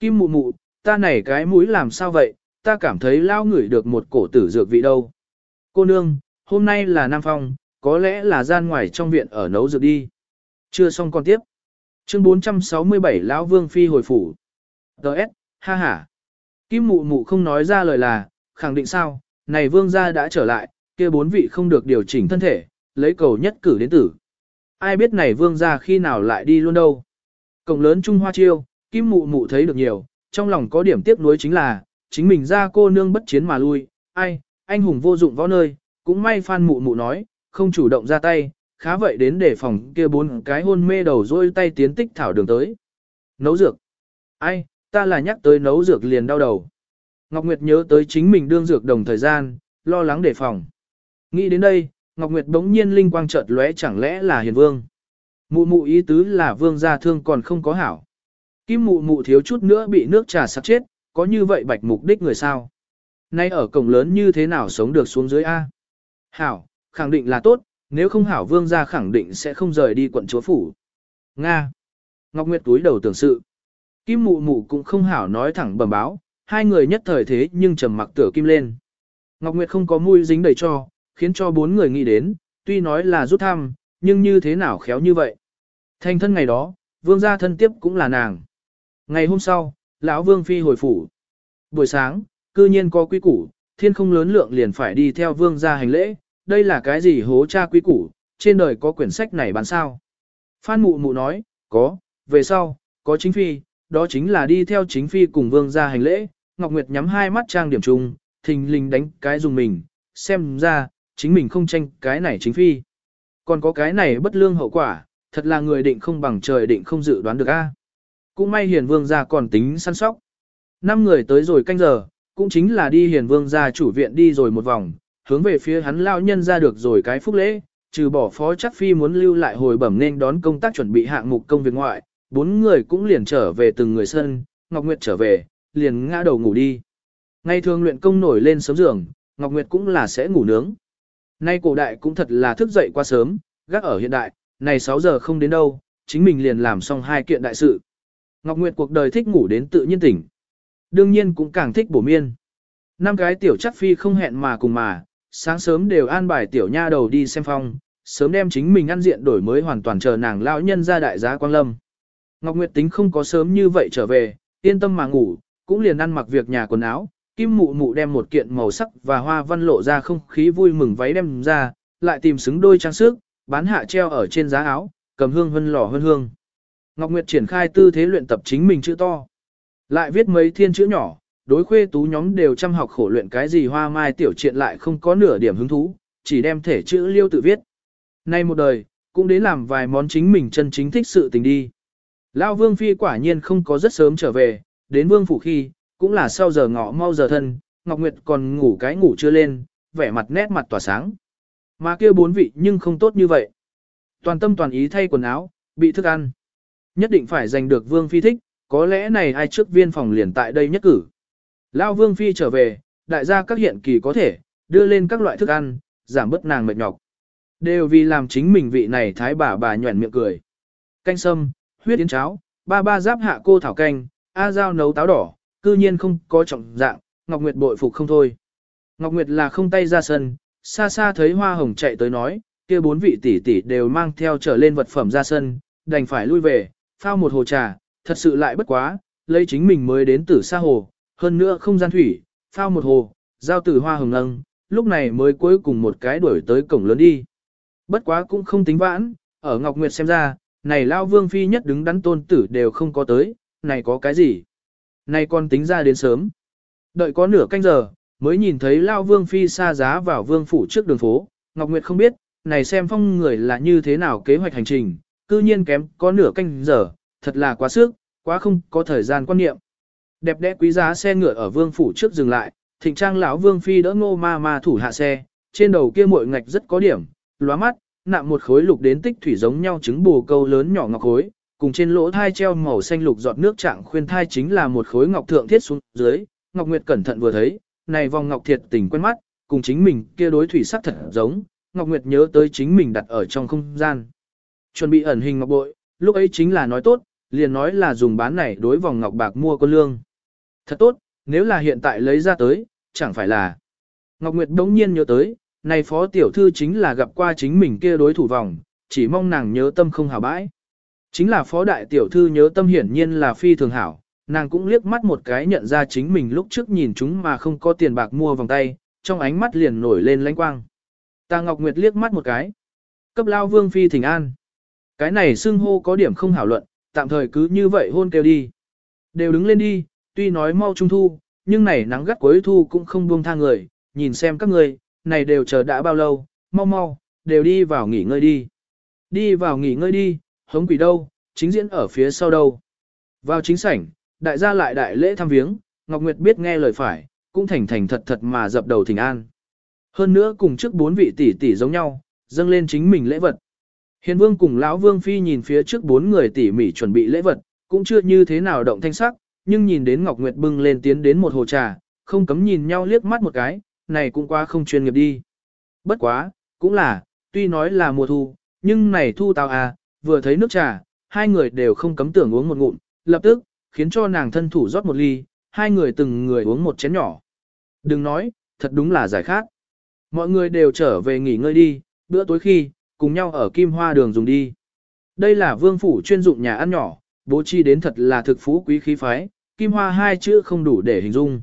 Kim mụ mụ, ta này cái mũi làm sao vậy, ta cảm thấy lao ngửi được một cổ tử dược vị đâu. Cô nương, hôm nay là Nam Phong, có lẽ là gian ngoài trong viện ở nấu dược đi. Chưa xong còn tiếp. Chương 467 Lão Vương Phi hồi phủ. Đợt, ha ha. Kim mụ mụ không nói ra lời là, khẳng định sao, này vương gia đã trở lại, kia bốn vị không được điều chỉnh thân thể, lấy cầu nhất cử đến tử. Ai biết này vương gia khi nào lại đi luôn đâu. Cổng lớn Trung Hoa Chiêu, Kim mụ mụ thấy được nhiều, trong lòng có điểm tiếc nuối chính là, chính mình ra cô nương bất chiến mà lui, ai, anh hùng vô dụng võ nơi, cũng may phan mụ mụ nói, không chủ động ra tay, khá vậy đến để phòng kia bốn cái hôn mê đầu rôi tay tiến tích thảo đường tới. Nấu dược. Ai, ta là nhắc tới nấu dược liền đau đầu. Ngọc Nguyệt nhớ tới chính mình đương dược đồng thời gian, lo lắng đề phòng. Nghĩ đến đây, Ngọc Nguyệt bỗng nhiên linh quang chợt lóe chẳng lẽ là hiền vương. Mụ mụ ý tứ là vương gia thương còn không có hảo. Kim mụ mụ thiếu chút nữa bị nước trà sặc chết, có như vậy bạch mục đích người sao? Nay ở cổng lớn như thế nào sống được xuống dưới A? Hảo, khẳng định là tốt, nếu không hảo vương gia khẳng định sẽ không rời đi quận chúa phủ. Nga. Ngọc Nguyệt túi đầu tưởng sự. Kim mụ mụ cũng không hảo nói thẳng bẩm báo, hai người nhất thời thế nhưng trầm mặc tửa kim lên. Ngọc Nguyệt không có mũi dính đầy cho, khiến cho bốn người nghĩ đến, tuy nói là rút thăm, nhưng như thế nào khéo như vậy. Thành thân ngày đó, vương gia thân tiếp cũng là nàng. Ngày hôm sau, lão vương phi hồi phủ. Buổi sáng, cư nhiên có quý củ, thiên không lớn lượng liền phải đi theo vương gia hành lễ, đây là cái gì hố cha quý củ, trên đời có quyển sách này bán sao. Phan mụ mụ nói, có, về sau, có chính phi, đó chính là đi theo chính phi cùng vương gia hành lễ, Ngọc Nguyệt nhắm hai mắt trang điểm chung, thình lình đánh cái dùng mình, xem ra, chính mình không tranh cái này chính phi. Còn có cái này bất lương hậu quả, thật là người định không bằng trời định không dự đoán được a. Cũng may hiền vương gia còn tính săn sóc. Năm người tới rồi canh giờ, cũng chính là đi hiền vương gia chủ viện đi rồi một vòng, hướng về phía hắn lao nhân ra được rồi cái phúc lễ, trừ bỏ phó chắc phi muốn lưu lại hồi bẩm nên đón công tác chuẩn bị hạng mục công việc ngoại, bốn người cũng liền trở về từng người sân, Ngọc Nguyệt trở về, liền ngã đầu ngủ đi. Ngày thường luyện công nổi lên sớm giường, Ngọc Nguyệt cũng là sẽ ngủ nướng. Nay cổ đại cũng thật là thức dậy quá sớm, gác ở hiện đại, này 6 giờ không đến đâu, chính mình liền làm xong hai kiện đại sự. Ngọc Nguyệt cuộc đời thích ngủ đến tự nhiên tỉnh. Đương nhiên cũng càng thích bổ miên. Năm cái tiểu chắc phi không hẹn mà cùng mà, sáng sớm đều an bài tiểu nha đầu đi xem phong, sớm đem chính mình ăn diện đổi mới hoàn toàn chờ nàng lão nhân ra đại giá quang lâm. Ngọc Nguyệt tính không có sớm như vậy trở về, yên tâm mà ngủ, cũng liền ăn mặc việc nhà quần áo, kim mụ mụ đem một kiện màu sắc và hoa văn lộ ra không khí vui mừng váy đem ra, lại tìm xứng đôi trang sức, bán hạ treo ở trên giá áo, cầm hương hân lò hương hương. Ngọc Nguyệt triển khai tư thế luyện tập chính mình chữ to. Lại viết mấy thiên chữ nhỏ, đối khuê tú nhóm đều chăm học khổ luyện cái gì hoa mai tiểu triện lại không có nửa điểm hứng thú, chỉ đem thể chữ liêu tự viết. Nay một đời, cũng đến làm vài món chính mình chân chính thích sự tình đi. Lão Vương Phi quả nhiên không có rất sớm trở về, đến Vương Phủ khi, cũng là sau giờ ngọ mau giờ thân, Ngọc Nguyệt còn ngủ cái ngủ chưa lên, vẻ mặt nét mặt tỏa sáng. Mà kia bốn vị nhưng không tốt như vậy. Toàn tâm toàn ý thay quần áo, bị thức ăn. Nhất định phải giành được Vương Phi thích, có lẽ này ai trước viên phòng liền tại đây nhất cử. Lao Vương Phi trở về, đại gia các hiện kỳ có thể, đưa lên các loại thức ăn, giảm bớt nàng mệt nhọc. Đều vì làm chính mình vị này thái bà bà nhuẩn miệng cười. Canh sâm, huyết yến cháo, ba ba giáp hạ cô thảo canh, A Giao nấu táo đỏ, cư nhiên không có trọng dạng, Ngọc Nguyệt bội phục không thôi. Ngọc Nguyệt là không tay ra sân, xa xa thấy hoa hồng chạy tới nói, kia bốn vị tỷ tỷ đều mang theo trở lên vật phẩm ra sân, đành phải lui về, phao một hồ trà, thật sự lại bất quá, lấy chính mình mới đến từ xa hồ, hơn nữa không gian thủy, phao một hồ, giao tử hoa hồng nâng, lúc này mới cuối cùng một cái đuổi tới cổng lớn đi. Bất quá cũng không tính vãn, ở Ngọc Nguyệt xem ra, này Lao Vương Phi nhất đứng đắn tôn tử đều không có tới, này có cái gì? Này con tính ra đến sớm. Đợi có nửa canh giờ, mới nhìn thấy Lao Vương Phi xa giá vào Vương Phủ trước đường phố, Ngọc Nguyệt không biết, này xem phong người là như thế nào kế hoạch hành trình, cư nhiên kém có nửa canh giờ, thật là quá sức, quá không có thời gian quan niệm. Đẹp đẽ quý giá xe ngựa ở vương phủ trước dừng lại, thịnh trang lão vương phi đỡ ngô ma ma thủ hạ xe, trên đầu kia mội ngạch rất có điểm, lóa mắt, nạm một khối lục đến tích thủy giống nhau trứng bù câu lớn nhỏ ngọc khối, cùng trên lỗ thai treo màu xanh lục giọt nước trạng khuyên thai chính là một khối ngọc thượng thiết xuống dưới, Ngọc Nguyệt cẩn thận vừa thấy, này vòng ngọc thiệt tình quen mắt, cùng chính mình kia đối thủy sắc thật giống, Ngọc Nguyệt nhớ tới chính mình đặt ở trong không gian. Chuẩn bị ẩn hình ngọc bội, lúc ấy chính là nói tốt, liền nói là dùng bán này đối vòng ngọc bạc mua con lương. Thật tốt, nếu là hiện tại lấy ra tới, chẳng phải là. Ngọc Nguyệt đống nhiên nhớ tới, này phó tiểu thư chính là gặp qua chính mình kia đối thủ vòng, chỉ mong nàng nhớ tâm không hào bãi. Chính là phó đại tiểu thư nhớ tâm hiển nhiên là phi thường hảo, nàng cũng liếc mắt một cái nhận ra chính mình lúc trước nhìn chúng mà không có tiền bạc mua vòng tay, trong ánh mắt liền nổi lên lánh quang. Ta Ngọc Nguyệt liếc mắt một cái. Cấp lao vương phi thỉnh an. Cái này xưng hô có điểm không hảo luận, tạm thời cứ như vậy hôn kêu đi. Đều đứng lên đi, tuy nói mau trung thu, nhưng này nắng gắt cuối thu cũng không buông tha người, nhìn xem các người, này đều chờ đã bao lâu, mau mau, đều đi vào nghỉ ngơi đi. Đi vào nghỉ ngơi đi, hống quỷ đâu, chính diễn ở phía sau đâu. Vào chính sảnh, đại gia lại đại lễ thăm viếng, Ngọc Nguyệt biết nghe lời phải, cũng thành thành thật thật mà dập đầu thỉnh an. Hơn nữa cùng trước bốn vị tỷ tỷ giống nhau, dâng lên chính mình lễ vật. Hiền Vương cùng lão Vương phi nhìn phía trước bốn người tỉ mỉ chuẩn bị lễ vật, cũng chưa như thế nào động thanh sắc, nhưng nhìn đến Ngọc Nguyệt bưng lên tiến đến một hồ trà, không cấm nhìn nhau liếc mắt một cái, này cũng quá không chuyên nghiệp đi. Bất quá, cũng là, tuy nói là mùa thu, nhưng này thu tao à, vừa thấy nước trà, hai người đều không cấm tưởng uống một ngụm, lập tức, khiến cho nàng thân thủ rót một ly, hai người từng người uống một chén nhỏ. Đừng nói, thật đúng là giải khát. Mọi người đều trở về nghỉ ngơi đi, bữa tối khi, cùng nhau ở Kim Hoa đường dùng đi. Đây là vương phủ chuyên dụng nhà ăn nhỏ, bố trí đến thật là thực phú quý khí phái, Kim Hoa hai chữ không đủ để hình dung.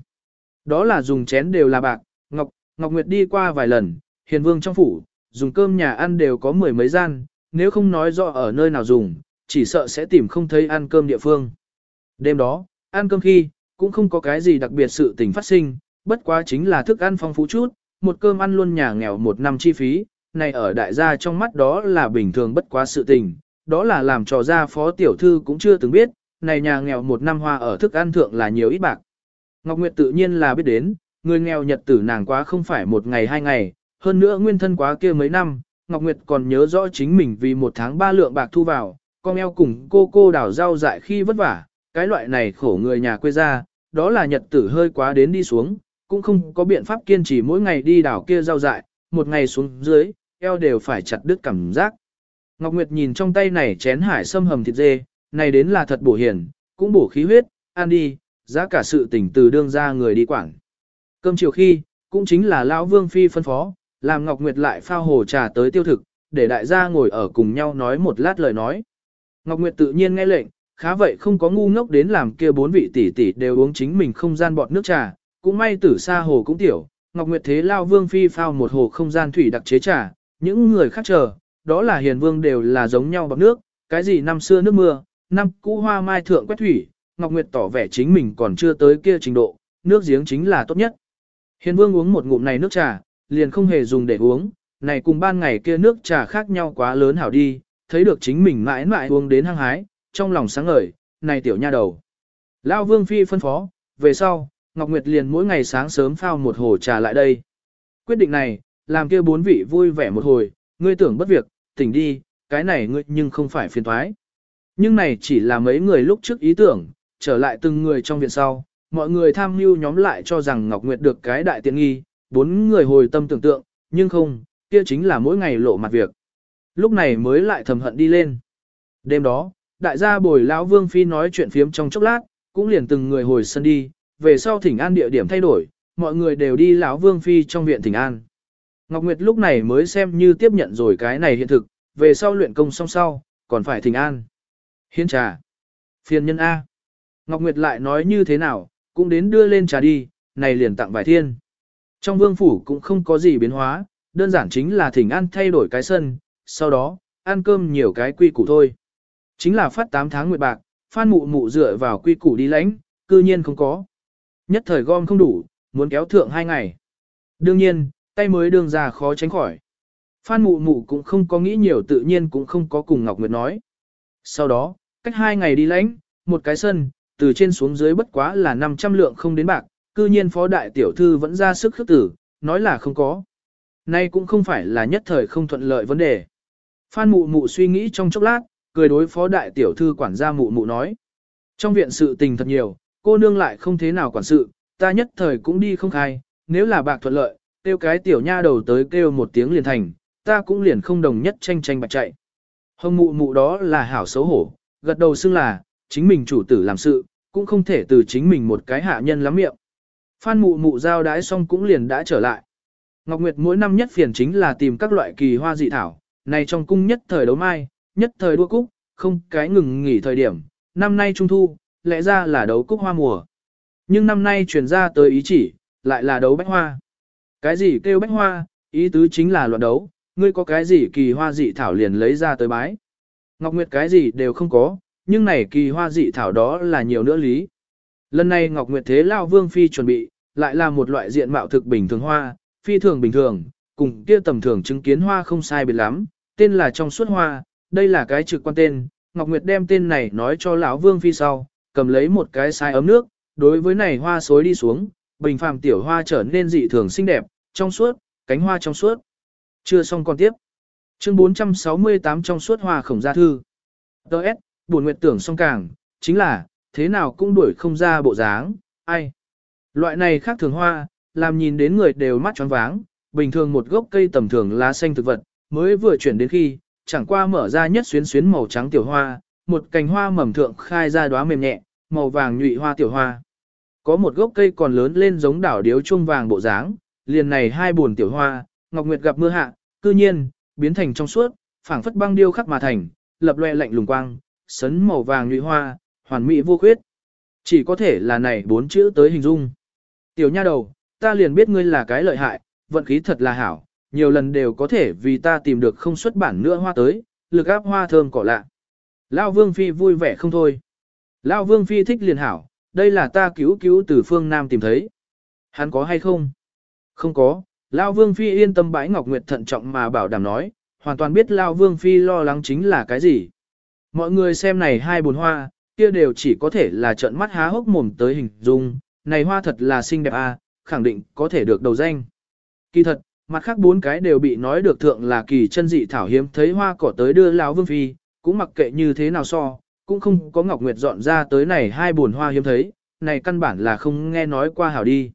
Đó là dùng chén đều là bạc, ngọc, ngọc nguyệt đi qua vài lần, hiền vương trong phủ, dùng cơm nhà ăn đều có mười mấy gian, nếu không nói rõ ở nơi nào dùng, chỉ sợ sẽ tìm không thấy ăn cơm địa phương. Đêm đó, ăn cơm khi, cũng không có cái gì đặc biệt sự tình phát sinh, bất quá chính là thức ăn phong phú chút, một cơm ăn luôn nhà nghèo một năm chi phí, này ở đại gia trong mắt đó là bình thường bất quá sự tình, đó là làm trò gia phó tiểu thư cũng chưa từng biết, này nhà nghèo một năm hoa ở thức ăn thượng là nhiều ít bạc. Ngọc Nguyệt tự nhiên là biết đến, người nghèo nhật tử nàng quá không phải một ngày hai ngày, hơn nữa nguyên thân quá kia mấy năm, Ngọc Nguyệt còn nhớ rõ chính mình vì một tháng ba lượng bạc thu vào, con eo cùng cô cô đào rau dại khi vất vả, cái loại này khổ người nhà quê ra, đó là nhật tử hơi quá đến đi xuống, cũng không có biện pháp kiên trì mỗi ngày đi đào kia rau dại, một ngày xuống dưới, eo đều phải chặt đứt cảm giác. Ngọc Nguyệt nhìn trong tay này chén hải sâm hầm thịt dê, này đến là thật bổ hiền, cũng bổ khí huyết, ăn đi, giá cả sự tỉnh từ đương ra người đi quảng. Cơm chiều khi, cũng chính là lão Vương Phi phân phó, làm Ngọc Nguyệt lại phao hồ trà tới tiêu thực, để đại gia ngồi ở cùng nhau nói một lát lời nói. Ngọc Nguyệt tự nhiên nghe lệnh, khá vậy không có ngu ngốc đến làm kia bốn vị tỷ tỷ đều uống chính mình không gian bọt nước trà, cũng may tử xa hồ cũng tiểu, Ngọc Nguyệt thế lao Vương Phi phao một hồ không gian thủy đặc chế trà, những người khác chờ, đó là hiền vương đều là giống nhau bằng nước, cái gì năm xưa nước mưa, năm cũ hoa mai thượng quét thủy, Ngọc Nguyệt tỏ vẻ chính mình còn chưa tới kia trình độ, nước giếng chính là tốt nhất. Hiền vương uống một ngụm này nước trà, liền không hề dùng để uống, này cùng ban ngày kia nước trà khác nhau quá lớn hảo đi, thấy được chính mình mãi mãi uống đến hăng hái, trong lòng sáng ngời, này tiểu nha đầu. Lao vương phi phân phó, về sau, Ngọc Nguyệt liền mỗi ngày sáng sớm phao một hồ trà lại đây. Quyết định này, làm kia bốn vị vui vẻ một hồi, ngươi tưởng bất việc, tỉnh đi, cái này ngươi nhưng không phải phiền thoái. Nhưng này chỉ là mấy người lúc trước ý tưởng, trở lại từng người trong viện sau, mọi người tham mưu nhóm lại cho rằng Ngọc Nguyệt được cái đại tiện nghi, bốn người hồi tâm tưởng tượng, nhưng không, kia chính là mỗi ngày lộ mặt việc. Lúc này mới lại thầm hận đi lên. Đêm đó, đại gia bồi lão Vương Phi nói chuyện phiếm trong chốc lát, cũng liền từng người hồi sân đi, về sau thỉnh an địa điểm thay đổi, mọi người đều đi lão Vương Phi trong viện thỉnh an. Ngọc Nguyệt lúc này mới xem như tiếp nhận rồi cái này hiện thực, về sau luyện công xong sau, còn phải thỉnh an. Hiến trà. Phiền nhân A. Ngọc Nguyệt lại nói như thế nào, cũng đến đưa lên trà đi, này liền tặng vài thiên. Trong vương phủ cũng không có gì biến hóa, đơn giản chính là thỉnh an thay đổi cái sân, sau đó, ăn cơm nhiều cái quy củ thôi. Chính là phát 8 tháng nguyệt bạc, phan mụ mụ dựa vào quy củ đi lãnh, cư nhiên không có. Nhất thời gom không đủ, muốn kéo thượng hai ngày. Đương nhiên, tay mới đương ra khó tránh khỏi. Phan mụ mụ cũng không có nghĩ nhiều tự nhiên cũng không có cùng Ngọc Nguyệt nói. Sau đó, cách hai ngày đi lãnh, một cái sân, từ trên xuống dưới bất quá là 500 lượng không đến bạc, cư nhiên phó đại tiểu thư vẫn ra sức khước tử, nói là không có. Nay cũng không phải là nhất thời không thuận lợi vấn đề. Phan mụ mụ suy nghĩ trong chốc lát, cười đối phó đại tiểu thư quản gia mụ mụ nói. Trong viện sự tình thật nhiều, cô nương lại không thế nào quản sự, ta nhất thời cũng đi không khai, nếu là bạc thuận lợi, kêu cái tiểu nha đầu tới kêu một tiếng liền thành, ta cũng liền không đồng nhất tranh tranh bạch chạy. Hồng mụ mụ đó là hảo xấu hổ, gật đầu xưng là, chính mình chủ tử làm sự, cũng không thể từ chính mình một cái hạ nhân lắm miệng. Phan mụ mụ giao đái xong cũng liền đã trở lại. Ngọc Nguyệt mỗi năm nhất phiền chính là tìm các loại kỳ hoa dị thảo, này trong cung nhất thời đấu mai, nhất thời đua cúc, không cái ngừng nghỉ thời điểm, năm nay trung thu, lẽ ra là đấu cúc hoa mùa. Nhưng năm nay truyền ra tới ý chỉ, lại là đấu bách hoa. Cái gì kêu bách hoa, ý tứ chính là loạn đấu, ngươi có cái gì kỳ hoa dị thảo liền lấy ra tới bái. Ngọc Nguyệt cái gì đều không có, nhưng này kỳ hoa dị thảo đó là nhiều nữa lý. Lần này Ngọc Nguyệt Thế Lao Vương Phi chuẩn bị, lại là một loại diện mạo thực bình thường hoa, phi thường bình thường, cùng kia tầm thường chứng kiến hoa không sai biệt lắm, tên là trong suốt hoa, đây là cái trực quan tên, Ngọc Nguyệt đem tên này nói cho lão Vương Phi sau, cầm lấy một cái sai ấm nước, đối với này hoa xối đi xuống, bình phàm tiểu hoa trở nên dị thường xinh đẹp, trong suốt, cánh hoa trong suốt. Chưa xong còn tiếp. Chương 468 trong suốt hoa khổng gia thư. Đợt, buồn nguyệt tưởng xong càng, chính là, thế nào cũng đuổi không ra bộ dáng, ai. Loại này khác thường hoa, làm nhìn đến người đều mắt tròn váng, bình thường một gốc cây tầm thường lá xanh thực vật, mới vừa chuyển đến khi, chẳng qua mở ra nhất xuyến xuyến màu trắng tiểu hoa, một cành hoa mầm thượng khai ra đóa mềm nhẹ, màu vàng nhụy hoa tiểu hoa. Có một gốc cây còn lớn lên giống đảo điếu chuông vàng bộ dáng, liền này hai buồn tiểu hoa, Ngọc Nguyệt gặp mưa hạ, cư nhiên, biến thành trong suốt, phảng phất băng điêu khắc mà thành, lập loe lạnh lùng quang, sấn màu vàng nhụy hoa, hoàn mỹ vô khuyết. Chỉ có thể là này bốn chữ tới hình dung. Tiểu nha đầu, ta liền biết ngươi là cái lợi hại, vận khí thật là hảo, nhiều lần đều có thể vì ta tìm được không xuất bản nữa hoa tới, lực áp hoa thơm cỏ lạ. Lao Vương Phi vui vẻ không thôi. Lao Vương Phi thích liền hảo, đây là ta cứu cứu từ phương Nam tìm thấy. Hắn có hay không? Không có, Lao Vương Phi yên tâm bãi Ngọc Nguyệt thận trọng mà bảo đảm nói, hoàn toàn biết Lao Vương Phi lo lắng chính là cái gì. Mọi người xem này hai bồn hoa, kia đều chỉ có thể là trợn mắt há hốc mồm tới hình dung, này hoa thật là xinh đẹp a, à, khẳng định có thể được đầu danh. Kỳ thật, mặt khác bốn cái đều bị nói được thượng là kỳ chân dị thảo hiếm thấy hoa cỏ tới đưa lão vương phi, cũng mặc kệ như thế nào so, cũng không có Ngọc Nguyệt dọn ra tới này hai buồn hoa hiếm thấy, này căn bản là không nghe nói qua hảo đi.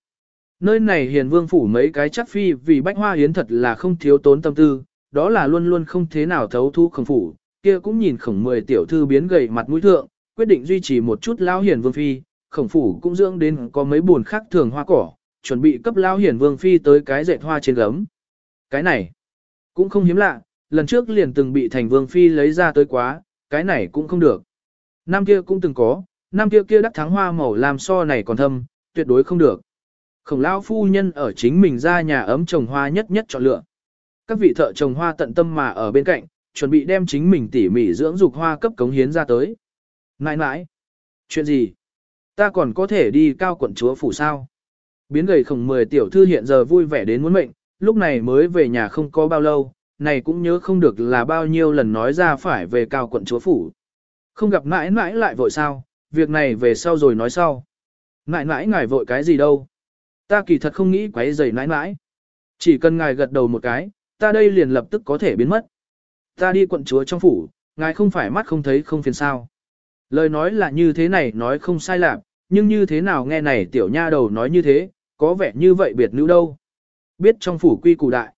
Nơi này hiền vương phủ mấy cái chắc phi vì bách hoa hiến thật là không thiếu tốn tâm tư, đó là luôn luôn không thế nào thấu thu khổng phủ, kia cũng nhìn khổng mười tiểu thư biến gầy mặt mũi thượng, quyết định duy trì một chút lão hiền vương phi, khổng phủ cũng dưỡng đến có mấy buồn khác thường hoa cỏ, chuẩn bị cấp lão hiền vương phi tới cái dệt hoa trên gấm. Cái này cũng không hiếm lạ, lần trước liền từng bị thành vương phi lấy ra tới quá, cái này cũng không được. Năm kia cũng từng có, năm kia kia đắc thắng hoa màu làm so này còn thâm, tuyệt đối không được. Khổng lão phu nhân ở chính mình ra nhà ấm trồng hoa nhất nhất chọn lựa. Các vị thợ trồng hoa tận tâm mà ở bên cạnh, chuẩn bị đem chính mình tỉ mỉ dưỡng dục hoa cấp cống hiến ra tới. Nãi nãi, chuyện gì? Ta còn có thể đi cao quận chúa phủ sao? Biến gầy khổng mười tiểu thư hiện giờ vui vẻ đến muốn mệnh, lúc này mới về nhà không có bao lâu, này cũng nhớ không được là bao nhiêu lần nói ra phải về cao quận chúa phủ. Không gặp mãi mãi lại vội sao, việc này về sau rồi nói sau. Mãi mãi ngài vội cái gì đâu. Ta kỳ thật không nghĩ quấy rầy nãi nãi, Chỉ cần ngài gật đầu một cái, ta đây liền lập tức có thể biến mất. Ta đi quận chúa trong phủ, ngài không phải mắt không thấy không phiền sao. Lời nói là như thế này nói không sai lạc, nhưng như thế nào nghe này tiểu nha đầu nói như thế, có vẻ như vậy biệt nữ đâu. Biết trong phủ quy củ đại.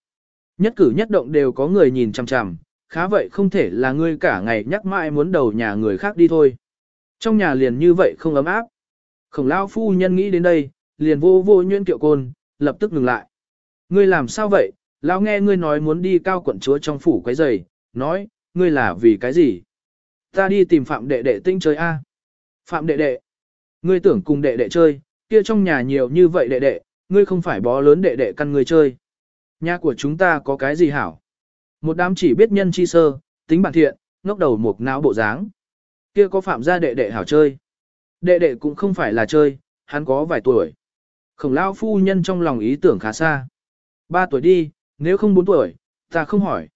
Nhất cử nhất động đều có người nhìn chằm chằm, khá vậy không thể là ngươi cả ngày nhắc mãi muốn đầu nhà người khác đi thôi. Trong nhà liền như vậy không ấm áp. Khổng lao phu nhân nghĩ đến đây, liền vô vô nhuyễn kiệu côn, lập tức ngừng lại. Ngươi làm sao vậy, lão nghe ngươi nói muốn đi cao quận chúa trong phủ quấy giày, nói, ngươi là vì cái gì? Ta đi tìm phạm đệ đệ tinh chơi a. Phạm đệ đệ. Ngươi tưởng cùng đệ đệ chơi, kia trong nhà nhiều như vậy đệ đệ, ngươi không phải bó lớn đệ đệ căn ngươi chơi. Nhà của chúng ta có cái gì hảo? Một đám chỉ biết nhân chi sơ, tính bản thiện, ngốc đầu một não bộ dáng. Kia có phạm gia đệ đệ hảo chơi. Đệ đệ cũng không phải là chơi, hắn có vài tuổi. Khổng lao phu nhân trong lòng ý tưởng khá xa. Ba tuổi đi, nếu không bốn tuổi, ta không hỏi.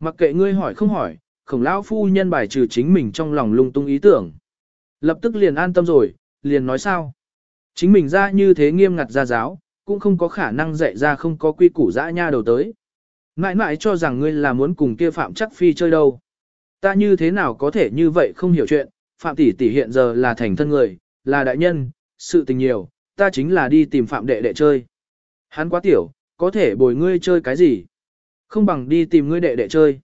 Mặc kệ ngươi hỏi không hỏi, khổng lao phu nhân bài trừ chính mình trong lòng lung tung ý tưởng. Lập tức liền an tâm rồi, liền nói sao. Chính mình ra như thế nghiêm ngặt ra giáo, cũng không có khả năng dạy ra không có quy củ dã nha đầu tới. Mãi mãi cho rằng ngươi là muốn cùng kia Phạm chắc phi chơi đâu. Ta như thế nào có thể như vậy không hiểu chuyện, Phạm tỷ tỷ hiện giờ là thành thân người, là đại nhân, sự tình nhiều, ta chính là đi tìm Phạm đệ đệ chơi. Hắn quá tiểu, có thể bồi ngươi chơi cái gì? Không bằng đi tìm ngươi đệ đệ chơi.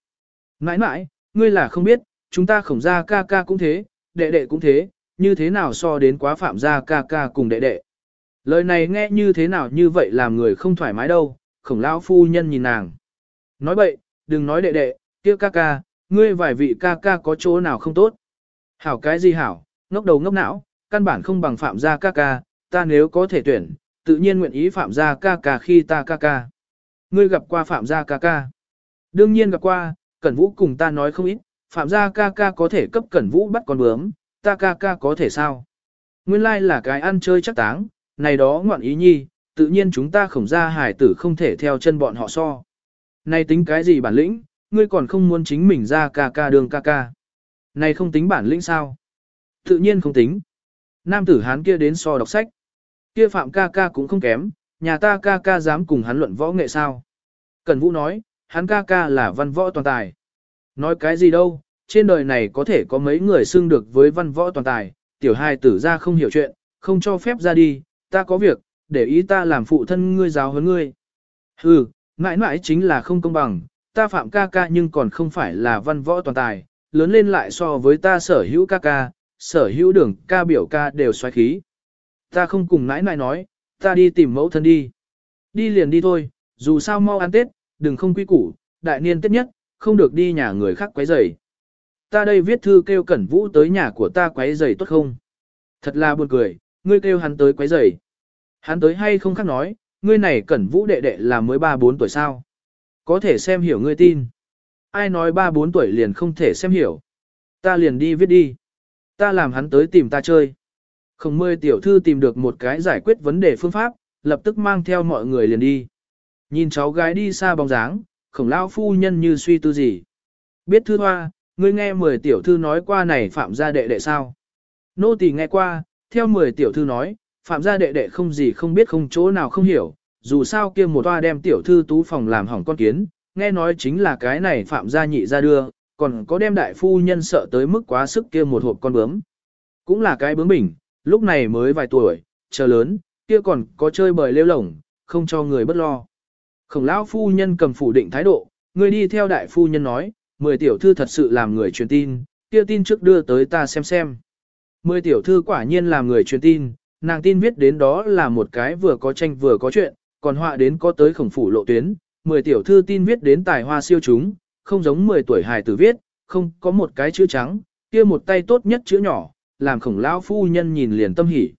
Mãi mãi, ngươi là không biết, chúng ta khổng ra ca ca cũng thế, đệ đệ cũng thế, như thế nào so đến quá phạm gia ca ca cùng đệ đệ. Lời này nghe như thế nào như vậy làm người không thoải mái đâu, khổng lão phu nhân nhìn nàng. Nói bậy, đừng nói đệ đệ, kia ca ca, ngươi vài vị ca ca có chỗ nào không tốt. Hảo cái gì hảo, ngốc đầu ngốc não, căn bản không bằng phạm gia ca ca, ta nếu có thể tuyển, tự nhiên nguyện ý phạm gia ca ca khi ta ca ca. Ngươi gặp qua phạm gia ca ca. Đương nhiên gặp qua, Cẩn Vũ cùng ta nói không ít, phạm gia ca ca có thể cấp Cẩn Vũ bắt con bướm, ta ca ca có thể sao? Nguyên lai like là cái ăn chơi chắc táng, này đó ngoạn ý nhi, tự nhiên chúng ta khổng ra hải tử không thể theo chân bọn họ so. Này tính cái gì bản lĩnh, ngươi còn không muốn chính mình ra ca ca đường ca ca. Này không tính bản lĩnh sao? Tự nhiên không tính. Nam tử hán kia đến so đọc sách. Kia phạm ca ca cũng không kém, nhà ta ca ca dám cùng hắn luận võ nghệ sao? Cần Vũ nói, hắn ca ca là văn võ toàn tài. Nói cái gì đâu, trên đời này có thể có mấy người xưng được với văn võ toàn tài, tiểu hai tử ra không hiểu chuyện, không cho phép ra đi, ta có việc, để ý ta làm phụ thân ngươi giáo huấn ngươi. Hừ, mãi mãi chính là không công bằng, ta phạm ca ca nhưng còn không phải là văn võ toàn tài, lớn lên lại so với ta sở hữu ca ca, sở hữu đường ca biểu ca đều xoáy khí. Ta không cùng nãi nãi nói, ta đi tìm mẫu thân đi. Đi liền đi thôi, dù sao mau ăn Tết, đừng không quy củ, đại niên Tết nhất, không được đi nhà người khác quấy rầy. Ta đây viết thư kêu Cẩn Vũ tới nhà của ta quấy rầy tốt không? Thật là buồn cười, ngươi kêu hắn tới quấy rầy. Hắn tới hay không khác nói, ngươi này Cẩn Vũ đệ đệ là mới 3-4 tuổi sao? Có thể xem hiểu ngươi tin. Ai nói 3-4 tuổi liền không thể xem hiểu. Ta liền đi viết đi. Ta làm hắn tới tìm ta chơi. Không mười tiểu thư tìm được một cái giải quyết vấn đề phương pháp, lập tức mang theo mọi người liền đi. Nhìn cháu gái đi xa bóng dáng, khổng lao phu nhân như suy tư gì. Biết thư hoa, ngươi nghe mười tiểu thư nói qua này phạm gia đệ đệ sao? Nô tỳ nghe qua, theo mười tiểu thư nói, phạm gia đệ đệ không gì không biết không chỗ nào không hiểu, dù sao kia một toa đem tiểu thư tú phòng làm hỏng con kiến, nghe nói chính là cái này phạm gia nhị ra đưa, còn có đem đại phu nhân sợ tới mức quá sức kia một hộp con bướm. Cũng là cái bướm bình, lúc này mới vài tuổi, chờ lớn, kia còn có chơi bời lêu lổng, không cho người bất lo. Khổng lão phu nhân cầm phủ định thái độ, người đi theo đại phu nhân nói, mười tiểu thư thật sự làm người truyền tin, kia tin trước đưa tới ta xem xem. Mười tiểu thư quả nhiên làm người truyền tin, nàng tin viết đến đó là một cái vừa có tranh vừa có chuyện, còn họa đến có tới khổng phủ lộ tuyến. Mười tiểu thư tin viết đến tài hoa siêu chúng, không giống mười tuổi hài tử viết, không có một cái chữ trắng, kia một tay tốt nhất chữ nhỏ, làm khổng lão phu nhân nhìn liền tâm hỉ.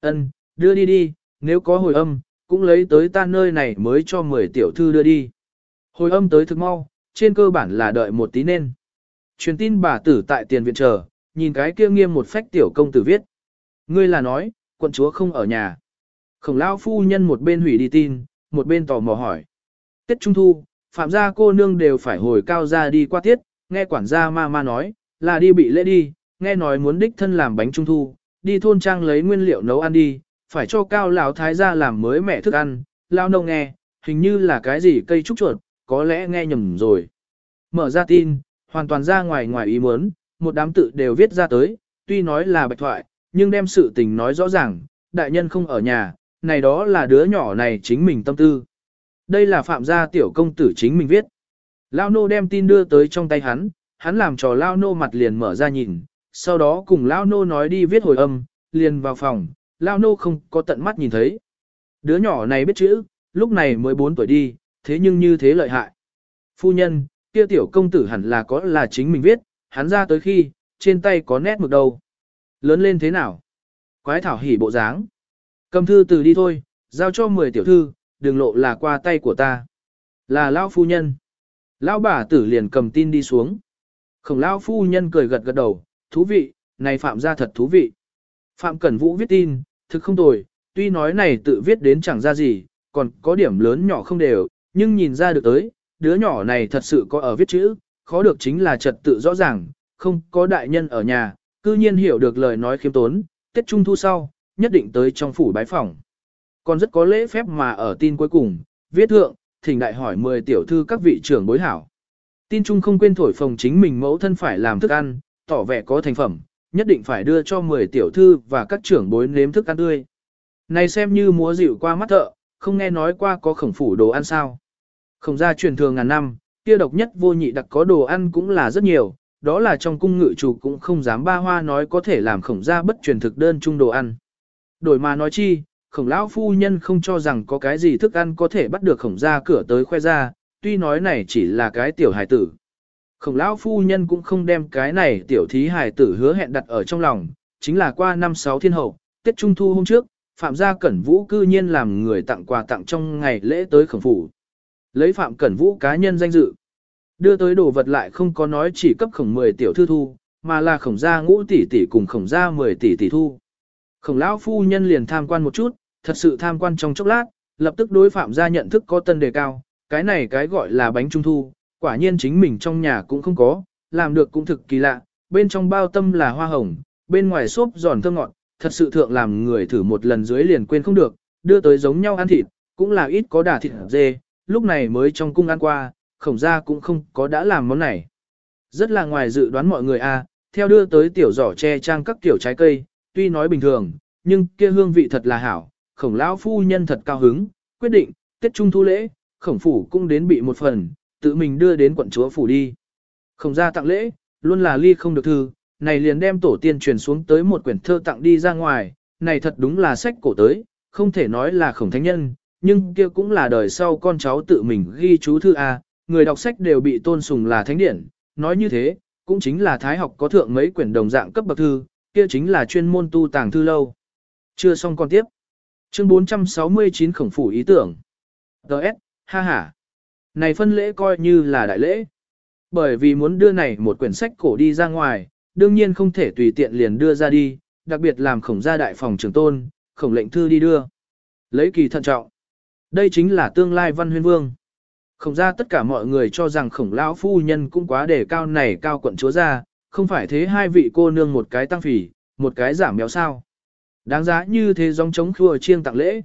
Ân, đưa đi đi, nếu có hồi âm, cũng lấy tới ta nơi này mới cho mười tiểu thư đưa đi. Hồi âm tới thực mau, trên cơ bản là đợi một tí nên. Truyền tin bà tử tại tiền viện chờ, nhìn cái kia nghiêm một phách tiểu công tử viết. Ngươi là nói, quận chúa không ở nhà. Khổng lão phu nhân một bên hủy đi tin, một bên tò mò hỏi. Tết Trung Thu, phạm gia cô nương đều phải hồi cao ra đi qua tiết, nghe quản gia ma ma nói, là đi bị lễ đi, nghe nói muốn đích thân làm bánh Trung Thu, đi thôn trang lấy nguyên liệu nấu ăn đi, phải cho cao lão thái gia làm mới mẹ thức ăn, lao nông nghe, hình như là cái gì cây trúc chuột, có lẽ nghe nhầm rồi. Mở ra tin, hoàn toàn ra ngoài ngoài ý muốn, một đám tự đều viết ra tới, tuy nói là bạch thoại, nhưng đem sự tình nói rõ ràng, đại nhân không ở nhà, này đó là đứa nhỏ này chính mình tâm tư. Đây là phạm gia tiểu công tử chính mình viết. Lao nô đem tin đưa tới trong tay hắn, hắn làm trò Lao nô mặt liền mở ra nhìn, sau đó cùng Lao nô nói đi viết hồi âm, liền vào phòng, Lao nô không có tận mắt nhìn thấy. Đứa nhỏ này biết chữ, lúc này mới 4 tuổi đi, thế nhưng như thế lợi hại. Phu nhân, kia tiểu công tử hẳn là có là chính mình viết, hắn ra tới khi, trên tay có nét mực đầu. Lớn lên thế nào? Quái thảo hỉ bộ dáng. Cầm thư từ đi thôi, giao cho 10 tiểu thư, đừng lộ là qua tay của ta. Là lão phu nhân. Lão bà tử liền cầm tin đi xuống. Khổng lão phu nhân cười gật gật đầu, thú vị, này phạm ra thật thú vị. Phạm Cẩn Vũ viết tin, thực không tồi, tuy nói này tự viết đến chẳng ra gì, còn có điểm lớn nhỏ không đều, nhưng nhìn ra được tới, đứa nhỏ này thật sự có ở viết chữ, khó được chính là trật tự rõ ràng, không có đại nhân ở nhà, cư nhiên hiểu được lời nói khiêm tốn, Tết Trung Thu sau, nhất định tới trong phủ bái phòng. Còn rất có lễ phép mà ở tin cuối cùng, viết thượng, thỉnh đại hỏi 10 tiểu thư các vị trưởng bối hảo. Tin Trung không quên thổi phồng chính mình mẫu thân phải làm thức ăn, tỏ vẻ có thành phẩm, nhất định phải đưa cho 10 tiểu thư và các trưởng bối nếm thức ăn tươi. Này xem như múa dịu qua mắt thợ, không nghe nói qua có khổng phủ đồ ăn sao. Khổng gia truyền thường ngàn năm, kia độc nhất vô nhị đặc có đồ ăn cũng là rất nhiều, đó là trong cung ngự chủ cũng không dám ba hoa nói có thể làm khổng gia bất truyền thực đơn chung đồ ăn. Đổi mà nói chi, khổng lão phu nhân không cho rằng có cái gì thức ăn có thể bắt được khổng gia cửa tới khoe ra, tuy nói này chỉ là cái tiểu hài tử. Khổng lão phu nhân cũng không đem cái này tiểu thí hài tử hứa hẹn đặt ở trong lòng, chính là qua năm sáu thiên hậu, Tết Trung Thu hôm trước, Phạm gia Cẩn Vũ cư nhiên làm người tặng quà tặng trong ngày lễ tới khổng phủ. Lấy Phạm Cẩn Vũ cá nhân danh dự. Đưa tới đồ vật lại không có nói chỉ cấp khổng 10 tiểu thư thu, mà là khổng gia ngũ tỷ tỷ cùng khổng gia 10 tỷ tỷ thu. Khổng lão phu nhân liền tham quan một chút, thật sự tham quan trong chốc lát, lập tức đối phạm gia nhận thức có tân đề cao, cái này cái gọi là bánh trung thu, quả nhiên chính mình trong nhà cũng không có, làm được cũng thực kỳ lạ, bên trong bao tâm là hoa hồng, bên ngoài xốp giòn thơm ngọt, thật sự thượng làm người thử một lần dưới liền quên không được, đưa tới giống nhau ăn thịt, cũng là ít có đà thịt dê, lúc này mới trong cung ăn qua, khổng gia cũng không có đã làm món này. Rất là ngoài dự đoán mọi người a, theo đưa tới tiểu giỏ che trang các tiểu trái cây, tuy nói bình thường, nhưng kia hương vị thật là hảo, khổng lão phu nhân thật cao hứng, quyết định, Tết Trung thu lễ, khổng phủ cũng đến bị một phần, tự mình đưa đến quận chúa phủ đi. không ra tặng lễ, luôn là ly không được thư, này liền đem tổ tiên truyền xuống tới một quyển thơ tặng đi ra ngoài, này thật đúng là sách cổ tới, không thể nói là khổng thánh nhân, nhưng kia cũng là đời sau con cháu tự mình ghi chú thư A, người đọc sách đều bị tôn sùng là thánh điển, nói như thế, cũng chính là thái học có thượng mấy quyển đồng dạng cấp bậc thư, kia chính là chuyên môn tu tàng thư lâu. Chưa xong con tiếp. Chương 469 khổng phủ ý tưởng. Đợt, ha ha. Này phân lễ coi như là đại lễ. Bởi vì muốn đưa này một quyển sách cổ đi ra ngoài, đương nhiên không thể tùy tiện liền đưa ra đi, đặc biệt làm khổng gia đại phòng trưởng tôn, khổng lệnh thư đi đưa. Lấy kỳ thận trọng. Đây chính là tương lai văn huyên vương. Khổng gia tất cả mọi người cho rằng khổng lão phu nhân cũng quá đề cao này cao quận chúa ra, không phải thế hai vị cô nương một cái tăng phỉ, một cái giảm béo sao. Đáng giá như thế dòng chống khua chiêng tặng lễ.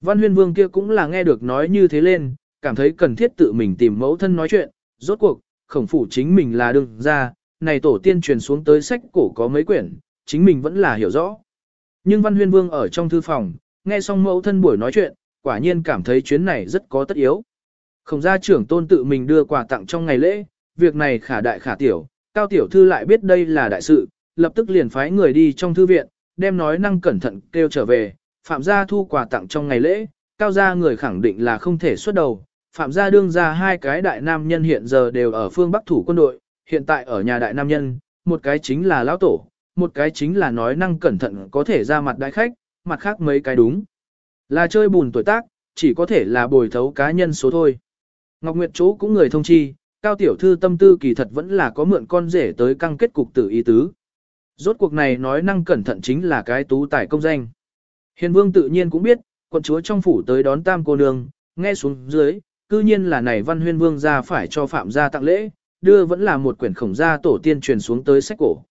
Văn huyên vương kia cũng là nghe được nói như thế lên, cảm thấy cần thiết tự mình tìm mẫu thân nói chuyện, rốt cuộc, khổng phủ chính mình là đương ra, này tổ tiên truyền xuống tới sách cổ có mấy quyển, chính mình vẫn là hiểu rõ. Nhưng văn huyên vương ở trong thư phòng, nghe xong mẫu thân buổi nói chuyện, quả nhiên cảm thấy chuyến này rất có tất yếu. Khổng gia trưởng tôn tự mình đưa quà tặng trong ngày lễ, việc này khả đại khả tiểu, cao tiểu thư lại biết đây là đại sự, lập tức liền phái người đi trong thư viện, đem nói năng cẩn thận kêu trở về, phạm gia thu quà tặng trong ngày lễ, cao gia người khẳng định là không thể xuất đầu, phạm gia đương ra hai cái đại nam nhân hiện giờ đều ở phương Bắc thủ quân đội, hiện tại ở nhà đại nam nhân, một cái chính là lão tổ, một cái chính là nói năng cẩn thận có thể ra mặt đại khách, mặt khác mấy cái đúng. Là chơi bùn tuổi tác, chỉ có thể là bồi thấu cá nhân số thôi. Ngọc Nguyệt chỗ cũng người thông chi, cao tiểu thư tâm tư kỳ thật vẫn là có mượn con rể tới căng kết cục tử ý tứ. Rốt cuộc này nói năng cẩn thận chính là cái tú tài công danh. Hiền vương tự nhiên cũng biết, quận chúa trong phủ tới đón tam cô nương, nghe xuống dưới, cư nhiên là này văn huyên vương gia phải cho phạm gia tặng lễ, đưa vẫn là một quyển khổng gia tổ tiên truyền xuống tới sách cổ.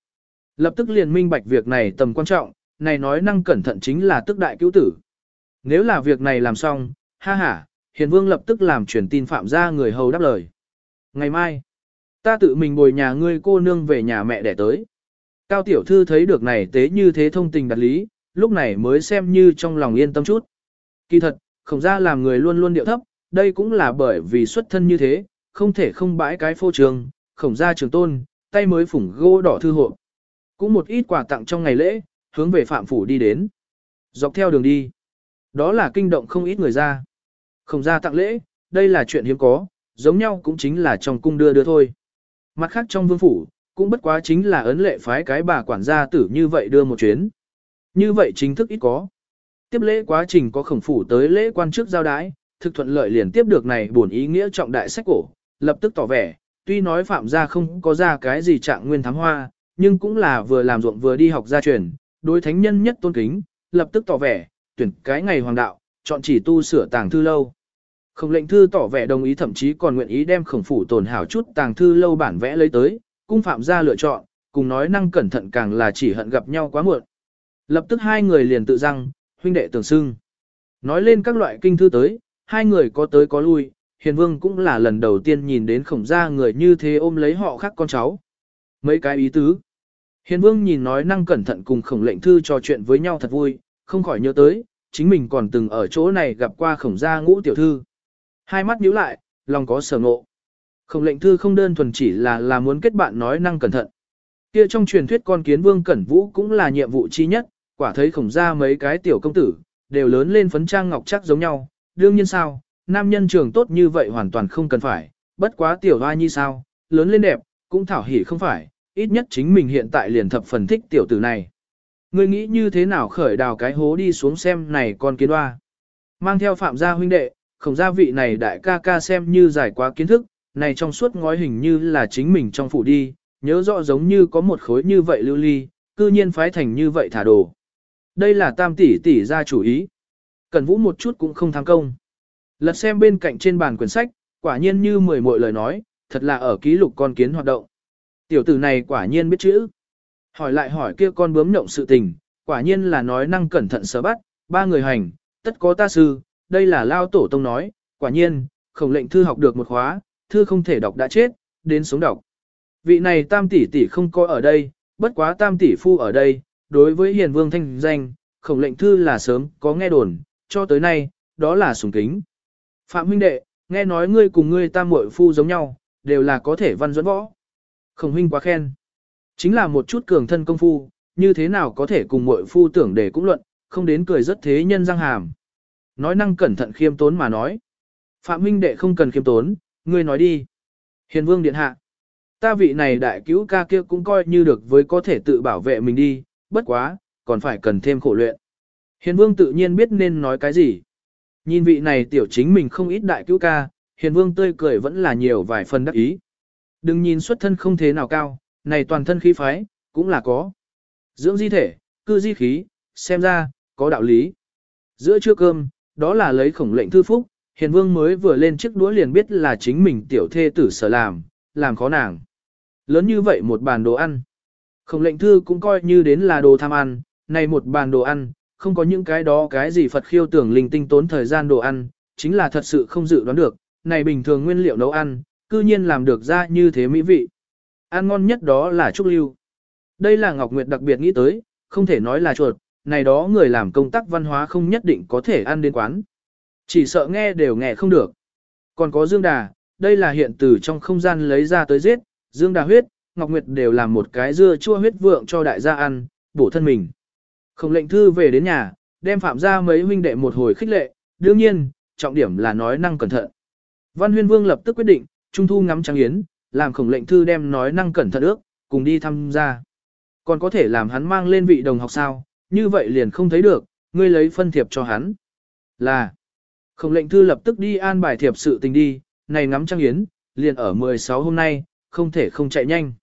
Lập tức liền minh bạch việc này tầm quan trọng, này nói năng cẩn thận chính là tức đại cứu tử. Nếu là việc này làm xong, ha ha, hiền vương lập tức làm truyền tin phạm gia người hầu đáp lời. Ngày mai, ta tự mình bồi nhà ngươi cô nương về nhà mẹ để tới. Cao tiểu thư thấy được này tế như thế thông tình đặt lý, lúc này mới xem như trong lòng yên tâm chút. Kỳ thật, khổng gia làm người luôn luôn điệu thấp, đây cũng là bởi vì xuất thân như thế, không thể không bãi cái phô trường, khổng gia trường tôn, tay mới phủng gỗ đỏ thư hộ. Cũng một ít quà tặng trong ngày lễ, hướng về phạm phủ đi đến. Dọc theo đường đi. Đó là kinh động không ít người ra. khổng gia tặng lễ, đây là chuyện hiếm có, giống nhau cũng chính là trong cung đưa đưa thôi. Mặt khác trong vương phủ, cũng bất quá chính là ấn lệ phái cái bà quản gia tử như vậy đưa một chuyến. Như vậy chính thức ít có. Tiếp lễ quá trình có khổng phủ tới lễ quan chức giao đái, thực thuận lợi liền tiếp được này buồn ý nghĩa trọng đại sách cổ, lập tức tỏ vẻ, tuy nói phạm gia không có ra cái gì trạng nguyên thám hoa, nhưng cũng là vừa làm ruộng vừa đi học gia truyền, đối thánh nhân nhất tôn kính, lập tức tỏ vẻ, tuyển cái ngày hoàng đạo, chọn chỉ tu sửa tàng thư lâu. Khổng lệnh thư tỏ vẻ đồng ý thậm chí còn nguyện ý đem khổng phủ tồn hảo chút tàng thư lâu bản vẽ lấy tới, cung phạm gia lựa chọn, cùng nói năng cẩn thận càng là chỉ hận gặp nhau quá muộn. Lập tức hai người liền tự răng, huynh đệ tưởng xưng. Nói lên các loại kinh thư tới, hai người có tới có lui, hiền vương cũng là lần đầu tiên nhìn đến khổng gia người như thế ôm lấy họ khác con cháu. Mấy cái ý tứ. Hiền vương nhìn nói năng cẩn thận cùng khổng lệnh thư trò chuyện với nhau thật vui, không khỏi nhớ tới, chính mình còn từng ở chỗ này gặp qua khổng gia ngũ tiểu thư. Hai mắt nhíu lại, lòng có sở ngộ. Khổng lệnh thư không đơn thuần chỉ là là muốn kết bạn nói năng cẩn thận. Kia trong truyền thuyết con kiến vương cẩn vũ cũng là nhiệm vụ chi nhất, quả thấy khổng gia mấy cái tiểu công tử, đều lớn lên phấn trang ngọc chắc giống nhau, đương nhiên sao, nam nhân trường tốt như vậy hoàn toàn không cần phải, bất quá tiểu hoa nhi sao, lớn lên đẹp, cũng thảo hỉ không phải, ít nhất chính mình hiện tại liền thập phần thích tiểu tử này. Ngươi nghĩ như thế nào khởi đào cái hố đi xuống xem này con kiến hoa. Mang theo phạm gia huynh đệ, khổng gia vị này đại ca ca xem như giải quá kiến thức, này trong suốt ngói hình như là chính mình trong phủ đi, nhớ rõ giống như có một khối như vậy lưu ly, cư nhiên phái thành như vậy thả đồ. Đây là tam tỷ tỷ ra chủ ý. Cẩn vũ một chút cũng không tham công. Lật xem bên cạnh trên bàn quyển sách, quả nhiên như mười mọi lời nói, thật là ở ký lục con kiến hoạt động. Tiểu tử này quả nhiên biết chữ. Hỏi lại hỏi kia con bướm nhộng sự tình, quả nhiên là nói năng cẩn thận sở bắt, ba người hành, tất có ta sư, đây là lao tổ tông nói, quả nhiên, khổng lệnh thư học được một khóa, thư không thể đọc đã chết, đến sống đọc. Vị này tam tỷ tỷ không có ở đây, bất quá tam tỷ phu ở đây, đối với hiền vương thanh danh, khổng lệnh thư là sớm có nghe đồn, cho tới nay, đó là sùng kính. Phạm huynh đệ, nghe nói ngươi cùng ngươi tam muội phu giống nhau, đều là có thể văn dẫn võ. Khổng huynh quá khen. Chính là một chút cường thân công phu, như thế nào có thể cùng muội phu tưởng để cũng luận, không đến cười rất thế nhân răng hàm. Nói năng cẩn thận khiêm tốn mà nói. Phạm huynh đệ không cần khiêm tốn, ngươi nói đi. Hiền vương điện hạ. Ta vị này đại cứu ca kia cũng coi như được với có thể tự bảo vệ mình đi, bất quá, còn phải cần thêm khổ luyện. Hiền vương tự nhiên biết nên nói cái gì. Nhìn vị này tiểu chính mình không ít đại cứu ca, hiền vương tươi cười vẫn là nhiều vài phần đắc ý. Đừng nhìn xuất thân không thế nào cao, này toàn thân khí phái, cũng là có. Dưỡng di thể, cư di khí, xem ra, có đạo lý. Giữa trưa cơm, đó là lấy khổng lệnh thư phúc, hiền vương mới vừa lên chiếc đũa liền biết là chính mình tiểu thê tử sở làm, làm khó nàng. Lớn như vậy một bàn đồ ăn. Khổng lệnh thư cũng coi như đến là đồ tham ăn, này một bàn đồ ăn, không có những cái đó cái gì Phật khiêu tưởng linh tinh tốn thời gian đồ ăn, chính là thật sự không dự đoán được, này bình thường nguyên liệu nấu ăn, cư nhiên làm được ra như thế mỹ vị. Ăn ngon nhất đó là trúc lưu. Đây là Ngọc Nguyệt đặc biệt nghĩ tới, không thể nói là chuột, này đó người làm công tác văn hóa không nhất định có thể ăn đến quán. Chỉ sợ nghe đều nghe không được. Còn có Dương Đà, đây là hiện từ trong không gian lấy ra tới giết, Dương Đà huyết, Ngọc Nguyệt đều làm một cái dưa chua huyết vượng cho đại gia ăn, bổ thân mình. Không lệnh thư về đến nhà, đem phạm ra mấy huynh đệ một hồi khích lệ, đương nhiên, trọng điểm là nói năng cẩn thận. Văn huyên vương lập tức quyết định, trung thu ngắm trăng yến, làm khổng lệnh thư đem nói năng cẩn thận ước, cùng đi tham gia. Còn có thể làm hắn mang lên vị đồng học sao, như vậy liền không thấy được, ngươi lấy phân thiệp cho hắn. Là, khổng lệnh thư lập tức đi an bài thiệp sự tình đi, này ngắm trăng yến, liền ở 16 hôm nay, không thể không chạy nhanh.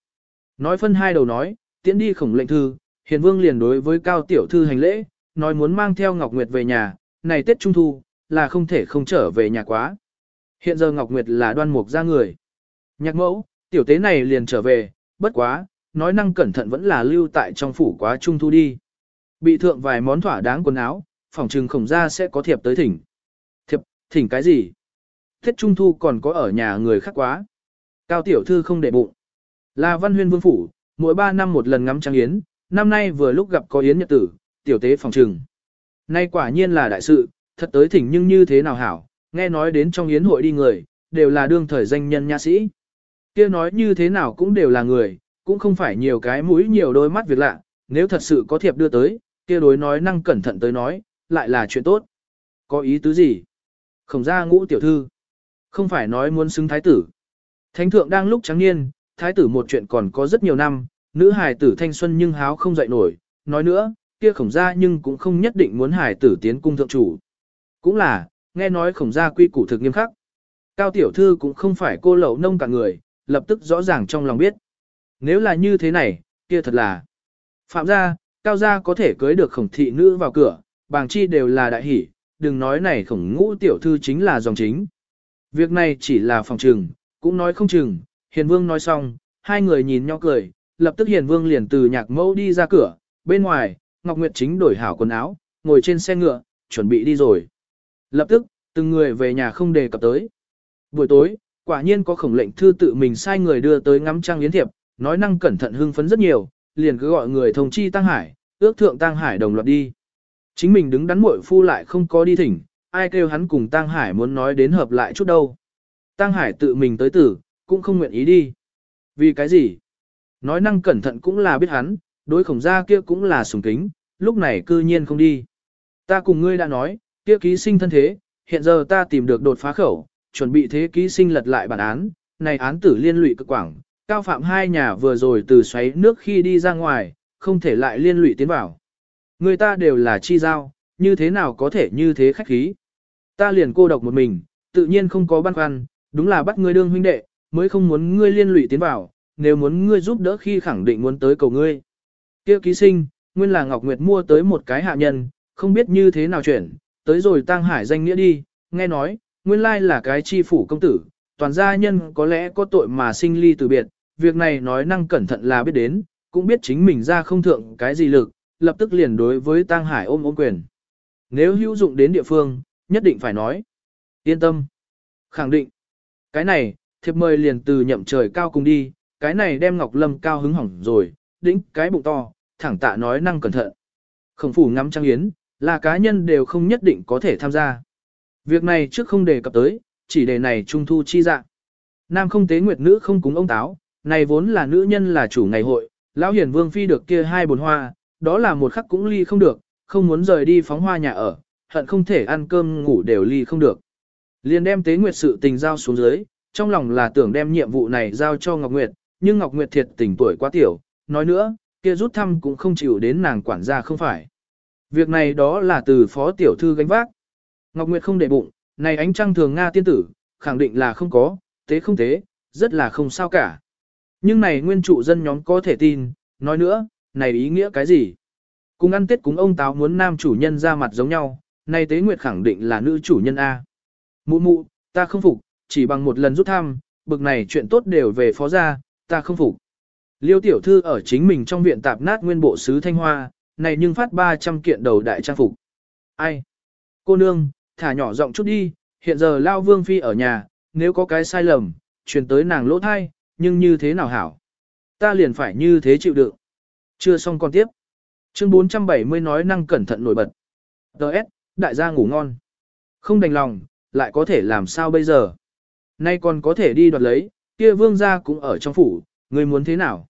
Nói phân hai đầu nói, tiễn đi khổng lệnh thư, hiền vương liền đối với cao tiểu thư hành lễ, nói muốn mang theo Ngọc Nguyệt về nhà, này Tết Trung Thu, là không thể không trở về nhà quá. Hiện giờ Ngọc Nguyệt là đoan mục ra người. Nhạc mẫu, tiểu tế này liền trở về, bất quá, nói năng cẩn thận vẫn là lưu tại trong phủ quá Trung Thu đi. Bị thượng vài món thỏa đáng quần áo, phòng trừng khổng ra sẽ có thiệp tới thỉnh. Thiệp, thỉnh cái gì? Tết Trung Thu còn có ở nhà người khác quá. Cao tiểu thư không để bụng. Là văn huyên vương phủ, mỗi 3 năm một lần ngắm trăng yến, năm nay vừa lúc gặp có yến nhật tử, tiểu tế phòng trừng. Nay quả nhiên là đại sự, thật tới thỉnh nhưng như thế nào hảo, nghe nói đến trong yến hội đi người, đều là đương thời danh nhân nha sĩ. kia nói như thế nào cũng đều là người, cũng không phải nhiều cái mũi nhiều đôi mắt việc lạ, nếu thật sự có thiệp đưa tới, kia đối nói năng cẩn thận tới nói, lại là chuyện tốt. Có ý tứ gì? Khổng ra ngũ tiểu thư. Không phải nói muốn xứng thái tử. Thánh thượng đang lúc trắng niên, thái tử một chuyện còn có rất nhiều năm, nữ hài tử thanh xuân nhưng háo không dậy nổi. Nói nữa, kia khổng gia nhưng cũng không nhất định muốn hài tử tiến cung thượng chủ. Cũng là, nghe nói khổng gia quy củ thực nghiêm khắc. Cao tiểu thư cũng không phải cô lậu nông cả người, lập tức rõ ràng trong lòng biết. Nếu là như thế này, kia thật là. Phạm gia, cao gia có thể cưới được khổng thị nữ vào cửa, bàng chi đều là đại hỷ, đừng nói này khổng ngũ tiểu thư chính là dòng chính. Việc này chỉ là phòng trừng, cũng nói không chừng, hiền vương nói xong, hai người nhìn nhau cười, lập tức hiền vương liền từ nhạc mẫu đi ra cửa, bên ngoài, Ngọc Nguyệt chính đổi hảo quần áo, ngồi trên xe ngựa, chuẩn bị đi rồi. Lập tức, từng người về nhà không đề cập tới. Buổi tối, quả nhiên có khổng lệnh thư tự mình sai người đưa tới ngắm trang yến thiệp, nói năng cẩn thận hưng phấn rất nhiều, liền cứ gọi người thông chi Tăng Hải, ước thượng Tăng Hải đồng loạt đi. Chính mình đứng đắn muội phu lại không có đi thỉnh, ai kêu hắn cùng Tăng Hải muốn nói đến hợp lại chút đâu. Tăng Hải tự mình tới tử, cũng không nguyện ý đi. Vì cái gì? Nói năng cẩn thận cũng là biết hắn, đối khổng gia kia cũng là sùng kính, lúc này cư nhiên không đi. Ta cùng ngươi đã nói, kia ký sinh thân thế, hiện giờ ta tìm được đột phá khẩu, chuẩn bị thế ký sinh lật lại bản án, này án tử liên lụy cực quảng, cao phạm hai nhà vừa rồi từ xoáy nước khi đi ra ngoài, không thể lại liên lụy tiến vào. Người ta đều là chi giao, như thế nào có thể như thế khách khí. Ta liền cô độc một mình, tự nhiên không có băn khoăn, đúng là bắt ngươi đương huynh đệ, mới không muốn ngươi liên lụy tiến vào, nếu muốn ngươi giúp đỡ khi khẳng định muốn tới cầu ngươi. Kia ký sinh, nguyên là Ngọc Nguyệt mua tới một cái hạ nhân, không biết như thế nào chuyển, tới rồi Tang hải danh nghĩa đi, nghe nói, nguyên lai là cái chi phủ công tử, toàn gia nhân có lẽ có tội mà sinh ly từ biệt, việc này nói năng cẩn thận là biết đến, cũng biết chính mình ra không thượng cái gì lực, lập tức liền đối với Tang Hải ôm ôm quyền. Nếu hữu dụng đến địa phương, nhất định phải nói. Yên tâm. Khẳng định. Cái này, thiệp mời liền từ nhậm trời cao cùng đi, cái này đem Ngọc Lâm cao hứng hỏng rồi, đĩnh cái bụng to, thẳng tạ nói năng cẩn thận. Khổng phủ ngắm trang yến, là cá nhân đều không nhất định có thể tham gia. Việc này trước không đề cập tới, chỉ đề này trung thu chi dạng. Nam không tế nguyệt nữ không cúng ông táo, này vốn là nữ nhân là chủ ngày hội, lão hiển vương phi được kia hai bồn hoa, đó là một khắc cũng ly không được, không muốn rời đi phóng hoa nhà ở, hận không thể ăn cơm ngủ đều ly không được. Liền đem tế nguyệt sự tình giao xuống dưới, trong lòng là tưởng đem nhiệm vụ này giao cho Ngọc Nguyệt, nhưng Ngọc Nguyệt thiệt tình tuổi quá tiểu, nói nữa, kia rút thăm cũng không chịu đến nàng quản gia không phải. Việc này đó là từ phó tiểu thư gánh vác. Ngọc Nguyệt không để bụng, này ánh trăng thường Nga tiên tử, khẳng định là không có, tế không tế, rất là không sao cả. Nhưng này nguyên trụ dân nhóm có thể tin, nói nữa, này ý nghĩa cái gì? Cùng ăn tết cùng ông táo muốn nam chủ nhân ra mặt giống nhau, này tế nguyệt khẳng định là nữ chủ nhân A. Mụ mụ, ta không phục, chỉ bằng một lần rút thăm, bực này chuyện tốt đều về phó gia, ta không phục. Liêu tiểu thư ở chính mình trong viện tạp nát nguyên bộ sứ thanh hoa, này nhưng phát 300 kiện đầu đại trang phục. Ai? Cô nương, thả nhỏ giọng chút đi, hiện giờ Lao Vương Phi ở nhà, nếu có cái sai lầm, truyền tới nàng lỗ thai, nhưng như thế nào hảo? Ta liền phải như thế chịu đựng. Chưa xong còn tiếp. Chương 470 nói năng cẩn thận nổi bật. Đợt, đại gia ngủ ngon. Không đành lòng, lại có thể làm sao bây giờ? Nay còn có thể đi đoạt lấy, kia vương gia cũng ở trong phủ, người muốn thế nào?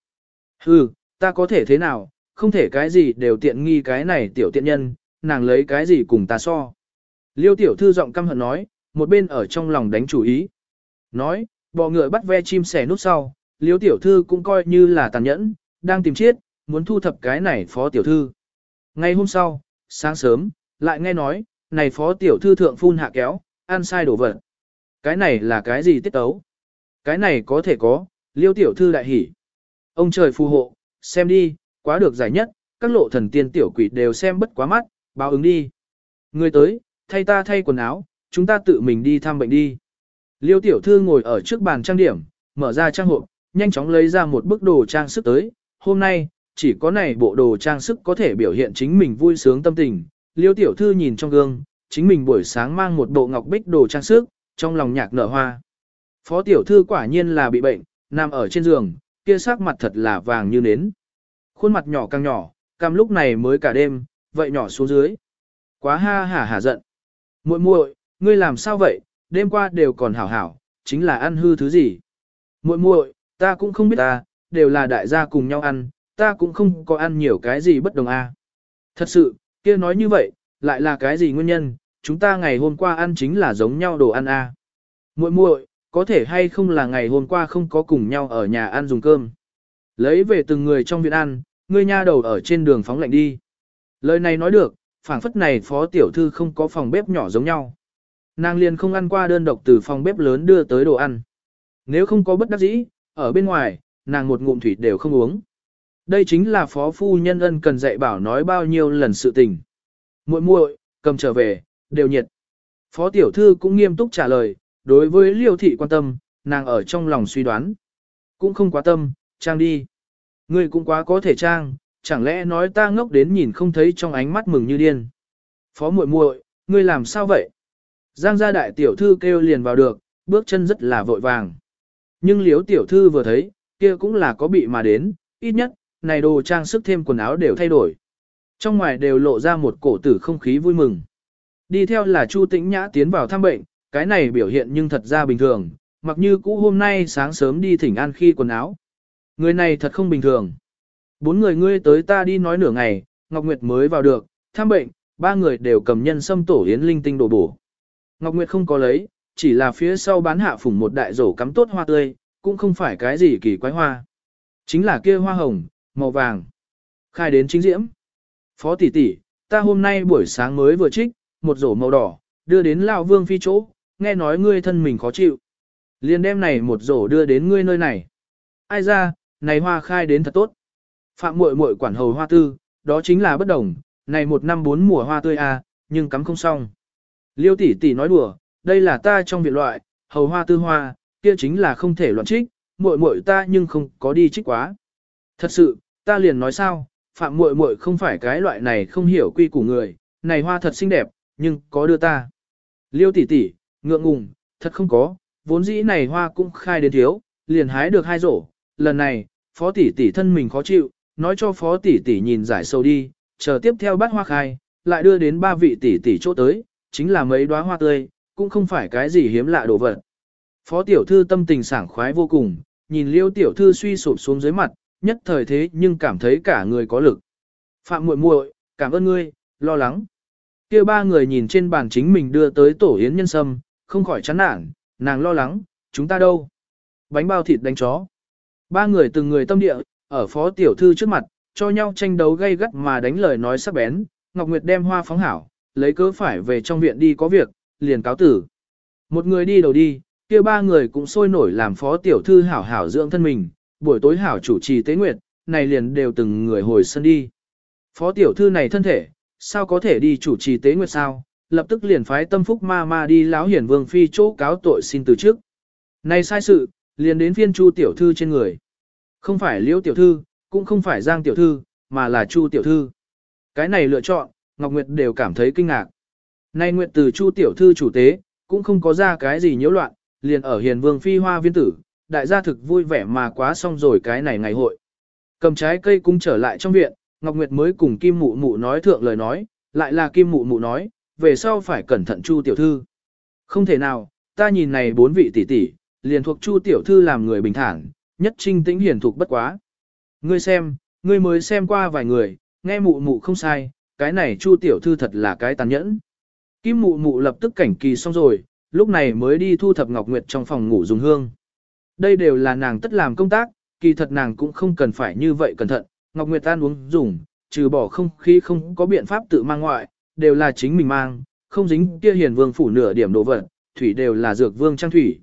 Hừ, ta có thể thế nào, không thể cái gì đều tiện nghi cái này tiểu tiện nhân, nàng lấy cái gì cùng ta so. Liêu tiểu thư giọng căm hận nói, một bên ở trong lòng đánh chủ ý. Nói, bò ngựa bắt ve chim sẻ nút sau, liêu tiểu thư cũng coi như là tàn nhẫn, đang tìm chết, muốn thu thập cái này phó tiểu thư. Ngay hôm sau, sáng sớm, lại nghe nói, này phó tiểu thư thượng phun hạ kéo, ăn sai đổ vật. Cái này là cái gì tiết tấu? Cái này có thể có, liêu tiểu thư đại hỉ. Ông trời phù hộ, xem đi, quá được giải nhất, các lộ thần tiên tiểu quỷ đều xem bất quá mắt, báo ứng đi. Người tới, thay ta thay quần áo, chúng ta tự mình đi thăm bệnh đi. Liêu tiểu thư ngồi ở trước bàn trang điểm, mở ra trang hộp, nhanh chóng lấy ra một bức đồ trang sức tới. Hôm nay, chỉ có này bộ đồ trang sức có thể biểu hiện chính mình vui sướng tâm tình. Liêu tiểu thư nhìn trong gương, chính mình buổi sáng mang một bộ ngọc bích đồ trang sức, trong lòng nhạc nở hoa. Phó tiểu thư quả nhiên là bị bệnh, nằm ở trên giường, kia sắc mặt thật là vàng như nến. Khuôn mặt nhỏ càng nhỏ, cam lúc này mới cả đêm, vậy nhỏ xuống dưới. Quá ha hả hả giận. muội muội, ngươi làm sao vậy, đêm qua đều còn hảo hảo, chính là ăn hư thứ gì. muội muội, ta cũng không biết ta, đều là đại gia cùng nhau ăn, ta cũng không có ăn nhiều cái gì bất đồng a. Thật sự, kia nói như vậy, lại là cái gì nguyên nhân, chúng ta ngày hôm qua ăn chính là giống nhau đồ ăn a. muội muội, có thể hay không là ngày hôm qua không có cùng nhau ở nhà ăn dùng cơm. Lấy về từng người trong viện ăn, ngươi nha đầu ở trên đường phóng lạnh đi. Lời này nói được, phảng phất này phó tiểu thư không có phòng bếp nhỏ giống nhau. Nàng liền không ăn qua đơn độc từ phòng bếp lớn đưa tới đồ ăn. Nếu không có bất đắc dĩ, ở bên ngoài, nàng một ngụm thủy đều không uống. Đây chính là phó phu nhân ân cần dạy bảo nói bao nhiêu lần sự tình. muội muội cầm trở về, đều nhiệt. Phó tiểu thư cũng nghiêm túc trả lời, đối với liêu thị quan tâm, nàng ở trong lòng suy đoán. Cũng không quá tâm, trang đi. Ngươi cũng quá có thể trang, chẳng lẽ nói ta ngốc đến nhìn không thấy trong ánh mắt mừng như điên. Phó muội muội, ngươi làm sao vậy? Giang gia đại tiểu thư kêu liền vào được, bước chân rất là vội vàng. Nhưng liếu tiểu thư vừa thấy, kia cũng là có bị mà đến, ít nhất, này đồ trang sức thêm quần áo đều thay đổi. Trong ngoài đều lộ ra một cổ tử không khí vui mừng. Đi theo là Chu Tĩnh Nhã tiến vào thăm bệnh, cái này biểu hiện nhưng thật ra bình thường, mặc như cũ hôm nay sáng sớm đi thỉnh an khi quần áo. Người này thật không bình thường. Bốn người ngươi tới ta đi nói nửa ngày, Ngọc Nguyệt mới vào được, thăm bệnh, ba người đều cầm nhân sâm tổ yến linh tinh đồ bổ. Ngọc Nguyệt không có lấy, chỉ là phía sau bán hạ phủng một đại rổ cắm tốt hoa tươi, cũng không phải cái gì kỳ quái hoa. Chính là kia hoa hồng, màu vàng. Khai đến chính diễm. Phó tỷ tỷ, ta hôm nay buổi sáng mới vừa trích, một rổ màu đỏ, đưa đến lão vương phi chỗ, nghe nói ngươi thân mình khó chịu. Liền đem này một rổ đưa đến ngươi nơi này. Ai ra, này hoa khai đến thật tốt. Phạm muội muội quản hầu hoa tư, đó chính là bất đồng, này một năm bốn mùa hoa tươi a, à, nhưng cắm không xong. Liêu tỷ tỷ nói đùa, đây là ta trong viện loại, hầu hoa tư hoa, kia chính là không thể loạn trích, muội muội ta nhưng không có đi trích quá. Thật sự, ta liền nói sao, phạm muội muội không phải cái loại này không hiểu quy củ người, này hoa thật xinh đẹp, nhưng có đưa ta. Liêu tỷ tỷ, ngượng ngùng, thật không có, vốn dĩ này hoa cũng khai đến thiếu, liền hái được hai rổ, lần này, phó tỷ tỷ thân mình khó chịu, nói cho phó tỷ tỷ nhìn giải sâu đi, chờ tiếp theo bắt hoa khai, lại đưa đến ba vị tỷ tỷ chỗ tới, chính là mấy đóa hoa tươi, cũng không phải cái gì hiếm lạ đồ vật. Phó tiểu thư tâm tình sảng khoái vô cùng, nhìn liêu tiểu thư suy sụp xuống dưới mặt, nhất thời thế nhưng cảm thấy cả người có lực. Phạm muội muội, cảm ơn ngươi, lo lắng. Kia ba người nhìn trên bàn chính mình đưa tới tổ yến nhân sâm, không khỏi chán nản, nàng lo lắng, chúng ta đâu? Bánh bao thịt đánh chó. Ba người từng người tâm địa, ở phó tiểu thư trước mặt, cho nhau tranh đấu gay gắt mà đánh lời nói sắc bén, Ngọc Nguyệt đem hoa phóng hảo, lấy cớ phải về trong viện đi có việc, liền cáo tử. Một người đi đầu đi, kia ba người cũng sôi nổi làm phó tiểu thư hảo hảo dưỡng thân mình, buổi tối hảo chủ trì tế nguyệt, này liền đều từng người hồi sân đi. Phó tiểu thư này thân thể, sao có thể đi chủ trì tế nguyệt sao, lập tức liền phái tâm phúc ma ma đi lão hiển vương phi chỗ cáo tội xin từ trước. Này sai sự, liền đến phiên chu tiểu thư trên người. Không phải liễu tiểu thư, cũng không phải giang tiểu thư, mà là chu tiểu thư. Cái này lựa chọn, Ngọc Nguyệt đều cảm thấy kinh ngạc. Nay Nguyệt từ chu tiểu thư chủ tế, cũng không có ra cái gì nhiễu loạn, liền ở hiền vương phi hoa viên tử, đại gia thực vui vẻ mà quá xong rồi cái này ngày hội. Cầm trái cây cũng trở lại trong viện, Ngọc Nguyệt mới cùng Kim Mụ Mụ nói thượng lời nói, lại là Kim Mụ Mụ nói, về sau phải cẩn thận Chu tiểu thư. Không thể nào, ta nhìn này bốn vị tỷ tỷ, liền thuộc Chu tiểu thư làm người bình thản, nhất trinh tĩnh hiển thuộc bất quá. Ngươi xem, ngươi mới xem qua vài người, nghe mụ mụ không sai, cái này Chu tiểu thư thật là cái tàn nhẫn. Kim mụ mụ lập tức cảnh kỳ xong rồi, lúc này mới đi thu thập Ngọc Nguyệt trong phòng ngủ dùng hương. Đây đều là nàng tất làm công tác, kỳ thật nàng cũng không cần phải như vậy cẩn thận, Ngọc Nguyệt ăn uống dùng, trừ bỏ không khí không có biện pháp tự mang ngoại, đều là chính mình mang, không dính kia hiền vương phủ nửa điểm đồ vật, thủy đều là dược vương trang thủy.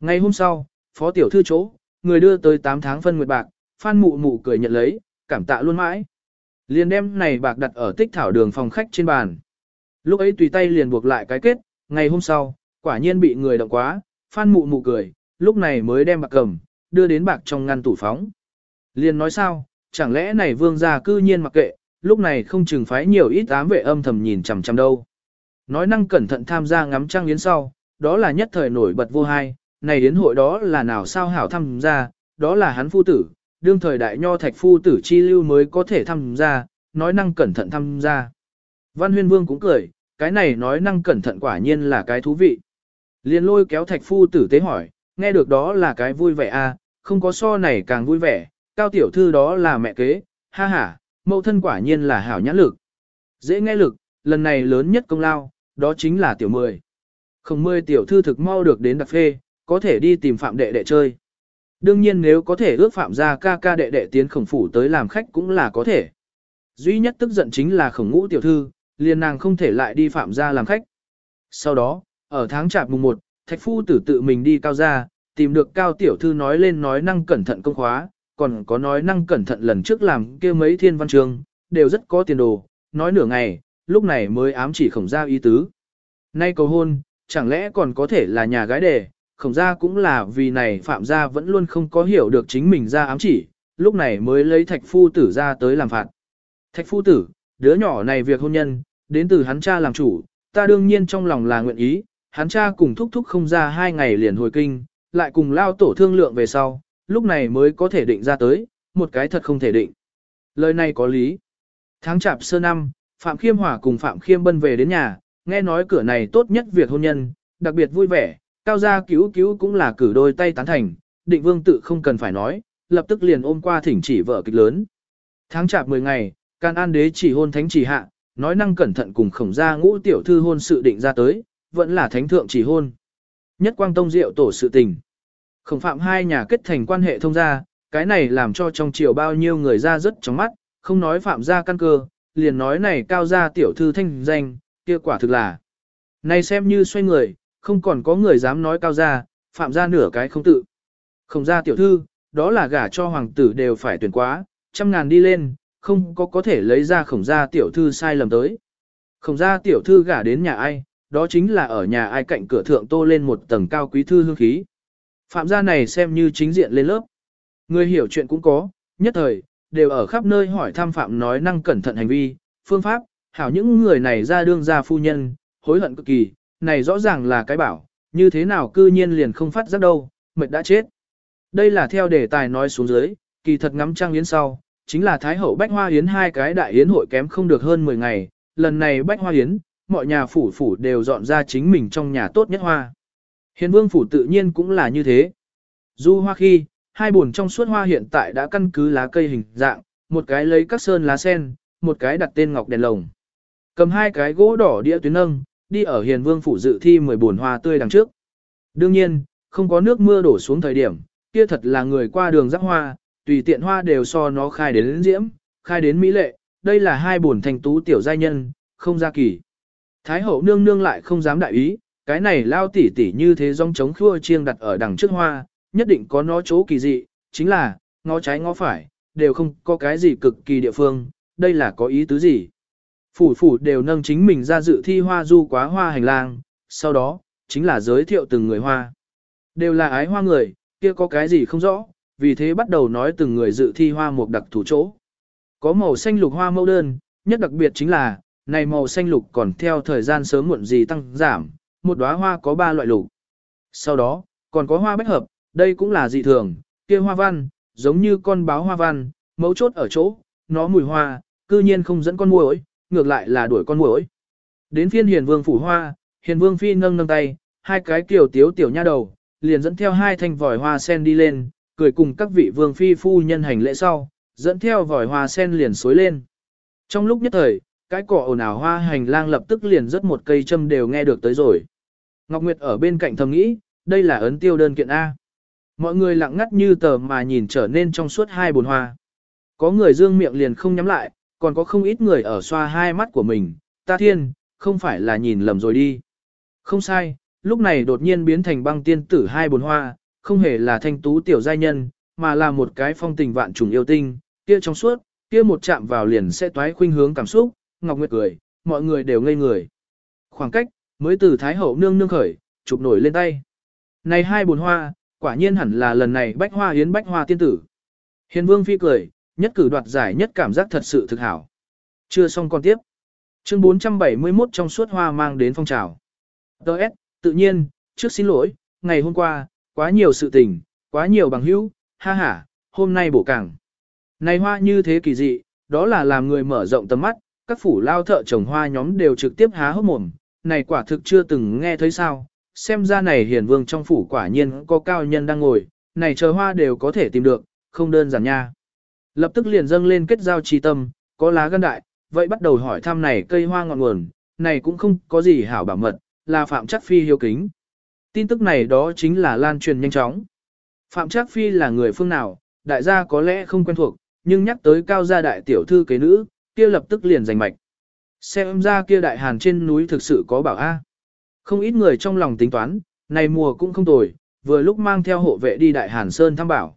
Ngày hôm sau, phó tiểu thư chỗ, người đưa tới 8 tháng phân nguyệt bạc, Phan Mụ Mụ cười nhận lấy, cảm tạ luôn mãi. Liền đem này bạc đặt ở tích thảo đường phòng khách trên bàn. Lúc ấy tùy tay liền buộc lại cái kết, ngày hôm sau, quả nhiên bị người động quá, Phan Mụ Mụ cười, lúc này mới đem bạc cầm, đưa đến bạc trong ngăn tủ phóng. Liền nói sao, chẳng lẽ này vương gia cư nhiên mặc kệ, lúc này không chừng phái nhiều ít ám vệ âm thầm nhìn chằm chằm đâu. Nói năng cẩn thận tham gia ngắm trăng yến sau, đó là nhất thời nổi bật vô hai, này yến hội đó là nào sao hảo tham gia, đó là hắn phu tử, đương thời đại nho thạch phu tử chi lưu mới có thể tham gia, nói năng cẩn thận tham gia. Văn huyên vương cũng cười, cái này nói năng cẩn thận quả nhiên là cái thú vị. Liên lôi kéo thạch phu tử tế hỏi, nghe được đó là cái vui vẻ à, không có so này càng vui vẻ, cao tiểu thư đó là mẹ kế, ha ha, mẫu thân quả nhiên là hảo nhãn lực. Dễ nghe lực, lần này lớn nhất công lao, đó chính là tiểu mười. Không mười tiểu thư thực mau được đến đặc phê, có thể đi tìm phạm đệ đệ chơi. Đương nhiên nếu có thể ước phạm ra ca ca đệ đệ tiến khổng phủ tới làm khách cũng là có thể. Duy nhất tức giận chính là khổng ngũ tiểu thư, liền nàng không thể lại đi phạm ra làm khách. Sau đó, ở tháng chạp mùng 1, thạch phu tử tự mình đi cao ra, tìm được cao tiểu thư nói lên nói năng cẩn thận công khóa, còn có nói năng cẩn thận lần trước làm kia mấy thiên văn chương, đều rất có tiền đồ, nói nửa ngày, lúc này mới ám chỉ khổng gia ý tứ. Nay cầu hôn, chẳng lẽ còn có thể là nhà gái đề, khổng gia cũng là vì này phạm gia vẫn luôn không có hiểu được chính mình ra ám chỉ, lúc này mới lấy thạch phu tử ra tới làm phạt. Thạch phu tử, đứa nhỏ này việc hôn nhân, đến từ hắn cha làm chủ, ta đương nhiên trong lòng là nguyện ý, hắn cha cùng thúc thúc không ra hai ngày liền hồi kinh, lại cùng lao tổ thương lượng về sau, lúc này mới có thể định ra tới, một cái thật không thể định. Lời này có lý. Tháng chạp sơ năm, Phạm Khiêm Hòa cùng Phạm Khiêm Bân về đến nhà, nghe nói cửa này tốt nhất việc hôn nhân, đặc biệt vui vẻ, cao gia cứu cứu cũng là cử đôi tay tán thành, định vương tự không cần phải nói, lập tức liền ôm qua thỉnh chỉ vợ kịch lớn. Tháng chạp 10 ngày, can an đế chỉ hôn thánh chỉ hạ, nói năng cẩn thận cùng khổng gia ngũ tiểu thư hôn sự định ra tới, vẫn là thánh thượng chỉ hôn. Nhất quang tông diệu tổ sự tình. Khổng phạm hai nhà kết thành quan hệ thông gia, cái này làm cho trong triều bao nhiêu người ra rất chóng mắt, không nói phạm gia căn cơ, liền nói này cao gia tiểu thư thanh danh, kia quả thực là. Này xem như xoay người, không còn có người dám nói cao gia, phạm gia nửa cái không tự. Khổng gia tiểu thư, đó là gả cho hoàng tử đều phải tuyển quá, trăm ngàn đi lên, không có có thể lấy ra khổng gia tiểu thư sai lầm tới. Khổng gia tiểu thư gả đến nhà ai, đó chính là ở nhà ai cạnh cửa thượng tô lên một tầng cao quý thư hương khí. Phạm gia này xem như chính diện lên lớp. Người hiểu chuyện cũng có, nhất thời, đều ở khắp nơi hỏi thăm Phạm nói năng cẩn thận hành vi, phương pháp, hảo những người này ra đương gia phu nhân, hối hận cực kỳ, này rõ ràng là cái bảo, như thế nào cư nhiên liền không phát giác đâu, mệt đã chết. Đây là theo đề tài nói xuống dưới, kỳ thật ngắm trăng yến sau, chính là Thái Hậu Bách Hoa Yến hai cái đại yến hội kém không được hơn 10 ngày, lần này Bách Hoa Yến, mọi nhà phủ phủ đều dọn ra chính mình trong nhà tốt nhất hoa. Hiền vương phủ tự nhiên cũng là như thế. Du hoa khi, hai buồn trong suốt hoa hiện tại đã căn cứ lá cây hình dạng, một cái lấy các sơn lá sen, một cái đặt tên ngọc đèn lồng. Cầm hai cái gỗ đỏ đĩa tuyến nâng, đi ở hiền vương phủ dự thi 10 buồn hoa tươi đằng trước. Đương nhiên, không có nước mưa đổ xuống thời điểm, kia thật là người qua đường rắc hoa, tùy tiện hoa đều so nó khai đến diễm, khai đến mỹ lệ, đây là hai buồn thành tú tiểu giai nhân, không ra kỳ. Thái hậu nương nương lại không dám đại ý, cái này lao tỉ tỉ như thế rong trống khua chiêng đặt ở đằng trước hoa, nhất định có nó chỗ kỳ dị, chính là, ngó trái ngó phải, đều không có cái gì cực kỳ địa phương, đây là có ý tứ gì. Phủ phủ đều nâng chính mình ra dự thi hoa du quá hoa hành lang, sau đó, chính là giới thiệu từng người hoa. Đều là ái hoa người, kia có cái gì không rõ, vì thế bắt đầu nói từng người dự thi hoa một đặc thủ chỗ. Có màu xanh lục hoa mẫu đơn, nhất đặc biệt chính là, này màu xanh lục còn theo thời gian sớm muộn gì tăng giảm, một đóa hoa có ba loại lục. Sau đó, còn có hoa bách hợp, đây cũng là dị thường, kia hoa văn, giống như con báo hoa văn, mấu chốt ở chỗ, nó mùi hoa, cư nhiên không dẫn con muỗi, ngược lại là đuổi con muỗi. Đến phiên hiền vương phủ hoa, hiền vương phi nâng nâng tay, hai cái tiểu tiếu tiểu nha đầu, liền dẫn theo hai thanh vòi hoa sen đi lên, cười cùng các vị vương phi phu nhân hành lễ sau, dẫn theo vòi hoa sen liền xối lên. Trong lúc nhất thời, cái cỏ ồn ào hoa hành lang lập tức liền rất một cây châm đều nghe được tới rồi. Ngọc Nguyệt ở bên cạnh thầm nghĩ, đây là ấn tiêu đơn kiện A. Mọi người lặng ngắt như tờ mà nhìn trở nên trong suốt hai bồn hoa. Có người dương miệng liền không nhắm lại, còn có không ít người ở xoa hai mắt của mình, ta thiên, không phải là nhìn lầm rồi đi. Không sai, lúc này đột nhiên biến thành băng tiên tử hai bồn hoa, không hề là thanh tú tiểu giai nhân, mà là một cái phong tình vạn trùng yêu tinh, kia trong suốt, kia một chạm vào liền sẽ toái khuynh hướng cảm xúc, Ngọc Nguyệt cười, mọi người đều ngây người. Khoảng cách, mới từ Thái Hậu nương nương khởi, chụp nổi lên tay. Này hai bồn hoa, quả nhiên hẳn là lần này bách hoa hiến bách hoa tiên tử. Hiền vương phi cười, nhất cử đoạt giải nhất cảm giác thật sự thực hảo. Chưa xong con tiếp. Chương 471 trong suốt hoa mang đến phong trào. Đợt, tự nhiên, trước xin lỗi, ngày hôm qua, quá nhiều sự tình, quá nhiều bằng hữu, ha ha, hôm nay bổ càng. Này hoa như thế kỳ dị, đó là làm người mở rộng tầm mắt, các phủ lao thợ trồng hoa nhóm đều trực tiếp há hốc mồm, này quả thực chưa từng nghe thấy sao, xem ra này hiền vương trong phủ quả nhiên có cao nhân đang ngồi, này chờ hoa đều có thể tìm được, không đơn giản nha. Lập tức liền dâng lên kết giao trì tâm, có lá gan đại, vậy bắt đầu hỏi thăm này cây hoa ngọn nguồn, này cũng không có gì hảo bảo mật, là Phạm trác Phi hiếu kính. Tin tức này đó chính là lan truyền nhanh chóng. Phạm Trác Phi là người phương nào, đại gia có lẽ không quen thuộc, nhưng nhắc tới cao gia đại tiểu thư kế nữ, kia lập tức liền giành mạch. Xem ra kia đại hàn trên núi thực sự có bảo A. Không ít người trong lòng tính toán, này mùa cũng không tồi, vừa lúc mang theo hộ vệ đi đại hàn sơn thăm bảo.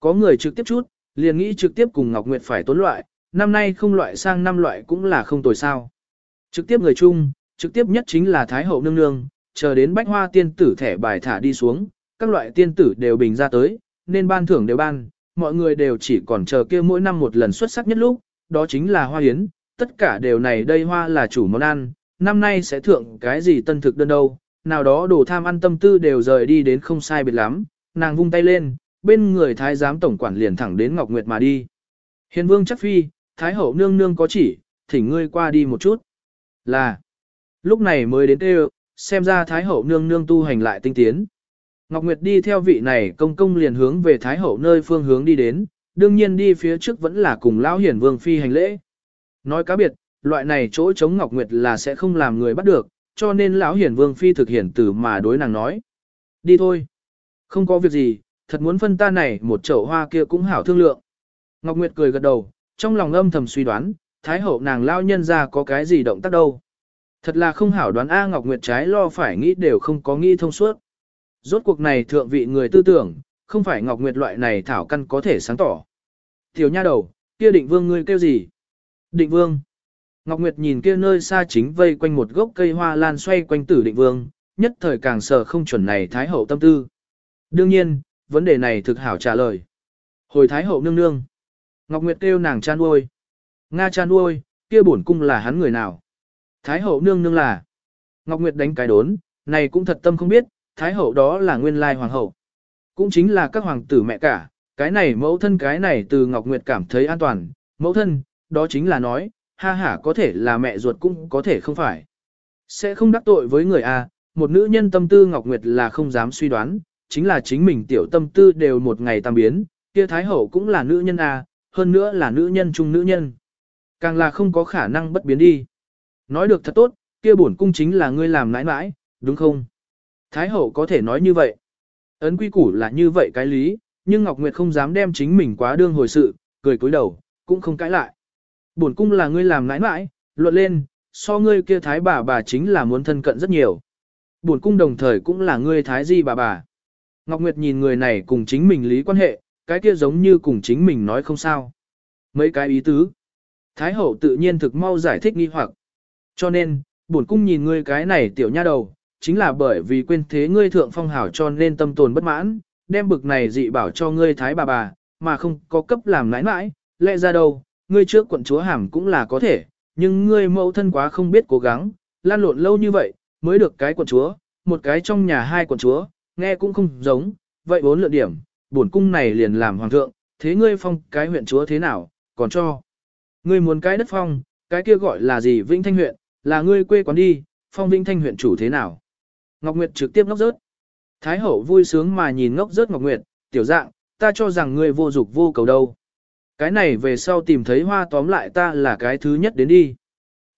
Có người trực tiếp chút, liền nghĩ trực tiếp cùng Ngọc Nguyệt phải tốn loại, năm nay không loại sang năm loại cũng là không tồi sao. Trực tiếp người chung, trực tiếp nhất chính là Thái Hậu Nương Nương, chờ đến bách hoa tiên tử thẻ bài thả đi xuống, các loại tiên tử đều bình ra tới, nên ban thưởng đều ban, mọi người đều chỉ còn chờ kia mỗi năm một lần xuất sắc nhất lúc, đó chính là hoa hiến, tất cả đều này đây hoa là chủ món ăn, năm nay sẽ thượng cái gì tân thực đơn đâu, nào đó đồ tham ăn tâm tư đều rời đi đến không sai biệt lắm, nàng vung tay lên, bên người thái giám tổng quản liền thẳng đến Ngọc Nguyệt mà đi. Hiền vương chắc phi, thái hậu nương nương có chỉ, thỉnh ngươi qua đi một chút. Là, lúc này mới đến kêu, xem ra Thái Hậu nương nương tu hành lại tinh tiến. Ngọc Nguyệt đi theo vị này công công liền hướng về Thái Hậu nơi phương hướng đi đến, đương nhiên đi phía trước vẫn là cùng Lão Hiển Vương Phi hành lễ. Nói cá biệt, loại này chỗ chống Ngọc Nguyệt là sẽ không làm người bắt được, cho nên Lão Hiển Vương Phi thực hiển từ mà đối nàng nói. Đi thôi. Không có việc gì, thật muốn phân ta này một chậu hoa kia cũng hảo thương lượng. Ngọc Nguyệt cười gật đầu, trong lòng âm thầm suy đoán, Thái Hậu nàng lao nhân ra có cái gì động tác đâu. Thật là không hảo đoán A Ngọc Nguyệt trái lo phải nghĩ đều không có nghĩ thông suốt. Rốt cuộc này thượng vị người tư tưởng, không phải Ngọc Nguyệt loại này thảo căn có thể sáng tỏ. Tiểu nha đầu, kia định vương ngươi kêu gì? Định vương. Ngọc Nguyệt nhìn kia nơi xa chính vây quanh một gốc cây hoa lan xoay quanh tử định vương, nhất thời càng sợ không chuẩn này Thái Hậu tâm tư. Đương nhiên, vấn đề này thực hảo trả lời. Hồi Thái Hậu nương nương. Ngọc Nguyệt kêu nàng chan uôi Nga chan uôi kia bổn cung là hắn người nào? Thái Hậu nương nương là. Ngọc Nguyệt đánh cái đốn, này cũng thật tâm không biết, Thái Hậu đó là nguyên lai hoàng hậu. Cũng chính là các hoàng tử mẹ cả, cái này mẫu thân cái này từ Ngọc Nguyệt cảm thấy an toàn, mẫu thân, đó chính là nói, ha ha có thể là mẹ ruột cũng có thể không phải. Sẽ không đắc tội với người A, một nữ nhân tâm tư Ngọc Nguyệt là không dám suy đoán, chính là chính mình tiểu tâm tư đều một ngày tam biến, kia Thái Hậu cũng là nữ nhân A, hơn nữa là nữ nhân chung nữ nhân. Càng là không có khả năng bất biến đi. Nói được thật tốt, kia bổn cung chính là ngươi làm nãi nãi, đúng không? Thái Hậu có thể nói như vậy. Ấn quy củ là như vậy cái lý, nhưng Ngọc Nguyệt không dám đem chính mình quá đương hồi sự, cười cúi đầu, cũng không cãi lại. Bổn cung là ngươi làm nãi nãi, luận lên, so ngươi kia thái bà bà chính là muốn thân cận rất nhiều. Bổn cung đồng thời cũng là ngươi thái di bà bà. Ngọc Nguyệt nhìn người này cùng chính mình lý quan hệ, cái kia giống như cùng chính mình nói không sao. Mấy cái ý tứ. Thái hậu tự nhiên thực mau giải thích nghi hoặc. Cho nên, bổn cung nhìn ngươi cái này tiểu nha đầu, chính là bởi vì quên thế ngươi thượng phong hảo cho nên tâm tồn bất mãn, đem bực này dị bảo cho ngươi thái bà bà, mà không có cấp làm nãi nãi, lẽ ra đâu, ngươi trước quận chúa hàm cũng là có thể, nhưng ngươi mẫu thân quá không biết cố gắng, lan lộn lâu như vậy, mới được cái quận chúa, một cái trong nhà hai quận chúa, nghe cũng không giống, vậy bốn lựa điểm, bổn cung này liền làm hoàng thượng, thế ngươi phong cái huyện chúa thế nào, còn cho. Ngươi muốn cái đất phong, cái kia gọi là gì Vĩnh Thanh huyện, là ngươi quê quán đi, phong Vĩnh Thanh huyện chủ thế nào. Ngọc Nguyệt trực tiếp ngốc rớt. Thái hậu vui sướng mà nhìn ngốc rớt Ngọc Nguyệt, tiểu dạng, ta cho rằng ngươi vô dục vô cầu đâu. Cái này về sau tìm thấy hoa tóm lại ta là cái thứ nhất đến đi.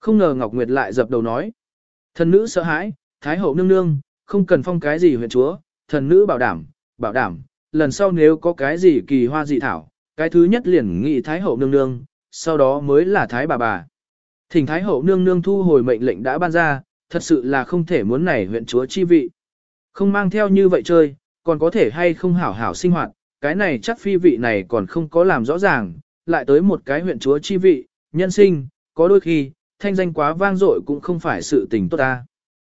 Không ngờ Ngọc Nguyệt lại dập đầu nói. Thần nữ sợ hãi, Thái hậu nương nương, không cần phong cái gì huyện chúa, thần nữ bảo đảm, bảo đảm, lần sau nếu có cái gì kỳ hoa dị thảo, cái thứ nhất liền nghị Thái hậu nương nương, sau đó mới là Thái bà bà. Thỉnh Thái hậu nương nương thu hồi mệnh lệnh đã ban ra, thật sự là không thể muốn này huyện chúa chi vị. Không mang theo như vậy chơi, còn có thể hay không hảo hảo sinh hoạt, cái này chắc phi vị này còn không có làm rõ ràng, lại tới một cái huyện chúa chi vị, nhân sinh, có đôi khi, thanh danh quá vang dội cũng không phải sự tình tốt ta.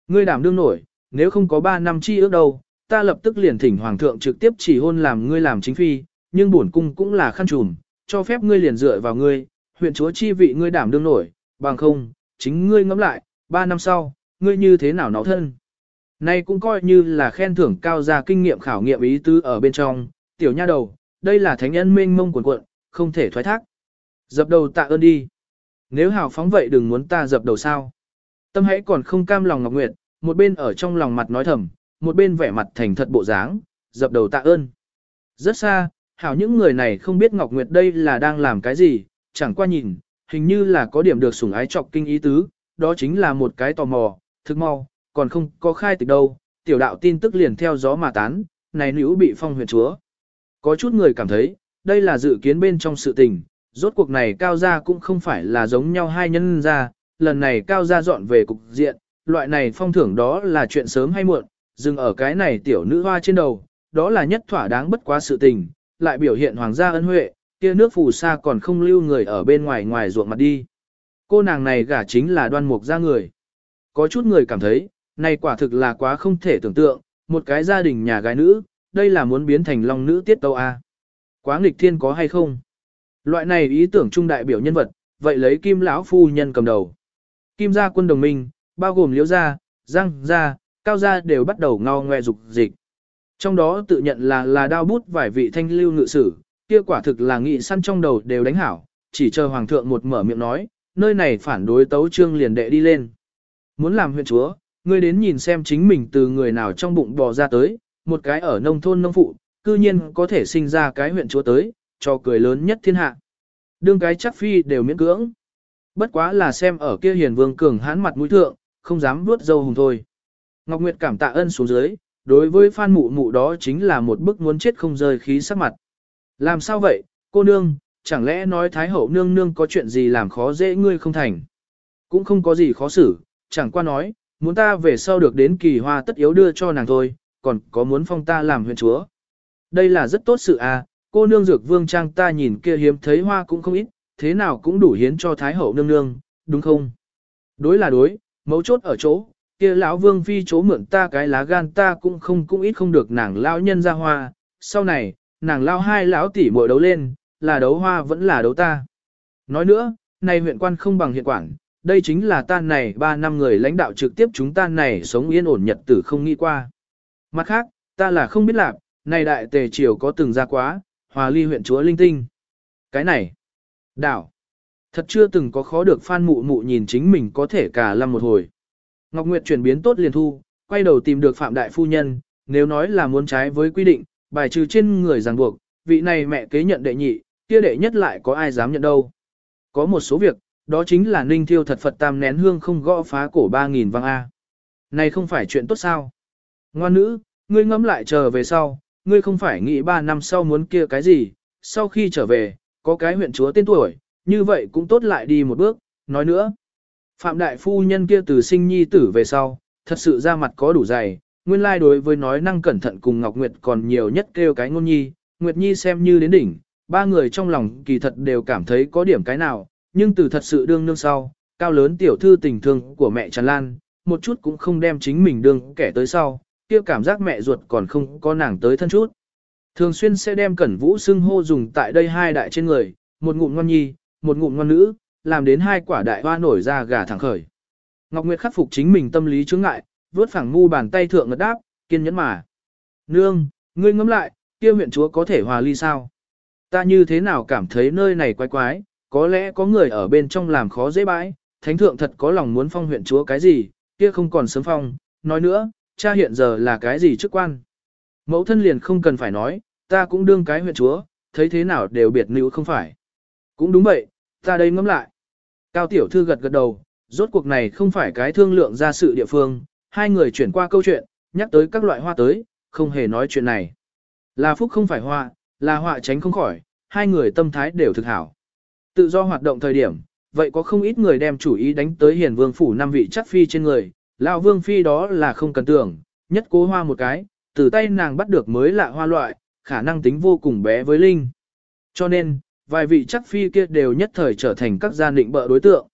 Ngươi đảm đương nổi, nếu không có 3 năm chi ước đâu, ta lập tức liền thỉnh hoàng thượng trực tiếp chỉ hôn làm ngươi làm chính phi, nhưng bổn cung cũng là khăn trùm, cho phép ngươi liền dựa vào ngươi, huyện chúa chi vị ngươi đảm đương nổi, bằng không, chính ngươi ngẫm lại, 3 năm sau, ngươi như thế nào nó thân. Nay cũng coi như là khen thưởng cao gia kinh nghiệm khảo nghiệm ý tứ ở bên trong, tiểu nha đầu, đây là thánh nhân mênh mông quần cuộn, không thể thoái thác. Dập đầu tạ ơn đi. Nếu hào phóng vậy đừng muốn ta dập đầu sao. Tâm hãy còn không cam lòng Ngọc Nguyệt, một bên ở trong lòng mặt nói thầm, một bên vẻ mặt thành thật bộ dáng, dập đầu tạ ơn. Rất xa, hảo những người này không biết Ngọc Nguyệt đây là đang làm cái gì, chẳng qua nhìn, hình như là có điểm được sủng ái trọc kinh ý tứ, đó chính là một cái tò mò, thức mau, còn không có khai tịch đâu, tiểu đạo tin tức liền theo gió mà tán, này nữ bị phong huyền chúa. Có chút người cảm thấy, đây là dự kiến bên trong sự tình, rốt cuộc này cao gia cũng không phải là giống nhau hai nhân gia, lần này cao gia dọn về cục diện, loại này phong thưởng đó là chuyện sớm hay muộn, dừng ở cái này tiểu nữ hoa trên đầu, đó là nhất thỏa đáng bất quá sự tình, lại biểu hiện hoàng gia ân huệ, kia nước phù sa còn không lưu người ở bên ngoài ngoài ruộng mặt đi. Cô nàng này gả chính là đoan mục gia người. Có chút người cảm thấy, này quả thực là quá không thể tưởng tượng, một cái gia đình nhà gái nữ, đây là muốn biến thành long nữ tiết tâu A. Quá nghịch thiên có hay không? Loại này ý tưởng trung đại biểu nhân vật, vậy lấy kim lão phu nhân cầm đầu. Kim gia quân đồng minh, bao gồm liễu gia, giang gia, cao gia đều bắt đầu ngao ngoe dục dịch. Trong đó tự nhận là là đao bút vài vị thanh lưu ngự sử, kia quả thực là nghị săn trong đầu đều đánh hảo, chỉ chờ hoàng thượng một mở miệng nói, nơi này phản đối tấu trương liền đệ đi lên. Muốn làm huyện chúa, ngươi đến nhìn xem chính mình từ người nào trong bụng bò ra tới, một cái ở nông thôn nông phụ, cư nhiên có thể sinh ra cái huyện chúa tới, cho cười lớn nhất thiên hạ. Đương cái chắc phi đều miễn cưỡng. Bất quá là xem ở kia hiền vương cường hãn mặt mũi thượng, không dám vuốt dâu hùng thôi. Ngọc Nguyệt cảm tạ ân xuống dưới, đối với Phan Mụ Mụ đó chính là một bức muốn chết không rơi khí sắc mặt. Làm sao vậy, cô nương, chẳng lẽ nói Thái Hậu nương nương có chuyện gì làm khó dễ ngươi không thành? Cũng không có gì khó xử, chẳng qua nói, muốn ta về sau được đến kỳ hoa tất yếu đưa cho nàng thôi, còn có muốn phong ta làm huyện chúa. Đây là rất tốt sự à, cô nương dược vương trang ta nhìn kia hiếm thấy hoa cũng không ít, thế nào cũng đủ hiến cho Thái Hậu nương nương, đúng không? Đối là đối, mấu chốt ở chỗ, kia lão vương phi chỗ mượn ta cái lá gan ta cũng không cũng ít không được nàng lão nhân ra hoa, sau này, nàng lao hai lão tỷ muội đấu lên, là đấu hoa vẫn là đấu ta. Nói nữa, này huyện quan không bằng hiện quản, đây chính là ta này ba năm người lãnh đạo trực tiếp chúng ta này sống yên ổn nhật tử không nghĩ qua. Mặt khác, ta là không biết lạc, này đại tề triều có từng ra quá, hòa ly huyện chúa linh tinh. Cái này, đảo, thật chưa từng có khó được phan mụ mụ nhìn chính mình có thể cả làm một hồi. Ngọc Nguyệt chuyển biến tốt liền thu, quay đầu tìm được Phạm Đại Phu Nhân, nếu nói là muốn trái với quy định, bài trừ trên người ràng buộc, vị này mẹ kế nhận đệ nhị, kia đệ nhất lại có ai dám nhận đâu. Có một số việc, đó chính là ninh thiêu thật Phật tam nén hương không gõ phá cổ ba nghìn vang A. Này không phải chuyện tốt sao? Ngoan nữ, ngươi ngẫm lại chờ về sau, ngươi không phải nghĩ 3 năm sau muốn kia cái gì, sau khi trở về, có cái huyện chúa tên tuổi, như vậy cũng tốt lại đi một bước, nói nữa. Phạm đại phu nhân kia từ sinh nhi tử về sau, thật sự ra mặt có đủ dày, nguyên lai đối với nói năng cẩn thận cùng Ngọc Nguyệt còn nhiều nhất kêu cái ngôn nhi, Nguyệt Nhi xem như đến đỉnh, ba người trong lòng kỳ thật đều cảm thấy có điểm cái nào, nhưng từ thật sự đương nương sau, cao lớn tiểu thư tình thương của mẹ Trần Lan, một chút cũng không đem chính mình đương kẻ tới sau, kia cảm giác mẹ ruột còn không có nàng tới thân chút. Thường xuyên sẽ đem cẩn vũ xưng hô dùng tại đây hai đại trên người, một ngụm ngon nhi, một ngụm ngon nữ, làm đến hai quả đại hoa nổi ra gà thẳng khởi. Ngọc Nguyệt khắc phục chính mình tâm lý chướng ngại, vớt phẳng mu bàn tay thượng ngật đáp, kiên nhẫn mà. Nương, ngươi ngẫm lại, kia huyện chúa có thể hòa ly sao? Ta như thế nào cảm thấy nơi này quái quái, có lẽ có người ở bên trong làm khó dễ bãi, thánh thượng thật có lòng muốn phong huyện chúa cái gì, kia không còn sớm phong, nói nữa, cha hiện giờ là cái gì chức quan. Mẫu thân liền không cần phải nói, ta cũng đương cái huyện chúa, thấy thế nào đều biệt nữ không phải. Cũng đúng vậy, ta đây ngẫm lại. Cao tiểu thư gật gật đầu, rốt cuộc này không phải cái thương lượng ra sự địa phương, hai người chuyển qua câu chuyện, nhắc tới các loại hoa tới, không hề nói chuyện này. Là phúc không phải hoa, là họa tránh không khỏi, hai người tâm thái đều thực hảo. Tự do hoạt động thời điểm, vậy có không ít người đem chủ ý đánh tới hiền vương phủ năm vị chắc phi trên người, lão vương phi đó là không cần tưởng, nhất cố hoa một cái, từ tay nàng bắt được mới lạ hoa loại, khả năng tính vô cùng bé với Linh. Cho nên, vài vị chắc phi kia đều nhất thời trở thành các gia định bợ đối tượng.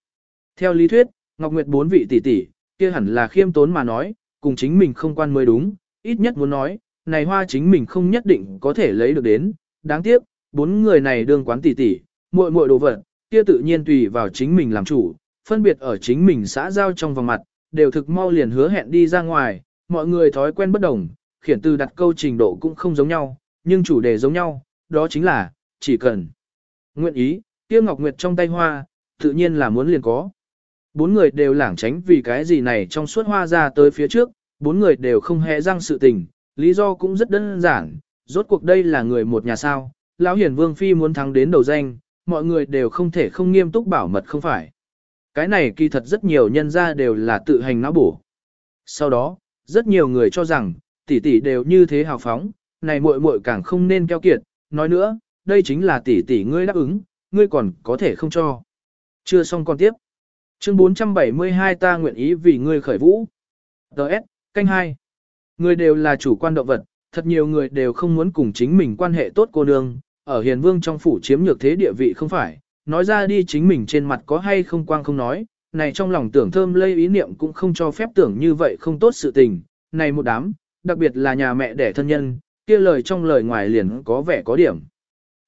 Theo lý thuyết, Ngọc Nguyệt bốn vị tỷ tỷ, kia hẳn là khiêm tốn mà nói, cùng chính mình không quan mới đúng, ít nhất muốn nói, này hoa chính mình không nhất định có thể lấy được đến, đáng tiếc, bốn người này đương quán tỷ tỷ, muội muội đồ vật, kia tự nhiên tùy vào chính mình làm chủ, phân biệt ở chính mình xã giao trong vòng mặt, đều thực mau liền hứa hẹn đi ra ngoài, mọi người thói quen bất đồng, khiển từ đặt câu trình độ cũng không giống nhau, nhưng chủ đề giống nhau, đó chính là, chỉ cần nguyện ý, kia ngọc nguyệt trong tay hoa, tự nhiên là muốn liền có. Bốn người đều lảng tránh vì cái gì này trong suốt hoa ra tới phía trước, bốn người đều không hề răng sự tình, lý do cũng rất đơn giản, rốt cuộc đây là người một nhà sao, lão hiển vương phi muốn thắng đến đầu danh, mọi người đều không thể không nghiêm túc bảo mật không phải. Cái này kỳ thật rất nhiều nhân gia đều là tự hành não bổ. Sau đó, rất nhiều người cho rằng, tỷ tỷ đều như thế hào phóng, này muội muội càng không nên keo kiệt, nói nữa, đây chính là tỷ tỷ ngươi đáp ứng, ngươi còn có thể không cho. Chưa xong còn tiếp. Chương 472 ta nguyện ý vì ngươi khởi vũ. Đợt, canh 2. Người đều là chủ quan động vật, thật nhiều người đều không muốn cùng chính mình quan hệ tốt cô nương, ở hiền vương trong phủ chiếm nhược thế địa vị không phải, nói ra đi chính mình trên mặt có hay không quang không nói, này trong lòng tưởng thơm lây ý niệm cũng không cho phép tưởng như vậy không tốt sự tình, này một đám, đặc biệt là nhà mẹ đẻ thân nhân, kia lời trong lời ngoài liền có vẻ có điểm.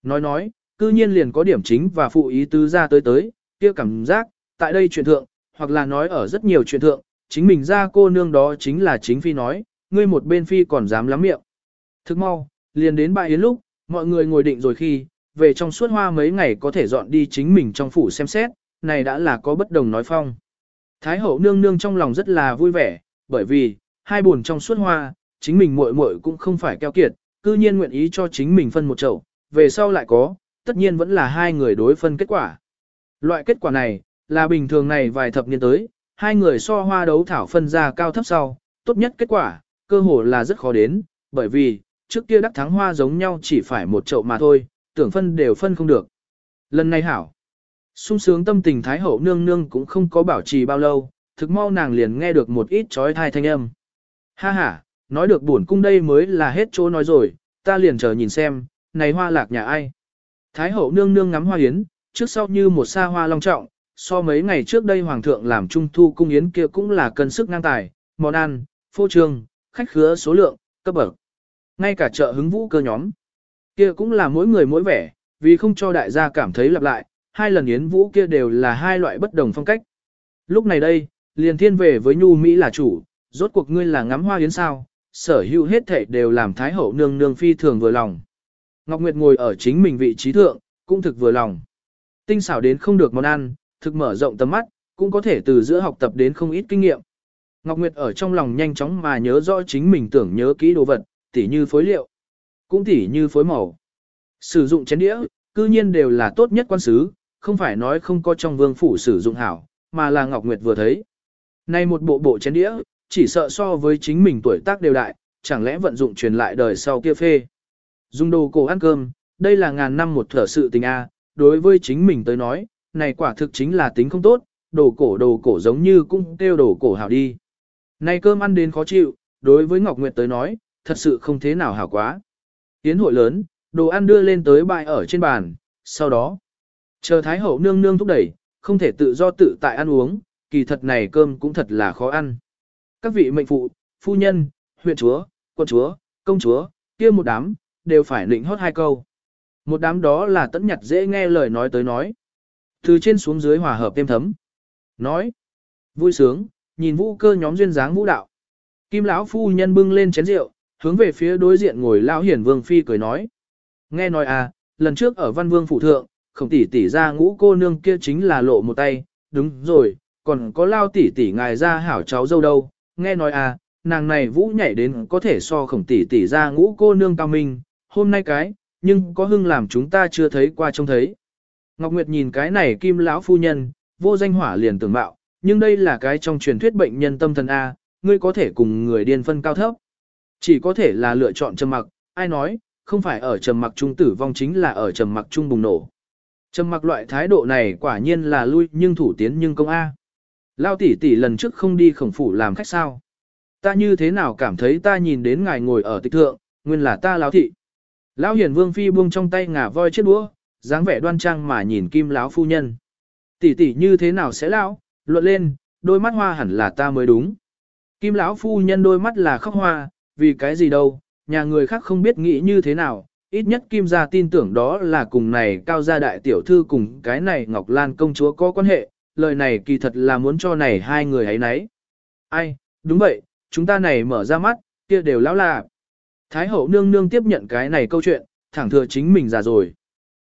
Nói nói, cư nhiên liền có điểm chính và phụ ý tứ ra tới tới, kia cảm giác, tại đây chuyện thượng, hoặc là nói ở rất nhiều chuyện thượng, chính mình ra cô nương đó chính là chính phi nói, ngươi một bên phi còn dám lắm miệng. Thức mau, liền đến bại yến lúc, mọi người ngồi định rồi khi, về trong suốt hoa mấy ngày có thể dọn đi chính mình trong phủ xem xét, này đã là có bất đồng nói phong. Thái hậu nương nương trong lòng rất là vui vẻ, bởi vì, hai buồn trong suốt hoa, chính mình muội muội cũng không phải keo kiệt, cư nhiên nguyện ý cho chính mình phân một chậu, về sau lại có, tất nhiên vẫn là hai người đối phân kết quả. Loại kết quả này, là bình thường này vài thập niên tới, hai người so hoa đấu thảo phân ra cao thấp sau, tốt nhất kết quả, cơ hồ là rất khó đến, bởi vì, trước kia đắc thắng hoa giống nhau chỉ phải một chậu mà thôi, tưởng phân đều phân không được. Lần này hảo, sung sướng tâm tình Thái Hậu nương nương cũng không có bảo trì bao lâu, thực mau nàng liền nghe được một ít trói thai thanh âm. Ha ha, nói được buồn cung đây mới là hết chỗ nói rồi, ta liền chờ nhìn xem, này hoa lạc nhà ai. Thái Hậu nương nương ngắm hoa yến, trước sau như một xa hoa long trọng, so mấy ngày trước đây Hoàng thượng làm trung thu cung yến kia cũng là cân sức ngang tài, món ăn, phô trương, khách khứa số lượng, cấp bậc. Ngay cả chợ hứng vũ cơ nhóm. Kia cũng là mỗi người mỗi vẻ, vì không cho đại gia cảm thấy lặp lại, hai lần yến vũ kia đều là hai loại bất đồng phong cách. Lúc này đây, liền thiên về với Nhu Mỹ là chủ, rốt cuộc ngươi là ngắm hoa yến sao, sở hữu hết thảy đều làm Thái Hậu nương nương phi thường vừa lòng. Ngọc Nguyệt ngồi ở chính mình vị trí thượng, cũng thực vừa lòng. Tinh xảo đến không được món ăn, thực mở rộng tầm mắt, cũng có thể từ giữa học tập đến không ít kinh nghiệm. Ngọc Nguyệt ở trong lòng nhanh chóng mà nhớ rõ chính mình tưởng nhớ kỹ đồ vật, tỉ như phối liệu, cũng tỉ như phối màu. Sử dụng chén đĩa, cư nhiên đều là tốt nhất quan sứ, không phải nói không có trong vương phủ sử dụng hảo, mà là Ngọc Nguyệt vừa thấy. Nay một bộ bộ chén đĩa, chỉ sợ so với chính mình tuổi tác đều đại, chẳng lẽ vận dụng truyền lại đời sau kia phê. Dùng đồ cổ ăn cơm, đây là ngàn năm một thở sự tình A, đối với chính mình tới nói, này quả thực chính là tính không tốt, đồ cổ đồ cổ giống như cũng kêu đồ cổ hảo đi. Này cơm ăn đến khó chịu, đối với Ngọc Nguyệt tới nói, thật sự không thế nào hảo quá. Tiến hội lớn, đồ ăn đưa lên tới bài ở trên bàn, sau đó, chờ Thái Hậu nương nương thúc đẩy, không thể tự do tự tại ăn uống, kỳ thật này cơm cũng thật là khó ăn. Các vị mệnh phụ, phu nhân, huyện chúa, quân chúa, công chúa, kia một đám, đều phải lĩnh hót hai câu. Một đám đó là tẫn nhặt dễ nghe lời nói tới nói. Từ trên xuống dưới hòa hợp thêm thấm. Nói. Vui sướng, nhìn vũ cơ nhóm duyên dáng vũ đạo. Kim lão phu nhân bưng lên chén rượu, hướng về phía đối diện ngồi lão hiển vương phi cười nói. Nghe nói à, lần trước ở văn vương phủ thượng, khổng tỷ tỷ ra ngũ cô nương kia chính là lộ một tay, đúng rồi, còn có lao tỷ tỷ ngài ra hảo cháu dâu đâu, nghe nói à, nàng này vũ nhảy đến có thể so khổng tỷ tỷ ra ngũ cô nương cao minh, hôm nay cái, nhưng có hưng làm chúng ta chưa thấy qua trông thấy. Ngọc Nguyệt nhìn cái này kim lão phu nhân, vô danh hỏa liền tưởng bạo, nhưng đây là cái trong truyền thuyết bệnh nhân tâm thần A, ngươi có thể cùng người điên phân cao thấp. Chỉ có thể là lựa chọn trầm mặc, ai nói, không phải ở trầm mặc trung tử vong chính là ở trầm mặc trung bùng nổ. Trầm mặc loại thái độ này quả nhiên là lui nhưng thủ tiến nhưng công A. Lao tỷ tỷ lần trước không đi khổng phủ làm khách sao. Ta như thế nào cảm thấy ta nhìn đến ngài ngồi ở tịch thượng, nguyên là ta lão thị. Lão hiển vương phi buông trong tay ngả voi chiếc đũa, dáng vẻ đoan trang mà nhìn kim lão phu nhân. Tỷ tỷ như thế nào sẽ lão, luận lên, đôi mắt hoa hẳn là ta mới đúng. Kim lão phu nhân đôi mắt là khóc hoa, vì cái gì đâu, nhà người khác không biết nghĩ như thế nào, ít nhất kim gia tin tưởng đó là cùng này cao gia đại tiểu thư cùng cái này Ngọc Lan công chúa có quan hệ, lời này kỳ thật là muốn cho này hai người ấy nấy. Ai, đúng vậy, chúng ta này mở ra mắt, kia đều lão là. Thái hậu nương nương tiếp nhận cái này câu chuyện, thẳng thừa chính mình già rồi.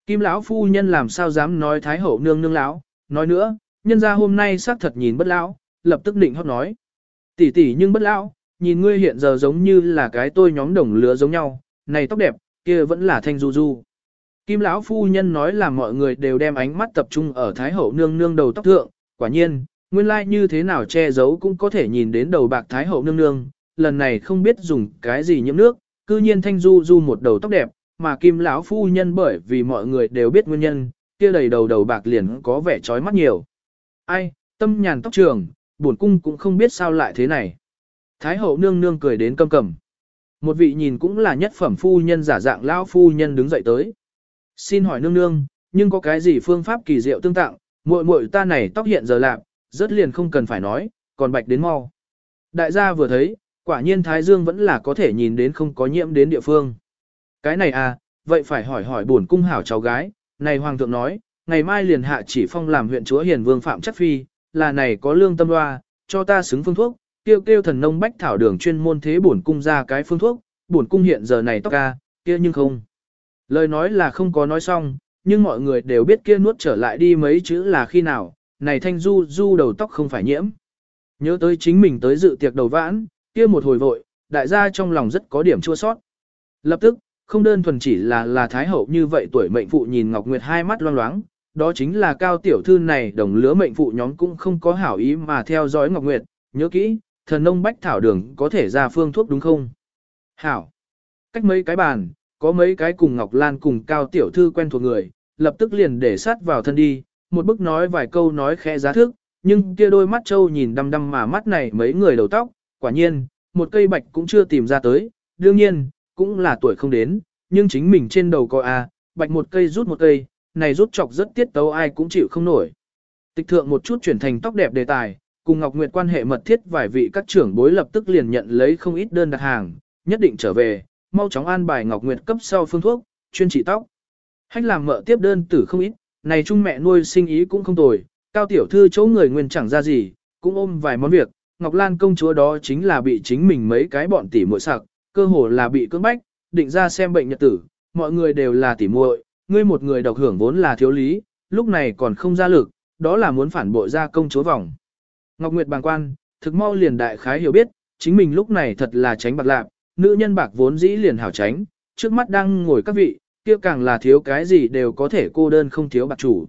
Kim lão phu nhân làm sao dám nói thái hậu nương nương lão, nói nữa, nhân ra hôm nay xác thật nhìn bất lão, lập tức định hót nói. Tỷ tỷ nhưng bất lão, nhìn ngươi hiện giờ giống như là cái tôi nhóm đồng lứa giống nhau, này tóc đẹp, kia vẫn là thanh du du. Kim lão phu nhân nói là mọi người đều đem ánh mắt tập trung ở thái hậu nương nương đầu tóc thượng, quả nhiên, nguyên lai like như thế nào che giấu cũng có thể nhìn đến đầu bạc thái hậu nương nương, lần này không biết dùng cái gì nhiễm nước, cư nhiên thanh du du một đầu tóc đẹp, mà kim lão phu nhân bởi vì mọi người đều biết nguyên nhân, kia đầy đầu đầu bạc liền có vẻ trói mắt nhiều. Ai, tâm nhàn tóc trường, buồn cung cũng không biết sao lại thế này. Thái hậu nương nương cười đến câm cầm. Một vị nhìn cũng là nhất phẩm phu nhân giả dạng lão phu nhân đứng dậy tới. Xin hỏi nương nương, nhưng có cái gì phương pháp kỳ diệu tương tặng, muội muội ta này tóc hiện giờ lạc, rất liền không cần phải nói, còn bạch đến mau. Đại gia vừa thấy, quả nhiên Thái Dương vẫn là có thể nhìn đến không có nhiễm đến địa phương. Cái này à, vậy phải hỏi hỏi bổn cung hảo cháu gái, này hoàng thượng nói, ngày mai liền hạ chỉ phong làm huyện chúa hiền vương phạm chất phi, là này có lương tâm loa, cho ta xứng phương thuốc, kêu kêu thần nông bách thảo đường chuyên môn thế bổn cung ra cái phương thuốc, bổn cung hiện giờ này tóc ca, kia nhưng không. Lời nói là không có nói xong, nhưng mọi người đều biết kia nuốt trở lại đi mấy chữ là khi nào, này thanh du du đầu tóc không phải nhiễm. Nhớ tới chính mình tới dự tiệc đầu vãn, kia một hồi vội, đại gia trong lòng rất có điểm chua sót. Lập tức, không đơn thuần chỉ là là thái hậu như vậy tuổi mệnh phụ nhìn Ngọc Nguyệt hai mắt loang loáng, đó chính là cao tiểu thư này đồng lứa mệnh phụ nhóm cũng không có hảo ý mà theo dõi Ngọc Nguyệt, nhớ kỹ, thần nông bách thảo đường có thể ra phương thuốc đúng không? Hảo. Cách mấy cái bàn, có mấy cái cùng Ngọc Lan cùng cao tiểu thư quen thuộc người, lập tức liền để sát vào thân đi, một bức nói vài câu nói khẽ giá thức, nhưng kia đôi mắt trâu nhìn đăm đăm mà mắt này mấy người đầu tóc, quả nhiên, một cây bạch cũng chưa tìm ra tới, đương nhiên, cũng là tuổi không đến, nhưng chính mình trên đầu coi a, bạch một cây rút một cây, này rút chọc rất tiết tấu ai cũng chịu không nổi. Tịch thượng một chút chuyển thành tóc đẹp đề tài, cùng Ngọc Nguyệt quan hệ mật thiết vài vị các trưởng bối lập tức liền nhận lấy không ít đơn đặt hàng, nhất định trở về, mau chóng an bài Ngọc Nguyệt cấp sau phương thuốc, chuyên trị tóc. Hách làm mợ tiếp đơn tử không ít, này chung mẹ nuôi sinh ý cũng không tồi, cao tiểu thư chỗ người nguyên chẳng ra gì, cũng ôm vài món việc, Ngọc Lan công chúa đó chính là bị chính mình mấy cái bọn tỷ muội sặc, cơ hồ là bị cưỡng bách, định ra xem bệnh nhật tử, mọi người đều là tỷ muội, ngươi một người độc hưởng vốn là thiếu lý, lúc này còn không ra lực, đó là muốn phản bội ra công chúa vòng. Ngọc Nguyệt bàng quan, thực mau liền đại khái hiểu biết, chính mình lúc này thật là tránh bạc lạc, nữ nhân bạc vốn dĩ liền hảo tránh, trước mắt đang ngồi các vị, kia càng là thiếu cái gì đều có thể cô đơn không thiếu bạc chủ.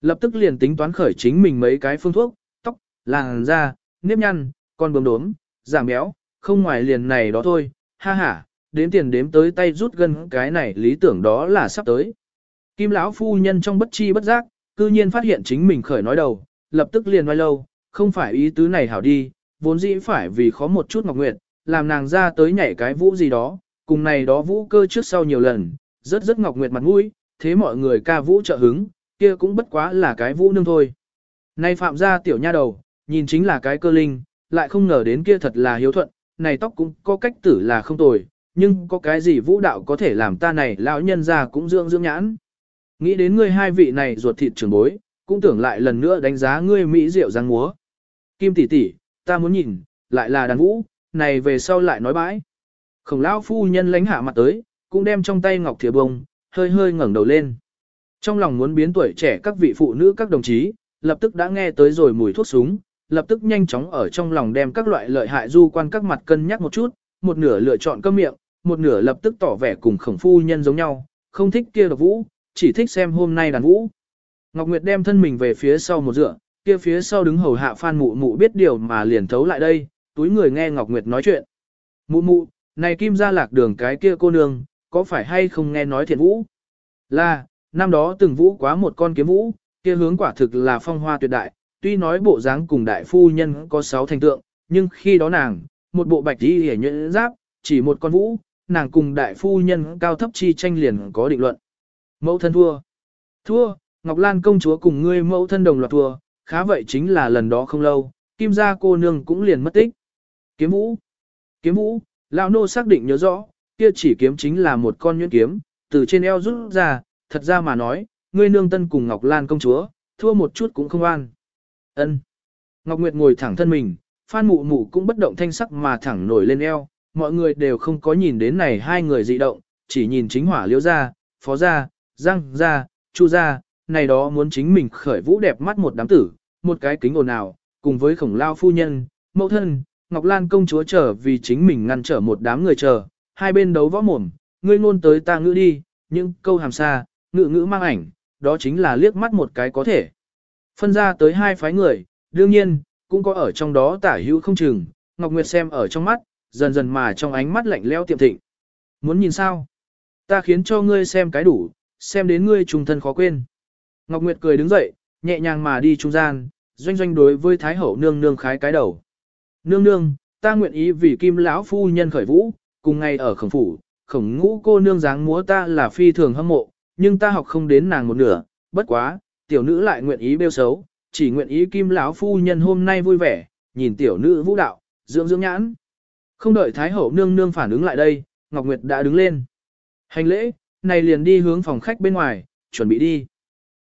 Lập tức liền tính toán khởi chính mình mấy cái phương thuốc, tóc, làn da, nếp nhăn, con bướm đốm, giảm béo, không ngoài liền này đó thôi, ha ha, đếm tiền đếm tới tay rút gần cái này lý tưởng đó là sắp tới. Kim lão phu nhân trong bất chi bất giác, cư nhiên phát hiện chính mình khởi nói đầu, lập tức liền nói lâu, không phải ý tứ này hảo đi, vốn dĩ phải vì khó một chút Ngọc Nguyệt, làm nàng ra tới nhảy cái vũ gì đó, cùng này đó vũ cơ trước sau nhiều lần, rất rất Ngọc Nguyệt mặt mũi, thế mọi người ca vũ trợ hứng, kia cũng bất quá là cái vũ nương thôi. Nay phạm gia tiểu nha đầu, nhìn chính là cái cơ linh, lại không ngờ đến kia thật là hiếu thuận, này tóc cũng có cách tử là không tồi, nhưng có cái gì vũ đạo có thể làm ta này lão nhân ra cũng dưỡng dưỡng nhãn. Nghĩ đến ngươi hai vị này ruột thịt trưởng bối, cũng tưởng lại lần nữa đánh giá ngươi mỹ diệu giang múa. Kim tỷ tỷ, ta muốn nhìn, lại là đàn vũ, này về sau lại nói bãi. Khổng lão phu nhân lánh hạ mặt tới, cũng đem trong tay ngọc thìa bông, hơi hơi ngẩng đầu lên. Trong lòng muốn biến tuổi trẻ các vị phụ nữ các đồng chí, lập tức đã nghe tới rồi mùi thuốc súng, lập tức nhanh chóng ở trong lòng đem các loại lợi hại du quan các mặt cân nhắc một chút, một nửa lựa chọn cơm miệng, một nửa lập tức tỏ vẻ cùng khổng phu nhân giống nhau, không thích kia độc vũ, chỉ thích xem hôm nay đàn vũ. Ngọc Nguyệt đem thân mình về phía sau một dựa, kia phía sau đứng hầu hạ Phan Mụ Mụ biết điều mà liền thấu lại đây, túi người nghe Ngọc Nguyệt nói chuyện. Mụ Mụ, này kim gia lạc đường cái kia cô nương, có phải hay không nghe nói thiện vũ? Là, năm đó từng vũ quá một con kiếm vũ, kia hướng quả thực là phong hoa tuyệt đại, tuy nói bộ dáng cùng đại phu nhân có sáu thành tượng, nhưng khi đó nàng, một bộ bạch đi hề nhuyễn giáp, chỉ một con vũ, nàng cùng đại phu nhân cao thấp chi tranh liền có định luận. Mẫu thân thua. Thua, Ngọc Lan công chúa cùng ngươi mẫu thân đồng loạt thua, khá vậy chính là lần đó không lâu, kim gia cô nương cũng liền mất tích. Kiếm vũ. Kiếm vũ, lão nô xác định nhớ rõ, kia chỉ kiếm chính là một con nhuyễn kiếm, từ trên eo rút ra, thật ra mà nói, ngươi nương tân cùng Ngọc Lan công chúa, thua một chút cũng không an. Ân. Ngọc Nguyệt ngồi thẳng thân mình, Phan Mụ Mụ cũng bất động thanh sắc mà thẳng nổi lên eo, mọi người đều không có nhìn đến này hai người dị động, chỉ nhìn chính hỏa liễu ra, phó ra, răng ra, chu ra, này đó muốn chính mình khởi vũ đẹp mắt một đám tử, một cái kính ồn ào, cùng với khổng lao phu nhân, mẫu thân, Ngọc Lan công chúa chờ vì chính mình ngăn trở một đám người chờ, hai bên đấu võ mồm, ngươi ngôn tới ta ngữ đi, những câu hàm xa, ngữ ngữ mang ảnh, đó chính là liếc mắt một cái có thể. Phân ra tới hai phái người, đương nhiên, cũng có ở trong đó tả hữu không chừng, Ngọc Nguyệt xem ở trong mắt, dần dần mà trong ánh mắt lạnh lẽo tiệm thịnh. Muốn nhìn sao? Ta khiến cho ngươi xem cái đủ, xem đến ngươi trùng thân khó quên. Ngọc Nguyệt cười đứng dậy, nhẹ nhàng mà đi trung gian, doanh doanh đối với Thái Hậu nương nương khái cái đầu. Nương nương, ta nguyện ý vì kim lão phu nhân khởi vũ, cùng ngày ở khổng phủ, khổng ngũ cô nương dáng múa ta là phi thường hâm mộ, nhưng ta học không đến nàng một nửa, bất quá, tiểu nữ lại nguyện ý bêu xấu, chỉ nguyện ý kim lão phu nhân hôm nay vui vẻ, nhìn tiểu nữ vũ đạo, dưỡng dưỡng nhãn. Không đợi Thái Hậu nương nương phản ứng lại đây, Ngọc Nguyệt đã đứng lên. Hành lễ, này liền đi hướng phòng khách bên ngoài, chuẩn bị đi.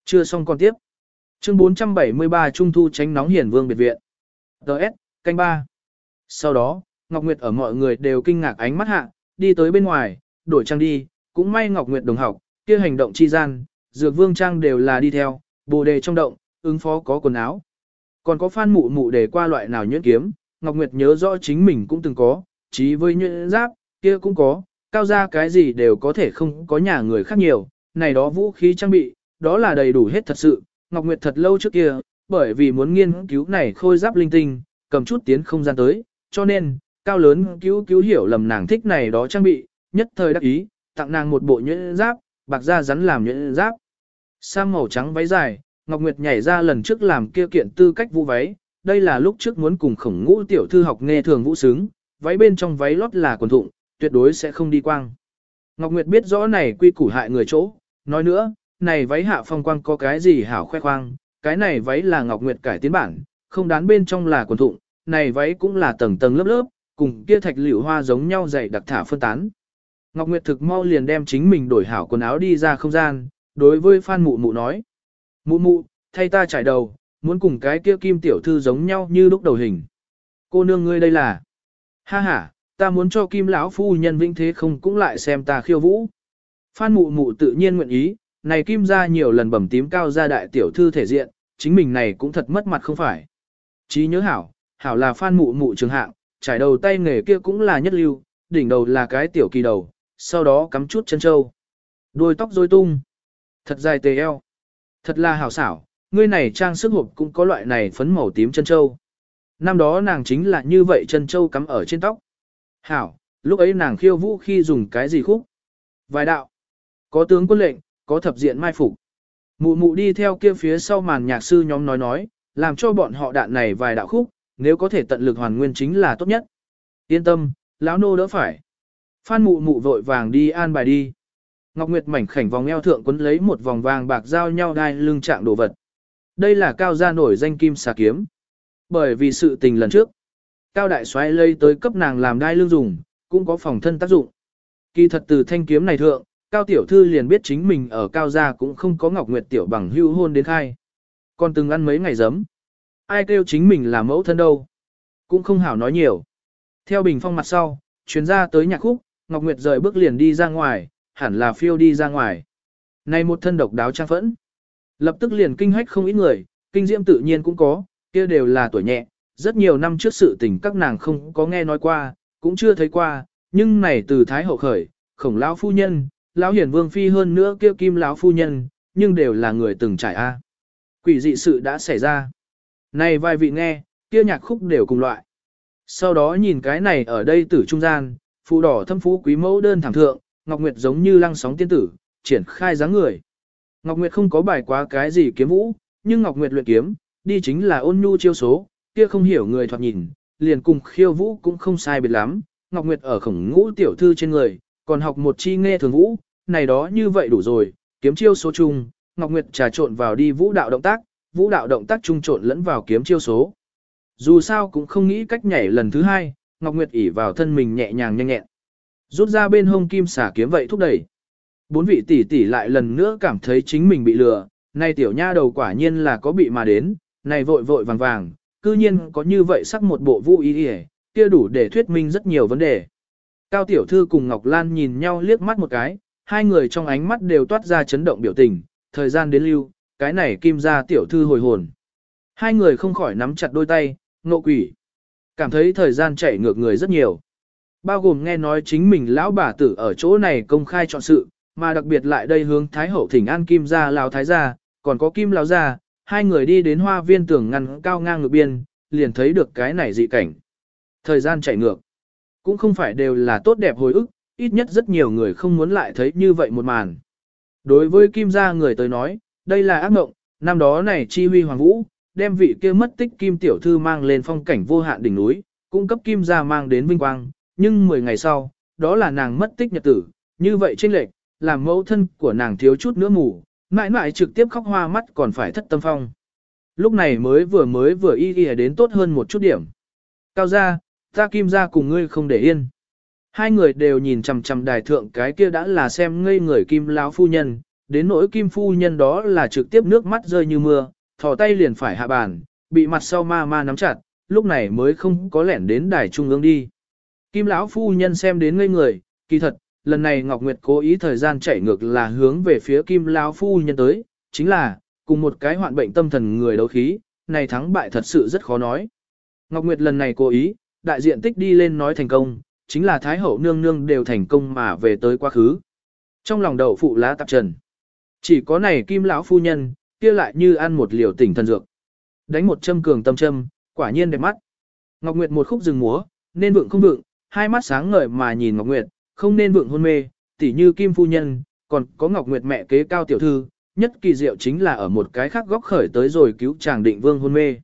Chưa xong còn tiếp. Chương 473 Trung thu tránh nóng hiển vương biệt viện. Đợt, canh ba. Sau đó, Ngọc Nguyệt ở mọi người đều kinh ngạc ánh mắt hạ, đi tới bên ngoài, đổi trang đi, cũng may Ngọc Nguyệt đồng học, kia hành động chi gian, dược vương trang đều là đi theo, bồ đề trong động, ứng phó có quần áo. Còn có Phan Mụ Mụ để qua loại nào nhuyễn kiếm, Ngọc Nguyệt nhớ rõ chính mình cũng từng có, chí với nhuyễn giáp, kia cũng có, cao ra cái gì đều có thể không có nhà người khác nhiều, này đó vũ khí trang bị, đó là đầy đủ hết thật sự. Ngọc Nguyệt thật lâu trước kia, bởi vì muốn nghiên cứu này khôi giáp linh tinh, cầm chút tiến không gian tới, cho nên, cao lớn cứu cứu hiểu lầm nàng thích này đó trang bị, nhất thời đắc ý, tặng nàng một bộ nhuyễn giáp, bạc da rắn làm nhuyễn giáp. Sam màu trắng váy dài, Ngọc Nguyệt nhảy ra lần trước làm kia kiện tư cách vũ váy, đây là lúc trước muốn cùng khổng ngũ tiểu thư học nghe thường vũ sướng, váy bên trong váy lót là quần thụng, tuyệt đối sẽ không đi quang. Ngọc Nguyệt biết rõ này quy củ hại người chỗ, nói nữa, này váy hạ phong quang có cái gì hảo khoe khoang, cái này váy là Ngọc Nguyệt cải tiến bản, không đán bên trong là quần thụng, này váy cũng là tầng tầng lớp lớp, cùng kia thạch liễu hoa giống nhau dày đặc thả phân tán. Ngọc Nguyệt thực mau liền đem chính mình đổi hảo quần áo đi ra không gian, đối với Phan Mụ Mụ nói. Mụ Mụ, thay ta trải đầu, muốn cùng cái kia kim tiểu thư giống nhau như lúc đầu hình. Cô nương ngươi đây là. Ha ha, ta muốn cho kim lão phu nhân vĩnh thế không cũng lại xem ta khiêu vũ. Phan Mụ Mụ tự nhiên nguyện ý, này kim ra nhiều lần bẩm tím cao ra đại tiểu thư thể diện, chính mình này cũng thật mất mặt không phải. Chí nhớ hảo, hảo là Phan Mụ Mụ trường hạng, trải đầu tay nghề kia cũng là nhất lưu, đỉnh đầu là cái tiểu kỳ đầu, sau đó cắm chút chân châu. Đuôi tóc rối tung. Thật dài tề eo. Thật là hảo xảo, ngươi này trang sức hộp cũng có loại này phấn màu tím chân châu. Năm đó nàng chính là như vậy chân châu cắm ở trên tóc. Hảo, lúc ấy nàng khiêu vũ khi dùng cái gì khúc? Vài đạo. Có tướng quân lệnh, có thập diện mai phục. Mụ mụ đi theo kia phía sau màn nhạc sư nhóm nói nói, làm cho bọn họ đạn này vài đạo khúc, nếu có thể tận lực hoàn nguyên chính là tốt nhất. Yên tâm, lão nô đỡ phải. Phan mụ mụ vội vàng đi an bài đi. Ngọc Nguyệt mảnh khảnh vòng eo thượng quấn lấy một vòng vàng bạc giao nhau đai lưng trạng đồ vật. Đây là cao gia nổi danh kim xà kiếm. Bởi vì sự tình lần trước, cao đại xoay lây tới cấp nàng làm đai lưng dùng, cũng có phòng thân tác dụng. Kỳ thật từ thanh kiếm này thượng, cao tiểu thư liền biết chính mình ở cao gia cũng không có Ngọc Nguyệt tiểu bằng hưu hôn đến khai. Còn từng ăn mấy ngày giấm. Ai kêu chính mình là mẫu thân đâu. Cũng không hảo nói nhiều. Theo bình phong mặt sau, chuyến ra tới nhạc khúc, Ngọc Nguyệt rời bước liền đi ra ngoài, hẳn là phiêu đi ra ngoài. Này một thân độc đáo trang phẫn. Lập tức liền kinh hách không ít người, kinh diễm tự nhiên cũng có, kia đều là tuổi nhẹ, rất nhiều năm trước sự tình các nàng không có nghe nói qua, cũng chưa thấy qua, nhưng này từ thái hậu khởi, khổng lão phu nhân, lão hiển vương phi hơn nữa kia kim lão phu nhân, nhưng đều là người từng trải a. Quỷ dị sự đã xảy ra. Này vài vị nghe, kia nhạc khúc đều cùng loại. Sau đó nhìn cái này ở đây tử trung gian, phụ đỏ thâm phú quý mẫu đơn thẳng thượng, Ngọc Nguyệt giống như lăng sóng tiên tử, triển khai dáng người. Ngọc Nguyệt không có bài quá cái gì kiếm vũ, nhưng Ngọc Nguyệt luyện kiếm, đi chính là ôn nhu chiêu số, kia không hiểu người thoạt nhìn, liền cùng khiêu vũ cũng không sai biệt lắm. Ngọc Nguyệt ở khổng ngũ tiểu thư trên người, còn học một chi nghe thường vũ, này đó như vậy đủ rồi, kiếm chiêu số chung, Ngọc Nguyệt trà trộn vào đi vũ đạo động tác, vũ đạo động tác trung trộn lẫn vào kiếm chiêu số. Dù sao cũng không nghĩ cách nhảy lần thứ hai, Ngọc Nguyệt ỉ vào thân mình nhẹ nhàng nhanh nhẹn. Rút ra bên hông kim xả kiếm vậy thúc đẩy. Bốn vị tỷ tỷ lại lần nữa cảm thấy chính mình bị lừa, này tiểu nha đầu quả nhiên là có bị mà đến, này vội vội vàng vàng, cư nhiên có như vậy sắc một bộ vũ ý y, kia đủ để thuyết minh rất nhiều vấn đề. Cao tiểu thư cùng Ngọc Lan nhìn nhau liếc mắt một cái, hai người trong ánh mắt đều toát ra chấn động biểu tình, thời gian đến lưu, cái này kim ra tiểu thư hồi hồn. Hai người không khỏi nắm chặt đôi tay, nộ quỷ. Cảm thấy thời gian chạy ngược người rất nhiều. Bao gồm nghe nói chính mình lão bà tử ở chỗ này công khai chọn sự, mà đặc biệt lại đây hướng Thái Hậu thỉnh an Kim gia lào Thái gia, còn có Kim lão gia, hai người đi đến hoa viên tưởng ngăn cao ngang ngược biên, liền thấy được cái này dị cảnh. Thời gian chạy ngược, cũng không phải đều là tốt đẹp hồi ức, ít nhất rất nhiều người không muốn lại thấy như vậy một màn. Đối với Kim gia người tới nói, đây là ác mộng, năm đó này chi huy hoàng vũ, đem vị kia mất tích Kim tiểu thư mang lên phong cảnh vô hạn đỉnh núi, cung cấp Kim gia mang đến vinh quang, nhưng 10 ngày sau, đó là nàng mất tích nhật tử, như vậy chênh lệch, làm mẫu thân của nàng thiếu chút nữa mù, mãi mãi trực tiếp khóc hoa mắt còn phải thất tâm phong. Lúc này mới vừa mới vừa y y đến tốt hơn một chút điểm. Cao gia, ta kim gia cùng ngươi không để yên. Hai người đều nhìn chằm chằm đài thượng cái kia đã là xem ngây người kim lão phu nhân, đến nỗi kim phu nhân đó là trực tiếp nước mắt rơi như mưa, thò tay liền phải hạ bàn, bị mặt sau ma ma nắm chặt, lúc này mới không có lẻn đến đài trung ương đi. Kim lão phu nhân xem đến ngây người, kỳ thật, lần này Ngọc Nguyệt cố ý thời gian chạy ngược là hướng về phía Kim lão phu nhân tới, chính là cùng một cái hoạn bệnh tâm thần người đấu khí, này thắng bại thật sự rất khó nói. Ngọc Nguyệt lần này cố ý, đại diện tích đi lên nói thành công, chính là Thái Hậu nương nương đều thành công mà về tới quá khứ. Trong lòng đậu phụ lá tạp trần. Chỉ có này kim lão phu nhân, kia lại như ăn một liều tỉnh thần dược. Đánh một châm cường tâm châm, quả nhiên đẹp mắt. Ngọc Nguyệt một khúc rừng múa, nên vượng không vượng, hai mắt sáng ngời mà nhìn Ngọc Nguyệt, không nên vượng hôn mê, tỉ như kim phu nhân, còn có Ngọc Nguyệt mẹ kế cao tiểu thư, nhất kỳ diệu chính là ở một cái khác góc khởi tới rồi cứu chàng định vương hôn mê.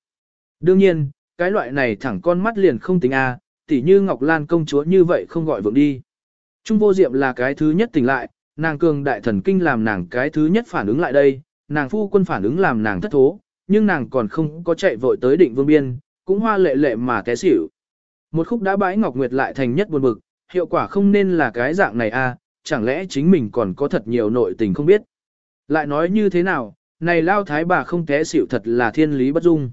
Đương nhiên, cái loại này thẳng con mắt liền không tính a, tỉ như Ngọc Lan công chúa như vậy không gọi vượng đi. Trung vô diệm là cái thứ nhất tỉnh lại, nàng cường đại thần kinh làm nàng cái thứ nhất phản ứng lại đây, nàng phu quân phản ứng làm nàng thất thố, nhưng nàng còn không có chạy vội tới định vương biên, cũng hoa lệ lệ mà té xỉu. Một khúc đã bãi Ngọc Nguyệt lại thành nhất buồn bực, hiệu quả không nên là cái dạng này a, chẳng lẽ chính mình còn có thật nhiều nội tình không biết. Lại nói như thế nào, này lao thái bà không té xỉu thật là thiên lý bất dung.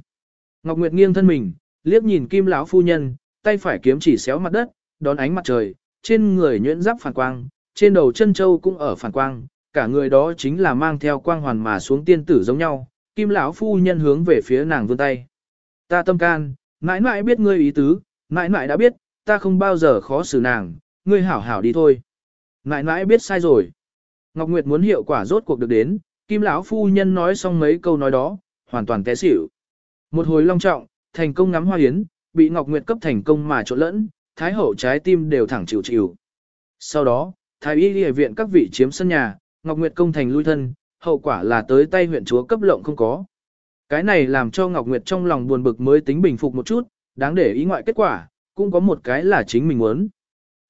Ngọc Nguyệt nghiêng thân mình, liếc nhìn kim lão phu nhân, tay phải kiếm chỉ xéo mặt đất, đón ánh mặt trời, trên người nhuyễn giáp phản quang, trên đầu chân châu cũng ở phản quang, cả người đó chính là mang theo quang hoàn mà xuống tiên tử giống nhau. Kim lão phu nhân hướng về phía nàng vươn tay. Ta tâm can, mãi mãi biết ngươi ý tứ, mãi mãi đã biết, ta không bao giờ khó xử nàng, ngươi hảo hảo đi thôi. Mãi mãi biết sai rồi. Ngọc Nguyệt muốn hiệu quả rốt cuộc được đến, Kim lão phu nhân nói xong mấy câu nói đó, hoàn toàn té xỉu. Một hồi long trọng, thành công ngắm hoa yến, bị Ngọc Nguyệt cấp thành công mà trộn lẫn, thái hậu trái tim đều thẳng chịu chịu. Sau đó, thái y y viện các vị chiếm sân nhà, Ngọc Nguyệt công thành lui thân, hậu quả là tới tay huyện chúa cấp lộng không có. Cái này làm cho Ngọc Nguyệt trong lòng buồn bực mới tính bình phục một chút, đáng để ý ngoại kết quả, cũng có một cái là chính mình muốn.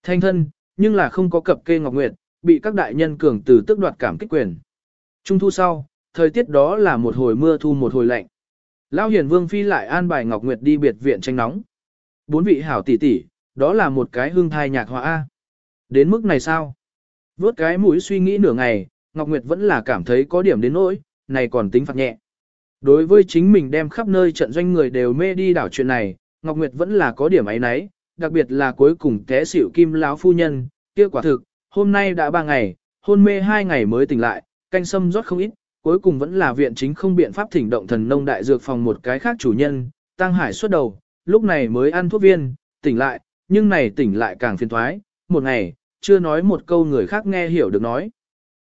Thanh thân, nhưng là không có cập kê Ngọc Nguyệt, bị các đại nhân cường từ tức đoạt cảm kích quyền. Trung thu sau, thời tiết đó là một hồi mưa thu một hồi lạnh. Lão Hiền Vương phi lại an bài Ngọc Nguyệt đi biệt viện tranh nóng. Bốn vị hảo tỷ tỷ, đó là một cái hương thai nhạc họa a. Đến mức này sao? Vốt cái mũi suy nghĩ nửa ngày, Ngọc Nguyệt vẫn là cảm thấy có điểm đến nỗi, này còn tính phạt nhẹ. Đối với chính mình đem khắp nơi trận doanh người đều mê đi đảo chuyện này, Ngọc Nguyệt vẫn là có điểm ấy nấy, đặc biệt là cuối cùng té xỉu kim lão phu nhân, kia quả thực, hôm nay đã ba ngày, hôn mê hai ngày mới tỉnh lại, canh sâm rót không ít, cuối cùng vẫn là viện chính không biện pháp thỉnh động thần nông đại dược phòng một cái khác chủ nhân, Tăng Hải xuất đầu, lúc này mới ăn thuốc viên, tỉnh lại, nhưng này tỉnh lại càng phiền thoái, một ngày, chưa nói một câu người khác nghe hiểu được nói.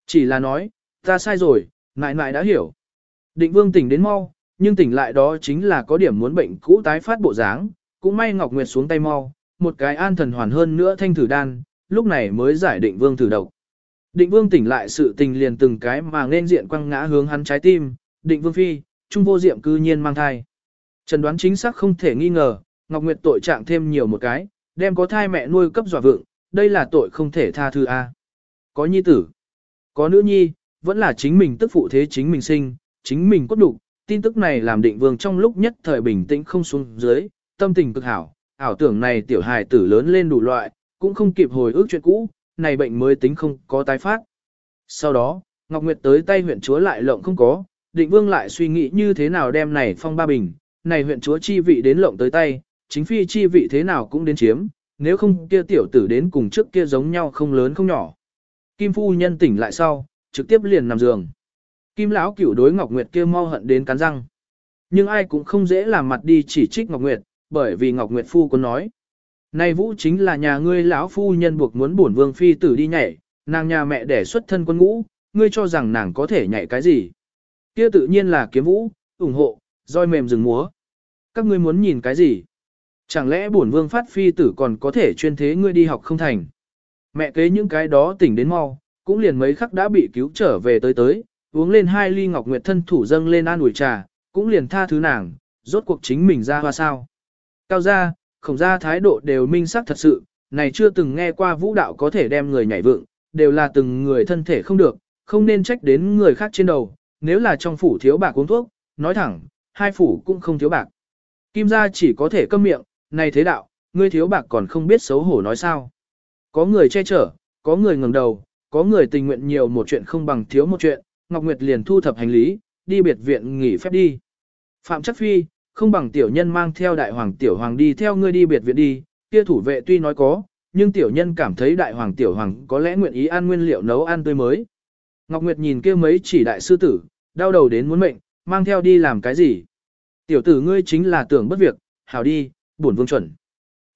Chỉ là nói, ta sai rồi, ngại ngại đã hiểu. Định vương tỉnh đến mau, nhưng tỉnh lại đó chính là có điểm muốn bệnh cũ tái phát bộ dáng, cũng may Ngọc Nguyệt xuống tay mau, một cái an thần hoàn hơn nữa thanh thử đan, lúc này mới giải định vương thử độc. Định vương tỉnh lại sự tình liền từng cái mà nên diện quăng ngã hướng hắn trái tim, định vương phi, trung vô diệm cư nhiên mang thai. Trần đoán chính xác không thể nghi ngờ, Ngọc Nguyệt tội trạng thêm nhiều một cái, đem có thai mẹ nuôi cấp dọa vượng, đây là tội không thể tha thứ a. Có nhi tử, có nữ nhi, vẫn là chính mình tức phụ thế chính mình sinh, chính mình cốt đủ, tin tức này làm định vương trong lúc nhất thời bình tĩnh không xuống dưới, tâm tình cực hảo, ảo tưởng này tiểu hài tử lớn lên đủ loại, cũng không kịp hồi ức chuyện cũ, này bệnh mới tính không có tái phát. Sau đó, Ngọc Nguyệt tới tay huyện chúa lại lộng không có, định vương lại suy nghĩ như thế nào đem này phong ba bình, này huyện chúa chi vị đến lộng tới tay, chính phi chi vị thế nào cũng đến chiếm, nếu không kia tiểu tử đến cùng trước kia giống nhau không lớn không nhỏ. Kim phu nhân tỉnh lại sau, trực tiếp liền nằm giường. Kim lão cửu đối Ngọc Nguyệt kia mau hận đến cắn răng. Nhưng ai cũng không dễ làm mặt đi chỉ trích Ngọc Nguyệt, bởi vì Ngọc Nguyệt phu có nói. Này vũ chính là nhà ngươi lão phu nhân buộc muốn bổn vương phi tử đi nhảy, nàng nhà mẹ đẻ xuất thân quân ngũ, ngươi cho rằng nàng có thể nhảy cái gì. Kia tự nhiên là kiếm vũ, ủng hộ, roi mềm rừng múa. Các ngươi muốn nhìn cái gì? Chẳng lẽ bổn vương phát phi tử còn có thể chuyên thế ngươi đi học không thành? Mẹ kế những cái đó tỉnh đến mau, cũng liền mấy khắc đã bị cứu trở về tới tới, uống lên hai ly ngọc nguyệt thân thủ dâng lên an ủi trà, cũng liền tha thứ nàng, rốt cuộc chính mình ra hoa sao. Cao gia, khổng gia thái độ đều minh sắc thật sự, này chưa từng nghe qua vũ đạo có thể đem người nhảy vượng, đều là từng người thân thể không được, không nên trách đến người khác trên đầu, nếu là trong phủ thiếu bạc uống thuốc, nói thẳng, hai phủ cũng không thiếu bạc. Kim gia chỉ có thể câm miệng, này thế đạo, ngươi thiếu bạc còn không biết xấu hổ nói sao. Có người che chở, có người ngẩng đầu, có người tình nguyện nhiều một chuyện không bằng thiếu một chuyện, Ngọc Nguyệt liền thu thập hành lý, đi biệt viện nghỉ phép đi. Phạm Chắc Phi, không bằng tiểu nhân mang theo đại hoàng tiểu hoàng đi theo ngươi đi biệt viện đi, kia thủ vệ tuy nói có, nhưng tiểu nhân cảm thấy đại hoàng tiểu hoàng có lẽ nguyện ý ăn nguyên liệu nấu ăn tươi mới. Ngọc Nguyệt nhìn kia mấy chỉ đại sư tử, đau đầu đến muốn mệnh, mang theo đi làm cái gì? Tiểu tử ngươi chính là tưởng bất việc, hảo đi, bổn vương chuẩn.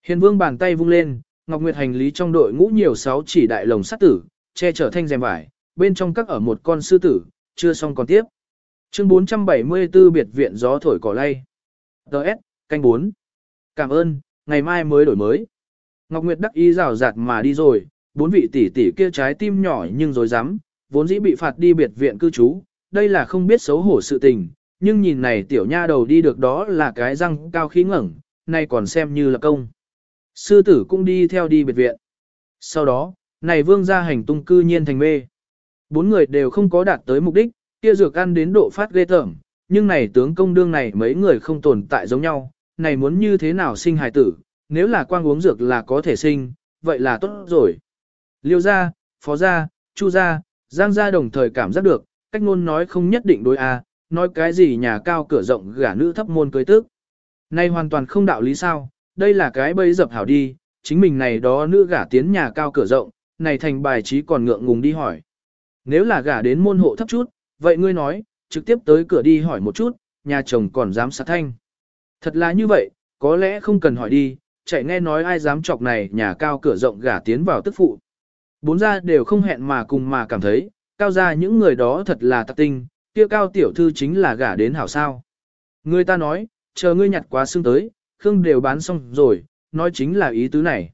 Hiền vương bàn tay vung lên, Ngọc Nguyệt hành lý trong đội ngũ nhiều sáu chỉ đại lồng sắt tử, che chở thanh rèm vải, bên trong các ở một con sư tử, chưa xong còn tiếp. Chương 474 biệt viện gió thổi cỏ lay. Đợt, canh 4. Cảm ơn, ngày mai mới đổi mới. Ngọc Nguyệt đắc ý rào rạt mà đi rồi, bốn vị tỷ tỷ kia trái tim nhỏ nhưng rồi dám, vốn dĩ bị phạt đi biệt viện cư trú, đây là không biết xấu hổ sự tình, nhưng nhìn này tiểu nha đầu đi được đó là cái răng cao khí ngẩng, nay còn xem như là công. Sư tử cũng đi theo đi biệt viện. Sau đó, này vương gia hành tung cư nhiên thành mê. Bốn người đều không có đạt tới mục đích, kia dược ăn đến độ phát ghê tởm, nhưng này tướng công đương này mấy người không tồn tại giống nhau, này muốn như thế nào sinh hài tử, nếu là quang uống dược là có thể sinh, vậy là tốt rồi. Liêu gia, phó gia, chu gia, giang gia đồng thời cảm giác được, cách ngôn nói không nhất định đối a, nói cái gì nhà cao cửa rộng gả nữ thấp môn cưới tức. Này hoàn toàn không đạo lý sao, đây là cái bẫy dập hảo đi, chính mình này đó nữ gả tiến nhà cao cửa rộng, này thành bài trí còn ngượng ngùng đi hỏi. Nếu là gả đến môn hộ thấp chút, vậy ngươi nói, trực tiếp tới cửa đi hỏi một chút, nhà chồng còn dám sát thanh. Thật là như vậy, có lẽ không cần hỏi đi, chạy nghe nói ai dám chọc này nhà cao cửa rộng gả tiến vào tức phụ. Bốn gia đều không hẹn mà cùng mà cảm thấy, cao gia những người đó thật là tạc tinh, kia cao tiểu thư chính là gả đến hảo sao. Người ta nói, chờ ngươi nhặt quá xương tới, khương đều bán xong rồi, nói chính là ý tứ này.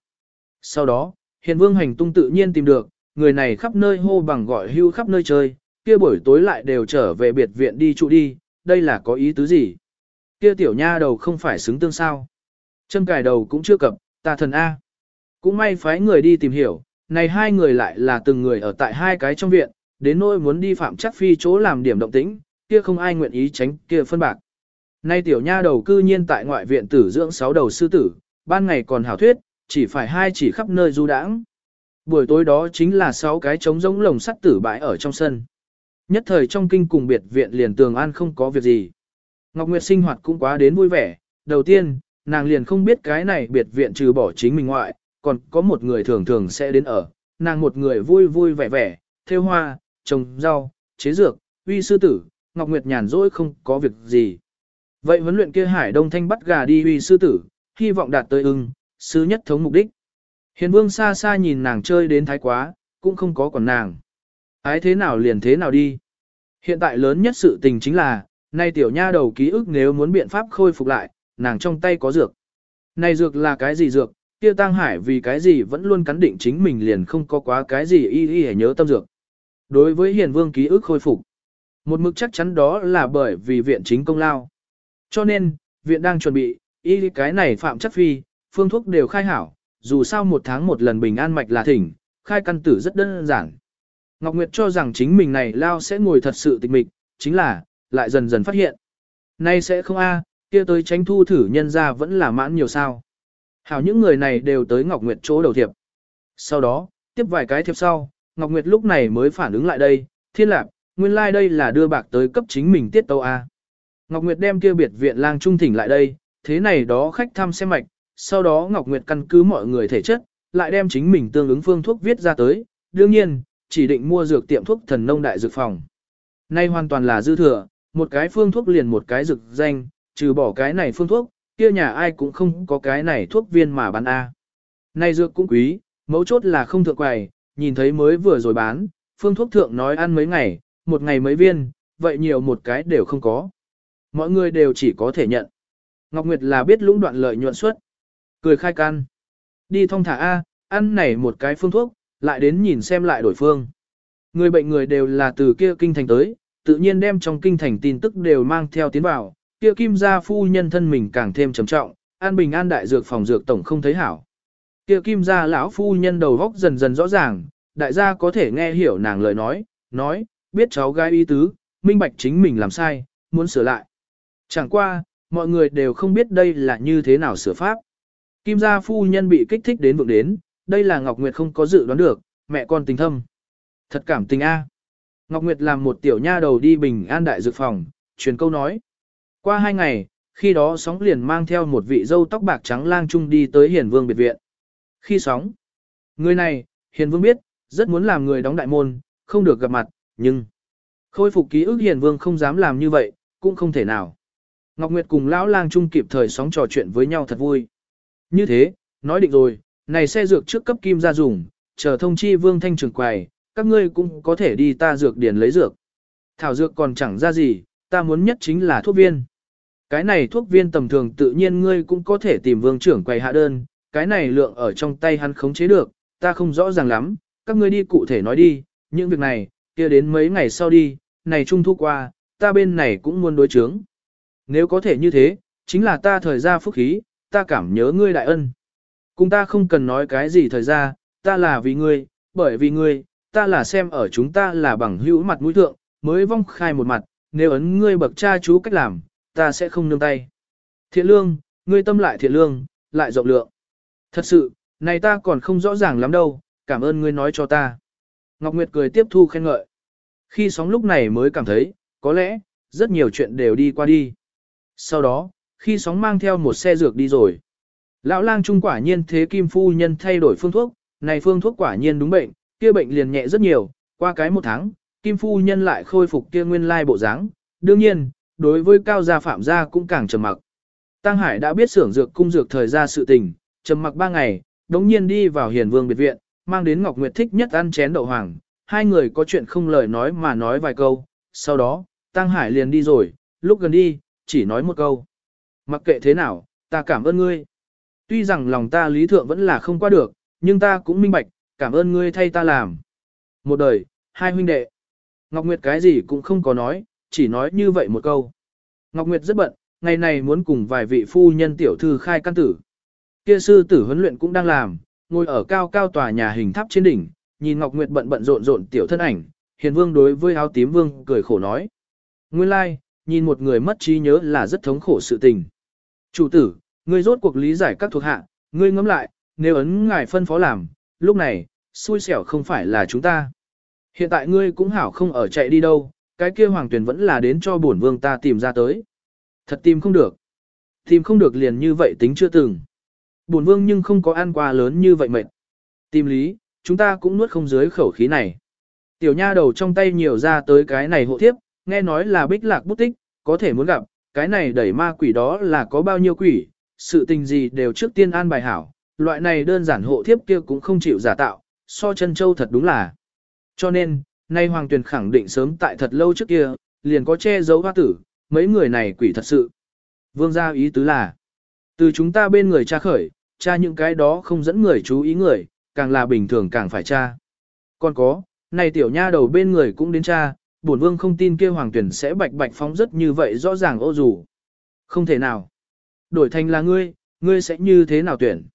Sau đó, hiền vương hành tung tự nhiên tìm được, người này khắp nơi hô bằng gọi hưu khắp nơi chơi, kia buổi tối lại đều trở về biệt viện đi trụ đi, đây là có ý tứ gì? Kia tiểu nha đầu không phải xứng tương sao? Châm cài đầu cũng chưa cập, ta thần A. Cũng may phái người đi tìm hiểu, này hai người lại là từng người ở tại hai cái trong viện, đến nỗi muốn đi phạm chắc phi chỗ làm điểm động tĩnh, kia không ai nguyện ý tránh kia phân bạc. Nay tiểu nha đầu cư nhiên tại ngoại viện tử dưỡng sáu đầu sư tử, ban ngày còn hảo thuyết, chỉ phải hai chỉ khắp nơi du đãng. Buổi tối đó chính là sáu cái trống giống lồng sắt tử bãi ở trong sân. Nhất thời trong kinh cùng biệt viện liền tường an không có việc gì. Ngọc Nguyệt sinh hoạt cũng quá đến vui vẻ, đầu tiên, nàng liền không biết cái này biệt viện trừ bỏ chính mình ngoại, còn có một người thường thường sẽ đến ở, nàng một người vui vui vẻ vẻ, theo hoa, trồng rau, chế dược, uy sư tử, Ngọc Nguyệt nhàn rỗi không có việc gì. Vậy huấn luyện kia Hải Đông Thanh bắt gà đi uy sư tử, hy vọng đạt tới ưng, sứ nhất thống mục đích. Hiền vương xa xa nhìn nàng chơi đến thái quá, cũng không có còn nàng. Ái thế nào liền thế nào đi. Hiện tại lớn nhất sự tình chính là, nay tiểu nha đầu ký ức nếu muốn biện pháp khôi phục lại, nàng trong tay có dược. Này dược là cái gì dược, kia tăng hải vì cái gì vẫn luôn cắn định chính mình liền không có quá cái gì y y hề nhớ tâm dược. Đối với hiền vương ký ức khôi phục, một mực chắc chắn đó là bởi vì viện chính công lao. Cho nên, viện đang chuẩn bị, y cái này phạm chất phi, phương thuốc đều khai hảo, dù sao một tháng một lần bình an mạch là thỉnh, khai căn tử rất đơn giản. Ngọc Nguyệt cho rằng chính mình này lao sẽ ngồi thật sự tịch mịch, chính là, lại dần dần phát hiện. Nay sẽ không a, kia tới tránh thu thử nhân ra vẫn là mãn nhiều sao. Hảo những người này đều tới Ngọc Nguyệt chỗ đầu thiệp. Sau đó, tiếp vài cái thiệp sau, Ngọc Nguyệt lúc này mới phản ứng lại đây, thiên lạc, nguyên lai like đây là đưa bạc tới cấp chính mình tiết tâu A. Ngọc Nguyệt đem kia biệt viện lang trung thỉnh lại đây, thế này đó khách thăm xem mạch, sau đó Ngọc Nguyệt căn cứ mọi người thể chất, lại đem chính mình tương ứng phương thuốc viết ra tới, đương nhiên, chỉ định mua dược tiệm thuốc thần nông đại dược phòng. Nay hoàn toàn là dư thừa, một cái phương thuốc liền một cái dược danh, trừ bỏ cái này phương thuốc, kia nhà ai cũng không có cái này thuốc viên mà bán A. Nay dược cũng quý, mấu chốt là không thượng quầy, nhìn thấy mới vừa rồi bán, phương thuốc thượng nói ăn mấy ngày, một ngày mấy viên, vậy nhiều một cái đều không có. Mọi người đều chỉ có thể nhận. Ngọc Nguyệt là biết lũng đoạn lợi nhuận suất. Cười khai can. Đi thông thả A, ăn này một cái phương thuốc, lại đến nhìn xem lại đổi phương. Người bệnh người đều là từ kia kinh thành tới, tự nhiên đem trong kinh thành tin tức đều mang theo tiến vào, kia kim gia phu nhân thân mình càng thêm trầm trọng, an bình an đại dược phòng dược tổng không thấy hảo. Kia kim gia lão phu nhân đầu góc dần dần rõ ràng, đại gia có thể nghe hiểu nàng lời nói, nói, biết cháu gái ý tứ, minh bạch chính mình làm sai, muốn sửa lại. Chẳng qua, mọi người đều không biết đây là như thế nào sửa pháp. Kim gia phu nhân bị kích thích đến vượng đến, đây là Ngọc Nguyệt không có dự đoán được, mẹ con tình thâm. Thật cảm tình a. Ngọc Nguyệt làm một tiểu nha đầu đi bình an đại dược phòng, truyền câu nói. Qua hai ngày, khi đó sóng liền mang theo một vị dâu tóc bạc trắng lang trung đi tới hiền vương biệt viện. Khi sóng, người này, hiền vương biết, rất muốn làm người đóng đại môn, không được gặp mặt, nhưng khôi phục ký ức hiền vương không dám làm như vậy, cũng không thể nào. Ngọc Nguyệt cùng lão lang trung kịp thời sóng trò chuyện với nhau thật vui. Như thế, nói định rồi, này xe dược trước cấp kim ra dùng, chờ thông chi vương thanh trường quầy, các ngươi cũng có thể đi ta dược điển lấy dược. Thảo dược còn chẳng ra gì, ta muốn nhất chính là thuốc viên. Cái này thuốc viên tầm thường tự nhiên ngươi cũng có thể tìm vương trưởng quầy hạ đơn, cái này lượng ở trong tay hắn khống chế được, ta không rõ ràng lắm, các ngươi đi cụ thể nói đi, những việc này, kia đến mấy ngày sau đi, này trung thu qua, ta bên này cũng muốn đối chướng. Nếu có thể như thế, chính là ta thời gia phúc khí, ta cảm nhớ ngươi đại ân. Cùng ta không cần nói cái gì thời ra, ta là vì ngươi, bởi vì ngươi, ta là xem ở chúng ta là bằng hữu mặt mũi thượng, mới vong khai một mặt, nếu ấn ngươi bậc cha chú cách làm, ta sẽ không nương tay. Thiện lương, ngươi tâm lại thiện lương, lại rộng lượng. Thật sự, này ta còn không rõ ràng lắm đâu, cảm ơn ngươi nói cho ta. Ngọc Nguyệt cười tiếp thu khen ngợi. Khi sóng lúc này mới cảm thấy, có lẽ, rất nhiều chuyện đều đi qua đi. Sau đó, khi sóng mang theo một xe dược đi rồi. Lão lang trung quả nhiên thế kim phu nhân thay đổi phương thuốc, này phương thuốc quả nhiên đúng bệnh, kia bệnh liền nhẹ rất nhiều, qua cái một tháng, kim phu nhân lại khôi phục kia nguyên lai bộ dáng. Đương nhiên, đối với cao gia phạm gia cũng càng trầm mặc. Tăng Hải đã biết xưởng dược cung dược thời ra sự tình, trầm mặc ba ngày, đống nhiên đi vào hiền vương biệt viện, mang đến Ngọc Nguyệt thích nhất ăn chén đậu hoàng, hai người có chuyện không lời nói mà nói vài câu, sau đó, Tăng Hải liền đi rồi, lúc gần đi, chỉ nói một câu. Mặc kệ thế nào, ta cảm ơn ngươi. Tuy rằng lòng ta lý thượng vẫn là không qua được, nhưng ta cũng minh bạch, cảm ơn ngươi thay ta làm. Một đời, hai huynh đệ. Ngọc Nguyệt cái gì cũng không có nói, chỉ nói như vậy một câu. Ngọc Nguyệt rất bận, ngày này muốn cùng vài vị phu nhân tiểu thư khai căn tử. Kia sư tử huấn luyện cũng đang làm, ngồi ở cao cao tòa nhà hình tháp trên đỉnh, nhìn Ngọc Nguyệt bận bận rộn rộn tiểu thân ảnh, Hiền Vương đối với áo tím vương cười khổ nói: "Nguyên lai, like, nhìn một người mất trí nhớ là rất thống khổ sự tình. Chủ tử, ngươi rốt cuộc lý giải các thuộc hạ, ngươi ngẫm lại, nếu ấn ngài phân phó làm, lúc này, xui xẻo không phải là chúng ta. Hiện tại ngươi cũng hảo không ở chạy đi đâu, cái kia hoàng tuyển vẫn là đến cho bổn vương ta tìm ra tới. Thật tìm không được. Tìm không được liền như vậy tính chưa từng. Bổn vương nhưng không có ăn qua lớn như vậy mệt. Tìm lý, chúng ta cũng nuốt không dưới khẩu khí này. Tiểu nha đầu trong tay nhiều ra tới cái này hộ thiếp, nghe nói là bích lạc bút tích, có thể muốn gặp, cái này đẩy ma quỷ đó là có bao nhiêu quỷ, sự tình gì đều trước tiên an bài hảo, loại này đơn giản hộ thiếp kia cũng không chịu giả tạo, so chân châu thật đúng là. Cho nên, nay Hoàng Tuyền khẳng định sớm tại thật lâu trước kia, liền có che giấu hoa tử, mấy người này quỷ thật sự. Vương gia ý tứ là, từ chúng ta bên người cha khởi, cha những cái đó không dẫn người chú ý người, càng là bình thường càng phải cha. Còn có, này tiểu nha đầu bên người cũng đến cha, bổn vương không tin kia hoàng tuyền sẽ bạch bạch phóng rất như vậy rõ ràng ô dù. Không thể nào. Đổi thành là ngươi, ngươi sẽ như thế nào tuyển?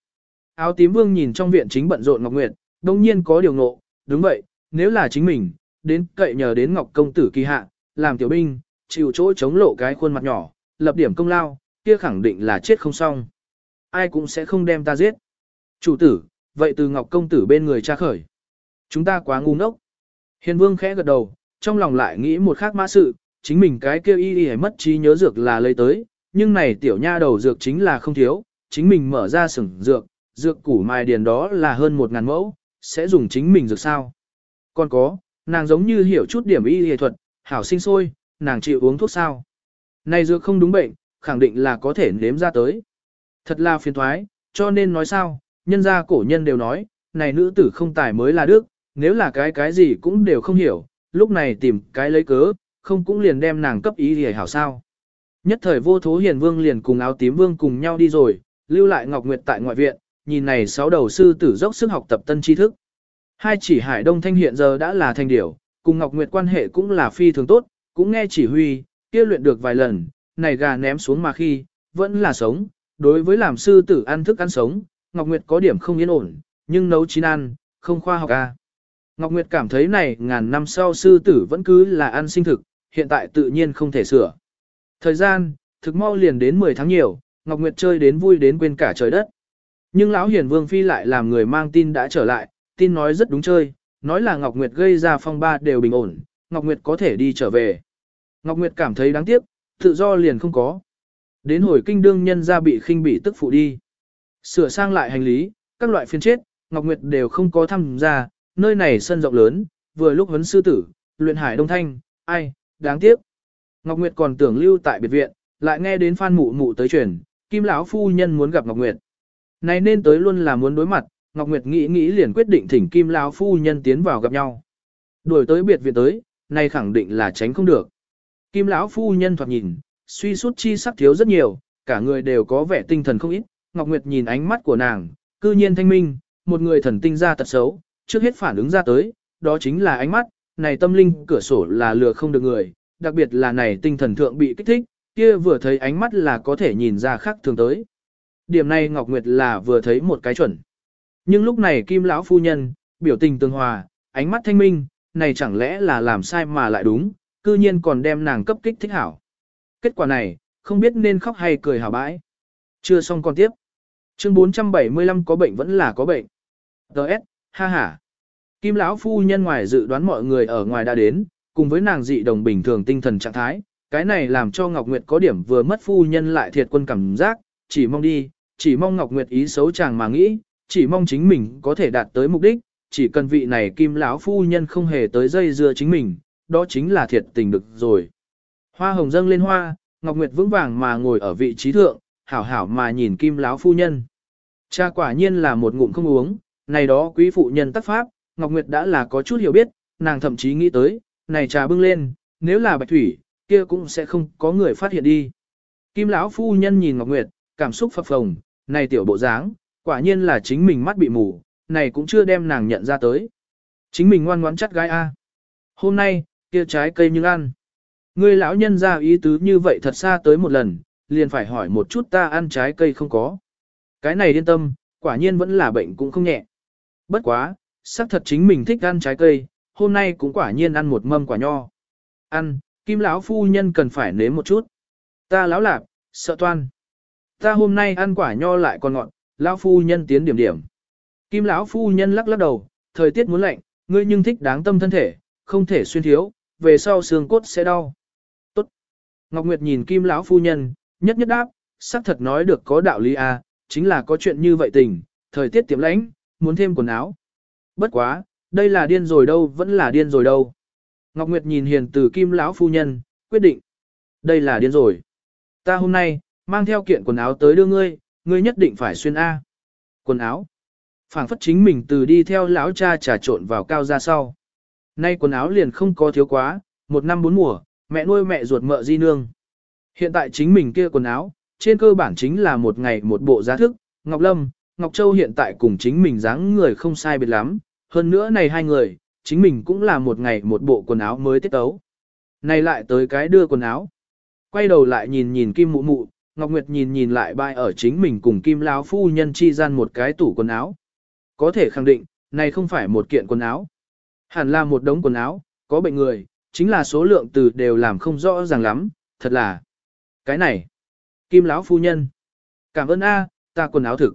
Áo tím vương nhìn trong viện chính bận rộn Ngọc Nguyệt, đồng nhiên có điều ngộ, đúng vậy, nếu là chính mình, đến cậy nhờ đến Ngọc công tử kỳ hạ, làm tiểu binh, chịu chỗ chống lộ cái khuôn mặt nhỏ, lập điểm công lao, kia khẳng định là chết không xong. Ai cũng sẽ không đem ta giết. Chủ tử, vậy từ Ngọc công tử bên người tra khởi. Chúng ta quá ngu ngốc. Hiền vương khẽ gật đầu, trong lòng lại nghĩ một khác mã sự, chính mình cái kia y y mất trí nhớ dược là lấy tới, nhưng này tiểu nha đầu dược chính là không thiếu, chính mình mở ra sửng dược, dược củ mài điền đó là hơn một ngàn mẫu, sẽ dùng chính mình dược sao. Còn có, nàng giống như hiểu chút điểm y y thuật, hảo sinh sôi, nàng chịu uống thuốc sao. Này dược không đúng bệnh, khẳng định là có thể nếm ra tới. Thật là phiền thoái, cho nên nói sao, nhân gia cổ nhân đều nói, này nữ tử không tài mới là đức, nếu là cái cái gì cũng đều không hiểu, lúc này tìm cái lấy cớ, không cũng liền đem nàng cấp ý gì hảo sao. Nhất thời vô thố hiền vương liền cùng áo tím vương cùng nhau đi rồi, lưu lại Ngọc Nguyệt tại ngoại viện, nhìn này sáu đầu sư tử dốc sức học tập tân tri thức. Hai chỉ Hải Đông Thanh hiện giờ đã là thanh điểu, cùng Ngọc Nguyệt quan hệ cũng là phi thường tốt, cũng nghe chỉ huy, kia luyện được vài lần, này gà ném xuống mà khi, vẫn là sống, đối với làm sư tử ăn thức ăn sống, Ngọc Nguyệt có điểm không yên ổn, nhưng nấu chín ăn, không khoa học a. Ngọc Nguyệt cảm thấy này ngàn năm sau sư tử vẫn cứ là ăn sinh thực, hiện tại tự nhiên không thể sửa. Thời gian, thực mau liền đến 10 tháng nhiều, Ngọc Nguyệt chơi đến vui đến quên cả trời đất. Nhưng lão hiền vương phi lại làm người mang tin đã trở lại, tin nói rất đúng chơi, nói là Ngọc Nguyệt gây ra phong ba đều bình ổn, Ngọc Nguyệt có thể đi trở về. Ngọc Nguyệt cảm thấy đáng tiếc, tự do liền không có. Đến hồi kinh đương nhân ra bị khinh bị tức phụ đi. Sửa sang lại hành lý, các loại phiên chết, Ngọc Nguyệt đều không có tham gia, nơi này sân rộng lớn, vừa lúc huấn sư tử, luyện hải đông thanh, ai, đáng tiếc. Ngọc Nguyệt còn tưởng lưu tại biệt viện, lại nghe đến Phan Mụ Mụ tới truyền, Kim lão phu nhân muốn gặp Ngọc Nguyệt. Này nên tới luôn là muốn đối mặt, Ngọc Nguyệt nghĩ nghĩ liền quyết định thỉnh Kim lão phu nhân tiến vào gặp nhau. Đuổi tới biệt viện tới, này khẳng định là tránh không được. Kim lão phu nhân thoạt nhìn, suy sút chi sắc thiếu rất nhiều, cả người đều có vẻ tinh thần không ít. Ngọc Nguyệt nhìn ánh mắt của nàng, cư nhiên thanh minh, một người thần tinh ra tật xấu, trước hết phản ứng ra tới, đó chính là ánh mắt, này tâm linh cửa sổ là lừa không được người, đặc biệt là này tinh thần thượng bị kích thích, kia vừa thấy ánh mắt là có thể nhìn ra khác thường tới. Điểm này Ngọc Nguyệt là vừa thấy một cái chuẩn. Nhưng lúc này Kim lão phu nhân, biểu tình tương hòa, ánh mắt thanh minh, này chẳng lẽ là làm sai mà lại đúng, cư nhiên còn đem nàng cấp kích thích hảo. Kết quả này, không biết nên khóc hay cười hảo bãi. Chưa xong con tiếp. Chương 475 có bệnh vẫn là có bệnh. Đợt, ha ha. Kim lão phu nhân ngoài dự đoán mọi người ở ngoài đã đến, cùng với nàng dị đồng bình thường tinh thần trạng thái, cái này làm cho Ngọc Nguyệt có điểm vừa mất phu nhân lại thiệt quân cảm giác, chỉ mong đi, chỉ mong Ngọc Nguyệt ý xấu chàng mà nghĩ, chỉ mong chính mình có thể đạt tới mục đích, chỉ cần vị này Kim lão phu nhân không hề tới dây dưa chính mình, đó chính là thiệt tình được rồi. Hoa hồng dâng lên hoa, Ngọc Nguyệt vững vàng mà ngồi ở vị trí thượng, hảo hảo mà nhìn Kim lão phu nhân. Cha quả nhiên là một ngụm không uống, này đó quý phụ nhân tác pháp, Ngọc Nguyệt đã là có chút hiểu biết, nàng thậm chí nghĩ tới, này trà bưng lên, nếu là bạch thủy, kia cũng sẽ không có người phát hiện đi. Kim lão phu nhân nhìn Ngọc Nguyệt, cảm xúc phập phồng, này tiểu bộ dáng, quả nhiên là chính mình mắt bị mù, này cũng chưa đem nàng nhận ra tới. Chính mình ngoan ngoãn chắt gái A. Hôm nay, kia trái cây nhưng ăn. Ngươi lão nhân ra ý tứ như vậy thật xa tới một lần, liền phải hỏi một chút ta ăn trái cây không có. Cái này yên tâm, quả nhiên vẫn là bệnh cũng không nhẹ. Bất quá, xác thật chính mình thích ăn trái cây, hôm nay cũng quả nhiên ăn một mâm quả nho. Ăn, kim lão phu nhân cần phải nếm một chút. Ta lão lạp, sợ toan. Ta hôm nay ăn quả nho lại còn ngọn, lão phu nhân tiến điểm điểm. Kim lão phu nhân lắc lắc đầu, thời tiết muốn lạnh, ngươi nhưng thích đáng tâm thân thể, không thể xuyên thiếu, về sau xương cốt sẽ đau. Tốt. Ngọc Nguyệt nhìn Kim lão phu nhân, nhất nhất đáp, xác thật nói được có đạo lý à, chính là có chuyện như vậy tình, thời tiết tiệm lãnh, muốn thêm quần áo. Bất quá, đây là điên rồi đâu, vẫn là điên rồi đâu. Ngọc Nguyệt nhìn hiền từ Kim lão phu nhân, quyết định. Đây là điên rồi. Ta hôm nay, mang theo kiện quần áo tới đưa ngươi, ngươi nhất định phải xuyên A. Quần áo. phảng phất chính mình từ đi theo lão cha trà trộn vào cao ra sau. Nay quần áo liền không có thiếu quá, một năm bốn mùa, mẹ nuôi mẹ ruột mợ di nương. Hiện tại chính mình kia quần áo, trên cơ bản chính là một ngày một bộ giá thức, Ngọc Lâm, Ngọc Châu hiện tại cùng chính mình dáng người không sai biệt lắm, hơn nữa này hai người, chính mình cũng là một ngày một bộ quần áo mới tiết tấu. Này lại tới cái đưa quần áo. Quay đầu lại nhìn nhìn Kim Mụ Mụ, Ngọc Nguyệt nhìn nhìn lại bay ở chính mình cùng Kim Lão Phu Nhân chi gian một cái tủ quần áo. Có thể khẳng định, này không phải một kiện quần áo. Hẳn là một đống quần áo, có bệnh người, chính là số lượng từ đều làm không rõ ràng lắm, thật là. Cái này, Kim Lão Phu Nhân. Cảm ơn A, ta quần áo thực.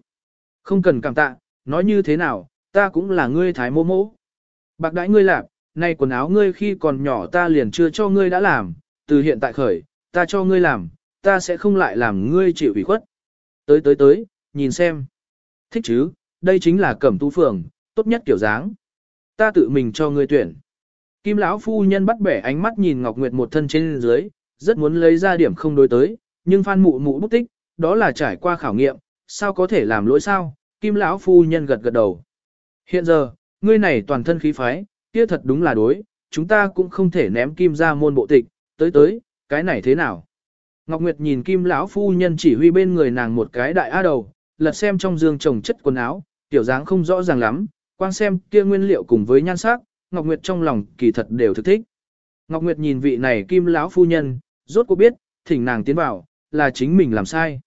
Không cần cảm tạ, nói như thế nào, ta cũng là ngươi thái mô mô. Bạc đãi ngươi làm, nay quần áo ngươi khi còn nhỏ ta liền chưa cho ngươi đã làm, từ hiện tại khởi, ta cho ngươi làm, ta sẽ không lại làm ngươi chịu ủy khuất. Tới tới tới, nhìn xem. Thích chứ, đây chính là cẩm tu phường, tốt nhất kiểu dáng. Ta tự mình cho ngươi tuyển. Kim lão phu nhân bắt bẻ ánh mắt nhìn Ngọc Nguyệt một thân trên dưới, rất muốn lấy ra điểm không đối tới, nhưng phan mụ mụ bút tích, đó là trải qua khảo nghiệm, sao có thể làm lỗi sao? Kim lão phu nhân gật gật đầu. Hiện giờ, ngươi này toàn thân khí phái, kia thật đúng là đối, chúng ta cũng không thể ném kim ra môn bộ tịch, tới tới, cái này thế nào? Ngọc Nguyệt nhìn kim lão phu nhân chỉ huy bên người nàng một cái đại á đầu, lật xem trong giường chồng chất quần áo, tiểu dáng không rõ ràng lắm, quan xem kia nguyên liệu cùng với nhan sắc, Ngọc Nguyệt trong lòng kỳ thật đều thực thích. Ngọc Nguyệt nhìn vị này kim lão phu nhân, rốt cuộc biết, thỉnh nàng tiến vào, là chính mình làm sai.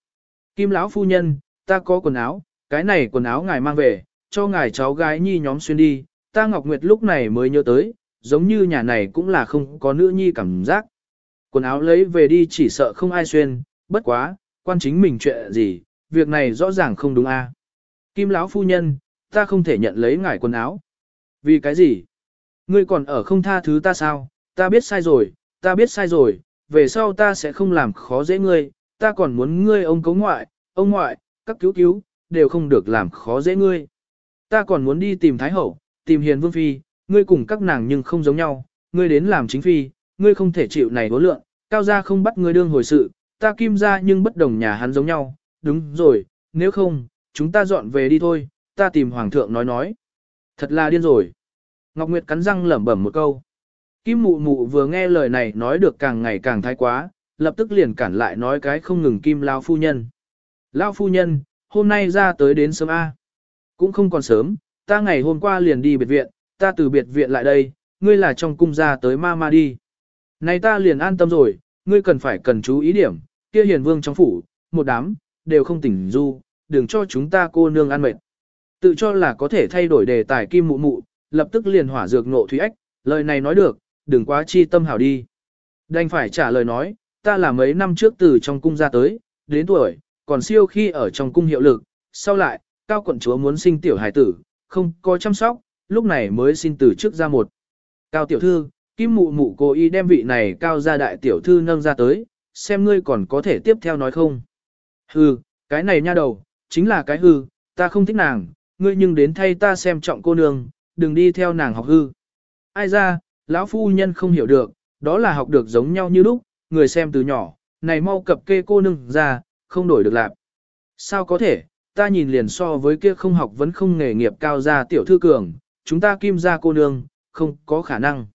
Kim lão phu nhân, ta có quần áo, cái này quần áo ngài mang về, cho ngài cháu gái nhi nhóm xuyên đi, ta Ngọc Nguyệt lúc này mới nhớ tới, giống như nhà này cũng là không có nữ nhi cảm giác. Quần áo lấy về đi chỉ sợ không ai xuyên, bất quá, quan chính mình chuyện gì, việc này rõ ràng không đúng a. Kim lão phu nhân, ta không thể nhận lấy ngài quần áo. Vì cái gì? Ngươi còn ở không tha thứ ta sao? Ta biết sai rồi, ta biết sai rồi, về sau ta sẽ không làm khó dễ ngươi, ta còn muốn ngươi ông cấu ngoại, ông ngoại, các cứu cứu, đều không được làm khó dễ ngươi. Ta còn muốn đi tìm Thái Hậu, tìm Hiền Vương Phi, ngươi cùng các nàng nhưng không giống nhau, ngươi đến làm chính phi, ngươi không thể chịu này đối lượng, cao gia không bắt ngươi đương hồi sự, ta kim gia nhưng bất đồng nhà hắn giống nhau, đúng rồi, nếu không, chúng ta dọn về đi thôi, ta tìm hoàng thượng nói nói. Thật là điên rồi. Ngọc Nguyệt cắn răng lẩm bẩm một câu. Kim mụ mụ vừa nghe lời này nói được càng ngày càng thái quá, lập tức liền cản lại nói cái không ngừng kim lao phu nhân. Lao phu nhân, hôm nay ra tới đến sớm A. Cũng không còn sớm, ta ngày hôm qua liền đi biệt viện, ta từ biệt viện lại đây, ngươi là trong cung ra tới ma ma đi. Này ta liền an tâm rồi, ngươi cần phải cần chú ý điểm, kia hiền vương trong phủ, một đám, đều không tỉnh du, đừng cho chúng ta cô nương ăn mệt. Tự cho là có thể thay đổi đề tài kim mụ mụ, lập tức liền hỏa dược nộ thủy ách, lời này nói được, đừng quá chi tâm hảo đi. Đành phải trả lời nói, ta là mấy năm trước từ trong cung ra tới, đến tuổi, còn siêu khi ở trong cung hiệu lực, sau lại, cao quận chúa muốn sinh tiểu hài tử, không có chăm sóc, lúc này mới xin từ trước ra một. Cao tiểu thư, kim mụ mụ cố ý đem vị này cao gia đại tiểu thư nâng ra tới, xem ngươi còn có thể tiếp theo nói không. Hừ, cái này nha đầu, chính là cái hư, ta không thích nàng, ngươi nhưng đến thay ta xem trọng cô nương, đừng đi theo nàng học hư. Ai ra, lão phu nhân không hiểu được, đó là học được giống nhau như lúc, người xem từ nhỏ, này mau cập kê cô nương ra, không đổi được lạc. Sao có thể, ta nhìn liền so với kia không học vẫn không nghề nghiệp cao gia tiểu thư cường, chúng ta kim gia cô nương, không có khả năng.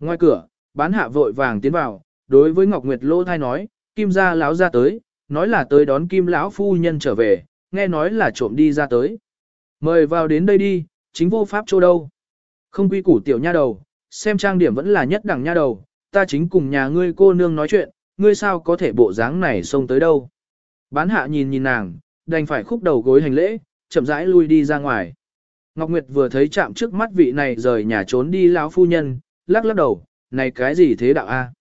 Ngoài cửa, bán hạ vội vàng tiến vào, đối với Ngọc Nguyệt Lô Thai nói, kim gia lão ra tới, nói là tới đón kim lão phu nhân trở về, nghe nói là trộm đi ra tới. Mời vào đến đây đi, chính vô pháp chỗ đâu. Không quy củ tiểu nha đầu, xem trang điểm vẫn là nhất đẳng nha đầu, ta chính cùng nhà ngươi cô nương nói chuyện, ngươi sao có thể bộ dáng này xông tới đâu. Bán hạ nhìn nhìn nàng, đành phải khúc đầu gối hành lễ, chậm rãi lui đi ra ngoài. Ngọc Nguyệt vừa thấy chạm trước mắt vị này rời nhà trốn đi lão phu nhân, lắc lắc đầu, này cái gì thế đạo a?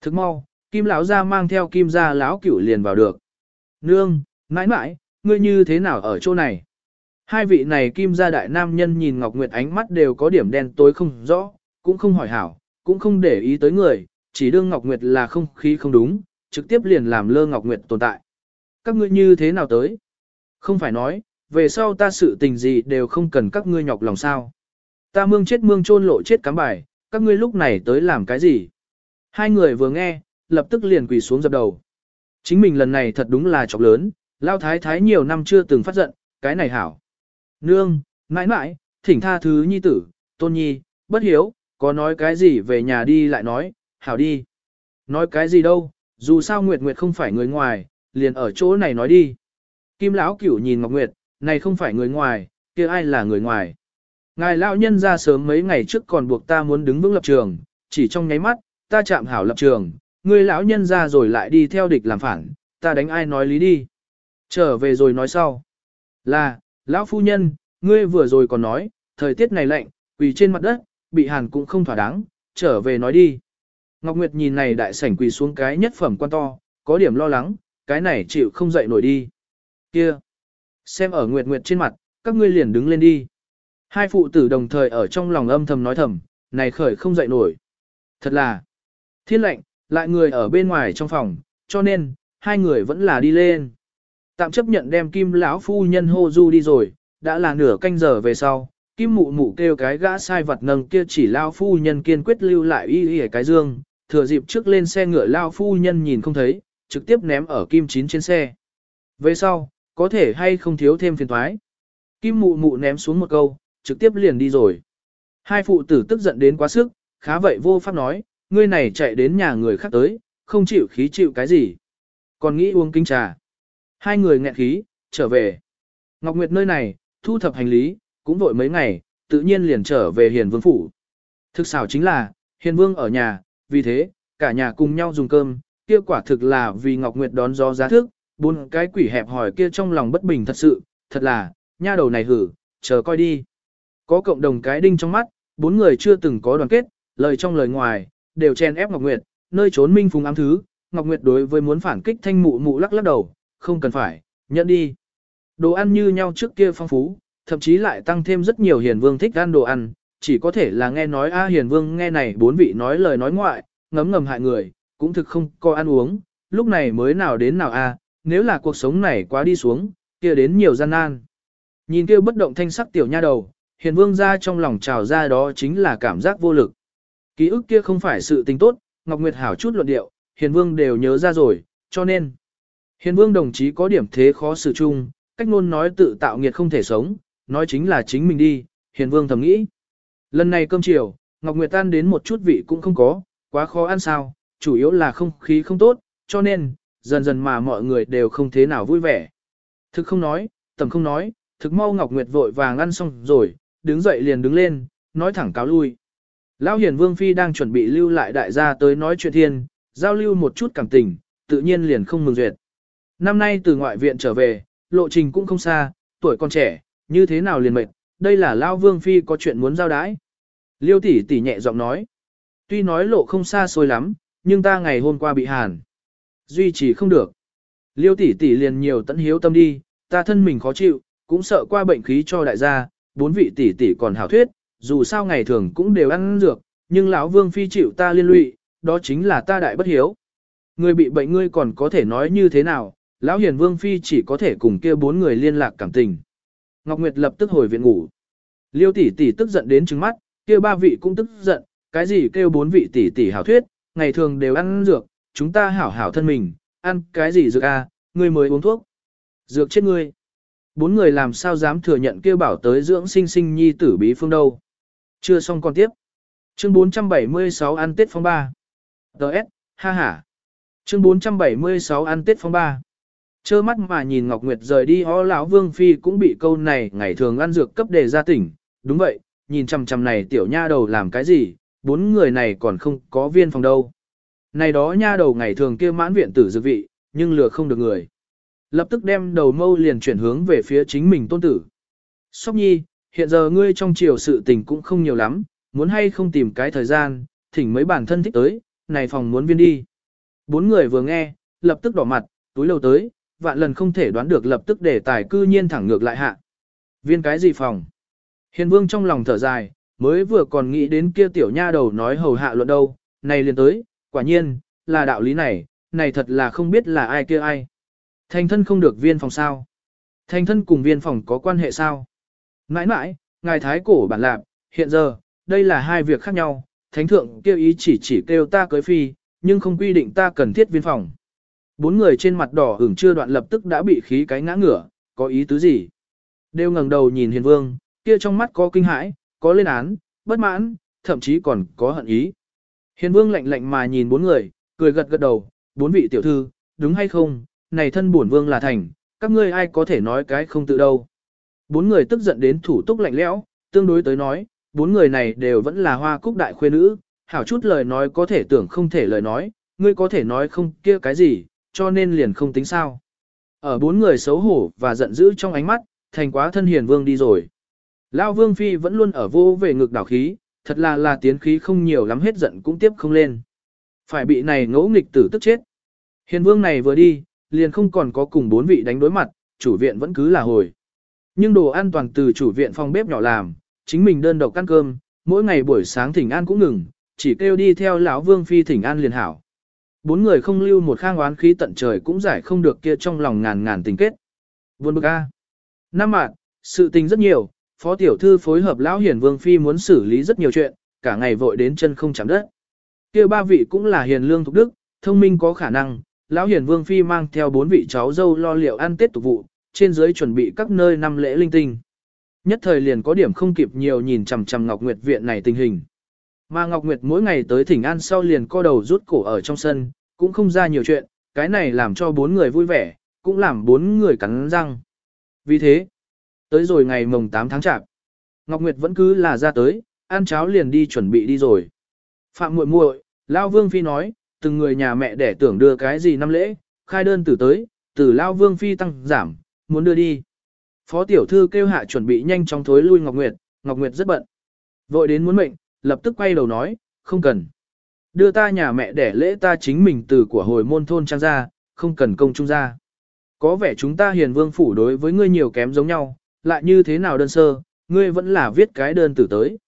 Thức mau, kim lão gia mang theo kim gia lão cửu liền vào được. Nương, mãi mãi, ngươi như thế nào ở chỗ này? Hai vị này kim gia đại nam nhân nhìn Ngọc Nguyệt ánh mắt đều có điểm đen tối không rõ, cũng không hỏi hảo, cũng không để ý tới người, chỉ đương Ngọc Nguyệt là không khí không đúng, trực tiếp liền làm lơ Ngọc Nguyệt tồn tại. Các ngươi như thế nào tới? Không phải nói, về sau ta sự tình gì đều không cần các ngươi nhọc lòng sao. Ta mương chết mương chôn lộ chết cám bài, các ngươi lúc này tới làm cái gì? Hai người vừa nghe, lập tức liền quỳ xuống dập đầu. Chính mình lần này thật đúng là chọc lớn, lao thái thái nhiều năm chưa từng phát giận, cái này hảo. Nương, mãi mãi, thỉnh tha thứ nhi tử, tôn nhi, bất hiếu, có nói cái gì về nhà đi lại nói, hảo đi. Nói cái gì đâu, dù sao Nguyệt Nguyệt không phải người ngoài, liền ở chỗ này nói đi. Kim lão cửu nhìn Ngọc Nguyệt, này không phải người ngoài, kia ai là người ngoài. Ngài lão nhân ra sớm mấy ngày trước còn buộc ta muốn đứng vững lập trường, chỉ trong nháy mắt, ta chạm hảo lập trường, người lão nhân ra rồi lại đi theo địch làm phản, ta đánh ai nói lý đi. Trở về rồi nói sau. Là, lão phu nhân, ngươi vừa rồi còn nói, thời tiết này lạnh, quỳ trên mặt đất, bị hàn cũng không thỏa đáng, trở về nói đi. Ngọc Nguyệt nhìn này đại sảnh quỳ xuống cái nhất phẩm quan to, có điểm lo lắng, cái này chịu không dậy nổi đi. Kia, xem ở Nguyệt Nguyệt trên mặt, các ngươi liền đứng lên đi. Hai phụ tử đồng thời ở trong lòng âm thầm nói thầm, này khởi không dậy nổi. Thật là, thiên lệnh, lại người ở bên ngoài trong phòng, cho nên, hai người vẫn là đi lên. Tạm chấp nhận đem kim lão phu nhân hô du đi rồi, đã là nửa canh giờ về sau, kim mụ mụ kêu cái gã sai vật nâng kia chỉ lao phu nhân kiên quyết lưu lại y y cái dương, thừa dịp trước lên xe ngựa lao phu nhân nhìn không thấy, trực tiếp ném ở kim chín trên xe. Về sau, có thể hay không thiếu thêm phiền thoái. Kim mụ mụ ném xuống một câu, trực tiếp liền đi rồi. Hai phụ tử tức giận đến quá sức, khá vậy vô pháp nói, ngươi này chạy đến nhà người khác tới, không chịu khí chịu cái gì. Còn nghĩ uống kinh trà. Hai người nghẹn khí, trở về. Ngọc Nguyệt nơi này, thu thập hành lý, cũng vội mấy ngày, tự nhiên liền trở về Hiền Vương Phủ. Thực xảo chính là, Hiền Vương ở nhà, vì thế, cả nhà cùng nhau dùng cơm, kia quả thực là vì Ngọc Nguyệt đón gió giá thức, bốn cái quỷ hẹp hỏi kia trong lòng bất bình thật sự, thật là, nha đầu này hử, chờ coi đi. Có cộng đồng cái đinh trong mắt, bốn người chưa từng có đoàn kết, lời trong lời ngoài, đều chen ép Ngọc Nguyệt, nơi trốn minh phùng ám thứ, Ngọc Nguyệt đối với muốn phản kích thanh mụ mụ lắc lắc đầu, không cần phải, nhận đi. Đồ ăn như nhau trước kia phong phú, thậm chí lại tăng thêm rất nhiều hiền vương thích ăn đồ ăn, chỉ có thể là nghe nói a hiền vương nghe này bốn vị nói lời nói ngoại, ngấm ngầm hại người, cũng thực không có ăn uống, lúc này mới nào đến nào a, nếu là cuộc sống này quá đi xuống, kia đến nhiều gian nan. Nhìn kia bất động thanh sắc tiểu nha đầu, hiền vương ra trong lòng trào ra đó chính là cảm giác vô lực. Ký ức kia không phải sự tình tốt, Ngọc Nguyệt hảo chút luận điệu, hiền vương đều nhớ ra rồi, cho nên, hiền vương đồng chí có điểm thế khó xử chung, cách luôn nói tự tạo nghiệt không thể sống, nói chính là chính mình đi, hiền vương thầm nghĩ. Lần này cơm chiều, Ngọc Nguyệt tan đến một chút vị cũng không có, quá khó ăn sao, chủ yếu là không khí không tốt, cho nên, dần dần mà mọi người đều không thế nào vui vẻ. Thực không nói, tầm không nói, thực mau Ngọc Nguyệt vội vàng ăn xong rồi, đứng dậy liền đứng lên, nói thẳng cáo lui. Lão Hiền Vương Phi đang chuẩn bị lưu lại đại gia tới nói chuyện thiên, giao lưu một chút cảm tình, tự nhiên liền không mừng duyệt. Năm nay từ ngoại viện trở về, lộ trình cũng không xa, tuổi còn trẻ, như thế nào liền mệt, đây là Lão Vương Phi có chuyện muốn giao đái. Liêu tỷ tỷ nhẹ giọng nói, tuy nói lộ không xa xôi lắm, nhưng ta ngày hôm qua bị hàn. Duy trì không được. Liêu tỷ tỷ liền nhiều tận hiếu tâm đi, ta thân mình khó chịu, cũng sợ qua bệnh khí cho đại gia, bốn vị tỷ tỷ còn hảo thuyết, dù sao ngày thường cũng đều ăn dược, nhưng lão vương phi chịu ta liên lụy, đó chính là ta đại bất hiếu. Người bị bệnh ngươi còn có thể nói như thế nào, lão hiền vương phi chỉ có thể cùng kia bốn người liên lạc cảm tình. Ngọc Nguyệt lập tức hồi viện ngủ. Liêu tỷ tỷ tức giận đến trừng mắt, kia ba vị cũng tức giận, cái gì kêu bốn vị tỷ tỷ hảo thuyết, ngày thường đều ăn dược, chúng ta hảo hảo thân mình, ăn cái gì dược a, à, ngươi mới uống thuốc. Dược chết ngươi. Bốn người làm sao dám thừa nhận kêu bảo tới dưỡng sinh sinh nhi tử bí phương đâu. Chưa xong con tiếp. Chương 476 ăn Tết phong ba. Đợt, ha ha. Chương 476 ăn Tết phong ba. Chơ mắt mà nhìn Ngọc Nguyệt rời đi ho lão Vương Phi cũng bị câu này ngày thường ăn dược cấp đề ra tỉnh. Đúng vậy, nhìn chằm chằm này tiểu nha đầu làm cái gì, bốn người này còn không có viên phòng đâu. Này đó nha đầu ngày thường kia mãn viện tử dược vị, nhưng lừa không được người. Lập tức đem đầu mâu liền chuyển hướng về phía chính mình tôn tử. Sóc nhi, hiện giờ ngươi trong chiều sự tình cũng không nhiều lắm, muốn hay không tìm cái thời gian, thỉnh mấy bản thân thích tới, này phòng muốn viên đi. Bốn người vừa nghe, lập tức đỏ mặt, túi lâu tới, vạn lần không thể đoán được lập tức để tài cư nhiên thẳng ngược lại hạ. Viên cái gì phòng? Hiền vương trong lòng thở dài, mới vừa còn nghĩ đến kia tiểu nha đầu nói hầu hạ luận đâu, này liền tới, quả nhiên, là đạo lý này, này thật là không biết là ai kia ai. Thành thân không được viên phòng sao? Thành thân cùng viên phòng có quan hệ sao? Mãi mãi, ngài thái cổ bản lạc, hiện giờ, đây là hai việc khác nhau, thánh thượng kêu ý chỉ chỉ kêu ta cưới phi, nhưng không quy định ta cần thiết viên phòng. Bốn người trên mặt đỏ ửng chưa đoạn lập tức đã bị khí cái ngã ngửa, có ý tứ gì? Đều ngẩng đầu nhìn hiền vương, kia trong mắt có kinh hãi, có lên án, bất mãn, thậm chí còn có hận ý. Hiền vương lạnh lạnh mà nhìn bốn người, cười gật gật đầu, bốn vị tiểu thư, đúng hay không, này thân bổn vương là thành, các ngươi ai có thể nói cái không tự đâu. Bốn người tức giận đến thủ túc lạnh lẽo, tương đối tới nói, bốn người này đều vẫn là hoa cúc đại khuê nữ, hảo chút lời nói có thể tưởng không thể lời nói, ngươi có thể nói không kia cái gì, cho nên liền không tính sao. Ở bốn người xấu hổ và giận dữ trong ánh mắt, thành quá thân hiền vương đi rồi. Lao vương phi vẫn luôn ở vô về ngực đảo khí, thật là là tiến khí không nhiều lắm hết giận cũng tiếp không lên. Phải bị này ngỗ nghịch tử tức chết. Hiền vương này vừa đi, liền không còn có cùng bốn vị đánh đối mặt, chủ viện vẫn cứ là hồi. Nhưng đồ an toàn từ chủ viện phòng bếp nhỏ làm, chính mình đơn độc ăn cơm, mỗi ngày buổi sáng thỉnh an cũng ngừng, chỉ kêu đi theo lão vương phi thỉnh an liền hảo. Bốn người không lưu một khang oán khí tận trời cũng giải không được kia trong lòng ngàn ngàn tình kết. Buồn bực a. Năm mạng, sự tình rất nhiều, phó tiểu thư phối hợp lão hiền vương phi muốn xử lý rất nhiều chuyện, cả ngày vội đến chân không chạm đất. Kia ba vị cũng là hiền lương thục đức, thông minh có khả năng, lão hiền vương phi mang theo bốn vị cháu dâu lo liệu ăn tết tục vụ, trên dưới chuẩn bị các nơi năm lễ linh tinh. Nhất thời liền có điểm không kịp nhiều nhìn chằm chằm Ngọc Nguyệt viện này tình hình. Mà Ngọc Nguyệt mỗi ngày tới thỉnh an sau liền co đầu rút cổ ở trong sân, cũng không ra nhiều chuyện, cái này làm cho bốn người vui vẻ, cũng làm bốn người cắn răng. Vì thế, tới rồi ngày mồng 8 tháng chạp, Ngọc Nguyệt vẫn cứ là ra tới, ăn cháo liền đi chuẩn bị đi rồi. Phạm muội muội, Lao Vương Phi nói, từng người nhà mẹ để tưởng đưa cái gì năm lễ, khai đơn tử tới, từ Lao Vương Phi tăng giảm, muốn đưa đi. Phó tiểu thư kêu hạ chuẩn bị nhanh chóng thối lui Ngọc Nguyệt, Ngọc Nguyệt rất bận. Vội đến muốn mệnh, lập tức quay đầu nói, không cần. Đưa ta nhà mẹ để lễ ta chính mình từ của hồi môn thôn trang ra, không cần công trung ra. Có vẻ chúng ta hiền vương phủ đối với ngươi nhiều kém giống nhau, lại như thế nào đơn sơ, ngươi vẫn là viết cái đơn tử tới.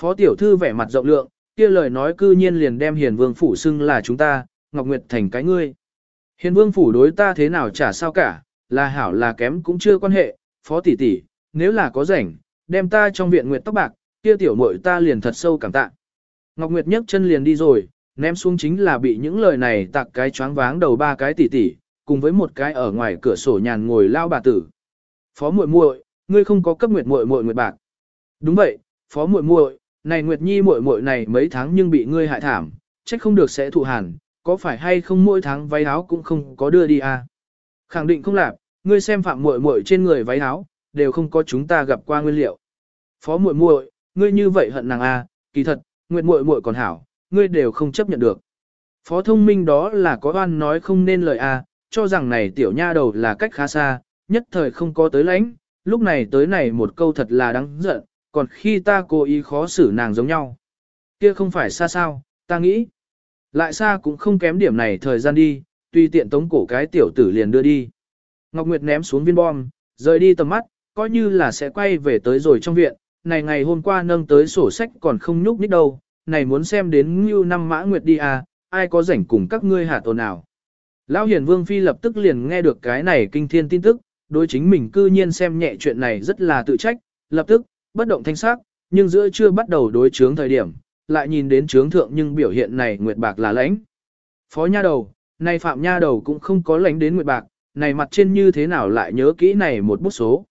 Phó tiểu thư vẻ mặt rộng lượng, kia lời nói cư nhiên liền đem hiền vương phủ xưng là chúng ta, Ngọc Nguyệt thành cái ngươi. Hiền vương phủ đối ta thế nào chả sao cả, là hảo là kém cũng chưa quan hệ, phó tỷ tỷ, nếu là có rảnh, đem ta trong viện nguyệt tóc bạc, kia tiểu muội ta liền thật sâu cảm tạ. Ngọc Nguyệt nhấc chân liền đi rồi, Ném xuống chính là bị những lời này tạc cái choáng váng đầu ba cái tỷ tỷ, cùng với một cái ở ngoài cửa sổ nhàn ngồi lao bà tử. Phó muội muội, ngươi không có cấp nguyệt muội muội nguyệt bạc. Đúng vậy, phó muội muội, này nguyệt nhi muội muội này mấy tháng nhưng bị ngươi hại thảm, trách không được sẽ thụ hàn, có phải hay không mỗi tháng váy áo cũng không có đưa đi à? Khẳng định không làm, ngươi xem phạm muội muội trên người váy áo, đều không có chúng ta gặp qua nguyên liệu. Phó muội muội, ngươi như vậy hận nàng à, kỳ thật, nguyệt muội muội còn hảo, ngươi đều không chấp nhận được. Phó thông minh đó là có oan nói không nên lời à, cho rằng này tiểu nha đầu là cách khá xa, nhất thời không có tới lãnh, lúc này tới này một câu thật là đáng giận, còn khi ta cố ý khó xử nàng giống nhau. Kia không phải xa sao, ta nghĩ. Lại xa cũng không kém điểm này thời gian đi, tuy tiện tống cổ cái tiểu tử liền đưa đi. Ngọc Nguyệt ném xuống viên bom, rời đi tầm mắt, coi như là sẽ quay về tới rồi trong viện, này ngày hôm qua nâng tới sổ sách còn không nhúc nít đâu, này muốn xem đến như năm mã Nguyệt đi à, ai có rảnh cùng các ngươi hạ tồn nào. Lão Hiền Vương Phi lập tức liền nghe được cái này kinh thiên tin tức, đối chính mình cư nhiên xem nhẹ chuyện này rất là tự trách, lập tức, bất động thanh sắc, nhưng giữa chưa bắt đầu đối chướng thời điểm, lại nhìn đến chướng thượng nhưng biểu hiện này Nguyệt Bạc là lãnh. Phó nha đầu, này Phạm nha đầu cũng không có lãnh đến Nguyệt Bạc, này mặt trên như thế nào lại nhớ kỹ này một bút số.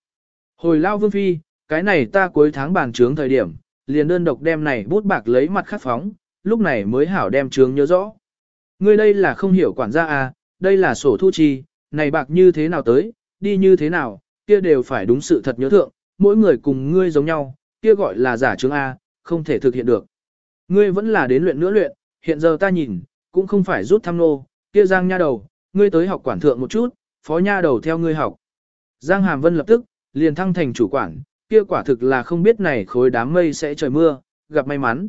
Hồi Lao Vương Phi, cái này ta cuối tháng bàn chướng thời điểm, liền đơn độc đem này bút bạc lấy mặt khắc phóng, lúc này mới hảo đem chướng nhớ rõ. Ngươi đây là không hiểu quản gia à, đây là sổ thu chi, này bạc như thế nào tới, đi như thế nào, kia đều phải đúng sự thật nhớ thượng, mỗi người cùng ngươi giống nhau, kia gọi là giả chứng A, không thể thực hiện được. Ngươi vẫn là đến luyện nữa luyện, hiện giờ ta nhìn, cũng không phải rút thăm nô, kia giang nha đầu, ngươi tới học quản thượng một chút, phó nha đầu theo ngươi học. Giang Hàm Vân lập tức, liền thăng thành chủ quản, kia quả thực là không biết này khối đám mây sẽ trời mưa, gặp may mắn.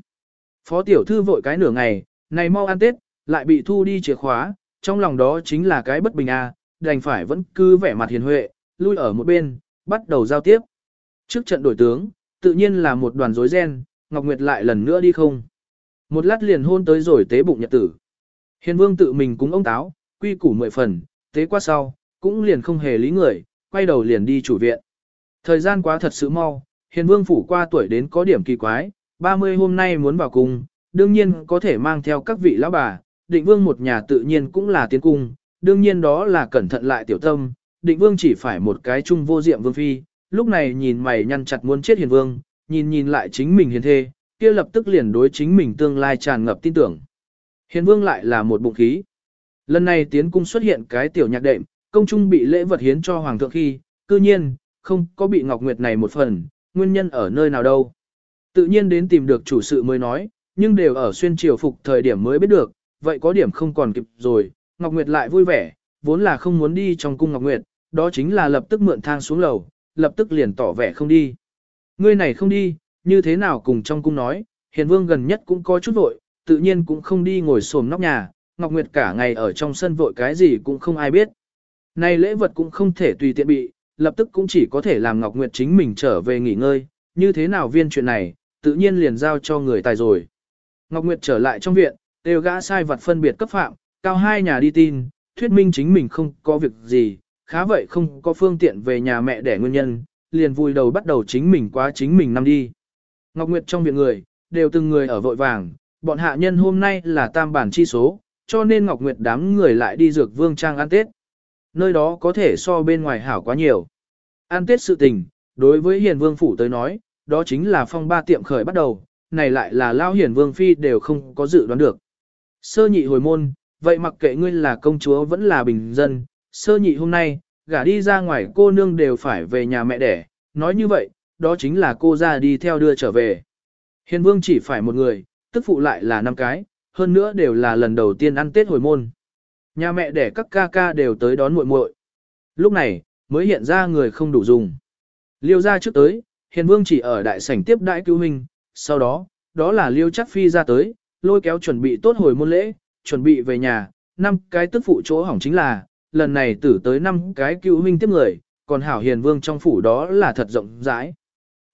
Phó tiểu thư vội cái nửa ngày, này mau ăn Tết, lại bị thu đi chìa khóa, trong lòng đó chính là cái bất bình a, đành phải vẫn cứ vẻ mặt hiền huệ, lui ở một bên, bắt đầu giao tiếp. Trước trận đổi tướng, tự nhiên là một đoàn rối ren, Ngọc Nguyệt lại lần nữa đi không. Một lát liền hôn tới rồi tế bụng nhật tử. Hiền vương tự mình cúng ông táo, quy củ mười phần, tế qua sau, cũng liền không hề lý người, quay đầu liền đi chủ viện. Thời gian quá thật sự mau, hiền vương phủ qua tuổi đến có điểm kỳ quái, 30 hôm nay muốn vào cung, đương nhiên có thể mang theo các vị lão bà, định vương một nhà tự nhiên cũng là tiến cung, đương nhiên đó là cẩn thận lại tiểu tâm, định vương chỉ phải một cái chung vô diệm vương phi, lúc này nhìn mày nhăn chặt muốn chết hiền vương, nhìn nhìn lại chính mình hiền thê, kia lập tức liền đối chính mình tương lai tràn ngập tin tưởng. Hiền vương lại là một bụng khí. Lần này tiến cung xuất hiện cái tiểu nhạc đệm, công trung bị lễ vật hiến cho hoàng thượng khi, cư nhiên, không có bị Ngọc Nguyệt này một phần, nguyên nhân ở nơi nào đâu. Tự nhiên đến tìm được chủ sự mới nói, nhưng đều ở xuyên triều phục thời điểm mới biết được, vậy có điểm không còn kịp rồi, Ngọc Nguyệt lại vui vẻ, vốn là không muốn đi trong cung Ngọc Nguyệt, đó chính là lập tức mượn thang xuống lầu, lập tức liền tỏ vẻ không đi. Ngươi này không đi, như thế nào cùng trong cung nói, hiền vương gần nhất cũng có chút vội, tự nhiên cũng không đi ngồi xổm nóc nhà, Ngọc Nguyệt cả ngày ở trong sân vội cái gì cũng không ai biết. Này lễ vật cũng không thể tùy tiện bị, lập tức cũng chỉ có thể làm Ngọc Nguyệt chính mình trở về nghỉ ngơi, như thế nào viên chuyện này, tự nhiên liền giao cho người tài rồi. Ngọc Nguyệt trở lại trong viện, đều gã sai vật phân biệt cấp phạm, cao hai nhà đi tin, thuyết minh chính mình không có việc gì, khá vậy không có phương tiện về nhà mẹ để nguyên nhân, liền vui đầu bắt đầu chính mình quá chính mình năm đi. Ngọc Nguyệt trong viện người, đều từng người ở vội vàng, bọn hạ nhân hôm nay là tam bản chi số, cho nên Ngọc Nguyệt đám người lại đi dược vương trang ăn Tết. Nơi đó có thể so bên ngoài hảo quá nhiều. Ăn Tết sự tình, đối với hiền vương phủ tới nói, đó chính là phong ba tiệm khởi bắt đầu, này lại là lao hiền vương phi đều không có dự đoán được. Sơ nhị hồi môn, vậy mặc kệ ngươi là công chúa vẫn là bình dân, sơ nhị hôm nay, gả đi ra ngoài cô nương đều phải về nhà mẹ đẻ, nói như vậy, đó chính là cô ra đi theo đưa trở về. Hiền vương chỉ phải một người, tức phụ lại là năm cái, hơn nữa đều là lần đầu tiên ăn Tết hồi môn. Nhà mẹ đẻ các ca ca đều tới đón muội muội. Lúc này, mới hiện ra người không đủ dùng. Liêu ra trước tới, hiền vương chỉ ở đại sảnh tiếp đại cứu hình, sau đó, đó là liêu chắc phi ra tới, lôi kéo chuẩn bị tốt hồi môn lễ, chuẩn bị về nhà, năm cái tức phụ chỗ hỏng chính là, lần này tử tới năm cái cứu huynh tiếp người, còn hảo hiền vương trong phủ đó là thật rộng rãi.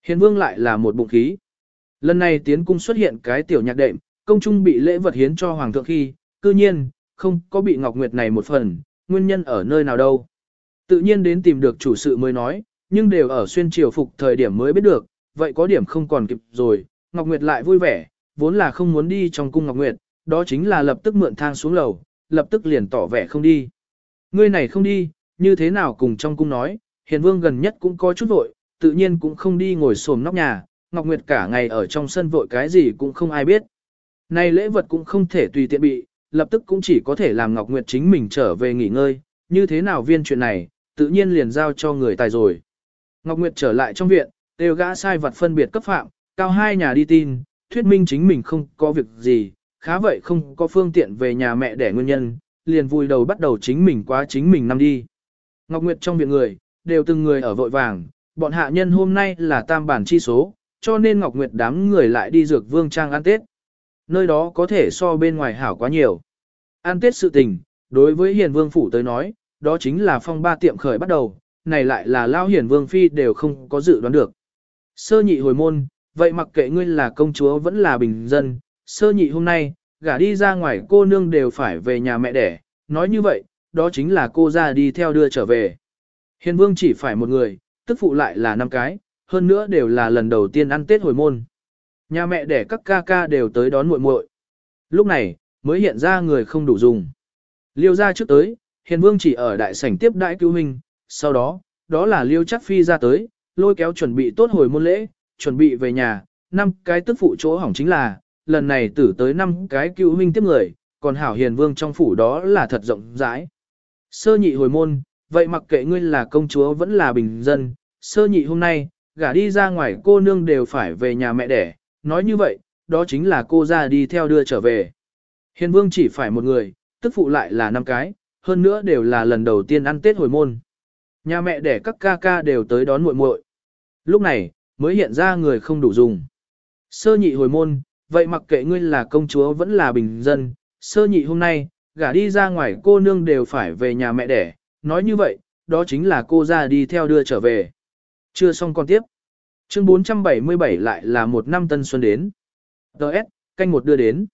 Hiền vương lại là một bụng khí. Lần này tiến cung xuất hiện cái tiểu nhạc đệm, công trung bị lễ vật hiến cho hoàng thượng khi, cư nhiên, không có bị Ngọc Nguyệt này một phần, nguyên nhân ở nơi nào đâu. Tự nhiên đến tìm được chủ sự mới nói, nhưng đều ở xuyên triều phục thời điểm mới biết được, vậy có điểm không còn kịp rồi, Ngọc Nguyệt lại vui vẻ, vốn là không muốn đi trong cung Ngọc Nguyệt, đó chính là lập tức mượn thang xuống lầu, lập tức liền tỏ vẻ không đi. Ngươi này không đi, như thế nào cùng trong cung nói, hiền vương gần nhất cũng có chút vội, tự nhiên cũng không đi ngồi xổm nóc nhà, Ngọc Nguyệt cả ngày ở trong sân vội cái gì cũng không ai biết. Này lễ vật cũng không thể tùy tiện bị, lập tức cũng chỉ có thể làm Ngọc Nguyệt chính mình trở về nghỉ ngơi, như thế nào viên chuyện này, tự nhiên liền giao cho người tài rồi. Ngọc Nguyệt trở lại trong viện, đều gã sai vật phân biệt cấp phạm, cao hai nhà đi tin, thuyết minh chính mình không có việc gì, khá vậy không có phương tiện về nhà mẹ để nguyên nhân, liền vui đầu bắt đầu chính mình quá chính mình năm đi. Ngọc Nguyệt trong viện người, đều từng người ở vội vàng, bọn hạ nhân hôm nay là tam bản chi số, cho nên Ngọc Nguyệt đám người lại đi dược vương trang ăn Tết. Nơi đó có thể so bên ngoài hảo quá nhiều. Ăn Tết sự tình, đối với hiền vương phủ tới nói, đó chính là phong ba tiệm khởi bắt đầu, này lại là lao hiền vương phi đều không có dự đoán được. Sơ nhị hồi môn, vậy mặc kệ ngươi là công chúa vẫn là bình dân, sơ nhị hôm nay, gả đi ra ngoài cô nương đều phải về nhà mẹ đẻ, nói như vậy, đó chính là cô ra đi theo đưa trở về. Hiền vương chỉ phải một người, tức phụ lại là năm cái, hơn nữa đều là lần đầu tiên ăn Tết hồi môn. Nhà mẹ đẻ các ca ca đều tới đón muội muội. Lúc này, mới hiện ra người không đủ dùng. Liêu ra trước tới, hiền vương chỉ ở đại sảnh tiếp đại cứu huynh, sau đó, đó là liêu chắc phi ra tới, lôi kéo chuẩn bị tốt hồi môn lễ, chuẩn bị về nhà, năm cái tức phụ chỗ hỏng chính là, lần này tử tới năm cái cựu huynh tiếp người, còn hảo hiền vương trong phủ đó là thật rộng rãi. Sơ nhị hồi môn, vậy mặc kệ ngươi là công chúa vẫn là bình dân, sơ nhị hôm nay, gả đi ra ngoài cô nương đều phải về nhà mẹ đẻ, nói như vậy, đó chính là cô ra đi theo đưa trở về. Hiền vương chỉ phải một người, tức phụ lại là năm cái, hơn nữa đều là lần đầu tiên ăn Tết hồi môn. Nhà mẹ đẻ các ca ca đều tới đón muội muội. Lúc này, mới hiện ra người không đủ dùng. Sơ nhị hồi môn, vậy mặc kệ ngươi là công chúa vẫn là bình dân, sơ nhị hôm nay, gả đi ra ngoài cô nương đều phải về nhà mẹ đẻ, nói như vậy, đó chính là cô ra đi theo đưa trở về. Chưa xong con tiếp. Chương 477 lại là một năm tân xuân đến. Đợt, canh một đưa đến.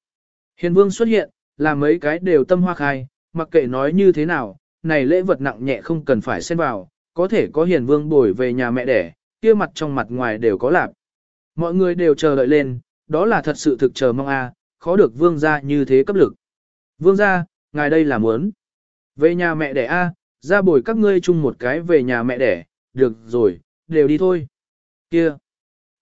Hiền vương xuất hiện, là mấy cái đều tâm hoa khai, mặc kệ nói như thế nào, này lễ vật nặng nhẹ không cần phải xen vào, có thể có hiền vương bồi về nhà mẹ đẻ, kia mặt trong mặt ngoài đều có lạp. Mọi người đều chờ đợi lên, đó là thật sự thực chờ mong a, khó được vương gia như thế cấp lực. Vương gia, ngài đây là muốn. Về nhà mẹ đẻ a, ra bồi các ngươi chung một cái về nhà mẹ đẻ, được rồi, đều đi thôi. Kia.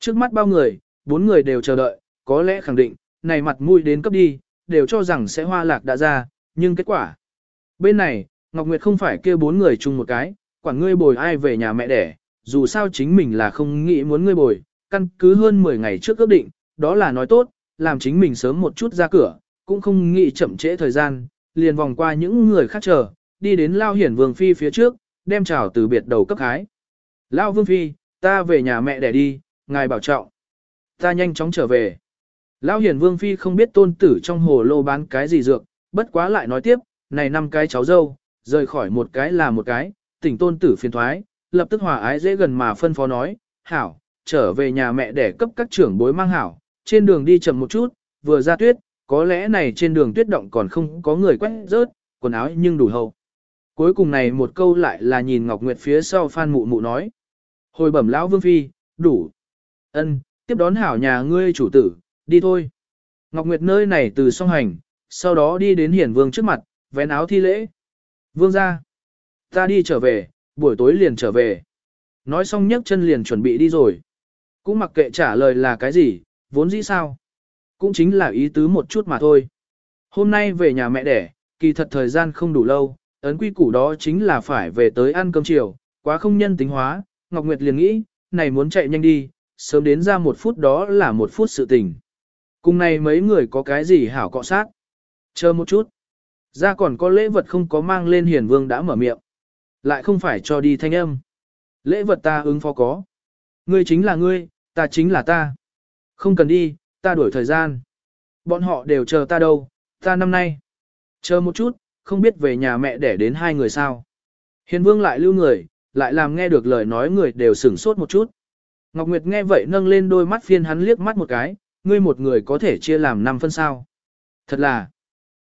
Trước mắt bao người, bốn người đều chờ đợi, có lẽ khẳng định, này mặt mũi đến cấp đi, đều cho rằng sẽ hoa lạc đã ra, nhưng kết quả. Bên này, Ngọc Nguyệt không phải kia bốn người chung một cái, quản ngươi bồi ai về nhà mẹ đẻ, dù sao chính mình là không nghĩ muốn ngươi bồi, căn cứ hơn 10 ngày trước ước định, đó là nói tốt, làm chính mình sớm một chút ra cửa, cũng không nghĩ chậm trễ thời gian, liền vòng qua những người khác chờ, đi đến Lao Hiển Vương Phi phía trước, đem chào từ biệt đầu cấp hái. Lao Vương Phi, ta về nhà mẹ để đi, ngài bảo trọng. Ta nhanh chóng trở về. Lão Hiển Vương Phi không biết tôn tử trong hồ lô bán cái gì dược, bất quá lại nói tiếp, này năm cái cháu dâu, rời khỏi một cái là một cái, tỉnh tôn tử phiền thoái, lập tức hòa ái dễ gần mà phân phó nói, hảo, trở về nhà mẹ để cấp các trưởng bối mang hảo, trên đường đi chậm một chút, vừa ra tuyết, có lẽ này trên đường tuyết động còn không có người quét rớt, quần áo nhưng đủ hậu. Cuối cùng này một câu lại là nhìn Ngọc Nguyệt phía sau Phan Mụ Mụ nói. Hồi bẩm lão Vương Phi, đủ. ân tiếp đón hảo nhà ngươi chủ tử, đi thôi. Ngọc Nguyệt nơi này từ song hành, sau đó đi đến hiển vương trước mặt, vén áo thi lễ. Vương ra. Ta đi trở về, buổi tối liền trở về. Nói xong nhấc chân liền chuẩn bị đi rồi. Cũng mặc kệ trả lời là cái gì, vốn dĩ sao. Cũng chính là ý tứ một chút mà thôi. Hôm nay về nhà mẹ đẻ, kỳ thật thời gian không đủ lâu, ấn quy củ đó chính là phải về tới ăn cơm chiều, quá không nhân tính hóa, Ngọc Nguyệt liền nghĩ, này muốn chạy nhanh đi, sớm đến ra một phút đó là một phút sự tình. Cùng này mấy người có cái gì hảo cọ sát. Chờ một chút. Ra còn có lễ vật không có mang lên hiền vương đã mở miệng. Lại không phải cho đi thanh âm. Lễ vật ta ứng phó có. Ngươi chính là ngươi, ta chính là ta. Không cần đi, ta đuổi thời gian. Bọn họ đều chờ ta đâu, ta năm nay. Chờ một chút, không biết về nhà mẹ để đến hai người sao. Hiền vương lại lưu người, lại làm nghe được lời nói người đều sửng sốt một chút. Ngọc Nguyệt nghe vậy nâng lên đôi mắt phiên hắn liếc mắt một cái, ngươi một người có thể chia làm năm phân sao. Thật là,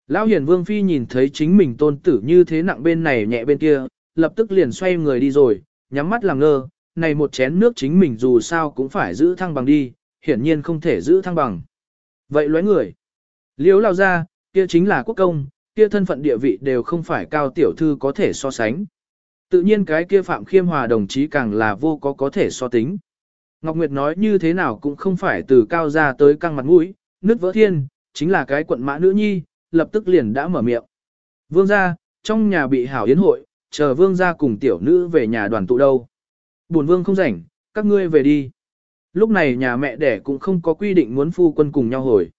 Lão Hiền Vương Phi nhìn thấy chính mình tôn tử như thế nặng bên này nhẹ bên kia, lập tức liền xoay người đi rồi, nhắm mắt làm ngơ, này một chén nước chính mình dù sao cũng phải giữ thăng bằng đi, hiển nhiên không thể giữ thăng bằng. Vậy lóe người, liếu lao ra, kia chính là quốc công, kia thân phận địa vị đều không phải cao tiểu thư có thể so sánh. Tự nhiên cái kia Phạm Khiêm Hòa đồng chí càng là vô có có thể so tính. Ngọc Nguyệt nói như thế nào cũng không phải từ cao ra tới căng mặt mũi, nứt vỡ thiên, chính là cái quận mã nữ nhi, lập tức liền đã mở miệng. Vương gia, trong nhà bị hảo yến hội, chờ vương gia cùng tiểu nữ về nhà đoàn tụ đâu. Buồn vương không rảnh, các ngươi về đi. Lúc này nhà mẹ đẻ cũng không có quy định muốn phu quân cùng nhau hồi.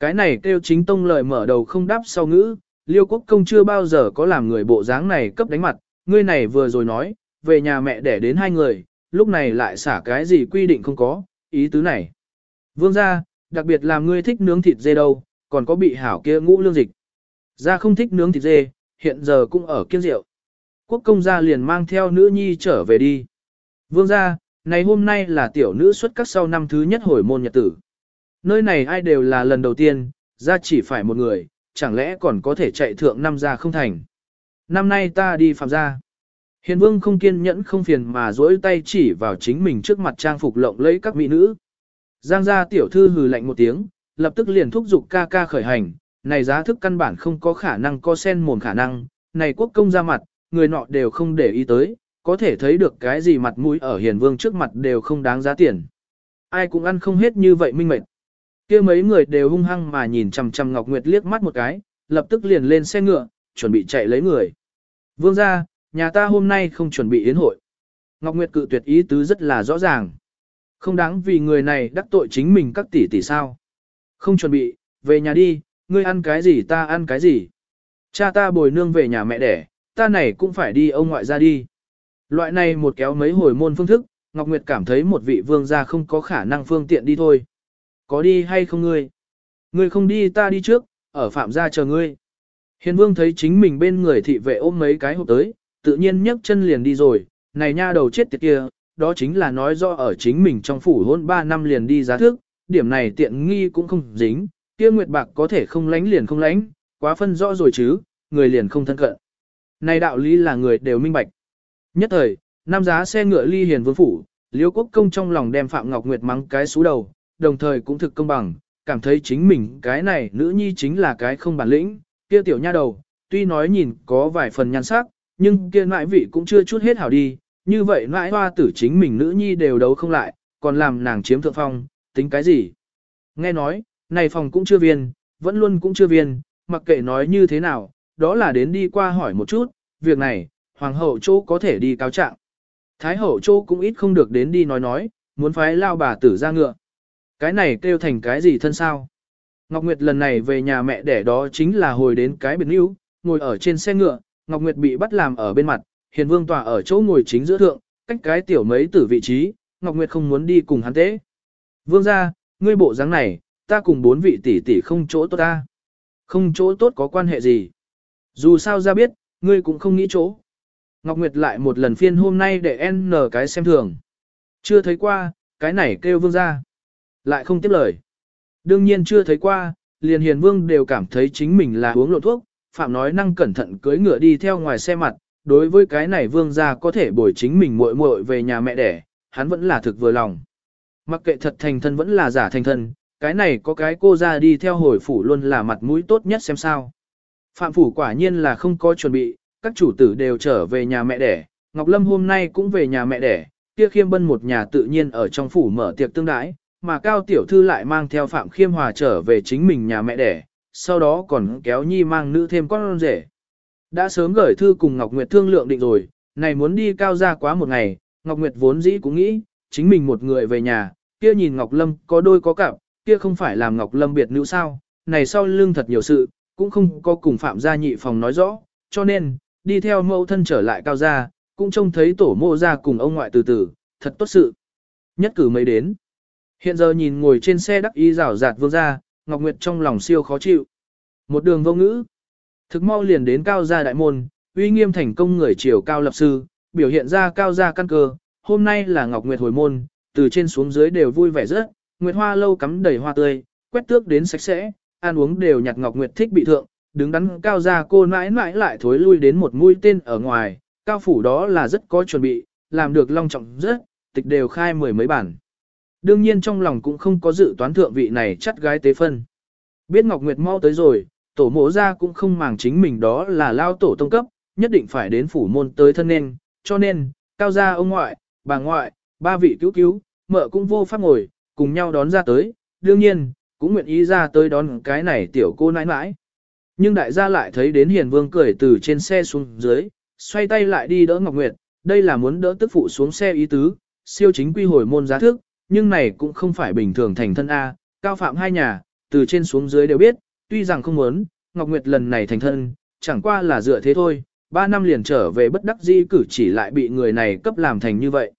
Cái này kêu chính tông lời mở đầu không đáp sau ngữ, liêu quốc công chưa bao giờ có làm người bộ dáng này cấp đánh mặt, ngươi này vừa rồi nói, về nhà mẹ đẻ đến hai người, lúc này lại xả cái gì quy định không có, ý tứ này. Vương gia, đặc biệt là ngươi thích nướng thịt dê đâu, còn có bị hảo kia ngũ lương dịch. Gia không thích nướng thịt dê, hiện giờ cũng ở kiên rượu. Quốc công gia liền mang theo nữ nhi trở về đi. Vương gia, này hôm nay là tiểu nữ xuất các sau năm thứ nhất hồi môn nhật tử. Nơi này ai đều là lần đầu tiên, ra chỉ phải một người, chẳng lẽ còn có thể chạy thượng năm ra không thành. Năm nay ta đi phạm gia. Hiền vương không kiên nhẫn không phiền mà dỗi tay chỉ vào chính mình trước mặt trang phục lộng lẫy các mỹ nữ. Giang gia tiểu thư hừ lạnh một tiếng, lập tức liền thúc giục ca ca khởi hành, này giá thức căn bản không có khả năng co sen mồm khả năng, này quốc công ra mặt, người nọ đều không để ý tới, có thể thấy được cái gì mặt mũi ở hiền vương trước mặt đều không đáng giá tiền. Ai cũng ăn không hết như vậy minh mệt. kia mấy người đều hung hăng mà nhìn chằm chằm Ngọc Nguyệt liếc mắt một cái, lập tức liền lên xe ngựa, chuẩn bị chạy lấy người. Vương ra, nhà ta hôm nay không chuẩn bị yến hội. Ngọc Nguyệt cự tuyệt ý tứ rất là rõ ràng. Không đáng vì người này đắc tội chính mình các tỷ tỷ sao. Không chuẩn bị, về nhà đi, ngươi ăn cái gì ta ăn cái gì. Cha ta bồi nương về nhà mẹ đẻ, ta này cũng phải đi ông ngoại ra đi. Loại này một kéo mấy hồi môn phương thức, Ngọc Nguyệt cảm thấy một vị vương gia không có khả năng phương tiện đi thôi. Có đi hay không ngươi? Ngươi không đi ta đi trước, ở phạm gia chờ ngươi. Hiền vương thấy chính mình bên người thị vệ ôm mấy cái hộp tới, tự nhiên nhấc chân liền đi rồi, này nha đầu chết tiệt kia, đó chính là nói do ở chính mình trong phủ hôn 3 năm liền đi giá thước, điểm này tiện nghi cũng không dính, kia nguyệt bạc có thể không lánh liền không lánh, quá phân rõ rồi chứ, người liền không thân cận. Này đạo lý là người đều minh bạch. Nhất thời, nam giá xe ngựa ly hiền vương phủ, liêu quốc công trong lòng đem Phạm Ngọc Nguyệt mắng cái xú đầu, đồng thời cũng thực công bằng, cảm thấy chính mình cái này nữ nhi chính là cái không bản lĩnh, kia tiểu nha đầu, tuy nói nhìn có vài phần nhan sắc, nhưng kia nãi vị cũng chưa chút hết hảo đi, như vậy nãi hoa tử chính mình nữ nhi đều đấu không lại, còn làm nàng chiếm thượng phong, tính cái gì? Nghe nói, này phòng cũng chưa viên, vẫn luôn cũng chưa viên, mặc kệ nói như thế nào, đó là đến đi qua hỏi một chút, việc này, hoàng hậu chỗ có thể đi cáo trạng. Thái hậu chỗ cũng ít không được đến đi nói nói, muốn phái lao bà tử ra ngựa. Cái này kêu thành cái gì thân sao? Ngọc Nguyệt lần này về nhà mẹ đẻ đó chính là hồi đến cái biệt níu, ngồi ở trên xe ngựa, Ngọc Nguyệt bị bắt làm ở bên mặt, hiền vương tòa ở chỗ ngồi chính giữa thượng, cách cái tiểu mấy tử vị trí, Ngọc Nguyệt không muốn đi cùng hắn tế. Vương ra, ngươi bộ dáng này, ta cùng bốn vị tỷ tỷ không chỗ tốt ta. Không chỗ tốt có quan hệ gì. Dù sao ra biết, ngươi cũng không nghĩ chỗ. Ngọc Nguyệt lại một lần phiên hôm nay để n cái xem thường. Chưa thấy qua, cái này kêu vương ra. Lại không tiếp lời. Đương nhiên chưa thấy qua, liền hiền vương đều cảm thấy chính mình là uống lộ thuốc, phạm nói năng cẩn thận cưới ngựa đi theo ngoài xe mặt, đối với cái này vương gia có thể bồi chính mình muội muội về nhà mẹ đẻ, hắn vẫn là thực vừa lòng. Mặc kệ thật thành thân vẫn là giả thành thân, cái này có cái cô ra đi theo hồi phủ luôn là mặt mũi tốt nhất xem sao. Phạm phủ quả nhiên là không có chuẩn bị, các chủ tử đều trở về nhà mẹ đẻ, Ngọc Lâm hôm nay cũng về nhà mẹ đẻ, kia khiêm bân một nhà tự nhiên ở trong phủ mở tiệc tương đãi, mà Cao Tiểu Thư lại mang theo Phạm Khiêm Hòa trở về chính mình nhà mẹ đẻ, sau đó còn kéo nhi mang nữ thêm con rể. Đã sớm gửi thư cùng Ngọc Nguyệt thương lượng định rồi, này muốn đi cao ra quá một ngày, Ngọc Nguyệt vốn dĩ cũng nghĩ, chính mình một người về nhà, kia nhìn Ngọc Lâm có đôi có cặp, kia không phải làm Ngọc Lâm biệt nữ sao, này sau lưng thật nhiều sự, cũng không có cùng Phạm gia nhị phòng nói rõ, cho nên, đi theo mẫu thân trở lại cao gia, cũng trông thấy tổ mộ ra cùng ông ngoại từ từ, thật tốt sự. Nhất cử mới đến. Hiện giờ nhìn ngồi trên xe đắc y rào rạt vương gia, Ngọc Nguyệt trong lòng siêu khó chịu. Một đường vô ngữ. Thực mau liền đến cao gia đại môn, uy nghiêm thành công người triều cao lập sư, biểu hiện ra cao gia căn cơ. Hôm nay là Ngọc Nguyệt hồi môn, từ trên xuống dưới đều vui vẻ rất, Nguyệt hoa lâu cắm đầy hoa tươi, quét tước đến sạch sẽ, ăn uống đều nhặt Ngọc Nguyệt thích bị thượng, đứng đắn cao gia cô mãi mãi lại thối lui đến một mũi tên ở ngoài, cao phủ đó là rất có chuẩn bị, làm được long trọng rất, tịch đều khai mười mấy bản. Đương nhiên trong lòng cũng không có dự toán thượng vị này chắt gái tế phân. Biết Ngọc Nguyệt mau tới rồi, tổ mộ ra cũng không màng chính mình đó là lao tổ tông cấp, nhất định phải đến phủ môn tới thân nên, cho nên, cao gia ông ngoại, bà ngoại, ba vị cứu cứu, mợ cũng vô pháp ngồi, cùng nhau đón ra tới, đương nhiên, cũng nguyện ý ra tới đón cái này tiểu cô nãi nãi. Nhưng đại gia lại thấy đến hiền vương cười từ trên xe xuống dưới, xoay tay lại đi đỡ Ngọc Nguyệt, đây là muốn đỡ tức phụ xuống xe ý tứ, siêu chính quy hồi môn giá thức, nhưng này cũng không phải bình thường thành thân A, cao phạm hai nhà, từ trên xuống dưới đều biết, tuy rằng không muốn, Ngọc Nguyệt lần này thành thân, chẳng qua là dựa thế thôi, ba năm liền trở về bất đắc dĩ cử chỉ lại bị người này cấp làm thành như vậy.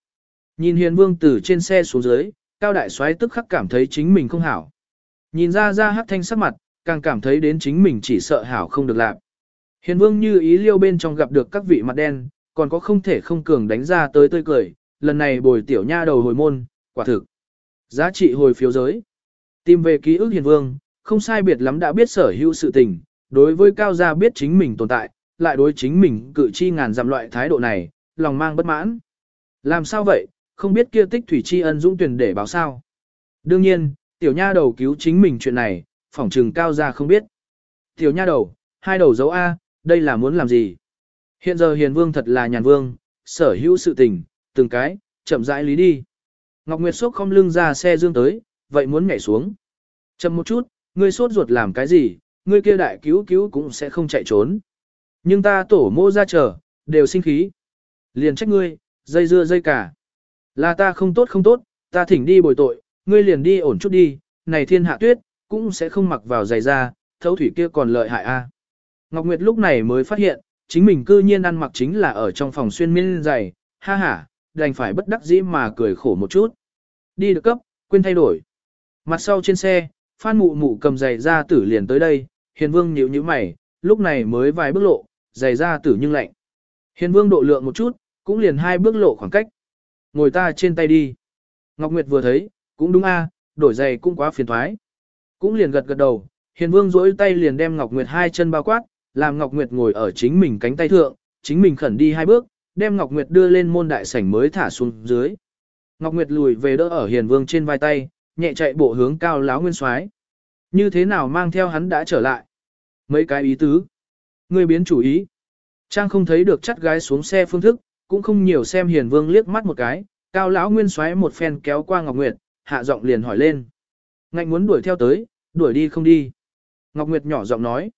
Nhìn hiền vương từ trên xe xuống dưới, cao đại soái tức khắc cảm thấy chính mình không hảo. Nhìn ra ra hắc thanh sắc mặt, càng cảm thấy đến chính mình chỉ sợ hảo không được làm. Hiền vương như ý liêu bên trong gặp được các vị mặt đen, còn có không thể không cường đánh ra tới tươi cười, lần này bồi tiểu nha đầu hồi môn, quả thực. Giá trị hồi phiếu giới. Tìm về ký ức hiền vương, không sai biệt lắm đã biết sở hữu sự tình, đối với cao gia biết chính mình tồn tại, lại đối chính mình cự chi ngàn dặm loại thái độ này, lòng mang bất mãn. Làm sao vậy, không biết kia tích thủy chi ân dũng tuyển để báo sao. Đương nhiên, tiểu nha đầu cứu chính mình chuyện này, phỏng trừng cao gia không biết. Tiểu nha đầu, hai đầu dấu A, đây là muốn làm gì? Hiện giờ hiền vương thật là nhàn vương, sở hữu sự tình, từng cái, chậm rãi lý đi. Ngọc Nguyệt sốc không lưng ra xe dương tới, vậy muốn nhảy xuống. Chậm một chút, ngươi sốt ruột làm cái gì, ngươi kia đại cứu cứu cũng sẽ không chạy trốn. Nhưng ta tổ mô ra chờ, đều sinh khí. Liền trách ngươi, dây dưa dây cả. Là ta không tốt không tốt, ta thỉnh đi bồi tội, ngươi liền đi ổn chút đi, này thiên hạ tuyết, cũng sẽ không mặc vào giày da, thấu thủy kia còn lợi hại a. Ngọc Nguyệt lúc này mới phát hiện, chính mình cư nhiên ăn mặc chính là ở trong phòng xuyên miên giày, ha ha, đành phải bất đắc dĩ mà cười khổ một chút. Đi được cấp, quên thay đổi. Mặt sau trên xe, Phan Mụ Mụ cầm giày ra tử liền tới đây, Hiền Vương nhíu nhíu mày, lúc này mới vài bước lộ, giày ra tử nhưng lạnh. Hiền Vương độ lượng một chút, cũng liền hai bước lộ khoảng cách. Ngồi ta trên tay đi. Ngọc Nguyệt vừa thấy, cũng đúng a, đổi giày cũng quá phiền thoái. Cũng liền gật gật đầu, Hiền Vương duỗi tay liền đem Ngọc Nguyệt hai chân bao quát, làm Ngọc Nguyệt ngồi ở chính mình cánh tay thượng, chính mình khẩn đi hai bước, đem Ngọc Nguyệt đưa lên môn đại sảnh mới thả xuống dưới. Ngọc Nguyệt lùi về đỡ ở Hiền Vương trên vai tay, nhẹ chạy bộ hướng cao láo nguyên soái. Như thế nào mang theo hắn đã trở lại? Mấy cái ý tứ. Người biến chủ ý. Trang không thấy được chắt gái xuống xe phương thức, cũng không nhiều xem Hiền Vương liếc mắt một cái, cao lão nguyên soái một phen kéo qua Ngọc Nguyệt, hạ giọng liền hỏi lên. Ngạnh muốn đuổi theo tới, đuổi đi không đi. Ngọc Nguyệt nhỏ giọng nói.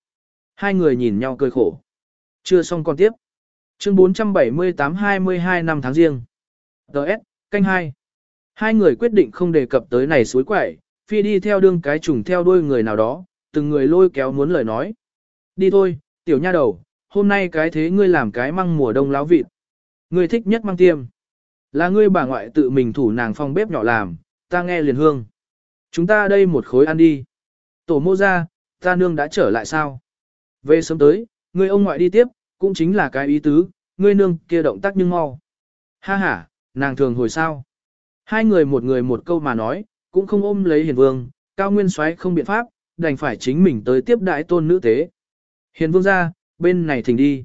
Hai người nhìn nhau cười khổ. Chưa xong còn tiếp. Chương 478-22 năm tháng riêng. Đợt, canh 2. Hai người quyết định không đề cập tới này suối quẩy, phi đi theo đương cái trùng theo đuôi người nào đó, từng người lôi kéo muốn lời nói. Đi thôi, tiểu nha đầu, hôm nay cái thế ngươi làm cái măng mùa đông láo vịt. Ngươi thích nhất măng tiêm. Là ngươi bà ngoại tự mình thủ nàng phong bếp nhỏ làm, ta nghe liền hương. Chúng ta đây một khối ăn đi. Tổ mô ra, ta nương đã trở lại sao? Về sớm tới, người ông ngoại đi tiếp, cũng chính là cái ý tứ, ngươi nương kia động tác nhưng mau. Ha ha, nàng thường hồi sao? Hai người một người một câu mà nói, cũng không ôm lấy hiền vương, cao nguyên soái không biện pháp, đành phải chính mình tới tiếp đại tôn nữ tế. Hiền vương ra, bên này thỉnh đi.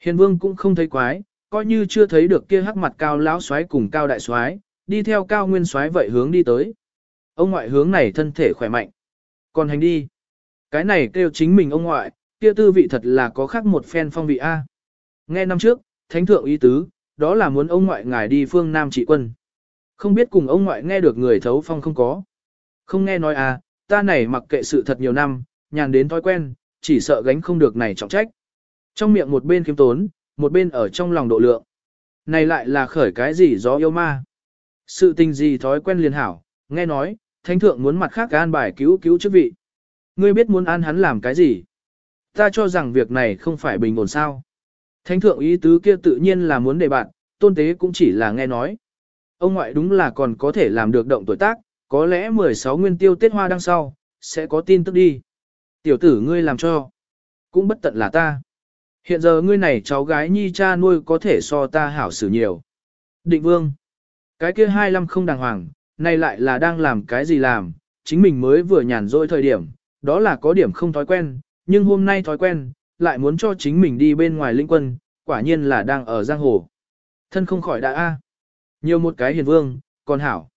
Hiền vương cũng không thấy quái, coi như chưa thấy được kia hắc mặt cao lão soái cùng cao đại soái, đi theo cao nguyên soái vậy hướng đi tới. Ông ngoại hướng này thân thể khỏe mạnh. Còn hành đi. Cái này kêu chính mình ông ngoại, kia tư vị thật là có khác một phen phong vị A. Nghe năm trước, thánh thượng ý tứ, đó là muốn ông ngoại ngài đi phương Nam trị quân. Không biết cùng ông ngoại nghe được người thấu phong không có. Không nghe nói à, ta này mặc kệ sự thật nhiều năm, nhàn đến thói quen, chỉ sợ gánh không được này trọng trách. Trong miệng một bên kiếm tốn, một bên ở trong lòng độ lượng. Này lại là khởi cái gì gió yêu ma. Sự tình gì thói quen liền hảo, nghe nói, thánh thượng muốn mặt khác an bài cứu cứu chức vị. Ngươi biết muốn an hắn làm cái gì? Ta cho rằng việc này không phải bình ổn sao. Thánh thượng ý tứ kia tự nhiên là muốn đề bạn, tôn tế cũng chỉ là nghe nói. Ông ngoại đúng là còn có thể làm được động tuổi tác, có lẽ 16 nguyên tiêu Tết Hoa đằng sau, sẽ có tin tức đi. Tiểu tử ngươi làm cho, cũng bất tận là ta. Hiện giờ ngươi này cháu gái nhi cha nuôi có thể so ta hảo xử nhiều. Định vương, cái kia hai lăm không đàng hoàng, nay lại là đang làm cái gì làm, chính mình mới vừa nhàn rỗi thời điểm, đó là có điểm không thói quen, nhưng hôm nay thói quen, lại muốn cho chính mình đi bên ngoài linh quân, quả nhiên là đang ở giang hồ. Thân không khỏi đã a. Nhiều một cái hiền vương, còn hảo.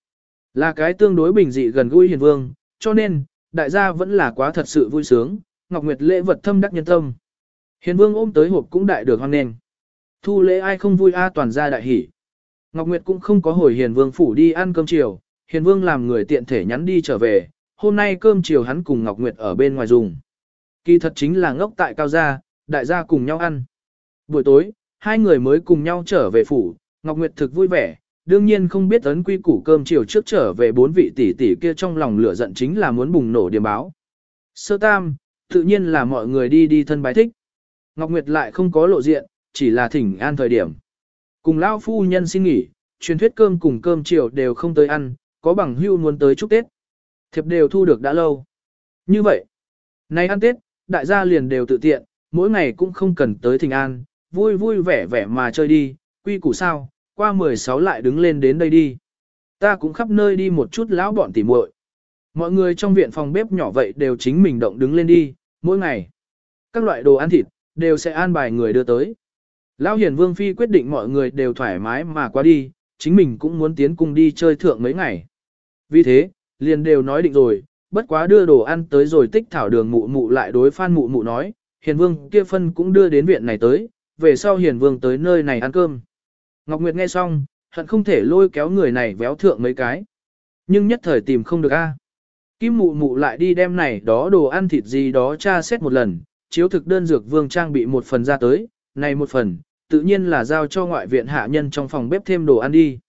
Là cái tương đối bình dị gần gũi hiền vương, cho nên, đại gia vẫn là quá thật sự vui sướng, Ngọc Nguyệt lễ vật thâm đắc nhân tâm. Hiền Vương ôm tới hộp cũng đại được hoan nghênh. Thu lễ ai không vui a toàn gia đại hỉ. Ngọc Nguyệt cũng không có hồi Hiền Vương phủ đi ăn cơm chiều, Hiền Vương làm người tiện thể nhắn đi trở về, hôm nay cơm chiều hắn cùng Ngọc Nguyệt ở bên ngoài dùng. Kỳ thật chính là ngốc tại cao gia, đại gia cùng nhau ăn. Buổi tối, hai người mới cùng nhau trở về phủ, Ngọc Nguyệt thực vui vẻ, đương nhiên không biết ấn quy củ cơm chiều trước trở về bốn vị tỷ tỷ kia trong lòng lửa giận chính là muốn bùng nổ điểm báo. Sơ tam, tự nhiên là mọi người đi đi thân bái thích. Ngọc Nguyệt lại không có lộ diện, chỉ là thỉnh an thời điểm. Cùng lão phu nhân xin nghỉ, truyền thuyết cơm cùng cơm chiều đều không tới ăn, có bằng hưu muốn tới chúc Tết. Thiệp đều thu được đã lâu. Như vậy, nay ăn Tết, đại gia liền đều tự tiện, mỗi ngày cũng không cần tới thỉnh an, vui vui vẻ vẻ mà chơi đi, quy củ sao, qua 16 lại đứng lên đến đây đi. Ta cũng khắp nơi đi một chút lão bọn tỉ muội. Mọi người trong viện phòng bếp nhỏ vậy đều chính mình động đứng lên đi, mỗi ngày. Các loại đồ ăn thịt, đều sẽ an bài người đưa tới. Lão Hiền Vương Phi quyết định mọi người đều thoải mái mà qua đi, chính mình cũng muốn tiến cùng đi chơi thượng mấy ngày. Vì thế, liền đều nói định rồi, bất quá đưa đồ ăn tới rồi tích thảo đường mụ mụ lại đối phan mụ mụ nói, Hiền Vương kia phân cũng đưa đến viện này tới, về sau Hiền Vương tới nơi này ăn cơm. Ngọc Nguyệt nghe xong, hận không thể lôi kéo người này véo thượng mấy cái. Nhưng nhất thời tìm không được a. Kim mụ mụ lại đi đem này đó đồ ăn thịt gì đó tra xét một lần, chiếu thực đơn dược vương trang bị một phần ra tới, này một phần, tự nhiên là giao cho ngoại viện hạ nhân trong phòng bếp thêm đồ ăn đi.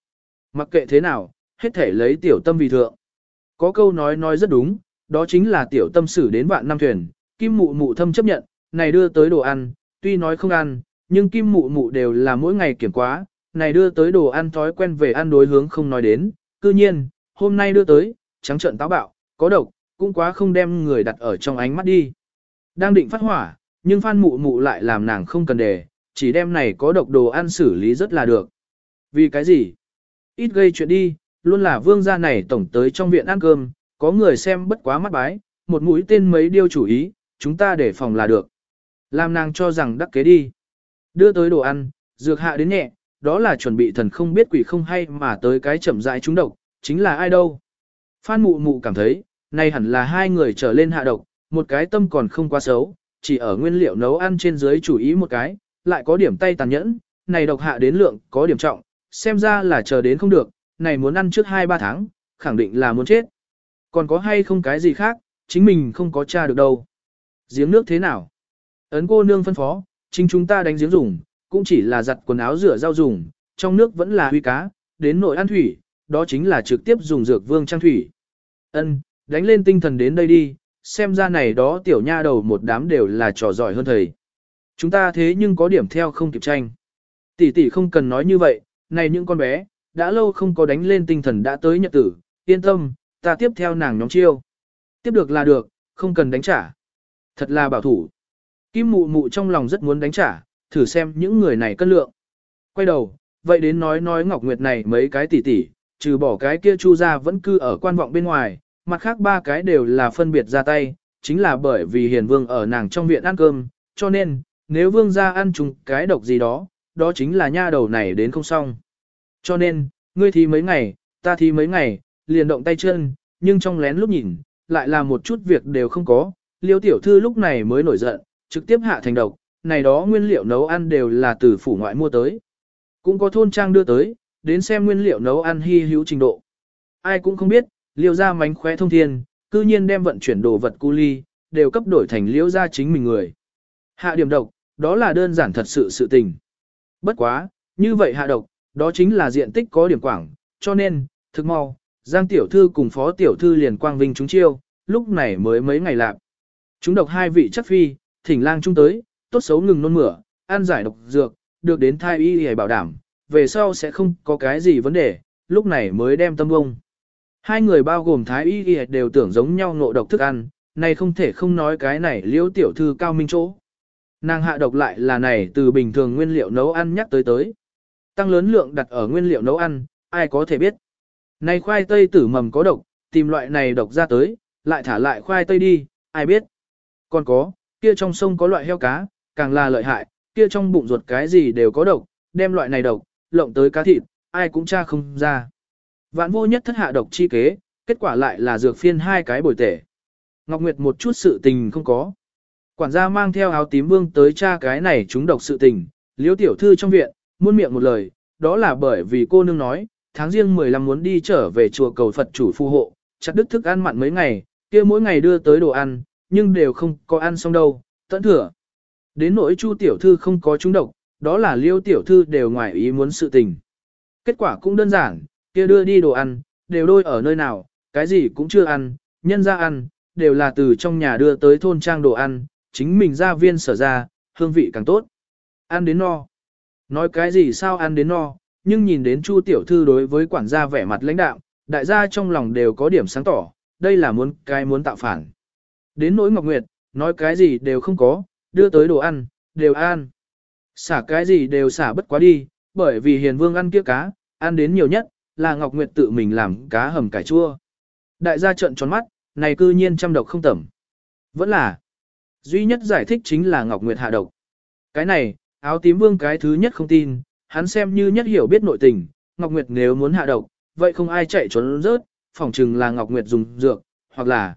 Mặc kệ thế nào, hết thể lấy tiểu tâm vì thượng. Có câu nói nói rất đúng, đó chính là tiểu tâm xử đến vạn năm thuyền, kim mụ mụ thâm chấp nhận, này đưa tới đồ ăn, tuy nói không ăn, nhưng kim mụ mụ đều là mỗi ngày kiểm quá, này đưa tới đồ ăn thói quen về ăn đối hướng không nói đến, cư nhiên, hôm nay đưa tới, trắng trợn táo bạo, có độc, cũng quá không đem người đặt ở trong ánh mắt đi. Đang định phát hỏa, nhưng phan mụ mụ lại làm nàng không cần đề, chỉ đem này có độc đồ ăn xử lý rất là được. Vì cái gì? Ít gây chuyện đi, luôn là vương gia này tổng tới trong viện ăn cơm, có người xem bất quá mắt bái, một mũi tên mấy điêu chủ ý, chúng ta để phòng là được. Làm nàng cho rằng đắc kế đi. Đưa tới đồ ăn, dược hạ đến nhẹ, đó là chuẩn bị thần không biết quỷ không hay mà tới cái chậm rãi trúng độc, chính là ai đâu. Phan mụ mụ cảm thấy, này hẳn là hai người trở lên hạ độc, một cái tâm còn không quá xấu, chỉ ở nguyên liệu nấu ăn trên dưới chủ ý một cái, lại có điểm tay tàn nhẫn, này độc hạ đến lượng có điểm trọng, xem ra là chờ đến không được, này muốn ăn trước 2-3 tháng, khẳng định là muốn chết. Còn có hay không cái gì khác, chính mình không có tra được đâu. Giếng nước thế nào? Ấn cô nương phân phó, chính chúng ta đánh giếng dùng, cũng chỉ là giặt quần áo rửa rau dùng, trong nước vẫn là huy cá, đến nội ăn thủy, đó chính là trực tiếp dùng dược vương trang thủy. Ân, đánh lên tinh thần đến đây đi, xem ra này đó tiểu nha đầu một đám đều là trò giỏi hơn thầy. Chúng ta thế nhưng có điểm theo không kịp tranh. Tỷ tỷ không cần nói như vậy, này những con bé, đã lâu không có đánh lên tinh thần đã tới nhật tử, yên tâm, ta tiếp theo nàng nhóm chiêu. Tiếp được là được, không cần đánh trả. Thật là bảo thủ. Kim mụ mụ trong lòng rất muốn đánh trả, thử xem những người này cân lượng. Quay đầu, vậy đến nói nói Ngọc Nguyệt này mấy cái tỷ tỷ, trừ bỏ cái kia chu ra vẫn cư ở quan vọng bên ngoài, mặt khác ba cái đều là phân biệt ra tay, chính là bởi vì hiền vương ở nàng trong viện ăn cơm, cho nên, nếu vương gia ăn chung cái độc gì đó, đó chính là nha đầu này đến không xong. Cho nên, ngươi thì mấy ngày, ta thì mấy ngày, liền động tay chân, nhưng trong lén lúc nhìn, lại là một chút việc đều không có, liêu tiểu thư lúc này mới nổi giận, trực tiếp hạ thành độc, này đó nguyên liệu nấu ăn đều là từ phủ ngoại mua tới. Cũng có thôn trang đưa tới, đến xem nguyên liệu nấu ăn hy hữu trình độ. Ai cũng không biết, liêu ra mánh khóe thông thiên, cư nhiên đem vận chuyển đồ vật cu ly, đều cấp đổi thành liêu ra chính mình người. Hạ điểm độc, đó là đơn giản thật sự sự tình. Bất quá, như vậy hạ độc, đó chính là diện tích có điểm quảng, cho nên, thực mau, Giang tiểu thư cùng phó tiểu thư liền quang vinh chúng chiêu, lúc này mới mấy ngày lạc. Chúng độc hai vị chắc phi, thỉnh lang chung tới, tốt xấu ngừng nôn mửa, ăn giải độc dược, được đến thai y để bảo đảm, về sau sẽ không có cái gì vấn đề, lúc này mới đem tâm bông. Hai người bao gồm thái y y đều tưởng giống nhau ngộ độc thức ăn, này không thể không nói cái này liễu tiểu thư cao minh chỗ. Nàng hạ độc lại là này từ bình thường nguyên liệu nấu ăn nhắc tới tới. Tăng lớn lượng đặt ở nguyên liệu nấu ăn, ai có thể biết. Này khoai tây tử mầm có độc, tìm loại này độc ra tới, lại thả lại khoai tây đi, ai biết. Còn có, kia trong sông có loại heo cá, càng là lợi hại, kia trong bụng ruột cái gì đều có độc, đem loại này độc, lộng tới cá thịt, ai cũng tra không ra. Vạn vô nhất thất hạ độc chi kế, kết quả lại là dược phiên hai cái bồi tể. Ngọc Nguyệt một chút sự tình không có. Quản gia mang theo áo tím vương tới cha cái này chúng độc sự tình, liếu tiểu thư trong viện, muôn miệng một lời, đó là bởi vì cô nương nói, tháng riêng 15 muốn đi trở về chùa cầu Phật chủ phù hộ, chặt đức thức ăn mặn mấy ngày, kia mỗi ngày đưa tới đồ ăn, nhưng đều không có ăn xong đâu, tận thừa. Đến nỗi chu tiểu thư không có chúng độc, đó là liêu tiểu thư đều ngoài ý muốn sự tình. Kết quả cũng đơn giản, kia đưa đi đồ ăn, đều đôi ở nơi nào, cái gì cũng chưa ăn, nhân ra ăn, đều là từ trong nhà đưa tới thôn trang đồ ăn, chính mình ra viên sở ra, hương vị càng tốt. Ăn đến no. Nói cái gì sao ăn đến no, nhưng nhìn đến Chu tiểu thư đối với quản gia vẻ mặt lãnh đạo, đại gia trong lòng đều có điểm sáng tỏ, đây là muốn cái muốn tạo phản. Đến nỗi Ngọc Nguyệt, nói cái gì đều không có, đưa tới đồ ăn, đều ăn. Xả cái gì đều xả bất quá đi, bởi vì hiền vương ăn kia cá, ăn đến nhiều nhất, là Ngọc Nguyệt tự mình làm cá hầm cải chua. Đại gia trợn tròn mắt, này cư nhiên trăm độc không tẩm. Vẫn là, duy nhất giải thích chính là Ngọc Nguyệt hạ độc. Cái này, áo tím vương cái thứ nhất không tin, hắn xem như nhất hiểu biết nội tình, Ngọc Nguyệt nếu muốn hạ độc, vậy không ai chạy trốn rớt, phỏng chừng là Ngọc Nguyệt dùng dược, hoặc là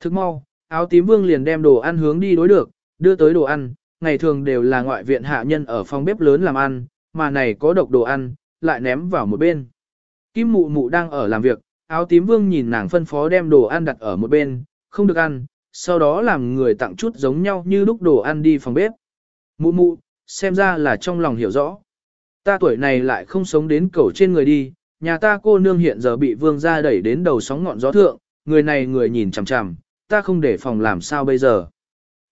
thức mau, áo tím vương liền đem đồ ăn hướng đi đối được, đưa tới đồ ăn, ngày thường đều là ngoại viện hạ nhân ở phòng bếp lớn làm ăn, mà này có độc đồ ăn, lại ném vào một bên. Kim mụ mụ đang ở làm việc, áo tím vương nhìn nàng phân phó đem đồ ăn đặt ở một bên, không được ăn, sau đó làm người tặng chút giống nhau như lúc đồ ăn đi phòng bếp. Mụ mụ, xem ra là trong lòng hiểu rõ. Ta tuổi này lại không sống đến cầu trên người đi, nhà ta cô nương hiện giờ bị vương gia đẩy đến đầu sóng ngọn gió thượng, người này người nhìn chằm chằm, ta không để phòng làm sao bây giờ.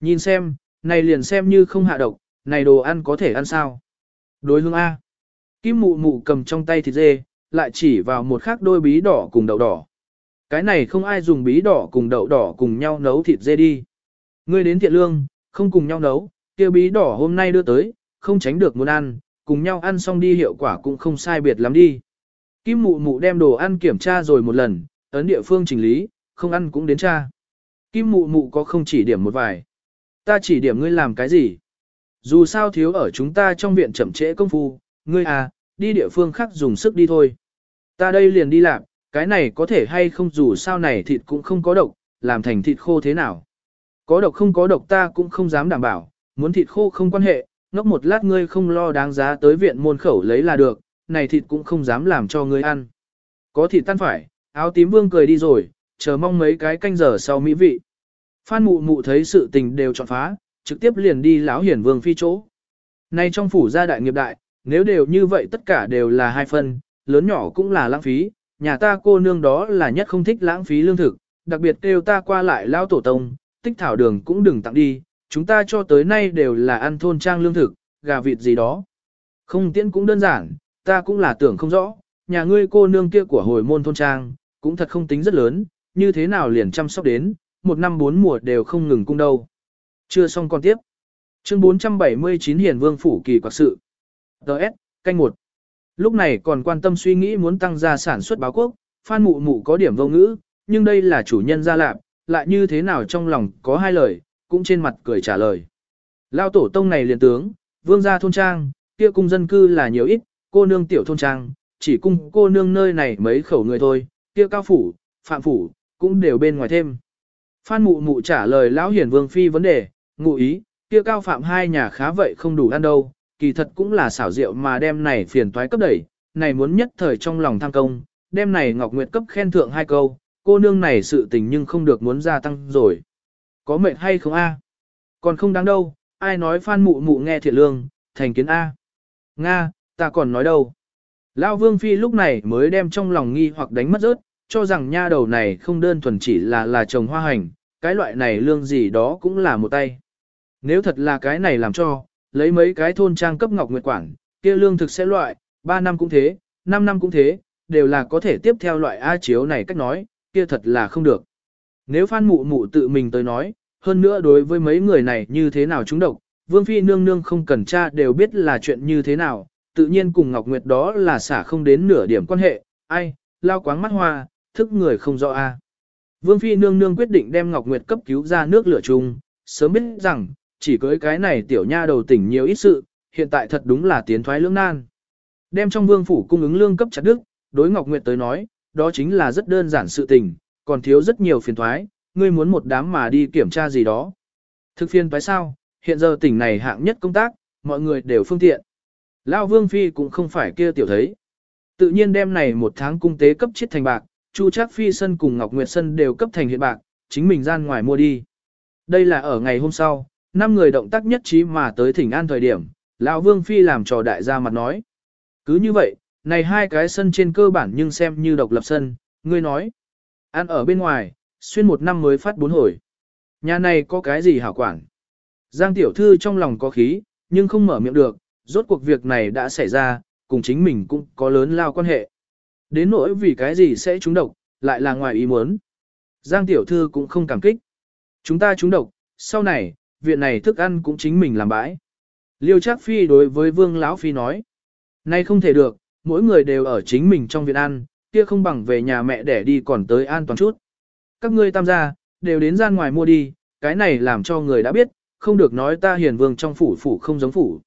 Nhìn xem, này liền xem như không hạ độc, này đồ ăn có thể ăn sao. Đối hương A. Kim mụ mụ cầm trong tay thịt dê, lại chỉ vào một khác đôi bí đỏ cùng đậu đỏ. Cái này không ai dùng bí đỏ cùng đậu đỏ cùng nhau nấu thịt dê đi. Ngươi đến thiện lương, không cùng nhau nấu, kia bí đỏ hôm nay đưa tới, không tránh được muốn ăn, cùng nhau ăn xong đi hiệu quả cũng không sai biệt lắm đi. Kim mụ mụ đem đồ ăn kiểm tra rồi một lần, ấn địa phương chỉnh lý, không ăn cũng đến tra. Kim mụ mụ có không chỉ điểm một vài. Ta chỉ điểm ngươi làm cái gì? Dù sao thiếu ở chúng ta trong viện chậm trễ công phu, ngươi à, đi địa phương khác dùng sức đi thôi. Ta đây liền đi làm, cái này có thể hay không dù sao này thịt cũng không có độc, làm thành thịt khô thế nào. Có độc không có độc ta cũng không dám đảm bảo, muốn thịt khô không quan hệ, ngốc một lát ngươi không lo đáng giá tới viện môn khẩu lấy là được, này thịt cũng không dám làm cho ngươi ăn. Có thịt tan phải, áo tím vương cười đi rồi, chờ mong mấy cái canh giờ sau mỹ vị. Phan mụ mụ thấy sự tình đều chọn phá, trực tiếp liền đi lão hiển vương phi chỗ. Nay trong phủ gia đại nghiệp đại, nếu đều như vậy tất cả đều là hai phân, lớn nhỏ cũng là lãng phí, nhà ta cô nương đó là nhất không thích lãng phí lương thực, đặc biệt kêu ta qua lại lao tổ tông, tích thảo đường cũng đừng tặng đi, chúng ta cho tới nay đều là ăn thôn trang lương thực, gà vịt gì đó. Không tiễn cũng đơn giản, ta cũng là tưởng không rõ, nhà ngươi cô nương kia của hồi môn thôn trang, cũng thật không tính rất lớn, như thế nào liền chăm sóc đến, một năm bốn mùa đều không ngừng cung đâu. Chưa xong còn tiếp. Chương 479 Hiền Vương Phủ Kỳ Quạc Sự. Đợt, canh một. Lúc này còn quan tâm suy nghĩ muốn tăng gia sản xuất báo quốc, Phan Mụ Mụ có điểm vô ngữ, nhưng đây là chủ nhân gia lạp, lại như thế nào trong lòng có hai lời, cũng trên mặt cười trả lời. Lao tổ tông này liền tướng, vương gia thôn trang, kia cung dân cư là nhiều ít, cô nương tiểu thôn trang, chỉ cung cô nương nơi này mấy khẩu người thôi, kia cao phủ, phạm phủ, cũng đều bên ngoài thêm. Phan mụ mụ trả lời lão hiển vương phi vấn đề, ngụ ý, kia cao phạm hai nhà khá vậy không đủ ăn đâu, kỳ thật cũng là xảo diệu mà đem này phiền toái cấp đẩy, này muốn nhất thời trong lòng tham công, đem này Ngọc Nguyệt cấp khen thượng hai câu, cô nương này sự tình nhưng không được muốn gia tăng rồi. Có mệt hay không a? Còn không đáng đâu, ai nói phan mụ mụ nghe thiệt lương, thành kiến A. Nga, ta còn nói đâu. Lão Vương Phi lúc này mới đem trong lòng nghi hoặc đánh mất rớt, cho rằng nha đầu này không đơn thuần chỉ là là trồng hoa hành, cái loại này lương gì đó cũng là một tay. Nếu thật là cái này làm cho, lấy mấy cái thôn trang cấp ngọc nguyệt quản, kia lương thực sẽ loại, 3 năm cũng thế, 5 năm cũng thế, đều là có thể tiếp theo loại A chiếu này cách nói, kia thật là không được. Nếu Phan Mụ Mụ tự mình tới nói, hơn nữa đối với mấy người này như thế nào chúng độc, Vương Phi nương nương không cần tra đều biết là chuyện như thế nào, tự nhiên cùng Ngọc Nguyệt đó là xả không đến nửa điểm quan hệ, ai, lao quáng mắt hoa, thức người không rõ a. Vương Phi nương nương quyết định đem Ngọc Nguyệt cấp cứu ra nước lửa chung, sớm biết rằng, chỉ cưới cái này tiểu nha đầu tỉnh nhiều ít sự, hiện tại thật đúng là tiến thoái lưỡng nan. Đem trong vương phủ cung ứng lương cấp chặt đức, đối Ngọc Nguyệt tới nói, đó chính là rất đơn giản sự tình, còn thiếu rất nhiều phiền thoái, ngươi muốn một đám mà đi kiểm tra gì đó. Thực phiên phải sao, hiện giờ tỉnh này hạng nhất công tác, mọi người đều phương tiện. Lao Vương Phi cũng không phải kia tiểu thấy. Tự nhiên đem này một tháng cung tế cấp chiết thành bạc, Chu Trác Phi Sân cùng Ngọc Nguyệt Sân đều cấp thành hiện bạc, chính mình gian ngoài mua đi. Đây là ở ngày hôm sau, năm người động tác nhất trí mà tới thỉnh an thời điểm, lão Vương Phi làm trò đại gia mặt nói. Cứ như vậy, này hai cái sân trên cơ bản nhưng xem như độc lập sân, ngươi nói. Ăn ở bên ngoài, xuyên một năm mới phát bốn hồi. Nhà này có cái gì hảo quản? Giang tiểu thư trong lòng có khí, nhưng không mở miệng được, rốt cuộc việc này đã xảy ra, cùng chính mình cũng có lớn lao quan hệ. Đến nỗi vì cái gì sẽ trúng độc, lại là ngoài ý muốn. Giang tiểu thư cũng không cảm kích. Chúng ta trúng độc, sau này, viện này thức ăn cũng chính mình làm bãi. Liêu Trác Phi đối với Vương lão phi nói, nay không thể được, mỗi người đều ở chính mình trong viện ăn, kia không bằng về nhà mẹ để đi còn tới an toàn chút. Các ngươi tam gia, đều đến gian ngoài mua đi, cái này làm cho người đã biết, không được nói ta hiền vương trong phủ phủ không giống phủ.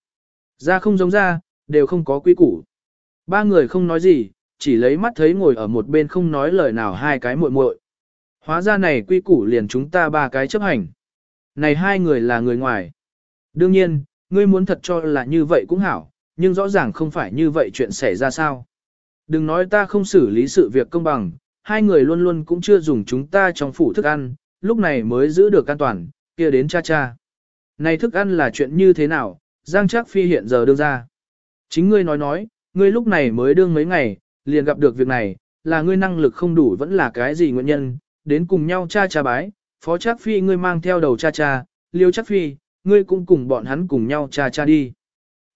Ra không giống ra, đều không có quy củ. Ba người không nói gì, chỉ lấy mắt thấy ngồi ở một bên không nói lời nào hai cái muội muội. Hóa ra này quy củ liền chúng ta ba cái chấp hành. Này hai người là người ngoài. Đương nhiên, ngươi muốn thật cho là như vậy cũng hảo, nhưng rõ ràng không phải như vậy chuyện xảy ra sao. Đừng nói ta không xử lý sự việc công bằng, hai người luôn luôn cũng chưa dùng chúng ta trong phủ thức ăn, lúc này mới giữ được an toàn, kia đến cha cha. Này thức ăn là chuyện như thế nào, Giang Trác Phi hiện giờ đưa ra. Chính ngươi nói nói, ngươi lúc này mới đương mấy ngày, liền gặp được việc này, là ngươi năng lực không đủ vẫn là cái gì nguyên nhân, đến cùng nhau cha cha bái, Phó Trác Phi ngươi mang theo đầu cha cha, Liêu Trác Phi, ngươi cũng cùng bọn hắn cùng nhau cha cha đi.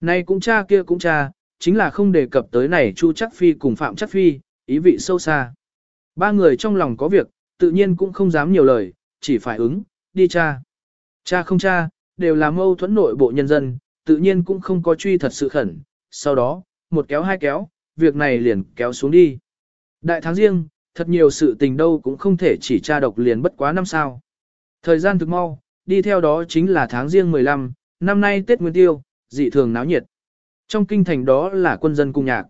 Này cũng cha kia cũng cha, chính là không đề cập tới này Chu Trác Phi cùng Phạm Trác Phi, ý vị sâu xa. Ba người trong lòng có việc, tự nhiên cũng không dám nhiều lời, chỉ phải ứng, đi cha. Cha không cha, đều là mâu thuẫn nội bộ nhân dân, tự nhiên cũng không có truy thật sự khẩn. Sau đó, một kéo hai kéo, việc này liền kéo xuống đi. Đại tháng riêng, thật nhiều sự tình đâu cũng không thể chỉ tra độc liền bất quá năm sao. Thời gian thực mau, đi theo đó chính là tháng riêng 15, năm nay Tết Nguyên Tiêu, dị thường náo nhiệt. Trong kinh thành đó là quân dân cung nhạc.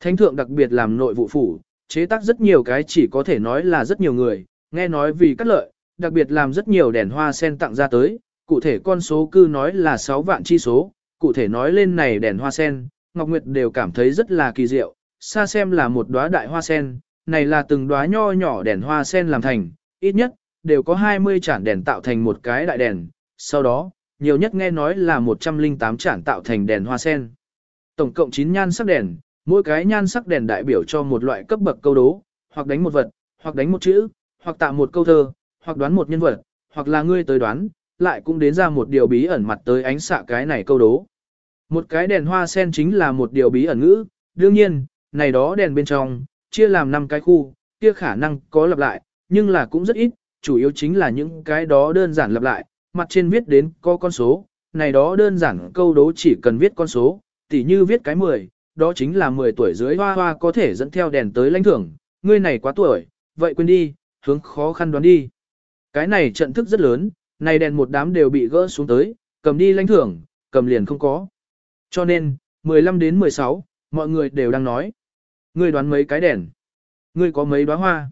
Thánh thượng đặc biệt làm nội vụ phủ, chế tác rất nhiều cái chỉ có thể nói là rất nhiều người, nghe nói vì cắt lợi, đặc biệt làm rất nhiều đèn hoa sen tặng ra tới, cụ thể con số cư nói là 6 vạn chi số, cụ thể nói lên này đèn hoa sen, Ngọc Nguyệt đều cảm thấy rất là kỳ diệu, xa xem là một đóa đại hoa sen, này là từng đóa nho nhỏ đèn hoa sen làm thành, ít nhất, đều có 20 chản đèn tạo thành một cái đại đèn, sau đó, nhiều nhất nghe nói là 108 chản tạo thành đèn hoa sen. Tổng cộng 9 nhan sắc đèn, mỗi cái nhan sắc đèn đại biểu cho một loại cấp bậc câu đố, hoặc đánh một vật, hoặc đánh một chữ, hoặc tạo một câu thơ, hoặc đoán một nhân vật, hoặc là ngươi tới đoán, lại cũng đến ra một điều bí ẩn mặt tới ánh xạ cái này câu đố. Một cái đèn hoa sen chính là một điều bí ẩn ngữ, đương nhiên, này đó đèn bên trong, chia làm 5 cái khu, kia khả năng có lặp lại, nhưng là cũng rất ít, chủ yếu chính là những cái đó đơn giản lặp lại, mặt trên viết đến có con số, này đó đơn giản câu đố chỉ cần viết con số, tỉ như viết cái 10, đó chính là 10 tuổi dưới hoa hoa có thể dẫn theo đèn tới lãnh thưởng, ngươi này quá tuổi, vậy quên đi, hướng khó khăn đoán đi. Cái này trận thức rất lớn, này đèn một đám đều bị gỡ xuống tới, cầm đi lãnh thưởng, cầm liền không có. Cho nên, 15 đến 16, mọi người đều đang nói. Ngươi đoán mấy cái đèn? Ngươi có mấy đóa hoa?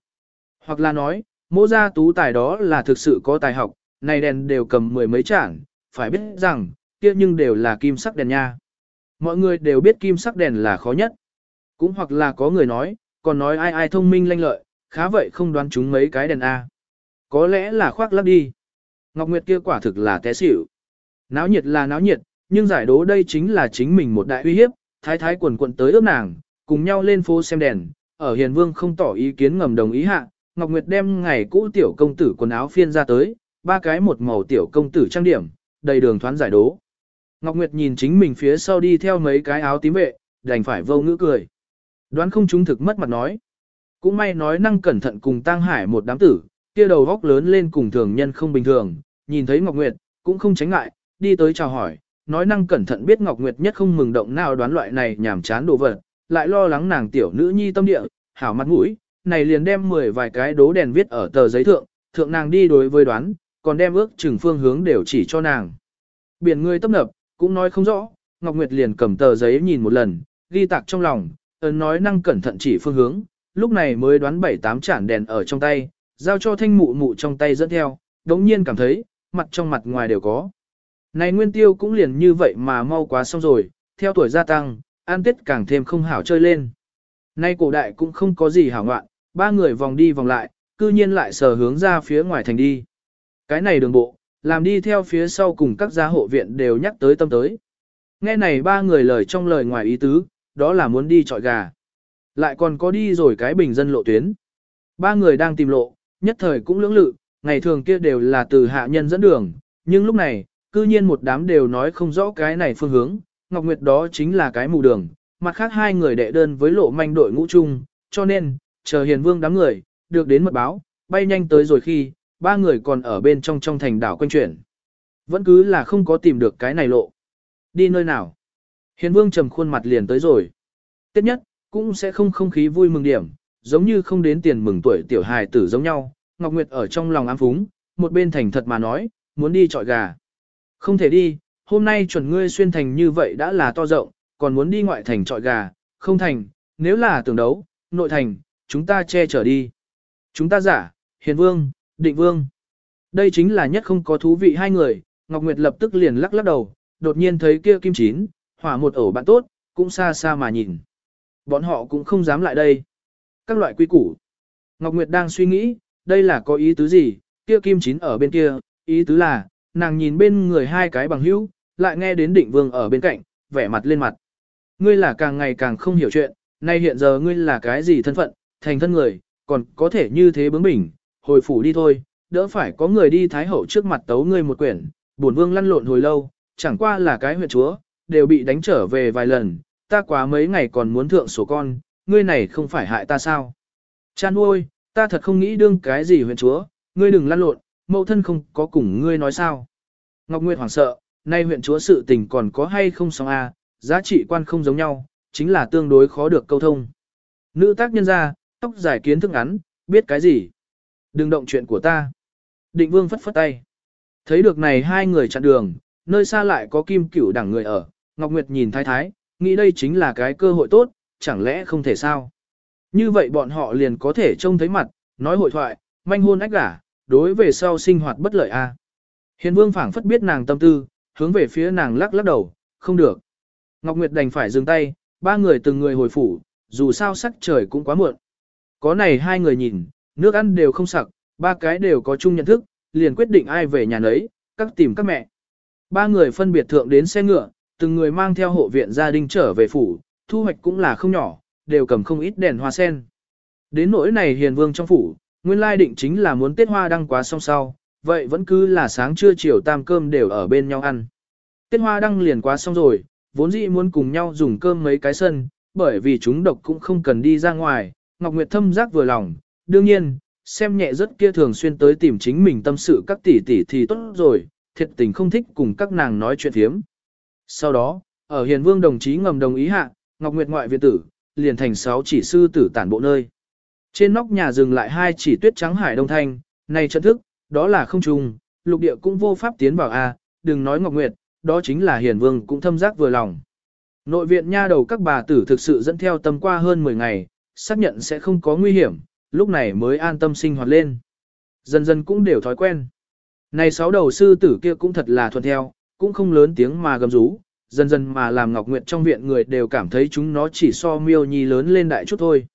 Hoặc là nói, mô gia tú tài đó là thực sự có tài học, này đèn đều cầm mười mấy chản, phải biết rằng, kia nhưng đều là kim sắc đèn nha. Mọi người đều biết kim sắc đèn là khó nhất. Cũng hoặc là có người nói, còn nói ai ai thông minh lanh lợi, khá vậy không đoán chúng mấy cái đèn A. Có lẽ là khoác lắp đi. Ngọc Nguyệt kia quả thực là té xỉu. Náo nhiệt là náo nhiệt, nhưng giải đố đây chính là chính mình một đại uy hiếp, thái thái quần quận tới ước nàng, cùng nhau lên phố xem đèn, ở Hiền Vương không tỏ ý kiến ngầm đồng ý hạ, Ngọc Nguyệt đem ngày cũ tiểu công tử quần áo phiên ra tới, ba cái một màu tiểu công tử trang điểm, đầy đường thoán giải đố. Ngọc Nguyệt nhìn chính mình phía sau đi theo mấy cái áo tím vệ, đành phải vô ngữ cười. Đoán không chúng thực mất mặt nói. Cũng may nói năng cẩn thận cùng Tăng Hải một đám tử, kia đầu góc lớn lên cùng thường nhân không bình thường, nhìn thấy Ngọc Nguyệt, cũng không tránh ngại, đi tới chào hỏi, nói năng cẩn thận biết Ngọc Nguyệt nhất không mừng động nào đoán loại này nhảm chán đồ vật, lại lo lắng nàng tiểu nữ nhi tâm địa, hảo mặt mũi, này liền đem mười vài cái đố đèn viết ở tờ giấy thượng, thượng nàng đi đối với đoán, còn đem ước chừng phương hướng đều chỉ cho nàng. Biển người tấp nập, cũng nói không rõ, Ngọc Nguyệt liền cầm tờ giấy nhìn một lần, ghi tạc trong lòng, ấn nói năng cẩn thận chỉ phương hướng, lúc này mới đoán bảy tám chản đèn ở trong tay, giao cho thanh mụ mụ trong tay dẫn theo, đống nhiên cảm thấy, mặt trong mặt ngoài đều có. Này nguyên tiêu cũng liền như vậy mà mau quá xong rồi, theo tuổi gia tăng, an tết càng thêm không hảo chơi lên. Nay cổ đại cũng không có gì hảo ngoạn, ba người vòng đi vòng lại, cư nhiên lại sờ hướng ra phía ngoài thành đi. Cái này đường bộ, làm đi theo phía sau cùng các gia hộ viện đều nhắc tới tâm tới. Nghe này ba người lời trong lời ngoài ý tứ, đó là muốn đi trọi gà. Lại còn có đi rồi cái bình dân lộ tuyến. Ba người đang tìm lộ, nhất thời cũng lưỡng lự, ngày thường kia đều là từ hạ nhân dẫn đường, nhưng lúc này, cư nhiên một đám đều nói không rõ cái này phương hướng, Ngọc Nguyệt đó chính là cái mù đường, mặt khác hai người đệ đơn với lộ manh đội ngũ chung, cho nên, chờ hiền vương đám người, được đến mật báo, bay nhanh tới rồi khi, ba người còn ở bên trong trong thành đảo quanh chuyển. Vẫn cứ là không có tìm được cái này lộ. Đi nơi nào? Hiền vương trầm khuôn mặt liền tới rồi. Tiếp nhất, cũng sẽ không không khí vui mừng điểm, giống như không đến tiền mừng tuổi tiểu hài tử giống nhau. Ngọc Nguyệt ở trong lòng ám phúng, một bên thành thật mà nói, muốn đi trọi gà. Không thể đi, hôm nay chuẩn ngươi xuyên thành như vậy đã là to rộng, còn muốn đi ngoại thành trọi gà, không thành, nếu là tưởng đấu, nội thành, chúng ta che chở đi. Chúng ta giả, hiền vương, định vương. Đây chính là nhất không có thú vị hai người, Ngọc Nguyệt lập tức liền lắc lắc đầu, đột nhiên thấy kia kim chín, hỏa một ổ bạn tốt, cũng xa xa mà nhìn. Bọn họ cũng không dám lại đây. Các loại quy củ. Ngọc Nguyệt đang suy nghĩ, đây là có ý tứ gì, kia kim chín ở bên kia, ý tứ là, nàng nhìn bên người hai cái bằng hữu, lại nghe đến định vương ở bên cạnh, vẻ mặt lên mặt. Ngươi là càng ngày càng không hiểu chuyện, nay hiện giờ ngươi là cái gì thân phận, thành thân người, còn có thể như thế bướng bỉnh, hồi phủ đi thôi, đỡ phải có người đi thái hậu trước mặt tấu ngươi một quyển, bổn vương lăn lộn hồi lâu, chẳng qua là cái huyện chúa, đều bị đánh trở về vài lần, ta quá mấy ngày còn muốn thượng sổ con, ngươi này không phải hại ta sao? Cha nuôi, ta thật không nghĩ đương cái gì huyện chúa, ngươi đừng lăn lộn, mẫu thân không có cùng ngươi nói sao. Ngọc Nguyệt hoảng sợ, nay huyện chúa sự tình còn có hay không xong a, à, giá trị quan không giống nhau, chính là tương đối khó được câu thông. Nữ tác nhân ra, tóc dài kiến thức ngắn, biết cái gì? Đừng động chuyện của ta. Định vương phất phất tay. Thấy được này hai người chặn đường, nơi xa lại có kim cửu đẳng người ở, Ngọc Nguyệt nhìn thái thái, nghĩ đây chính là cái cơ hội tốt, chẳng lẽ không thể sao? Như vậy bọn họ liền có thể trông thấy mặt, nói hội thoại, manh hôn ách gả, đối về sau sinh hoạt bất lợi a. Hiền vương phảng phất biết nàng tâm tư, hướng về phía nàng lắc lắc đầu, không được. Ngọc Nguyệt đành phải dừng tay, ba người từng người hồi phủ, dù sao sắc trời cũng quá muộn. Có này hai người nhìn, nước ăn đều không sặc, ba cái đều có chung nhận thức, liền quyết định ai về nhà nấy, các tìm các mẹ. Ba người phân biệt thượng đến xe ngựa, từng người mang theo hộ viện gia đình trở về phủ, thu hoạch cũng là không nhỏ, đều cầm không ít đèn hoa sen. Đến nỗi này hiền vương trong phủ, nguyên lai định chính là muốn tết hoa đăng quá xong sau, vậy vẫn cứ là sáng trưa chiều tam cơm đều ở bên nhau ăn. Tết hoa đăng liền quá xong rồi, vốn dĩ muốn cùng nhau dùng cơm mấy cái sân, bởi vì chúng độc cũng không cần đi ra ngoài, Ngọc Nguyệt thâm giác vừa lòng, đương nhiên, xem nhẹ rất kia thường xuyên tới tìm chính mình tâm sự các tỷ tỷ thì tốt rồi, thiệt tình không thích cùng các nàng nói chuyện thiếm. Sau đó, ở Hiền Vương đồng chí ngầm đồng ý hạ, Ngọc Nguyệt ngoại viện tử, liền thành sáu chỉ sư tử tản bộ nơi. Trên nóc nhà dừng lại hai chỉ tuyết trắng hải đông thanh, này trận thức, đó là không trùng, lục địa cũng vô pháp tiến vào a, đừng nói Ngọc Nguyệt, đó chính là Hiền Vương cũng thâm giác vừa lòng. Nội viện nha đầu các bà tử thực sự dẫn theo tâm qua hơn 10 ngày, xác nhận sẽ không có nguy hiểm, lúc này mới an tâm sinh hoạt lên. Dần dần cũng đều thói quen. Này sáu đầu sư tử kia cũng thật là thuận theo, cũng không lớn tiếng mà gầm rú, dần dần mà làm Ngọc Nguyệt trong viện người đều cảm thấy chúng nó chỉ so miêu nhi lớn lên đại chút thôi.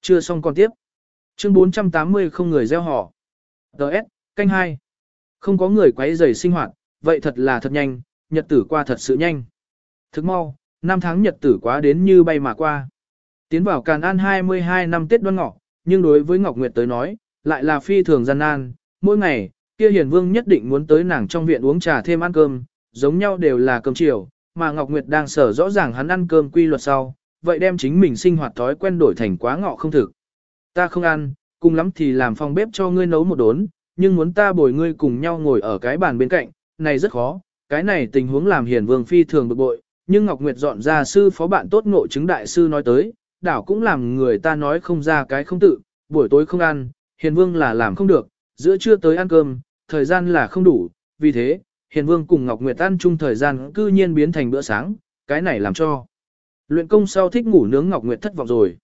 Chưa xong còn tiếp. Chương 480 không người gieo họ. Đợt, canh hai Không có người quấy rầy sinh hoạt, vậy thật là thật nhanh, nhật tử qua thật sự nhanh. Thức mau, năm tháng nhật tử quá đến như bay mà qua. Tiến vào Càn An 22 năm Tết đoan ngọ, nhưng đối với Ngọc Nguyệt tới nói, lại là phi thường gian nan, mỗi ngày, kia hiền vương nhất định muốn tới nàng trong viện uống trà thêm ăn cơm, giống nhau đều là cơm chiều, mà Ngọc Nguyệt đang sở rõ ràng hắn ăn cơm quy luật sau, vậy đem chính mình sinh hoạt thói quen đổi thành quá ngọ không thực. Ta không ăn, cùng lắm thì làm phòng bếp cho ngươi nấu một đốn, nhưng muốn ta bồi ngươi cùng nhau ngồi ở cái bàn bên cạnh, này rất khó, cái này tình huống làm hiền vương phi thường bực bội, nhưng Ngọc Nguyệt dọn ra sư phó bạn tốt ngộ chứng đại sư nói tới, đảo cũng làm người ta nói không ra cái không tự, buổi tối không ăn, hiền vương là làm không được, giữa trưa tới ăn cơm, thời gian là không đủ, vì thế, hiền vương cùng Ngọc Nguyệt ăn chung thời gian cư nhiên biến thành bữa sáng, cái này làm cho. Luyện công sau thích ngủ nướng Ngọc Nguyệt thất vọng rồi.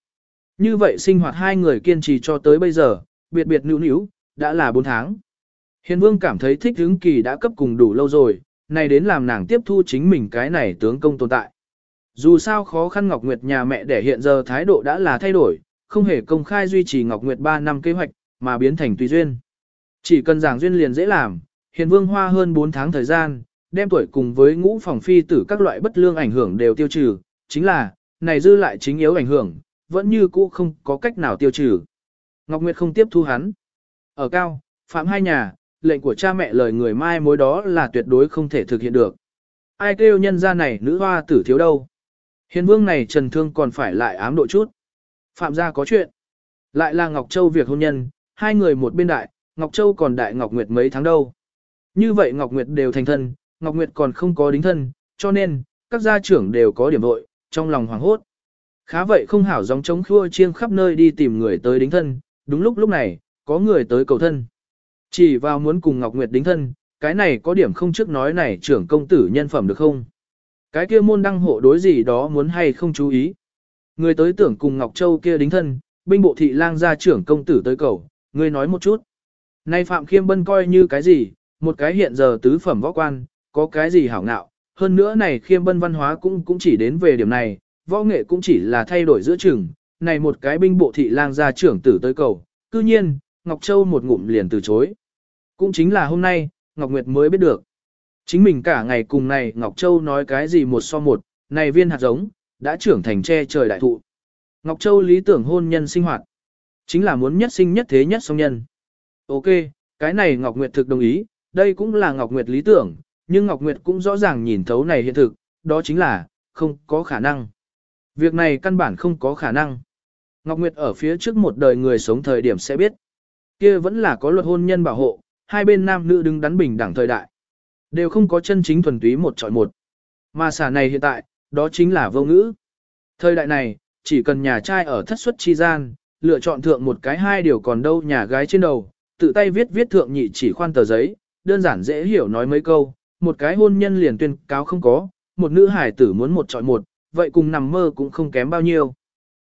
Như vậy sinh hoạt hai người kiên trì cho tới bây giờ, biệt biệt nữu nữu, đã là 4 tháng. Hiền Vương cảm thấy thích hứng kỳ đã cấp cùng đủ lâu rồi, này đến làm nàng tiếp thu chính mình cái này tướng công tồn tại. Dù sao khó khăn Ngọc Nguyệt nhà mẹ để hiện giờ thái độ đã là thay đổi, không hề công khai duy trì Ngọc Nguyệt 3 năm kế hoạch, mà biến thành tùy duyên. Chỉ cần giảng duyên liền dễ làm, Hiền Vương hoa hơn 4 tháng thời gian, đem tuổi cùng với ngũ phòng phi tử các loại bất lương ảnh hưởng đều tiêu trừ, chính là, này dư lại chính yếu ảnh hưởng, vẫn như cũ không có cách nào tiêu trừ. Ngọc Nguyệt không tiếp thu hắn. Ở cao, phạm hai nhà, lệnh của cha mẹ lời người mai mối đó là tuyệt đối không thể thực hiện được. Ai kêu nhân gia này nữ hoa tử thiếu đâu. Hiền vương này trần thương còn phải lại ám độ chút. Phạm gia có chuyện. Lại là Ngọc Châu việc hôn nhân, hai người một bên đại, Ngọc Châu còn đại Ngọc Nguyệt mấy tháng đâu. Như vậy Ngọc Nguyệt đều thành thân, Ngọc Nguyệt còn không có đính thân, cho nên, các gia trưởng đều có điểm vội, trong lòng hoảng hốt. Khá vậy không hảo dòng chống khua chiêng khắp nơi đi tìm người tới đính thân, đúng lúc lúc này, có người tới cầu thân. Chỉ vào muốn cùng Ngọc Nguyệt đính thân, cái này có điểm không trước nói này trưởng công tử nhân phẩm được không? Cái kia môn đăng hộ đối gì đó muốn hay không chú ý. Người tới tưởng cùng Ngọc Châu kia đính thân, binh bộ thị lang gia trưởng công tử tới cầu, người nói một chút. Nay Phạm Khiêm Bân coi như cái gì, một cái hiện giờ tứ phẩm võ quan, có cái gì hảo ngạo, hơn nữa này Khiêm Bân văn hóa cũng cũng chỉ đến về điểm này, võ nghệ cũng chỉ là thay đổi giữa chừng, này một cái binh bộ thị lang gia trưởng tử tới cầu, cư nhiên, Ngọc Châu một ngụm liền từ chối. Cũng chính là hôm nay, Ngọc Nguyệt mới biết được. Chính mình cả ngày cùng này Ngọc Châu nói cái gì một so một, này viên hạt giống, đã trưởng thành che trời đại thụ. Ngọc Châu lý tưởng hôn nhân sinh hoạt, chính là muốn nhất sinh nhất thế nhất song nhân. Ok, cái này Ngọc Nguyệt thực đồng ý, đây cũng là Ngọc Nguyệt lý tưởng, nhưng Ngọc Nguyệt cũng rõ ràng nhìn thấu này hiện thực, đó chính là, không có khả năng. Việc này căn bản không có khả năng. Ngọc Nguyệt ở phía trước một đời người sống thời điểm sẽ biết kia vẫn là có luật hôn nhân bảo hộ, hai bên nam nữ đứng đắn bình đẳng thời đại. Đều không có chân chính thuần túy một trọi một. Mà xả này hiện tại, đó chính là vô ngữ. Thời đại này, chỉ cần nhà trai ở thất xuất chi gian, lựa chọn thượng một cái hai điều còn đâu nhà gái trên đầu, tự tay viết viết thượng nhị chỉ khoan tờ giấy, đơn giản dễ hiểu nói mấy câu, một cái hôn nhân liền tuyên cáo không có, một nữ hải tử muốn một chọi một, vậy cùng nằm mơ cũng không kém bao nhiêu.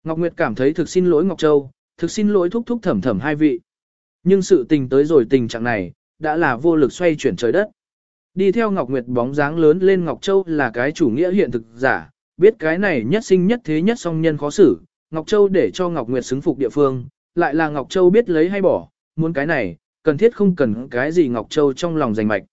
Ngọc Nguyệt cảm thấy thực xin lỗi Ngọc Châu, thực xin lỗi thúc thúc thẩm thẩm hai vị. Nhưng sự tình tới rồi tình trạng này, đã là vô lực xoay chuyển trời đất. Đi theo Ngọc Nguyệt bóng dáng lớn lên Ngọc Châu là cái chủ nghĩa hiện thực giả, biết cái này nhất sinh nhất thế nhất song nhân khó xử, Ngọc Châu để cho Ngọc Nguyệt xứng phục địa phương, lại là Ngọc Châu biết lấy hay bỏ, muốn cái này, cần thiết không cần cái gì Ngọc Châu trong lòng giành mạch.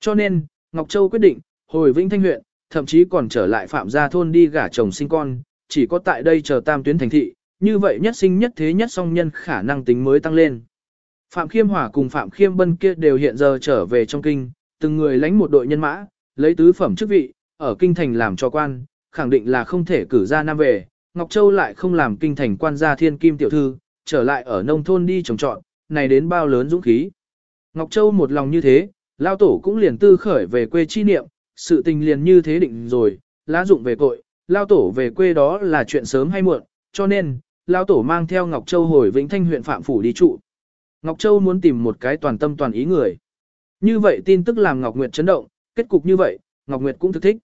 Cho nên, Ngọc Châu quyết định, hồi Vĩnh Thanh huyện, thậm chí còn trở lại Phạm Gia Thôn đi gả chồng sinh con, chỉ có tại đây chờ tam tuyến thành thị, như vậy nhất sinh nhất thế nhất song nhân khả năng tính mới tăng lên. Phạm Khiêm Hòa cùng Phạm Khiêm Bân kia đều hiện giờ trở về trong kinh, từng người lãnh một đội nhân mã, lấy tứ phẩm chức vị, ở kinh thành làm cho quan, khẳng định là không thể cử ra nam về. Ngọc Châu lại không làm kinh thành quan gia thiên kim tiểu thư, trở lại ở nông thôn đi trồng trọt, này đến bao lớn dũng khí. Ngọc Châu một lòng như thế, lao tổ cũng liền tư khởi về quê chi niệm, sự tình liền như thế định rồi, lá dụng về cội, lao tổ về quê đó là chuyện sớm hay muộn, cho nên, lao tổ mang theo Ngọc Châu hồi Vĩnh Thanh huyện Phạm Phủ đi trụ. Ngọc Châu muốn tìm một cái toàn tâm toàn ý người. Như vậy tin tức làm Ngọc Nguyệt chấn động, kết cục như vậy, Ngọc Nguyệt cũng thực thích.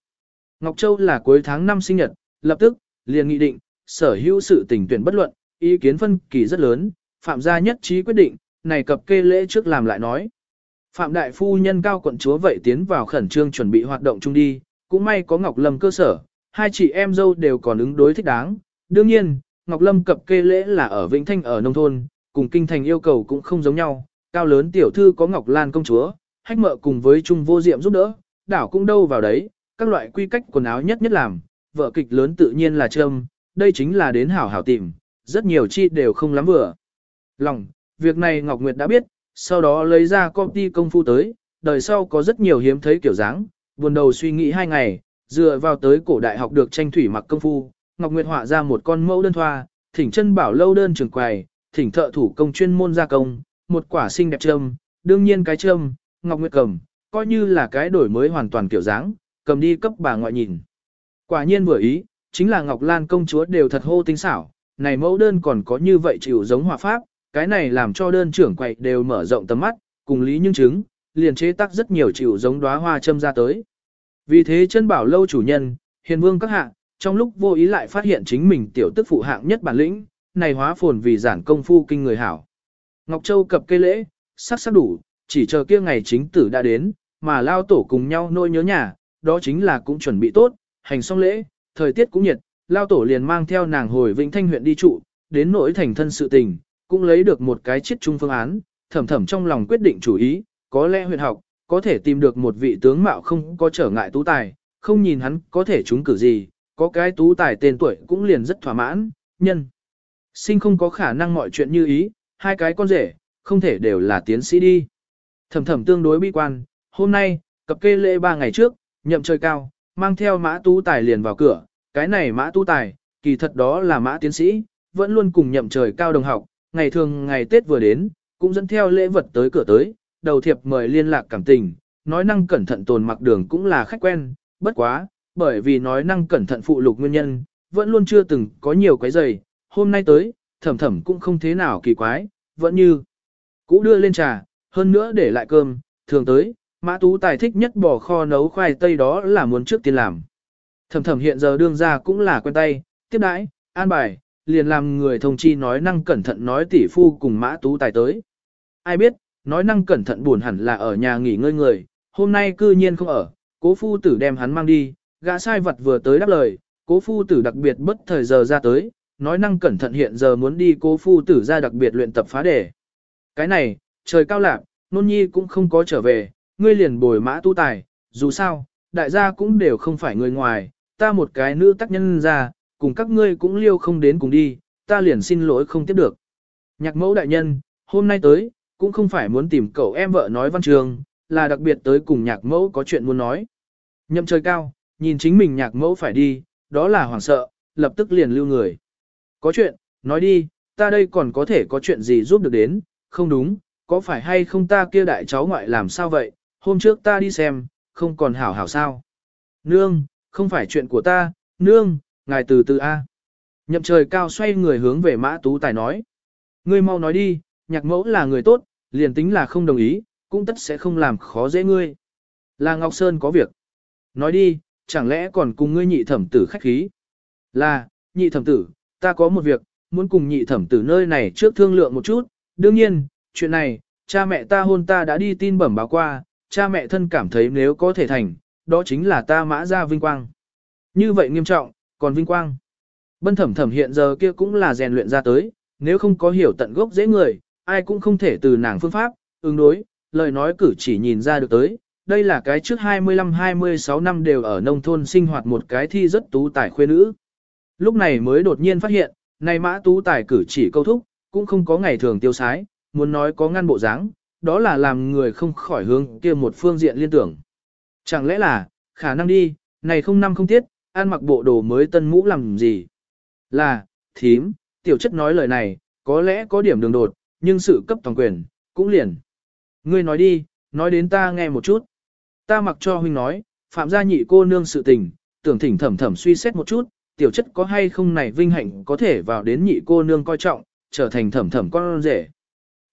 Ngọc Châu là cuối tháng 5 sinh nhật, lập tức, liền nghị định, sở hữu sự tình tuyển bất luận, ý kiến phân kỳ rất lớn, Phạm gia nhất trí quyết định, này cập kê lễ trước làm lại nói. Phạm đại phu nhân cao quận chúa vậy tiến vào khẩn trương chuẩn bị hoạt động chung đi, cũng may có Ngọc Lâm cơ sở, hai chị em dâu đều còn ứng đối thích đáng. Đương nhiên, Ngọc Lâm cập kê lễ là ở Vĩnh Thanh ở nông thôn, cùng kinh thành yêu cầu cũng không giống nhau, cao lớn tiểu thư có Ngọc Lan công chúa, hách mợ cùng với Trung vô diệm giúp đỡ, đảo cũng đâu vào đấy, các loại quy cách quần áo nhất nhất làm, vợ kịch lớn tự nhiên là trâm, đây chính là đến hảo hảo tìm, rất nhiều chi đều không lắm vừa. Lòng, việc này Ngọc Nguyệt đã biết, sau đó lấy ra công ty công phu tới, đời sau có rất nhiều hiếm thấy kiểu dáng, buồn đầu suy nghĩ hai ngày, dựa vào tới cổ đại học được tranh thủy mặc công phu, Ngọc Nguyệt họa ra một con mẫu đơn thoa, thỉnh chân bảo lâu đơn trường quầy, thỉnh thợ thủ công chuyên môn gia công, một quả xinh đẹp trâm, đương nhiên cái trâm, Ngọc Nguyệt cầm, coi như là cái đổi mới hoàn toàn kiểu dáng, cầm đi cấp bà ngoại nhìn. Quả nhiên vừa ý, chính là Ngọc Lan công chúa đều thật hô tinh xảo, này mẫu đơn còn có như vậy chịu giống hòa pháp, cái này làm cho đơn trưởng quậy đều mở rộng tầm mắt, cùng lý nhưng chứng, liền chế tác rất nhiều chịu giống đóa hoa châm ra tới. Vì thế chân bảo lâu chủ nhân, hiền vương các hạ, trong lúc vô ý lại phát hiện chính mình tiểu tức phụ hạng nhất bản lĩnh, này hóa phồn vì giản công phu kinh người hảo. Ngọc Châu cập cây lễ, sắc sắc đủ, chỉ chờ kia ngày chính tử đã đến, mà lao tổ cùng nhau nôi nhớ nhà, đó chính là cũng chuẩn bị tốt, hành xong lễ, thời tiết cũng nhiệt, lao tổ liền mang theo nàng hồi Vĩnh Thanh huyện đi trụ, đến nỗi thành thân sự tình, cũng lấy được một cái chiết trung phương án, thầm thầm trong lòng quyết định chủ ý, có lẽ huyện học, có thể tìm được một vị tướng mạo không có trở ngại tú tài, không nhìn hắn có thể trúng cử gì, có cái tú tài tên tuổi cũng liền rất thỏa mãn, nhân. Sinh không có khả năng mọi chuyện như ý, hai cái con rể, không thể đều là tiến sĩ đi. Thẩm Thẩm tương đối bi quan, hôm nay, cập kê lễ ba ngày trước, nhậm trời cao, mang theo mã tú tài liền vào cửa, cái này mã tú tài, kỳ thật đó là mã tiến sĩ, vẫn luôn cùng nhậm trời cao đồng học, ngày thường ngày Tết vừa đến, cũng dẫn theo lễ vật tới cửa tới, đầu thiệp mời liên lạc cảm tình, nói năng cẩn thận tồn mặc đường cũng là khách quen, bất quá, bởi vì nói năng cẩn thận phụ lục nguyên nhân, vẫn luôn chưa từng có nhiều cái giày, hôm nay tới, thẩm thẩm cũng không thế nào kỳ quái, vẫn như, cũ đưa lên trà, hơn nữa để lại cơm, thường tới, mã tú tài thích nhất bò kho nấu khoai tây đó là muốn trước tiên làm. Thẩm thẩm hiện giờ đương ra cũng là quen tay, tiếp đãi, an bài, liền làm người thông chi nói năng cẩn thận nói tỷ phu cùng mã tú tài tới. Ai biết, nói năng cẩn thận buồn hẳn là ở nhà nghỉ ngơi người, hôm nay cư nhiên không ở, cố phu tử đem hắn mang đi, gã sai vật vừa tới đáp lời, cố phu tử đặc biệt bất thời giờ ra tới, nói năng cẩn thận hiện giờ muốn đi cố phu tử ra đặc biệt luyện tập phá đề. Cái này, trời cao lạc, nôn nhi cũng không có trở về, ngươi liền bồi mã tu tài, dù sao, đại gia cũng đều không phải người ngoài, ta một cái nữ tác nhân ra, cùng các ngươi cũng liêu không đến cùng đi, ta liền xin lỗi không tiếp được. Nhạc mẫu đại nhân, hôm nay tới, cũng không phải muốn tìm cậu em vợ nói văn trường, là đặc biệt tới cùng nhạc mẫu có chuyện muốn nói. Nhậm trời cao, nhìn chính mình nhạc mẫu phải đi, đó là hoảng sợ, lập tức liền lưu người. Có chuyện, nói đi, ta đây còn có thể có chuyện gì giúp được đến, không đúng, có phải hay không ta kia đại cháu ngoại làm sao vậy, hôm trước ta đi xem, không còn hảo hảo sao. Nương, không phải chuyện của ta, nương, ngài từ từ A. Nhậm trời cao xoay người hướng về mã tú tài nói. Ngươi mau nói đi, nhạc mẫu là người tốt, liền tính là không đồng ý, cũng tất sẽ không làm khó dễ ngươi. Là Ngọc Sơn có việc. Nói đi, chẳng lẽ còn cùng ngươi nhị thẩm tử khách khí? Là, nhị thẩm tử, ta có một việc, muốn cùng nhị thẩm tử nơi này trước thương lượng một chút. Đương nhiên, chuyện này, cha mẹ ta hôn ta đã đi tin bẩm báo qua, cha mẹ thân cảm thấy nếu có thể thành, đó chính là ta mã ra vinh quang. Như vậy nghiêm trọng, còn vinh quang. Bân thẩm thẩm hiện giờ kia cũng là rèn luyện ra tới, nếu không có hiểu tận gốc dễ người, ai cũng không thể từ nàng phương pháp, ứng đối, lời nói cử chỉ nhìn ra được tới. Đây là cái trước 25-26 năm đều ở nông thôn sinh hoạt một cái thi rất tú tài khuê nữ. Lúc này mới đột nhiên phát hiện, này mã tú tài cử chỉ câu thúc, cũng không có ngày thường tiêu sái, muốn nói có ngăn bộ dáng, đó là làm người không khỏi hướng kia một phương diện liên tưởng. Chẳng lẽ là, khả năng đi, này không năm không tiết, ăn mặc bộ đồ mới tân mũ làm gì? Là, thím, tiểu chất nói lời này, có lẽ có điểm đường đột, nhưng sự cấp toàn quyền, cũng liền. Ngươi nói đi, nói đến ta nghe một chút. Ta mặc cho huynh nói, phạm gia nhị cô nương sự tình, tưởng thỉnh thẩm thẩm suy xét một chút, tiểu chất có hay không này vinh hạnh có thể vào đến nhị cô nương coi trọng, trở thành thẩm thẩm con rể.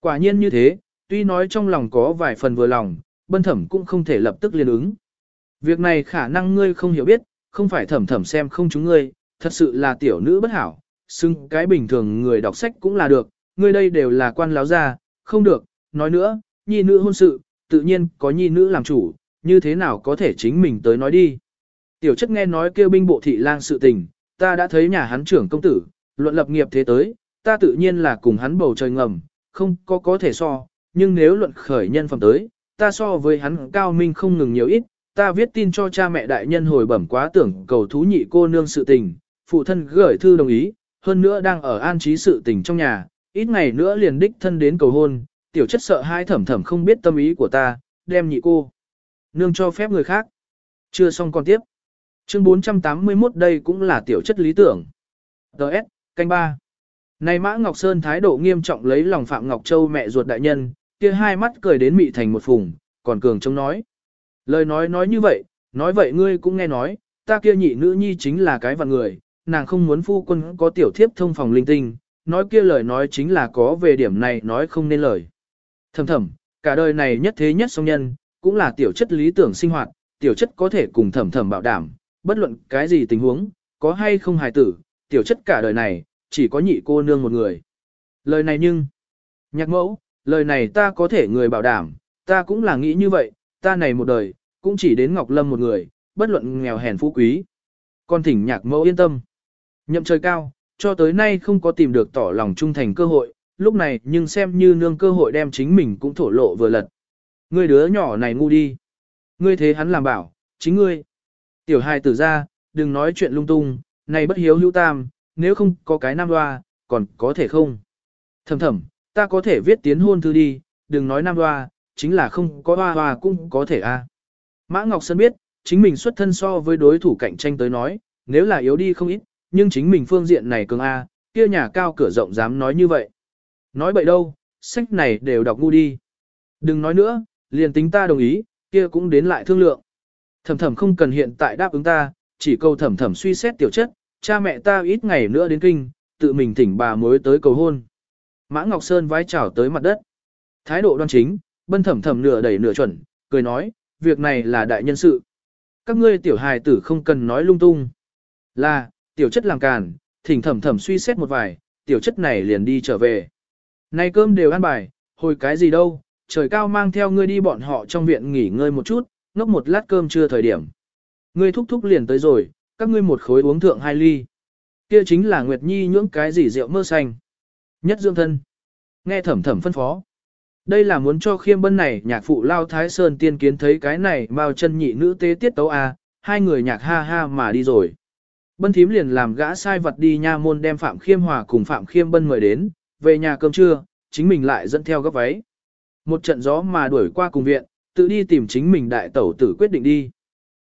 Quả nhiên như thế, tuy nói trong lòng có vài phần vừa lòng, bân thẩm cũng không thể lập tức liên ứng. Việc này khả năng ngươi không hiểu biết, không phải thẩm thẩm xem không chúng ngươi, thật sự là tiểu nữ bất hảo, xưng cái bình thường người đọc sách cũng là được, ngươi đây đều là quan láo gia, không được, nói nữa, nhi nữ hôn sự, tự nhiên có nhi nữ làm chủ, như thế nào có thể chính mình tới nói đi. Tiểu chất nghe nói kêu binh bộ thị lang sự tình, ta đã thấy nhà hắn trưởng công tử, luận lập nghiệp thế tới, ta tự nhiên là cùng hắn bầu trời ngầm, không có có thể so, nhưng nếu luận khởi nhân phẩm tới, ta so với hắn cao minh không ngừng nhiều ít, ta viết tin cho cha mẹ đại nhân hồi bẩm quá tưởng cầu thú nhị cô nương sự tình, phụ thân gửi thư đồng ý, hơn nữa đang ở an trí sự tình trong nhà, ít ngày nữa liền đích thân đến cầu hôn, tiểu chất sợ hai thẩm thẩm không biết tâm ý của ta, đem nhị cô. Nương cho phép người khác. Chưa xong còn tiếp. Chương 481 đây cũng là tiểu chất lý tưởng. Đợt, canh ba. Này Mã Ngọc Sơn thái độ nghiêm trọng lấy lòng Phạm Ngọc Châu mẹ ruột đại nhân, kia hai mắt cười đến mị thành một phùng, còn cường trông nói. Lời nói nói như vậy, nói vậy ngươi cũng nghe nói, ta kia nhị nữ nhi chính là cái vạn người, nàng không muốn phu quân có tiểu thiếp thông phòng linh tinh, nói kia lời nói chính là có về điểm này nói không nên lời. Thầm thầm, cả đời này nhất thế nhất song nhân, cũng là tiểu chất lý tưởng sinh hoạt, tiểu chất có thể cùng thầm thầm bảo đảm, bất luận cái gì tình huống, có hay không hài tử, tiểu chất cả đời này, chỉ có nhị cô nương một người. Lời này nhưng, nhạc mẫu, lời này ta có thể người bảo đảm, ta cũng là nghĩ như vậy, ta này một đời, cũng chỉ đến Ngọc Lâm một người, bất luận nghèo hèn phú quý. Con thỉnh nhạc mẫu yên tâm. Nhậm trời cao, cho tới nay không có tìm được tỏ lòng trung thành cơ hội, lúc này nhưng xem như nương cơ hội đem chính mình cũng thổ lộ vừa lật. Ngươi đứa nhỏ này ngu đi. Ngươi thế hắn làm bảo, chính ngươi. Tiểu hài tử ra, đừng nói chuyện lung tung, này bất hiếu hữu tam, nếu không có cái nam hoa, còn có thể không. Thầm thầm, ta có thể viết tiến hôn thư đi, đừng nói nam hoa, chính là không có hoa hoa cũng có thể a. Mã Ngọc Sơn biết, chính mình xuất thân so với đối thủ cạnh tranh tới nói, nếu là yếu đi không ít, nhưng chính mình phương diện này cường A, kia nhà cao cửa rộng dám nói như vậy. Nói bậy đâu, sách này đều đọc ngu đi. Đừng nói nữa, liền tính ta đồng ý, kia cũng đến lại thương lượng. Thẩm thẩm không cần hiện tại đáp ứng ta, chỉ câu thẩm thẩm suy xét tiểu chất, cha mẹ ta ít ngày nữa đến kinh, tự mình thỉnh bà mối tới cầu hôn. Mã Ngọc Sơn vái chào tới mặt đất. Thái độ đoan chính, bân thẩm thẩm nửa đẩy nửa chuẩn, cười nói, việc này là đại nhân sự. Các ngươi tiểu hài tử không cần nói lung tung. Là, tiểu chất làm càn, thỉnh thẩm thẩm suy xét một vài, tiểu chất này liền đi trở về. nay cơm đều ăn bài, hồi cái gì đâu, trời cao mang theo ngươi đi bọn họ trong viện nghỉ ngơi một chút, ngốc một lát cơm trưa thời điểm. Ngươi thúc thúc liền tới rồi, các ngươi một khối uống thượng hai ly. Kia chính là Nguyệt Nhi nhưỡng cái gì rượu mơ xanh. Nhất dương thân. Nghe thẩm thẩm phân phó. Đây là muốn cho khiêm bân này nhạc phụ lao thái sơn tiên kiến thấy cái này bao chân nhị nữ tế tiết tấu a hai người nhạc ha ha mà đi rồi. Bân thím liền làm gã sai vật đi nha môn đem Phạm Khiêm Hòa cùng Phạm Khiêm Bân mời đến, về nhà cơm trưa, chính mình lại dẫn theo gấp váy. Một trận gió mà đuổi qua cùng viện, tự đi tìm chính mình đại tẩu tử quyết định đi.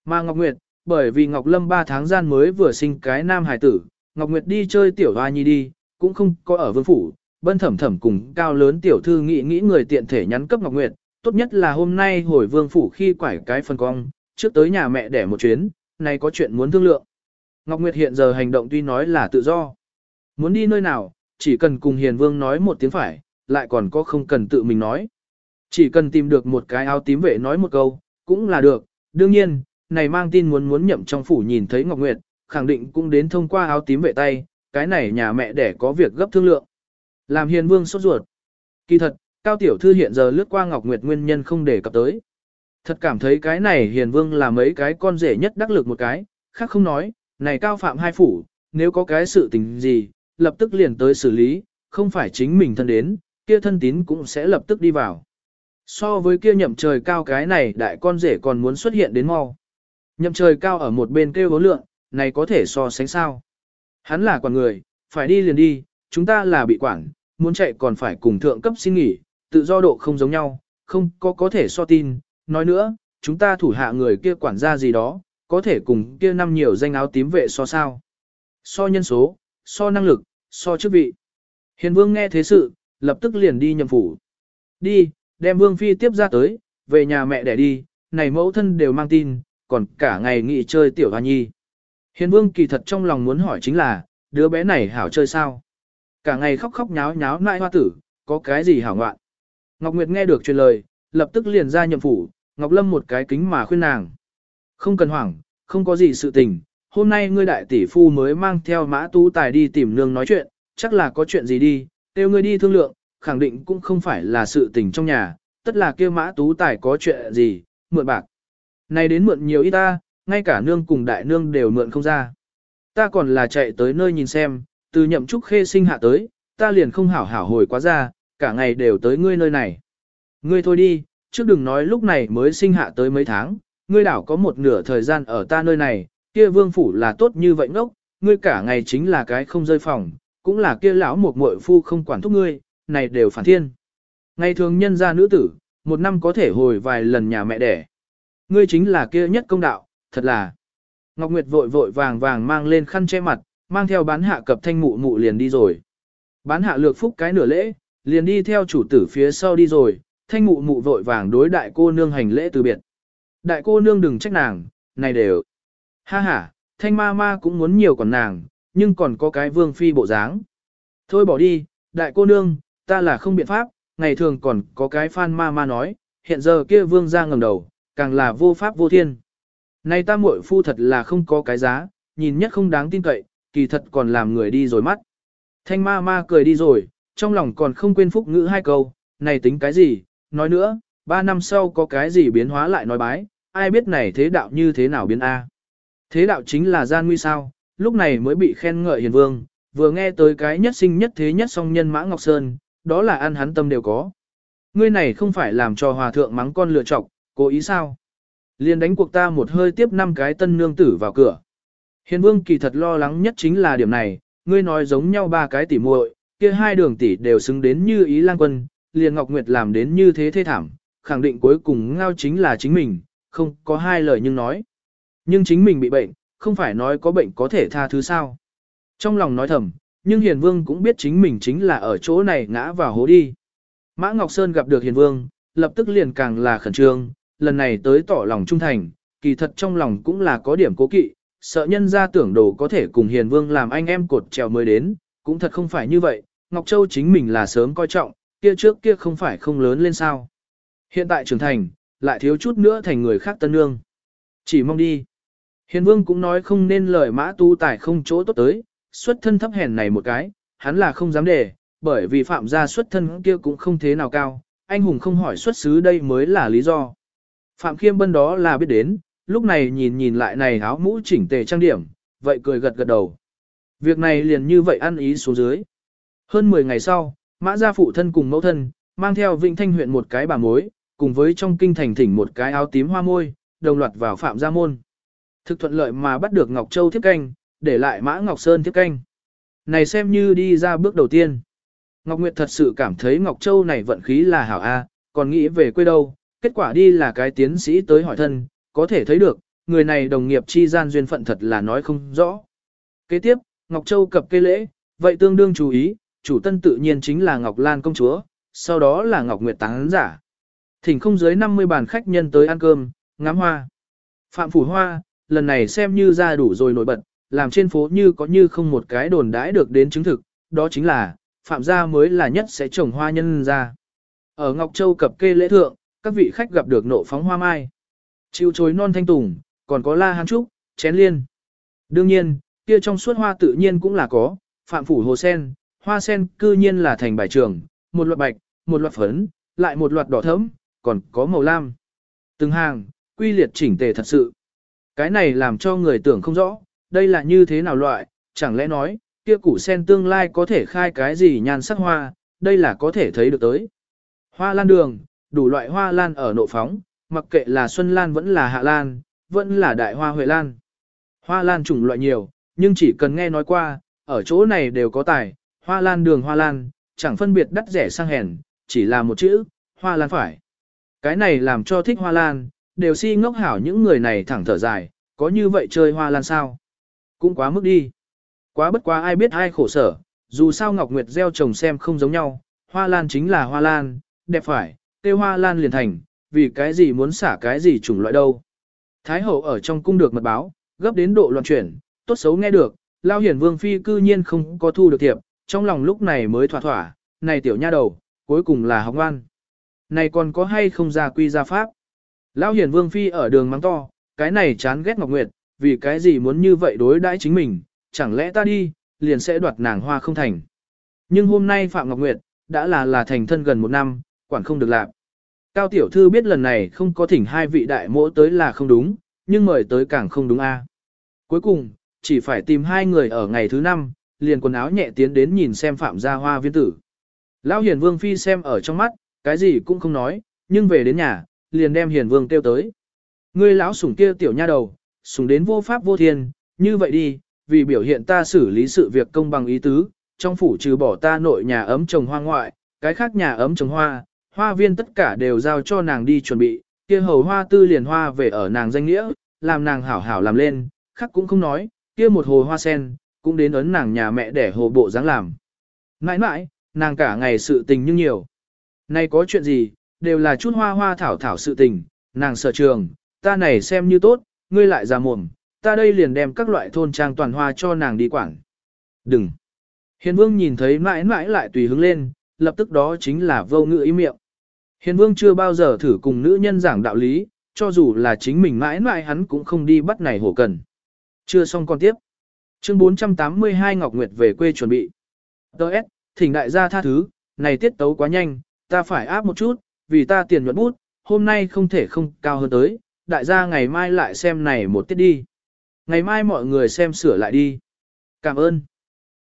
Mà Ngọc Nguyệt, bởi vì Ngọc Lâm 3 tháng gian mới vừa sinh cái nam hài tử, Ngọc Nguyệt đi chơi tiểu hoa nhi đi, cũng không có ở vương phủ, bân thẩm thẩm cùng cao lớn tiểu thư nghĩ nghĩ người tiện thể nhắn cấp Ngọc Nguyệt, tốt nhất là hôm nay hồi vương phủ khi quải cái phân cong, trước tới nhà mẹ để một chuyến, này có chuyện muốn thương lượng. Ngọc Nguyệt hiện giờ hành động tuy nói là tự do. Muốn đi nơi nào, chỉ cần cùng Hiền Vương nói một tiếng phải, lại còn có không cần tự mình nói. Chỉ cần tìm được một cái áo tím vệ nói một câu, cũng là được. Đương nhiên, này mang tin muốn muốn nhậm trong phủ nhìn thấy Ngọc Nguyệt, khẳng định cũng đến thông qua áo tím vệ tay, cái này nhà mẹ để có việc gấp thương lượng. Làm Hiền Vương sốt ruột. Kỳ thật, Cao Tiểu Thư hiện giờ lướt qua Ngọc Nguyệt nguyên nhân không để cập tới. Thật cảm thấy cái này Hiền Vương là mấy cái con rể nhất đắc lực một cái, khác không nói, này cao phạm hai phủ, nếu có cái sự tình gì, lập tức liền tới xử lý, không phải chính mình thân đến, kia thân tín cũng sẽ lập tức đi vào. So với kia nhậm trời cao cái này đại con rể còn muốn xuất hiện đến mau. Nhậm trời cao ở một bên kêu hố lượng, này có thể so sánh sao. Hắn là quản người, phải đi liền đi, chúng ta là bị quản, muốn chạy còn phải cùng thượng cấp xin nghỉ, tự do độ không giống nhau, không có có thể so tin. Nói nữa, chúng ta thủ hạ người kia quản gia gì đó, có thể cùng kia năm nhiều danh áo tím vệ so sao. So nhân số, so năng lực, so chức vị. Hiền vương nghe thế sự, lập tức liền đi nhậm phủ. Đi, đem vương phi tiếp ra tới, về nhà mẹ để đi, này mẫu thân đều mang tin, còn cả ngày nghỉ chơi tiểu hoa nhi. Hiền vương kỳ thật trong lòng muốn hỏi chính là, đứa bé này hảo chơi sao? Cả ngày khóc khóc nháo nháo nại hoa tử, có cái gì hảo ngoạn? Ngọc Nguyệt nghe được truyền lời, lập tức liền ra nhậm phủ, Ngọc Lâm một cái kính mà khuyên nàng. Không cần hoảng, không có gì sự tình, hôm nay ngươi đại tỷ phu mới mang theo mã tú tài đi tìm nương nói chuyện, chắc là có chuyện gì đi, kêu ngươi đi thương lượng, khẳng định cũng không phải là sự tình trong nhà, tất là kia mã tú tài có chuyện gì, mượn bạc. Này đến mượn nhiều ít ta, ngay cả nương cùng đại nương đều mượn không ra. Ta còn là chạy tới nơi nhìn xem, từ nhậm trúc khê sinh hạ tới, ta liền không hảo hảo hồi quá ra, cả ngày đều tới ngươi nơi này. Ngươi thôi đi, trước đừng nói lúc này mới sinh hạ tới mấy tháng, ngươi đảo có một nửa thời gian ở ta nơi này, kia vương phủ là tốt như vậy ngốc, ngươi cả ngày chính là cái không rơi phòng, cũng là kia lão một muội phu không quản thúc ngươi, này đều phản thiên. Ngày thường nhân gia nữ tử, một năm có thể hồi vài lần nhà mẹ đẻ. Ngươi chính là kia nhất công đạo, thật là. Ngọc Nguyệt vội vội vàng vàng mang lên khăn che mặt, mang theo bán hạ cập thanh mụ mụ liền đi rồi. Bán hạ lược phúc cái nửa lễ, liền đi theo chủ tử phía sau đi rồi, thanh mụ mụ vội vàng đối đại cô nương hành lễ từ biệt. Đại cô nương đừng trách nàng, này đều. Ha ha, thanh ma ma cũng muốn nhiều còn nàng, nhưng còn có cái vương phi bộ dáng. Thôi bỏ đi, đại cô nương, ta là không biện pháp, ngày thường còn có cái fan ma ma nói, hiện giờ kia vương ra ngầm đầu, càng là vô pháp vô thiên. Này ta muội phu thật là không có cái giá, nhìn nhất không đáng tin cậy, kỳ thật còn làm người đi rồi mắt. Thanh ma ma cười đi rồi, trong lòng còn không quên phúc ngữ hai câu, này tính cái gì, nói nữa, ba năm sau có cái gì biến hóa lại nói bái, ai biết này thế đạo như thế nào biến A. Thế đạo chính là gian nguy sao, lúc này mới bị khen ngợi hiền vương, vừa nghe tới cái nhất sinh nhất thế nhất song nhân Mã Ngọc Sơn, đó là ăn hắn tâm đều có. Ngươi này không phải làm cho hòa thượng mắng con lựa chọc, cố ý sao? Liền đánh cuộc ta một hơi tiếp năm cái tân nương tử vào cửa. Hiền vương kỳ thật lo lắng nhất chính là điểm này, ngươi nói giống nhau ba cái tỉ muội, kia hai đường tỷ đều xứng đến như ý lang quân, liền Ngọc Nguyệt làm đến như thế thê thảm, khẳng định cuối cùng ngao chính là chính mình, không có hai lời nhưng nói. Nhưng chính mình bị bệnh, không phải nói có bệnh có thể tha thứ sao. Trong lòng nói thầm, nhưng Hiền Vương cũng biết chính mình chính là ở chỗ này ngã vào hố đi. Mã Ngọc Sơn gặp được Hiền Vương, lập tức liền càng là khẩn trương, lần này tới tỏ lòng trung thành, kỳ thật trong lòng cũng là có điểm cố kỵ, sợ nhân ra tưởng đồ có thể cùng Hiền Vương làm anh em cột trèo mới đến, cũng thật không phải như vậy, Ngọc Châu chính mình là sớm coi trọng, kia trước kia không phải không lớn lên sao. Hiện tại trưởng thành, lại thiếu chút nữa thành người khác tân nương. Chỉ mong đi. Hiền Vương cũng nói không nên lời mã tu tài không chỗ tốt tới, xuất thân thấp hèn này một cái, hắn là không dám để, bởi vì phạm gia xuất thân kia cũng không thế nào cao, anh hùng không hỏi xuất xứ đây mới là lý do. Phạm Khiêm Bân đó là biết đến, lúc này nhìn nhìn lại này áo mũ chỉnh tề trang điểm, vậy cười gật gật đầu. Việc này liền như vậy ăn ý xuống dưới. Hơn 10 ngày sau, mã gia phụ thân cùng mẫu thân, mang theo Vĩnh Thanh huyện một cái bà mối, cùng với trong kinh thành thỉnh một cái áo tím hoa môi, đồng loạt vào phạm gia môn. Thực thuận lợi mà bắt được Ngọc Châu thiết canh, để lại Mã Ngọc Sơn tiếp canh. Này xem như đi ra bước đầu tiên. Ngọc Nguyệt thật sự cảm thấy Ngọc Châu này vận khí là hảo A, còn nghĩ về quê đâu, kết quả đi là cái tiến sĩ tới hỏi thân, có thể thấy được, người này đồng nghiệp chi gian duyên phận thật là nói không rõ. Kế tiếp, Ngọc Châu cập cây lễ, vậy tương đương chú ý, chủ tân tự nhiên chính là Ngọc Lan công chúa, sau đó là Ngọc Nguyệt táng giả. Thỉnh không dưới 50 bàn khách nhân tới ăn cơm, ngắm hoa. Phạm Phủ Hoa, lần này xem như ra đủ rồi nổi bật, làm trên phố như có như không một cái đồn đãi được đến chứng thực, đó chính là, Phạm gia mới là nhất sẽ trồng hoa nhân ra. Ở Ngọc Châu cập kê lễ thượng, các vị khách gặp được nộ phóng hoa mai. chiêu chối non thanh tùng, còn có la hán trúc, chén liên. Đương nhiên, kia trong suốt hoa tự nhiên cũng là có, phạm phủ hồ sen, hoa sen cư nhiên là thành bài trường, một loạt bạch, một loạt phấn, lại một loạt đỏ thẫm, còn có màu lam. Từng hàng, quy liệt chỉnh tề thật sự. Cái này làm cho người tưởng không rõ, đây là như thế nào loại, chẳng lẽ nói, kia củ sen tương lai có thể khai cái gì nhan sắc hoa, đây là có thể thấy được tới. Hoa lan đường, đủ loại hoa lan ở nộ phóng, mặc kệ là xuân lan vẫn là hạ lan, vẫn là đại hoa huệ lan. Hoa lan chủng loại nhiều, nhưng chỉ cần nghe nói qua, ở chỗ này đều có tài, hoa lan đường hoa lan, chẳng phân biệt đắt rẻ sang hèn, chỉ là một chữ, hoa lan phải. Cái này làm cho thích hoa lan, đều si ngốc hảo những người này thẳng thở dài, có như vậy chơi hoa lan sao? Cũng quá mức đi. Quá bất quá ai biết ai khổ sở, dù sao Ngọc Nguyệt gieo trồng xem không giống nhau, hoa lan chính là hoa lan, đẹp phải, tiêu hoa lan liền thành, vì cái gì muốn xả cái gì chủng loại đâu. Thái hậu ở trong cung được mật báo, gấp đến độ loạn chuyển, tốt xấu nghe được, lao hiển vương phi cư nhiên không có thu được thiệp, trong lòng lúc này mới thỏa thỏa, này tiểu nha đầu, cuối cùng là học ngoan. Này còn có hay không ra quy ra pháp? lao hiển vương phi ở đường mắng to, cái này chán ghét Ngọc Nguyệt, vì cái gì muốn như vậy đối đãi chính mình, chẳng lẽ ta đi, liền sẽ đoạt nàng hoa không thành. Nhưng hôm nay Phạm Ngọc Nguyệt, đã là là thành thân gần một năm, quản không được làm. Cao tiểu thư biết lần này không có thỉnh hai vị đại mỗ tới là không đúng, nhưng mời tới càng không đúng a. Cuối cùng, chỉ phải tìm hai người ở ngày thứ năm, liền quần áo nhẹ tiến đến nhìn xem Phạm gia hoa viên tử. Lão Hiền Vương Phi xem ở trong mắt, cái gì cũng không nói, nhưng về đến nhà, liền đem Hiền Vương kêu tới. Ngươi lão sủng kia tiểu nha đầu, sùng đến vô pháp vô thiên, như vậy đi, vì biểu hiện ta xử lý sự việc công bằng ý tứ, trong phủ trừ bỏ ta nội nhà ấm trồng hoa ngoại, cái khác nhà ấm trồng hoa, hoa viên tất cả đều giao cho nàng đi chuẩn bị, kia hầu hoa tư liền hoa về ở nàng danh nghĩa, làm nàng hảo hảo làm lên, khác cũng không nói, kia một hồ hoa sen, cũng đến ấn nàng nhà mẹ để hồ bộ dáng làm. Mãi mãi, nàng cả ngày sự tình nhưng nhiều. Nay có chuyện gì, đều là chút hoa hoa thảo thảo sự tình, nàng sở trường, ta này xem như tốt, ngươi lại ra mồm, ta đây liền đem các loại thôn trang toàn hoa cho nàng đi quảng. Đừng. Hiền vương nhìn thấy mãi mãi lại tùy hứng lên, lập tức đó chính là vô ngữ ý miệng. Hiền vương chưa bao giờ thử cùng nữ nhân giảng đạo lý, cho dù là chính mình mãi mãi hắn cũng không đi bắt này hổ cần. Chưa xong còn tiếp. Chương 482 Ngọc Nguyệt về quê chuẩn bị. Đợt, thỉnh đại gia tha thứ, này tiết tấu quá nhanh, ta phải áp một chút, vì ta tiền nhuận bút, hôm nay không thể không cao hơn tới, đại gia ngày mai lại xem này một tiết đi. Ngày mai mọi người xem sửa lại đi. Cảm ơn.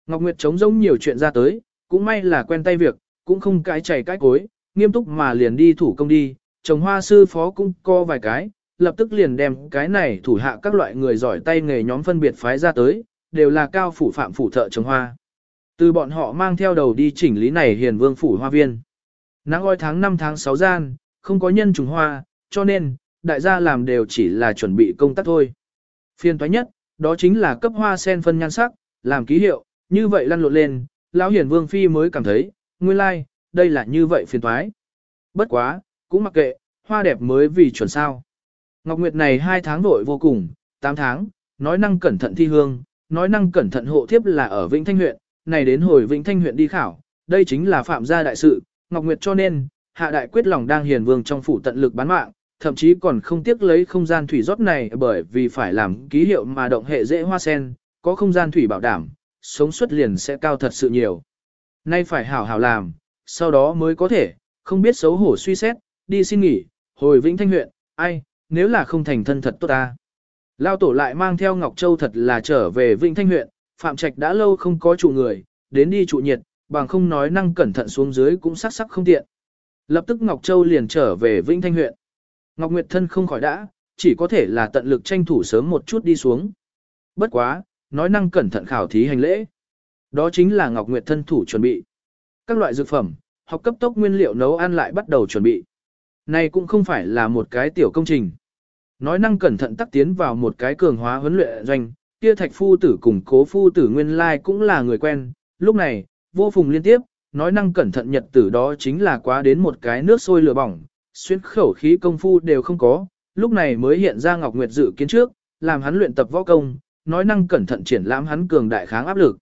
Ngọc Nguyệt chống giống nhiều chuyện ra tới, cũng may là quen tay việc, cũng không cái chảy cái cối, nghiêm túc mà liền đi thủ công đi, trồng hoa sư phó cũng co vài cái, lập tức liền đem cái này thủ hạ các loại người giỏi tay nghề nhóm phân biệt phái ra tới, đều là cao phủ phạm phủ thợ trồng hoa. Từ bọn họ mang theo đầu đi chỉnh lý này hiền vương phủ hoa viên. Nắng oi tháng 5 tháng 6 gian, không có nhân trùng hoa, cho nên, đại gia làm đều chỉ là chuẩn bị công tác thôi. Phiên toái nhất, đó chính là cấp hoa sen phân nhan sắc, làm ký hiệu, như vậy lăn lộn lên, lão hiển vương phi mới cảm thấy, nguyên lai, like, đây là như vậy phiền toái. Bất quá, cũng mặc kệ, hoa đẹp mới vì chuẩn sao. Ngọc Nguyệt này hai tháng vội vô cùng, 8 tháng, nói năng cẩn thận thi hương, nói năng cẩn thận hộ thiếp là ở Vĩnh Thanh huyện, này đến hồi Vĩnh Thanh huyện đi khảo, đây chính là phạm gia đại sự, Ngọc Nguyệt cho nên, hạ đại quyết lòng đang hiền vương trong phủ tận lực bán mạng, thậm chí còn không tiếc lấy không gian thủy rót này bởi vì phải làm ký hiệu mà động hệ dễ hoa sen, có không gian thủy bảo đảm, sống suất liền sẽ cao thật sự nhiều. Nay phải hảo hảo làm, sau đó mới có thể, không biết xấu hổ suy xét, đi xin nghỉ, hồi Vĩnh Thanh huyện, ai, nếu là không thành thân thật tốt ta. Lao tổ lại mang theo Ngọc Châu thật là trở về Vĩnh Thanh huyện, Phạm Trạch đã lâu không có chủ người, đến đi trụ nhiệt, bằng không nói năng cẩn thận xuống dưới cũng sắc sắc không tiện. Lập tức Ngọc Châu liền trở về Vĩnh Thanh huyện. Ngọc Nguyệt thân không khỏi đã, chỉ có thể là tận lực tranh thủ sớm một chút đi xuống. Bất quá, nói năng cẩn thận khảo thí hành lễ. Đó chính là Ngọc Nguyệt thân thủ chuẩn bị. Các loại dược phẩm, học cấp tốc nguyên liệu nấu ăn lại bắt đầu chuẩn bị. Này cũng không phải là một cái tiểu công trình. Nói năng cẩn thận tắc tiến vào một cái cường hóa huấn luyện doanh, kia thạch phu tử cùng cố phu tử nguyên lai cũng là người quen. Lúc này, vô phùng liên tiếp, nói năng cẩn thận nhật tử đó chính là quá đến một cái nước sôi lửa bỏng, xuyên khẩu khí công phu đều không có, lúc này mới hiện ra Ngọc Nguyệt dự kiến trước, làm hắn luyện tập võ công, nói năng cẩn thận triển lãm hắn cường đại kháng áp lực.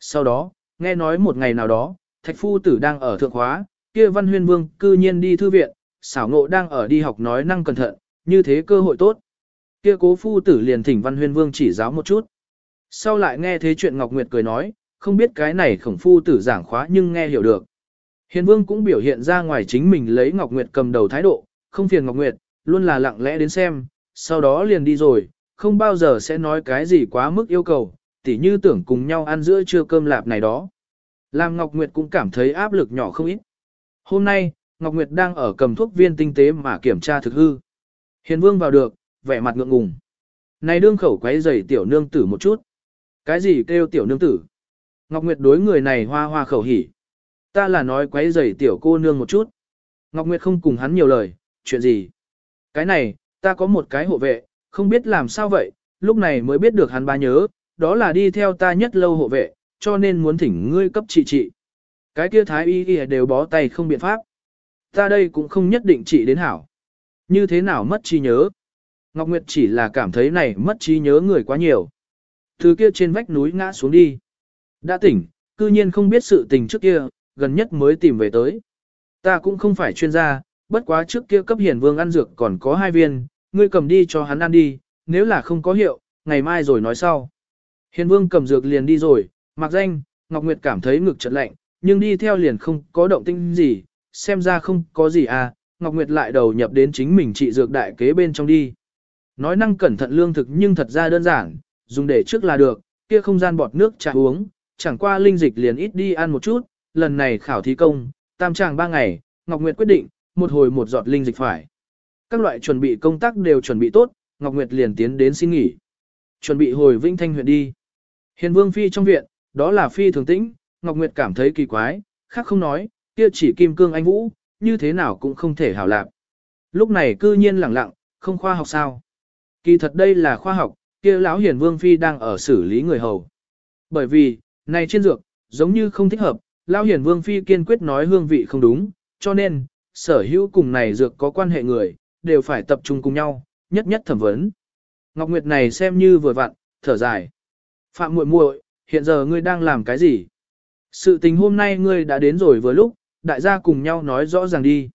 Sau đó, nghe nói một ngày nào đó, thạch phu tử đang ở thượng khóa, kia văn huyên vương cư nhiên đi thư viện, xảo ngộ đang ở đi học nói năng cẩn thận, như thế cơ hội tốt. Kia cố phu tử liền thỉnh văn huyên vương chỉ giáo một chút. Sau lại nghe thế chuyện Ngọc Nguyệt cười nói, không biết cái này khổng phu tử giảng khóa nhưng nghe hiểu được. Hiền vương cũng biểu hiện ra ngoài chính mình lấy Ngọc Nguyệt cầm đầu thái độ, không phiền Ngọc Nguyệt, luôn là lặng lẽ đến xem, sau đó liền đi rồi, không bao giờ sẽ nói cái gì quá mức yêu cầu, tỉ như tưởng cùng nhau ăn giữa trưa cơm lạp này đó. Làm Ngọc Nguyệt cũng cảm thấy áp lực nhỏ không ít. Hôm nay, Ngọc Nguyệt đang ở cầm thuốc viên tinh tế mà kiểm tra thực hư. Hiền vương vào được, vẻ mặt ngượng ngùng. Này đương khẩu quấy giày tiểu nương tử một chút. Cái gì kêu tiểu nương tử? Ngọc Nguyệt đối người này hoa hoa khẩu hỉ. Ta là nói quấy giày tiểu cô nương một chút. Ngọc Nguyệt không cùng hắn nhiều lời, chuyện gì? Cái này, ta có một cái hộ vệ, không biết làm sao vậy, lúc này mới biết được hắn ba nhớ, đó là đi theo ta nhất lâu hộ vệ, cho nên muốn thỉnh ngươi cấp trị trị. Cái kia thái y y đều bó tay không biện pháp. Ta đây cũng không nhất định trị đến hảo. Như thế nào mất trí nhớ? Ngọc Nguyệt chỉ là cảm thấy này mất trí nhớ người quá nhiều. Thứ kia trên vách núi ngã xuống đi. Đã tỉnh, cư nhiên không biết sự tình trước kia, gần nhất mới tìm về tới. Ta cũng không phải chuyên gia, bất quá trước kia cấp hiển vương ăn dược còn có hai viên, ngươi cầm đi cho hắn ăn đi, nếu là không có hiệu, ngày mai rồi nói sau. Hiền vương cầm dược liền đi rồi, mặc danh, Ngọc Nguyệt cảm thấy ngực chật lạnh, nhưng đi theo liền không có động tinh gì, xem ra không có gì à, Ngọc Nguyệt lại đầu nhập đến chính mình trị dược đại kế bên trong đi. Nói năng cẩn thận lương thực nhưng thật ra đơn giản, dùng để trước là được, kia không gian bọt nước trà uống, chẳng qua linh dịch liền ít đi ăn một chút, lần này khảo thí công, tam tràng ba ngày, Ngọc Nguyệt quyết định, một hồi một giọt linh dịch phải. Các loại chuẩn bị công tác đều chuẩn bị tốt, Ngọc Nguyệt liền tiến đến xin nghỉ. Chuẩn bị hồi Vinh Thanh huyện đi. Hiền Vương Phi trong viện, đó là Phi thường tĩnh, Ngọc Nguyệt cảm thấy kỳ quái, khác không nói, kia chỉ kim cương anh vũ, như thế nào cũng không thể hảo lạc. Lúc này cư nhiên lẳng lặng, không khoa học sao. Kỳ thật đây là khoa học, kia lão Hiền Vương Phi đang ở xử lý người hầu. Bởi vì, này trên dược, giống như không thích hợp, lão Hiền Vương Phi kiên quyết nói hương vị không đúng, cho nên, sở hữu cùng này dược có quan hệ người, đều phải tập trung cùng nhau, nhất nhất thẩm vấn. Ngọc Nguyệt này xem như vừa vặn, thở dài. Phạm muội muội, hiện giờ ngươi đang làm cái gì? Sự tình hôm nay ngươi đã đến rồi vừa lúc, đại gia cùng nhau nói rõ ràng đi.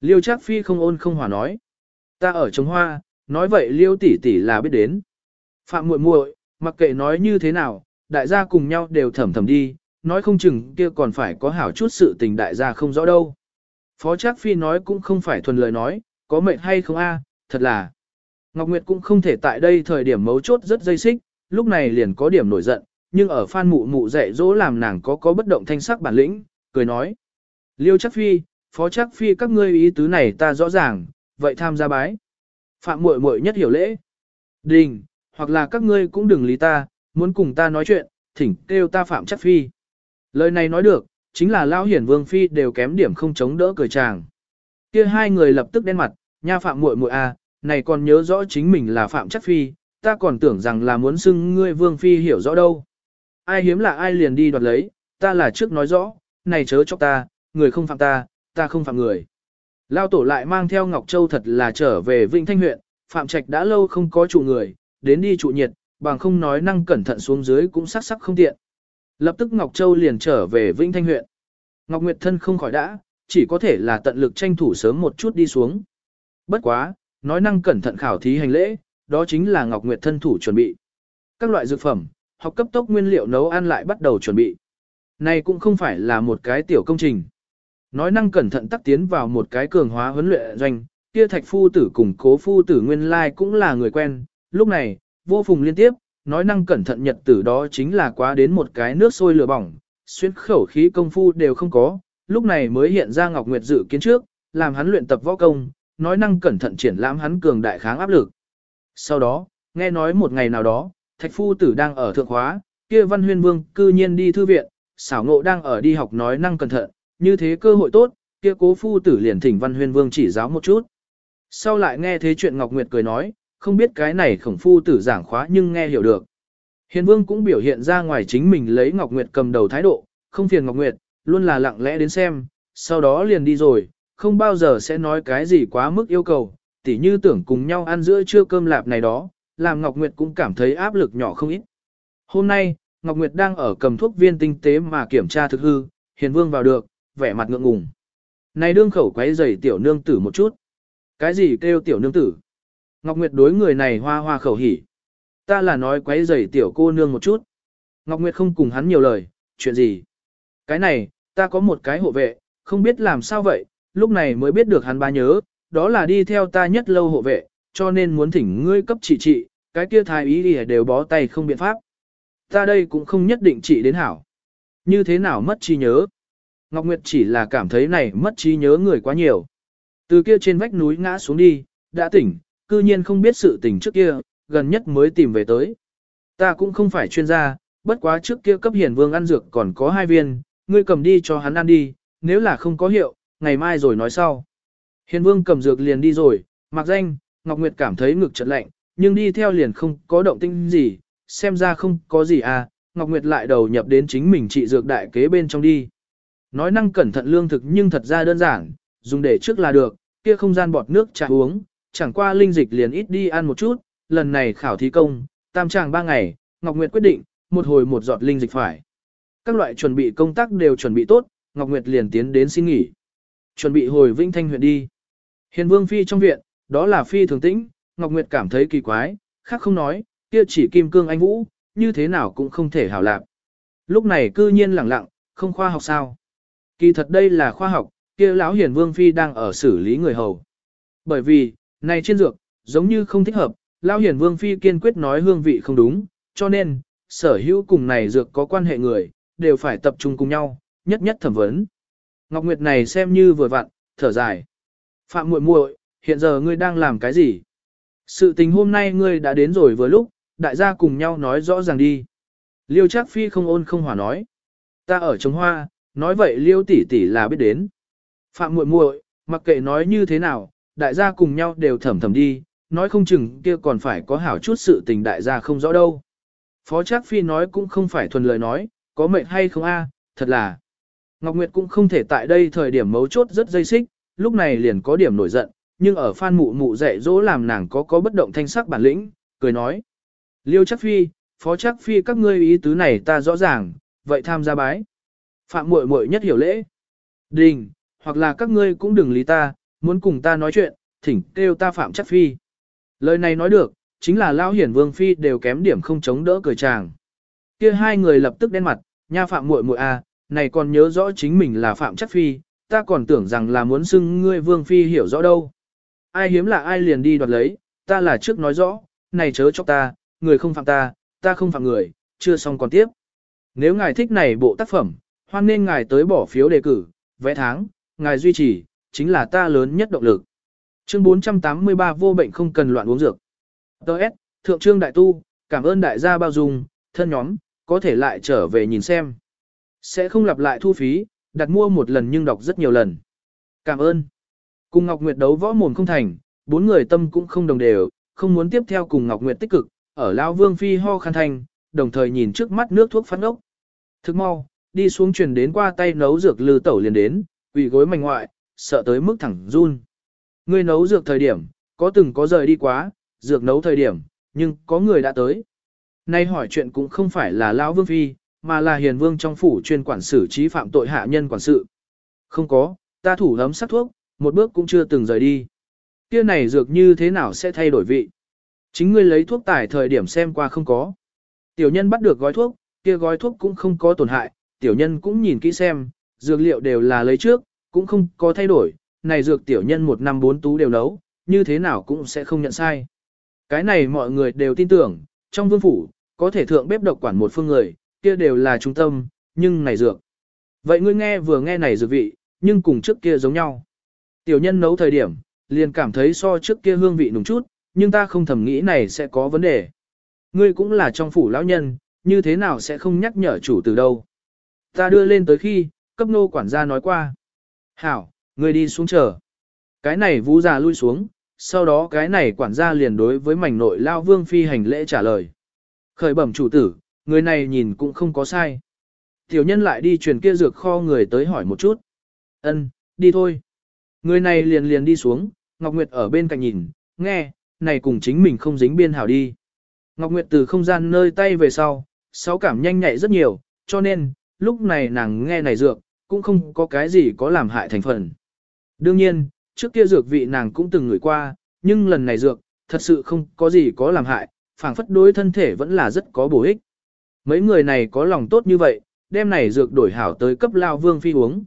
Liêu Trác Phi không ôn không hòa nói. Ta ở trồng hoa, nói vậy Liêu tỷ tỷ là biết đến. Phạm muội muội, mặc kệ nói như thế nào, đại gia cùng nhau đều thẩm thẩm đi, nói không chừng kia còn phải có hảo chút sự tình đại gia không rõ đâu. Phó Trác Phi nói cũng không phải thuần lời nói, có mệnh hay không a, à, thật là. Ngọc Nguyệt cũng không thể tại đây thời điểm mấu chốt rất dây xích, lúc này liền có điểm nổi giận, nhưng ở phan mụ mụ dạy dỗ làm nàng có có bất động thanh sắc bản lĩnh, cười nói. Liêu Trác phi, phó Trác phi các ngươi ý tứ này ta rõ ràng, vậy tham gia bái. Phạm muội muội nhất hiểu lễ. Đình, hoặc là các ngươi cũng đừng lý ta, muốn cùng ta nói chuyện, thỉnh kêu ta phạm Trác phi. Lời này nói được, chính là Lão Hiển Vương Phi đều kém điểm không chống đỡ cười chàng. Kia hai người lập tức đen mặt, nha phạm muội muội a, à, này còn nhớ rõ chính mình là phạm chắc phi, ta còn tưởng rằng là muốn xưng ngươi Vương Phi hiểu rõ đâu. Ai hiếm là ai liền đi đoạt lấy, ta là trước nói rõ, này chớ cho ta, người không phạm ta, ta không phạm người. Lao tổ lại mang theo Ngọc Châu thật là trở về Vĩnh Thanh huyện, Phạm Trạch đã lâu không có chủ người, đến đi trụ nhiệt, bằng không nói năng cẩn thận xuống dưới cũng sắc sắc không tiện. Lập tức Ngọc Châu liền trở về Vĩnh Thanh huyện. Ngọc Nguyệt thân không khỏi đã, chỉ có thể là tận lực tranh thủ sớm một chút đi xuống. Bất quá, nói năng cẩn thận khảo thí hành lễ, đó chính là Ngọc Nguyệt thân thủ chuẩn bị. Các loại dược phẩm, học cấp tốc nguyên liệu nấu ăn lại bắt đầu chuẩn bị. Này cũng không phải là một cái tiểu công trình. Nói năng cẩn thận tắt tiến vào một cái cường hóa huấn luyện doanh, kia thạch phu tử cùng cố phu tử nguyên lai cũng là người quen, lúc này, vô phùng liên tiếp, nói năng cẩn thận nhật tử đó chính là quá đến một cái nước sôi lửa bỏng, xuyên khẩu khí công phu đều không có, lúc này mới hiện ra Ngọc Nguyệt dự kiến trước, làm hắn luyện tập võ công, nói năng cẩn thận triển lãm hắn cường đại kháng áp lực. Sau đó, nghe nói một ngày nào đó, thạch phu tử đang ở thượng khóa, kia văn huyên vương cư nhiên đi thư viện, xảo ngộ đang ở đi học nói năng cẩn thận, như thế cơ hội tốt, kia cố phu tử liền thỉnh văn huyên vương chỉ giáo một chút. Sau lại nghe thế chuyện Ngọc Nguyệt cười nói, không biết cái này khổng phu tử giảng khóa nhưng nghe hiểu được. Hiền vương cũng biểu hiện ra ngoài chính mình lấy Ngọc Nguyệt cầm đầu thái độ, không phiền Ngọc Nguyệt, luôn là lặng lẽ đến xem, sau đó liền đi rồi, không bao giờ sẽ nói cái gì quá mức yêu cầu, tỉ như tưởng cùng nhau ăn giữa trưa cơm lạp này đó, làm Ngọc Nguyệt cũng cảm thấy áp lực nhỏ không ít. Hôm nay, Ngọc Nguyệt đang ở cầm thuốc viên tinh tế mà kiểm tra thực hư, Hiền Vương vào được, vẻ mặt ngượng ngùng. Này đương khẩu quấy giày tiểu nương tử một chút. Cái gì kêu tiểu nương tử? Ngọc Nguyệt đối người này hoa hoa khẩu hỉ. Ta là nói quấy giày tiểu cô nương một chút. Ngọc Nguyệt không cùng hắn nhiều lời, chuyện gì? Cái này, ta có một cái hộ vệ, không biết làm sao vậy, lúc này mới biết được hắn ba nhớ, đó là đi theo ta nhất lâu hộ vệ, cho nên muốn thỉnh ngươi cấp trị trị, cái kia thái ý đi đều bó tay không biện pháp. Ta đây cũng không nhất định trị đến hảo. Như thế nào mất trí nhớ? Ngọc Nguyệt chỉ là cảm thấy này mất trí nhớ người quá nhiều. Từ kia trên vách núi ngã xuống đi, đã tỉnh, cư nhiên không biết sự tình trước kia, gần nhất mới tìm về tới. Ta cũng không phải chuyên gia, bất quá trước kia cấp hiền vương ăn dược còn có hai viên, ngươi cầm đi cho hắn ăn đi, nếu là không có hiệu, ngày mai rồi nói sau. Hiền vương cầm dược liền đi rồi, mặc danh, Ngọc Nguyệt cảm thấy ngực chật lạnh, nhưng đi theo liền không có động tinh gì, xem ra không có gì à, Ngọc Nguyệt lại đầu nhập đến chính mình trị dược đại kế bên trong đi. Nói năng cẩn thận lương thực nhưng thật ra đơn giản, dùng để trước là được, kia không gian bọt nước trà uống, chẳng qua linh dịch liền ít đi ăn một chút, lần này khảo thí công, tam tràng ba ngày, Ngọc Nguyệt quyết định, một hồi một giọt linh dịch phải. Các loại chuẩn bị công tác đều chuẩn bị tốt, Ngọc Nguyệt liền tiến đến xin nghỉ. Chuẩn bị hồi Vĩnh Thanh huyện đi. Hiền Vương Phi trong viện, đó là Phi thường tĩnh, Ngọc Nguyệt cảm thấy kỳ quái, khác không nói, kia chỉ kim cương anh vũ, như thế nào cũng không thể hảo lạc. Lúc này cư nhiên lẳng lặng, không khoa học sao. Kỳ thật đây là khoa học, kia lão hiền vương phi đang ở xử lý người hầu. Bởi vì, này trên dược, giống như không thích hợp, lao hiển vương phi kiên quyết nói hương vị không đúng, cho nên, sở hữu cùng này dược có quan hệ người, đều phải tập trung cùng nhau, nhất nhất thẩm vấn. Ngọc Nguyệt này xem như vừa vặn, thở dài. Phạm muội muội, hiện giờ ngươi đang làm cái gì? Sự tình hôm nay ngươi đã đến rồi vừa lúc, đại gia cùng nhau nói rõ ràng đi. Liêu Trác Phi không ôn không hòa nói. Ta ở trống hoa, nói vậy Liêu tỷ tỷ là biết đến. Phạm muội muội, mặc kệ nói như thế nào, đại gia cùng nhau đều thẩm thầm đi, nói không chừng kia còn phải có hảo chút sự tình đại gia không rõ đâu. Phó Trác Phi nói cũng không phải thuần lời nói, có mệnh hay không a, à, thật là. Ngọc Nguyệt cũng không thể tại đây thời điểm mấu chốt rất dây xích, lúc này liền có điểm nổi giận, nhưng ở Phan Mụ Mụ dạy dỗ làm nàng có có bất động thanh sắc bản lĩnh, cười nói. Liêu Trác Phi, Phó Trác Phi các ngươi ý tứ này ta rõ ràng, vậy tham gia bái. Phạm muội muội nhất hiểu lễ. Đình, hoặc là các ngươi cũng đừng lý ta, muốn cùng ta nói chuyện, thỉnh kêu ta phạm chắc phi. Lời này nói được, chính là Lão Hiển Vương Phi đều kém điểm không chống đỡ cười chàng. Kia hai người lập tức đen mặt, nha phạm muội muội a, à, này còn nhớ rõ chính mình là phạm chắc phi, ta còn tưởng rằng là muốn xưng ngươi Vương Phi hiểu rõ đâu. ai hiếm là ai liền đi đoạt lấy, ta là trước nói rõ, này chớ cho ta, người không phạm ta, ta không phạm người, chưa xong còn tiếp. Nếu ngài thích này bộ tác phẩm, hoan nên ngài tới bỏ phiếu đề cử, vẽ tháng, ngài duy trì, chính là ta lớn nhất động lực. Chương 483 vô bệnh không cần loạn uống dược. Đợt, Thượng Trương Đại Tu, cảm ơn đại gia bao dung, thân nhóm, có thể lại trở về nhìn xem. Sẽ không lặp lại thu phí, đặt mua một lần nhưng đọc rất nhiều lần. Cảm ơn. Cùng Ngọc Nguyệt đấu võ mồm không thành, bốn người tâm cũng không đồng đều, không muốn tiếp theo cùng Ngọc Nguyệt tích cực, ở Lao Vương Phi ho khăn thành, đồng thời nhìn trước mắt nước thuốc phát ốc. Thức mau, đi xuống truyền đến qua tay nấu dược lư tẩu liền đến, quỳ gối mảnh ngoại, sợ tới mức thẳng run. Ngươi nấu dược thời điểm, có từng có rời đi quá, dược nấu thời điểm, nhưng có người đã tới. Nay hỏi chuyện cũng không phải là Lão Vương Phi, mà là hiền vương trong phủ chuyên quản xử trí phạm tội hạ nhân quản sự. Không có, ta thủ ấm sắc thuốc, một bước cũng chưa từng rời đi. Kia này dược như thế nào sẽ thay đổi vị? Chính ngươi lấy thuốc tải thời điểm xem qua không có. Tiểu nhân bắt được gói thuốc, kia gói thuốc cũng không có tổn hại, tiểu nhân cũng nhìn kỹ xem, dược liệu đều là lấy trước, cũng không có thay đổi, này dược tiểu nhân một năm bốn tú đều nấu, như thế nào cũng sẽ không nhận sai. Cái này mọi người đều tin tưởng, trong vương phủ, có thể thượng bếp độc quản một phương người, kia đều là trung tâm, nhưng này dược. Vậy ngươi nghe vừa nghe này dược vị, nhưng cùng trước kia giống nhau. Tiểu nhân nấu thời điểm, liền cảm thấy so trước kia hương vị nùng chút, nhưng ta không thầm nghĩ này sẽ có vấn đề. Ngươi cũng là trong phủ lão nhân, như thế nào sẽ không nhắc nhở chủ từ đâu. Ta đưa lên tới khi, cấp nô quản gia nói qua. Hảo, ngươi đi xuống chờ. Cái này vũ già lui xuống, sau đó cái này quản gia liền đối với mảnh nội lao vương phi hành lễ trả lời. Khởi bẩm chủ tử, người này nhìn cũng không có sai. Tiểu nhân lại đi truyền kia dược kho người tới hỏi một chút. Ân, đi thôi. Người này liền liền đi xuống, Ngọc Nguyệt ở bên cạnh nhìn, nghe, này cùng chính mình không dính biên hảo đi. Ngọc Nguyệt từ không gian nơi tay về sau, sáu cảm nhanh nhạy rất nhiều, cho nên, lúc này nàng nghe này dược, cũng không có cái gì có làm hại thành phần. Đương nhiên, trước kia dược vị nàng cũng từng ngửi qua, nhưng lần này dược, thật sự không có gì có làm hại, phảng phất đối thân thể vẫn là rất có bổ ích. Mấy người này có lòng tốt như vậy, đem này dược đổi hảo tới cấp lao vương phi uống.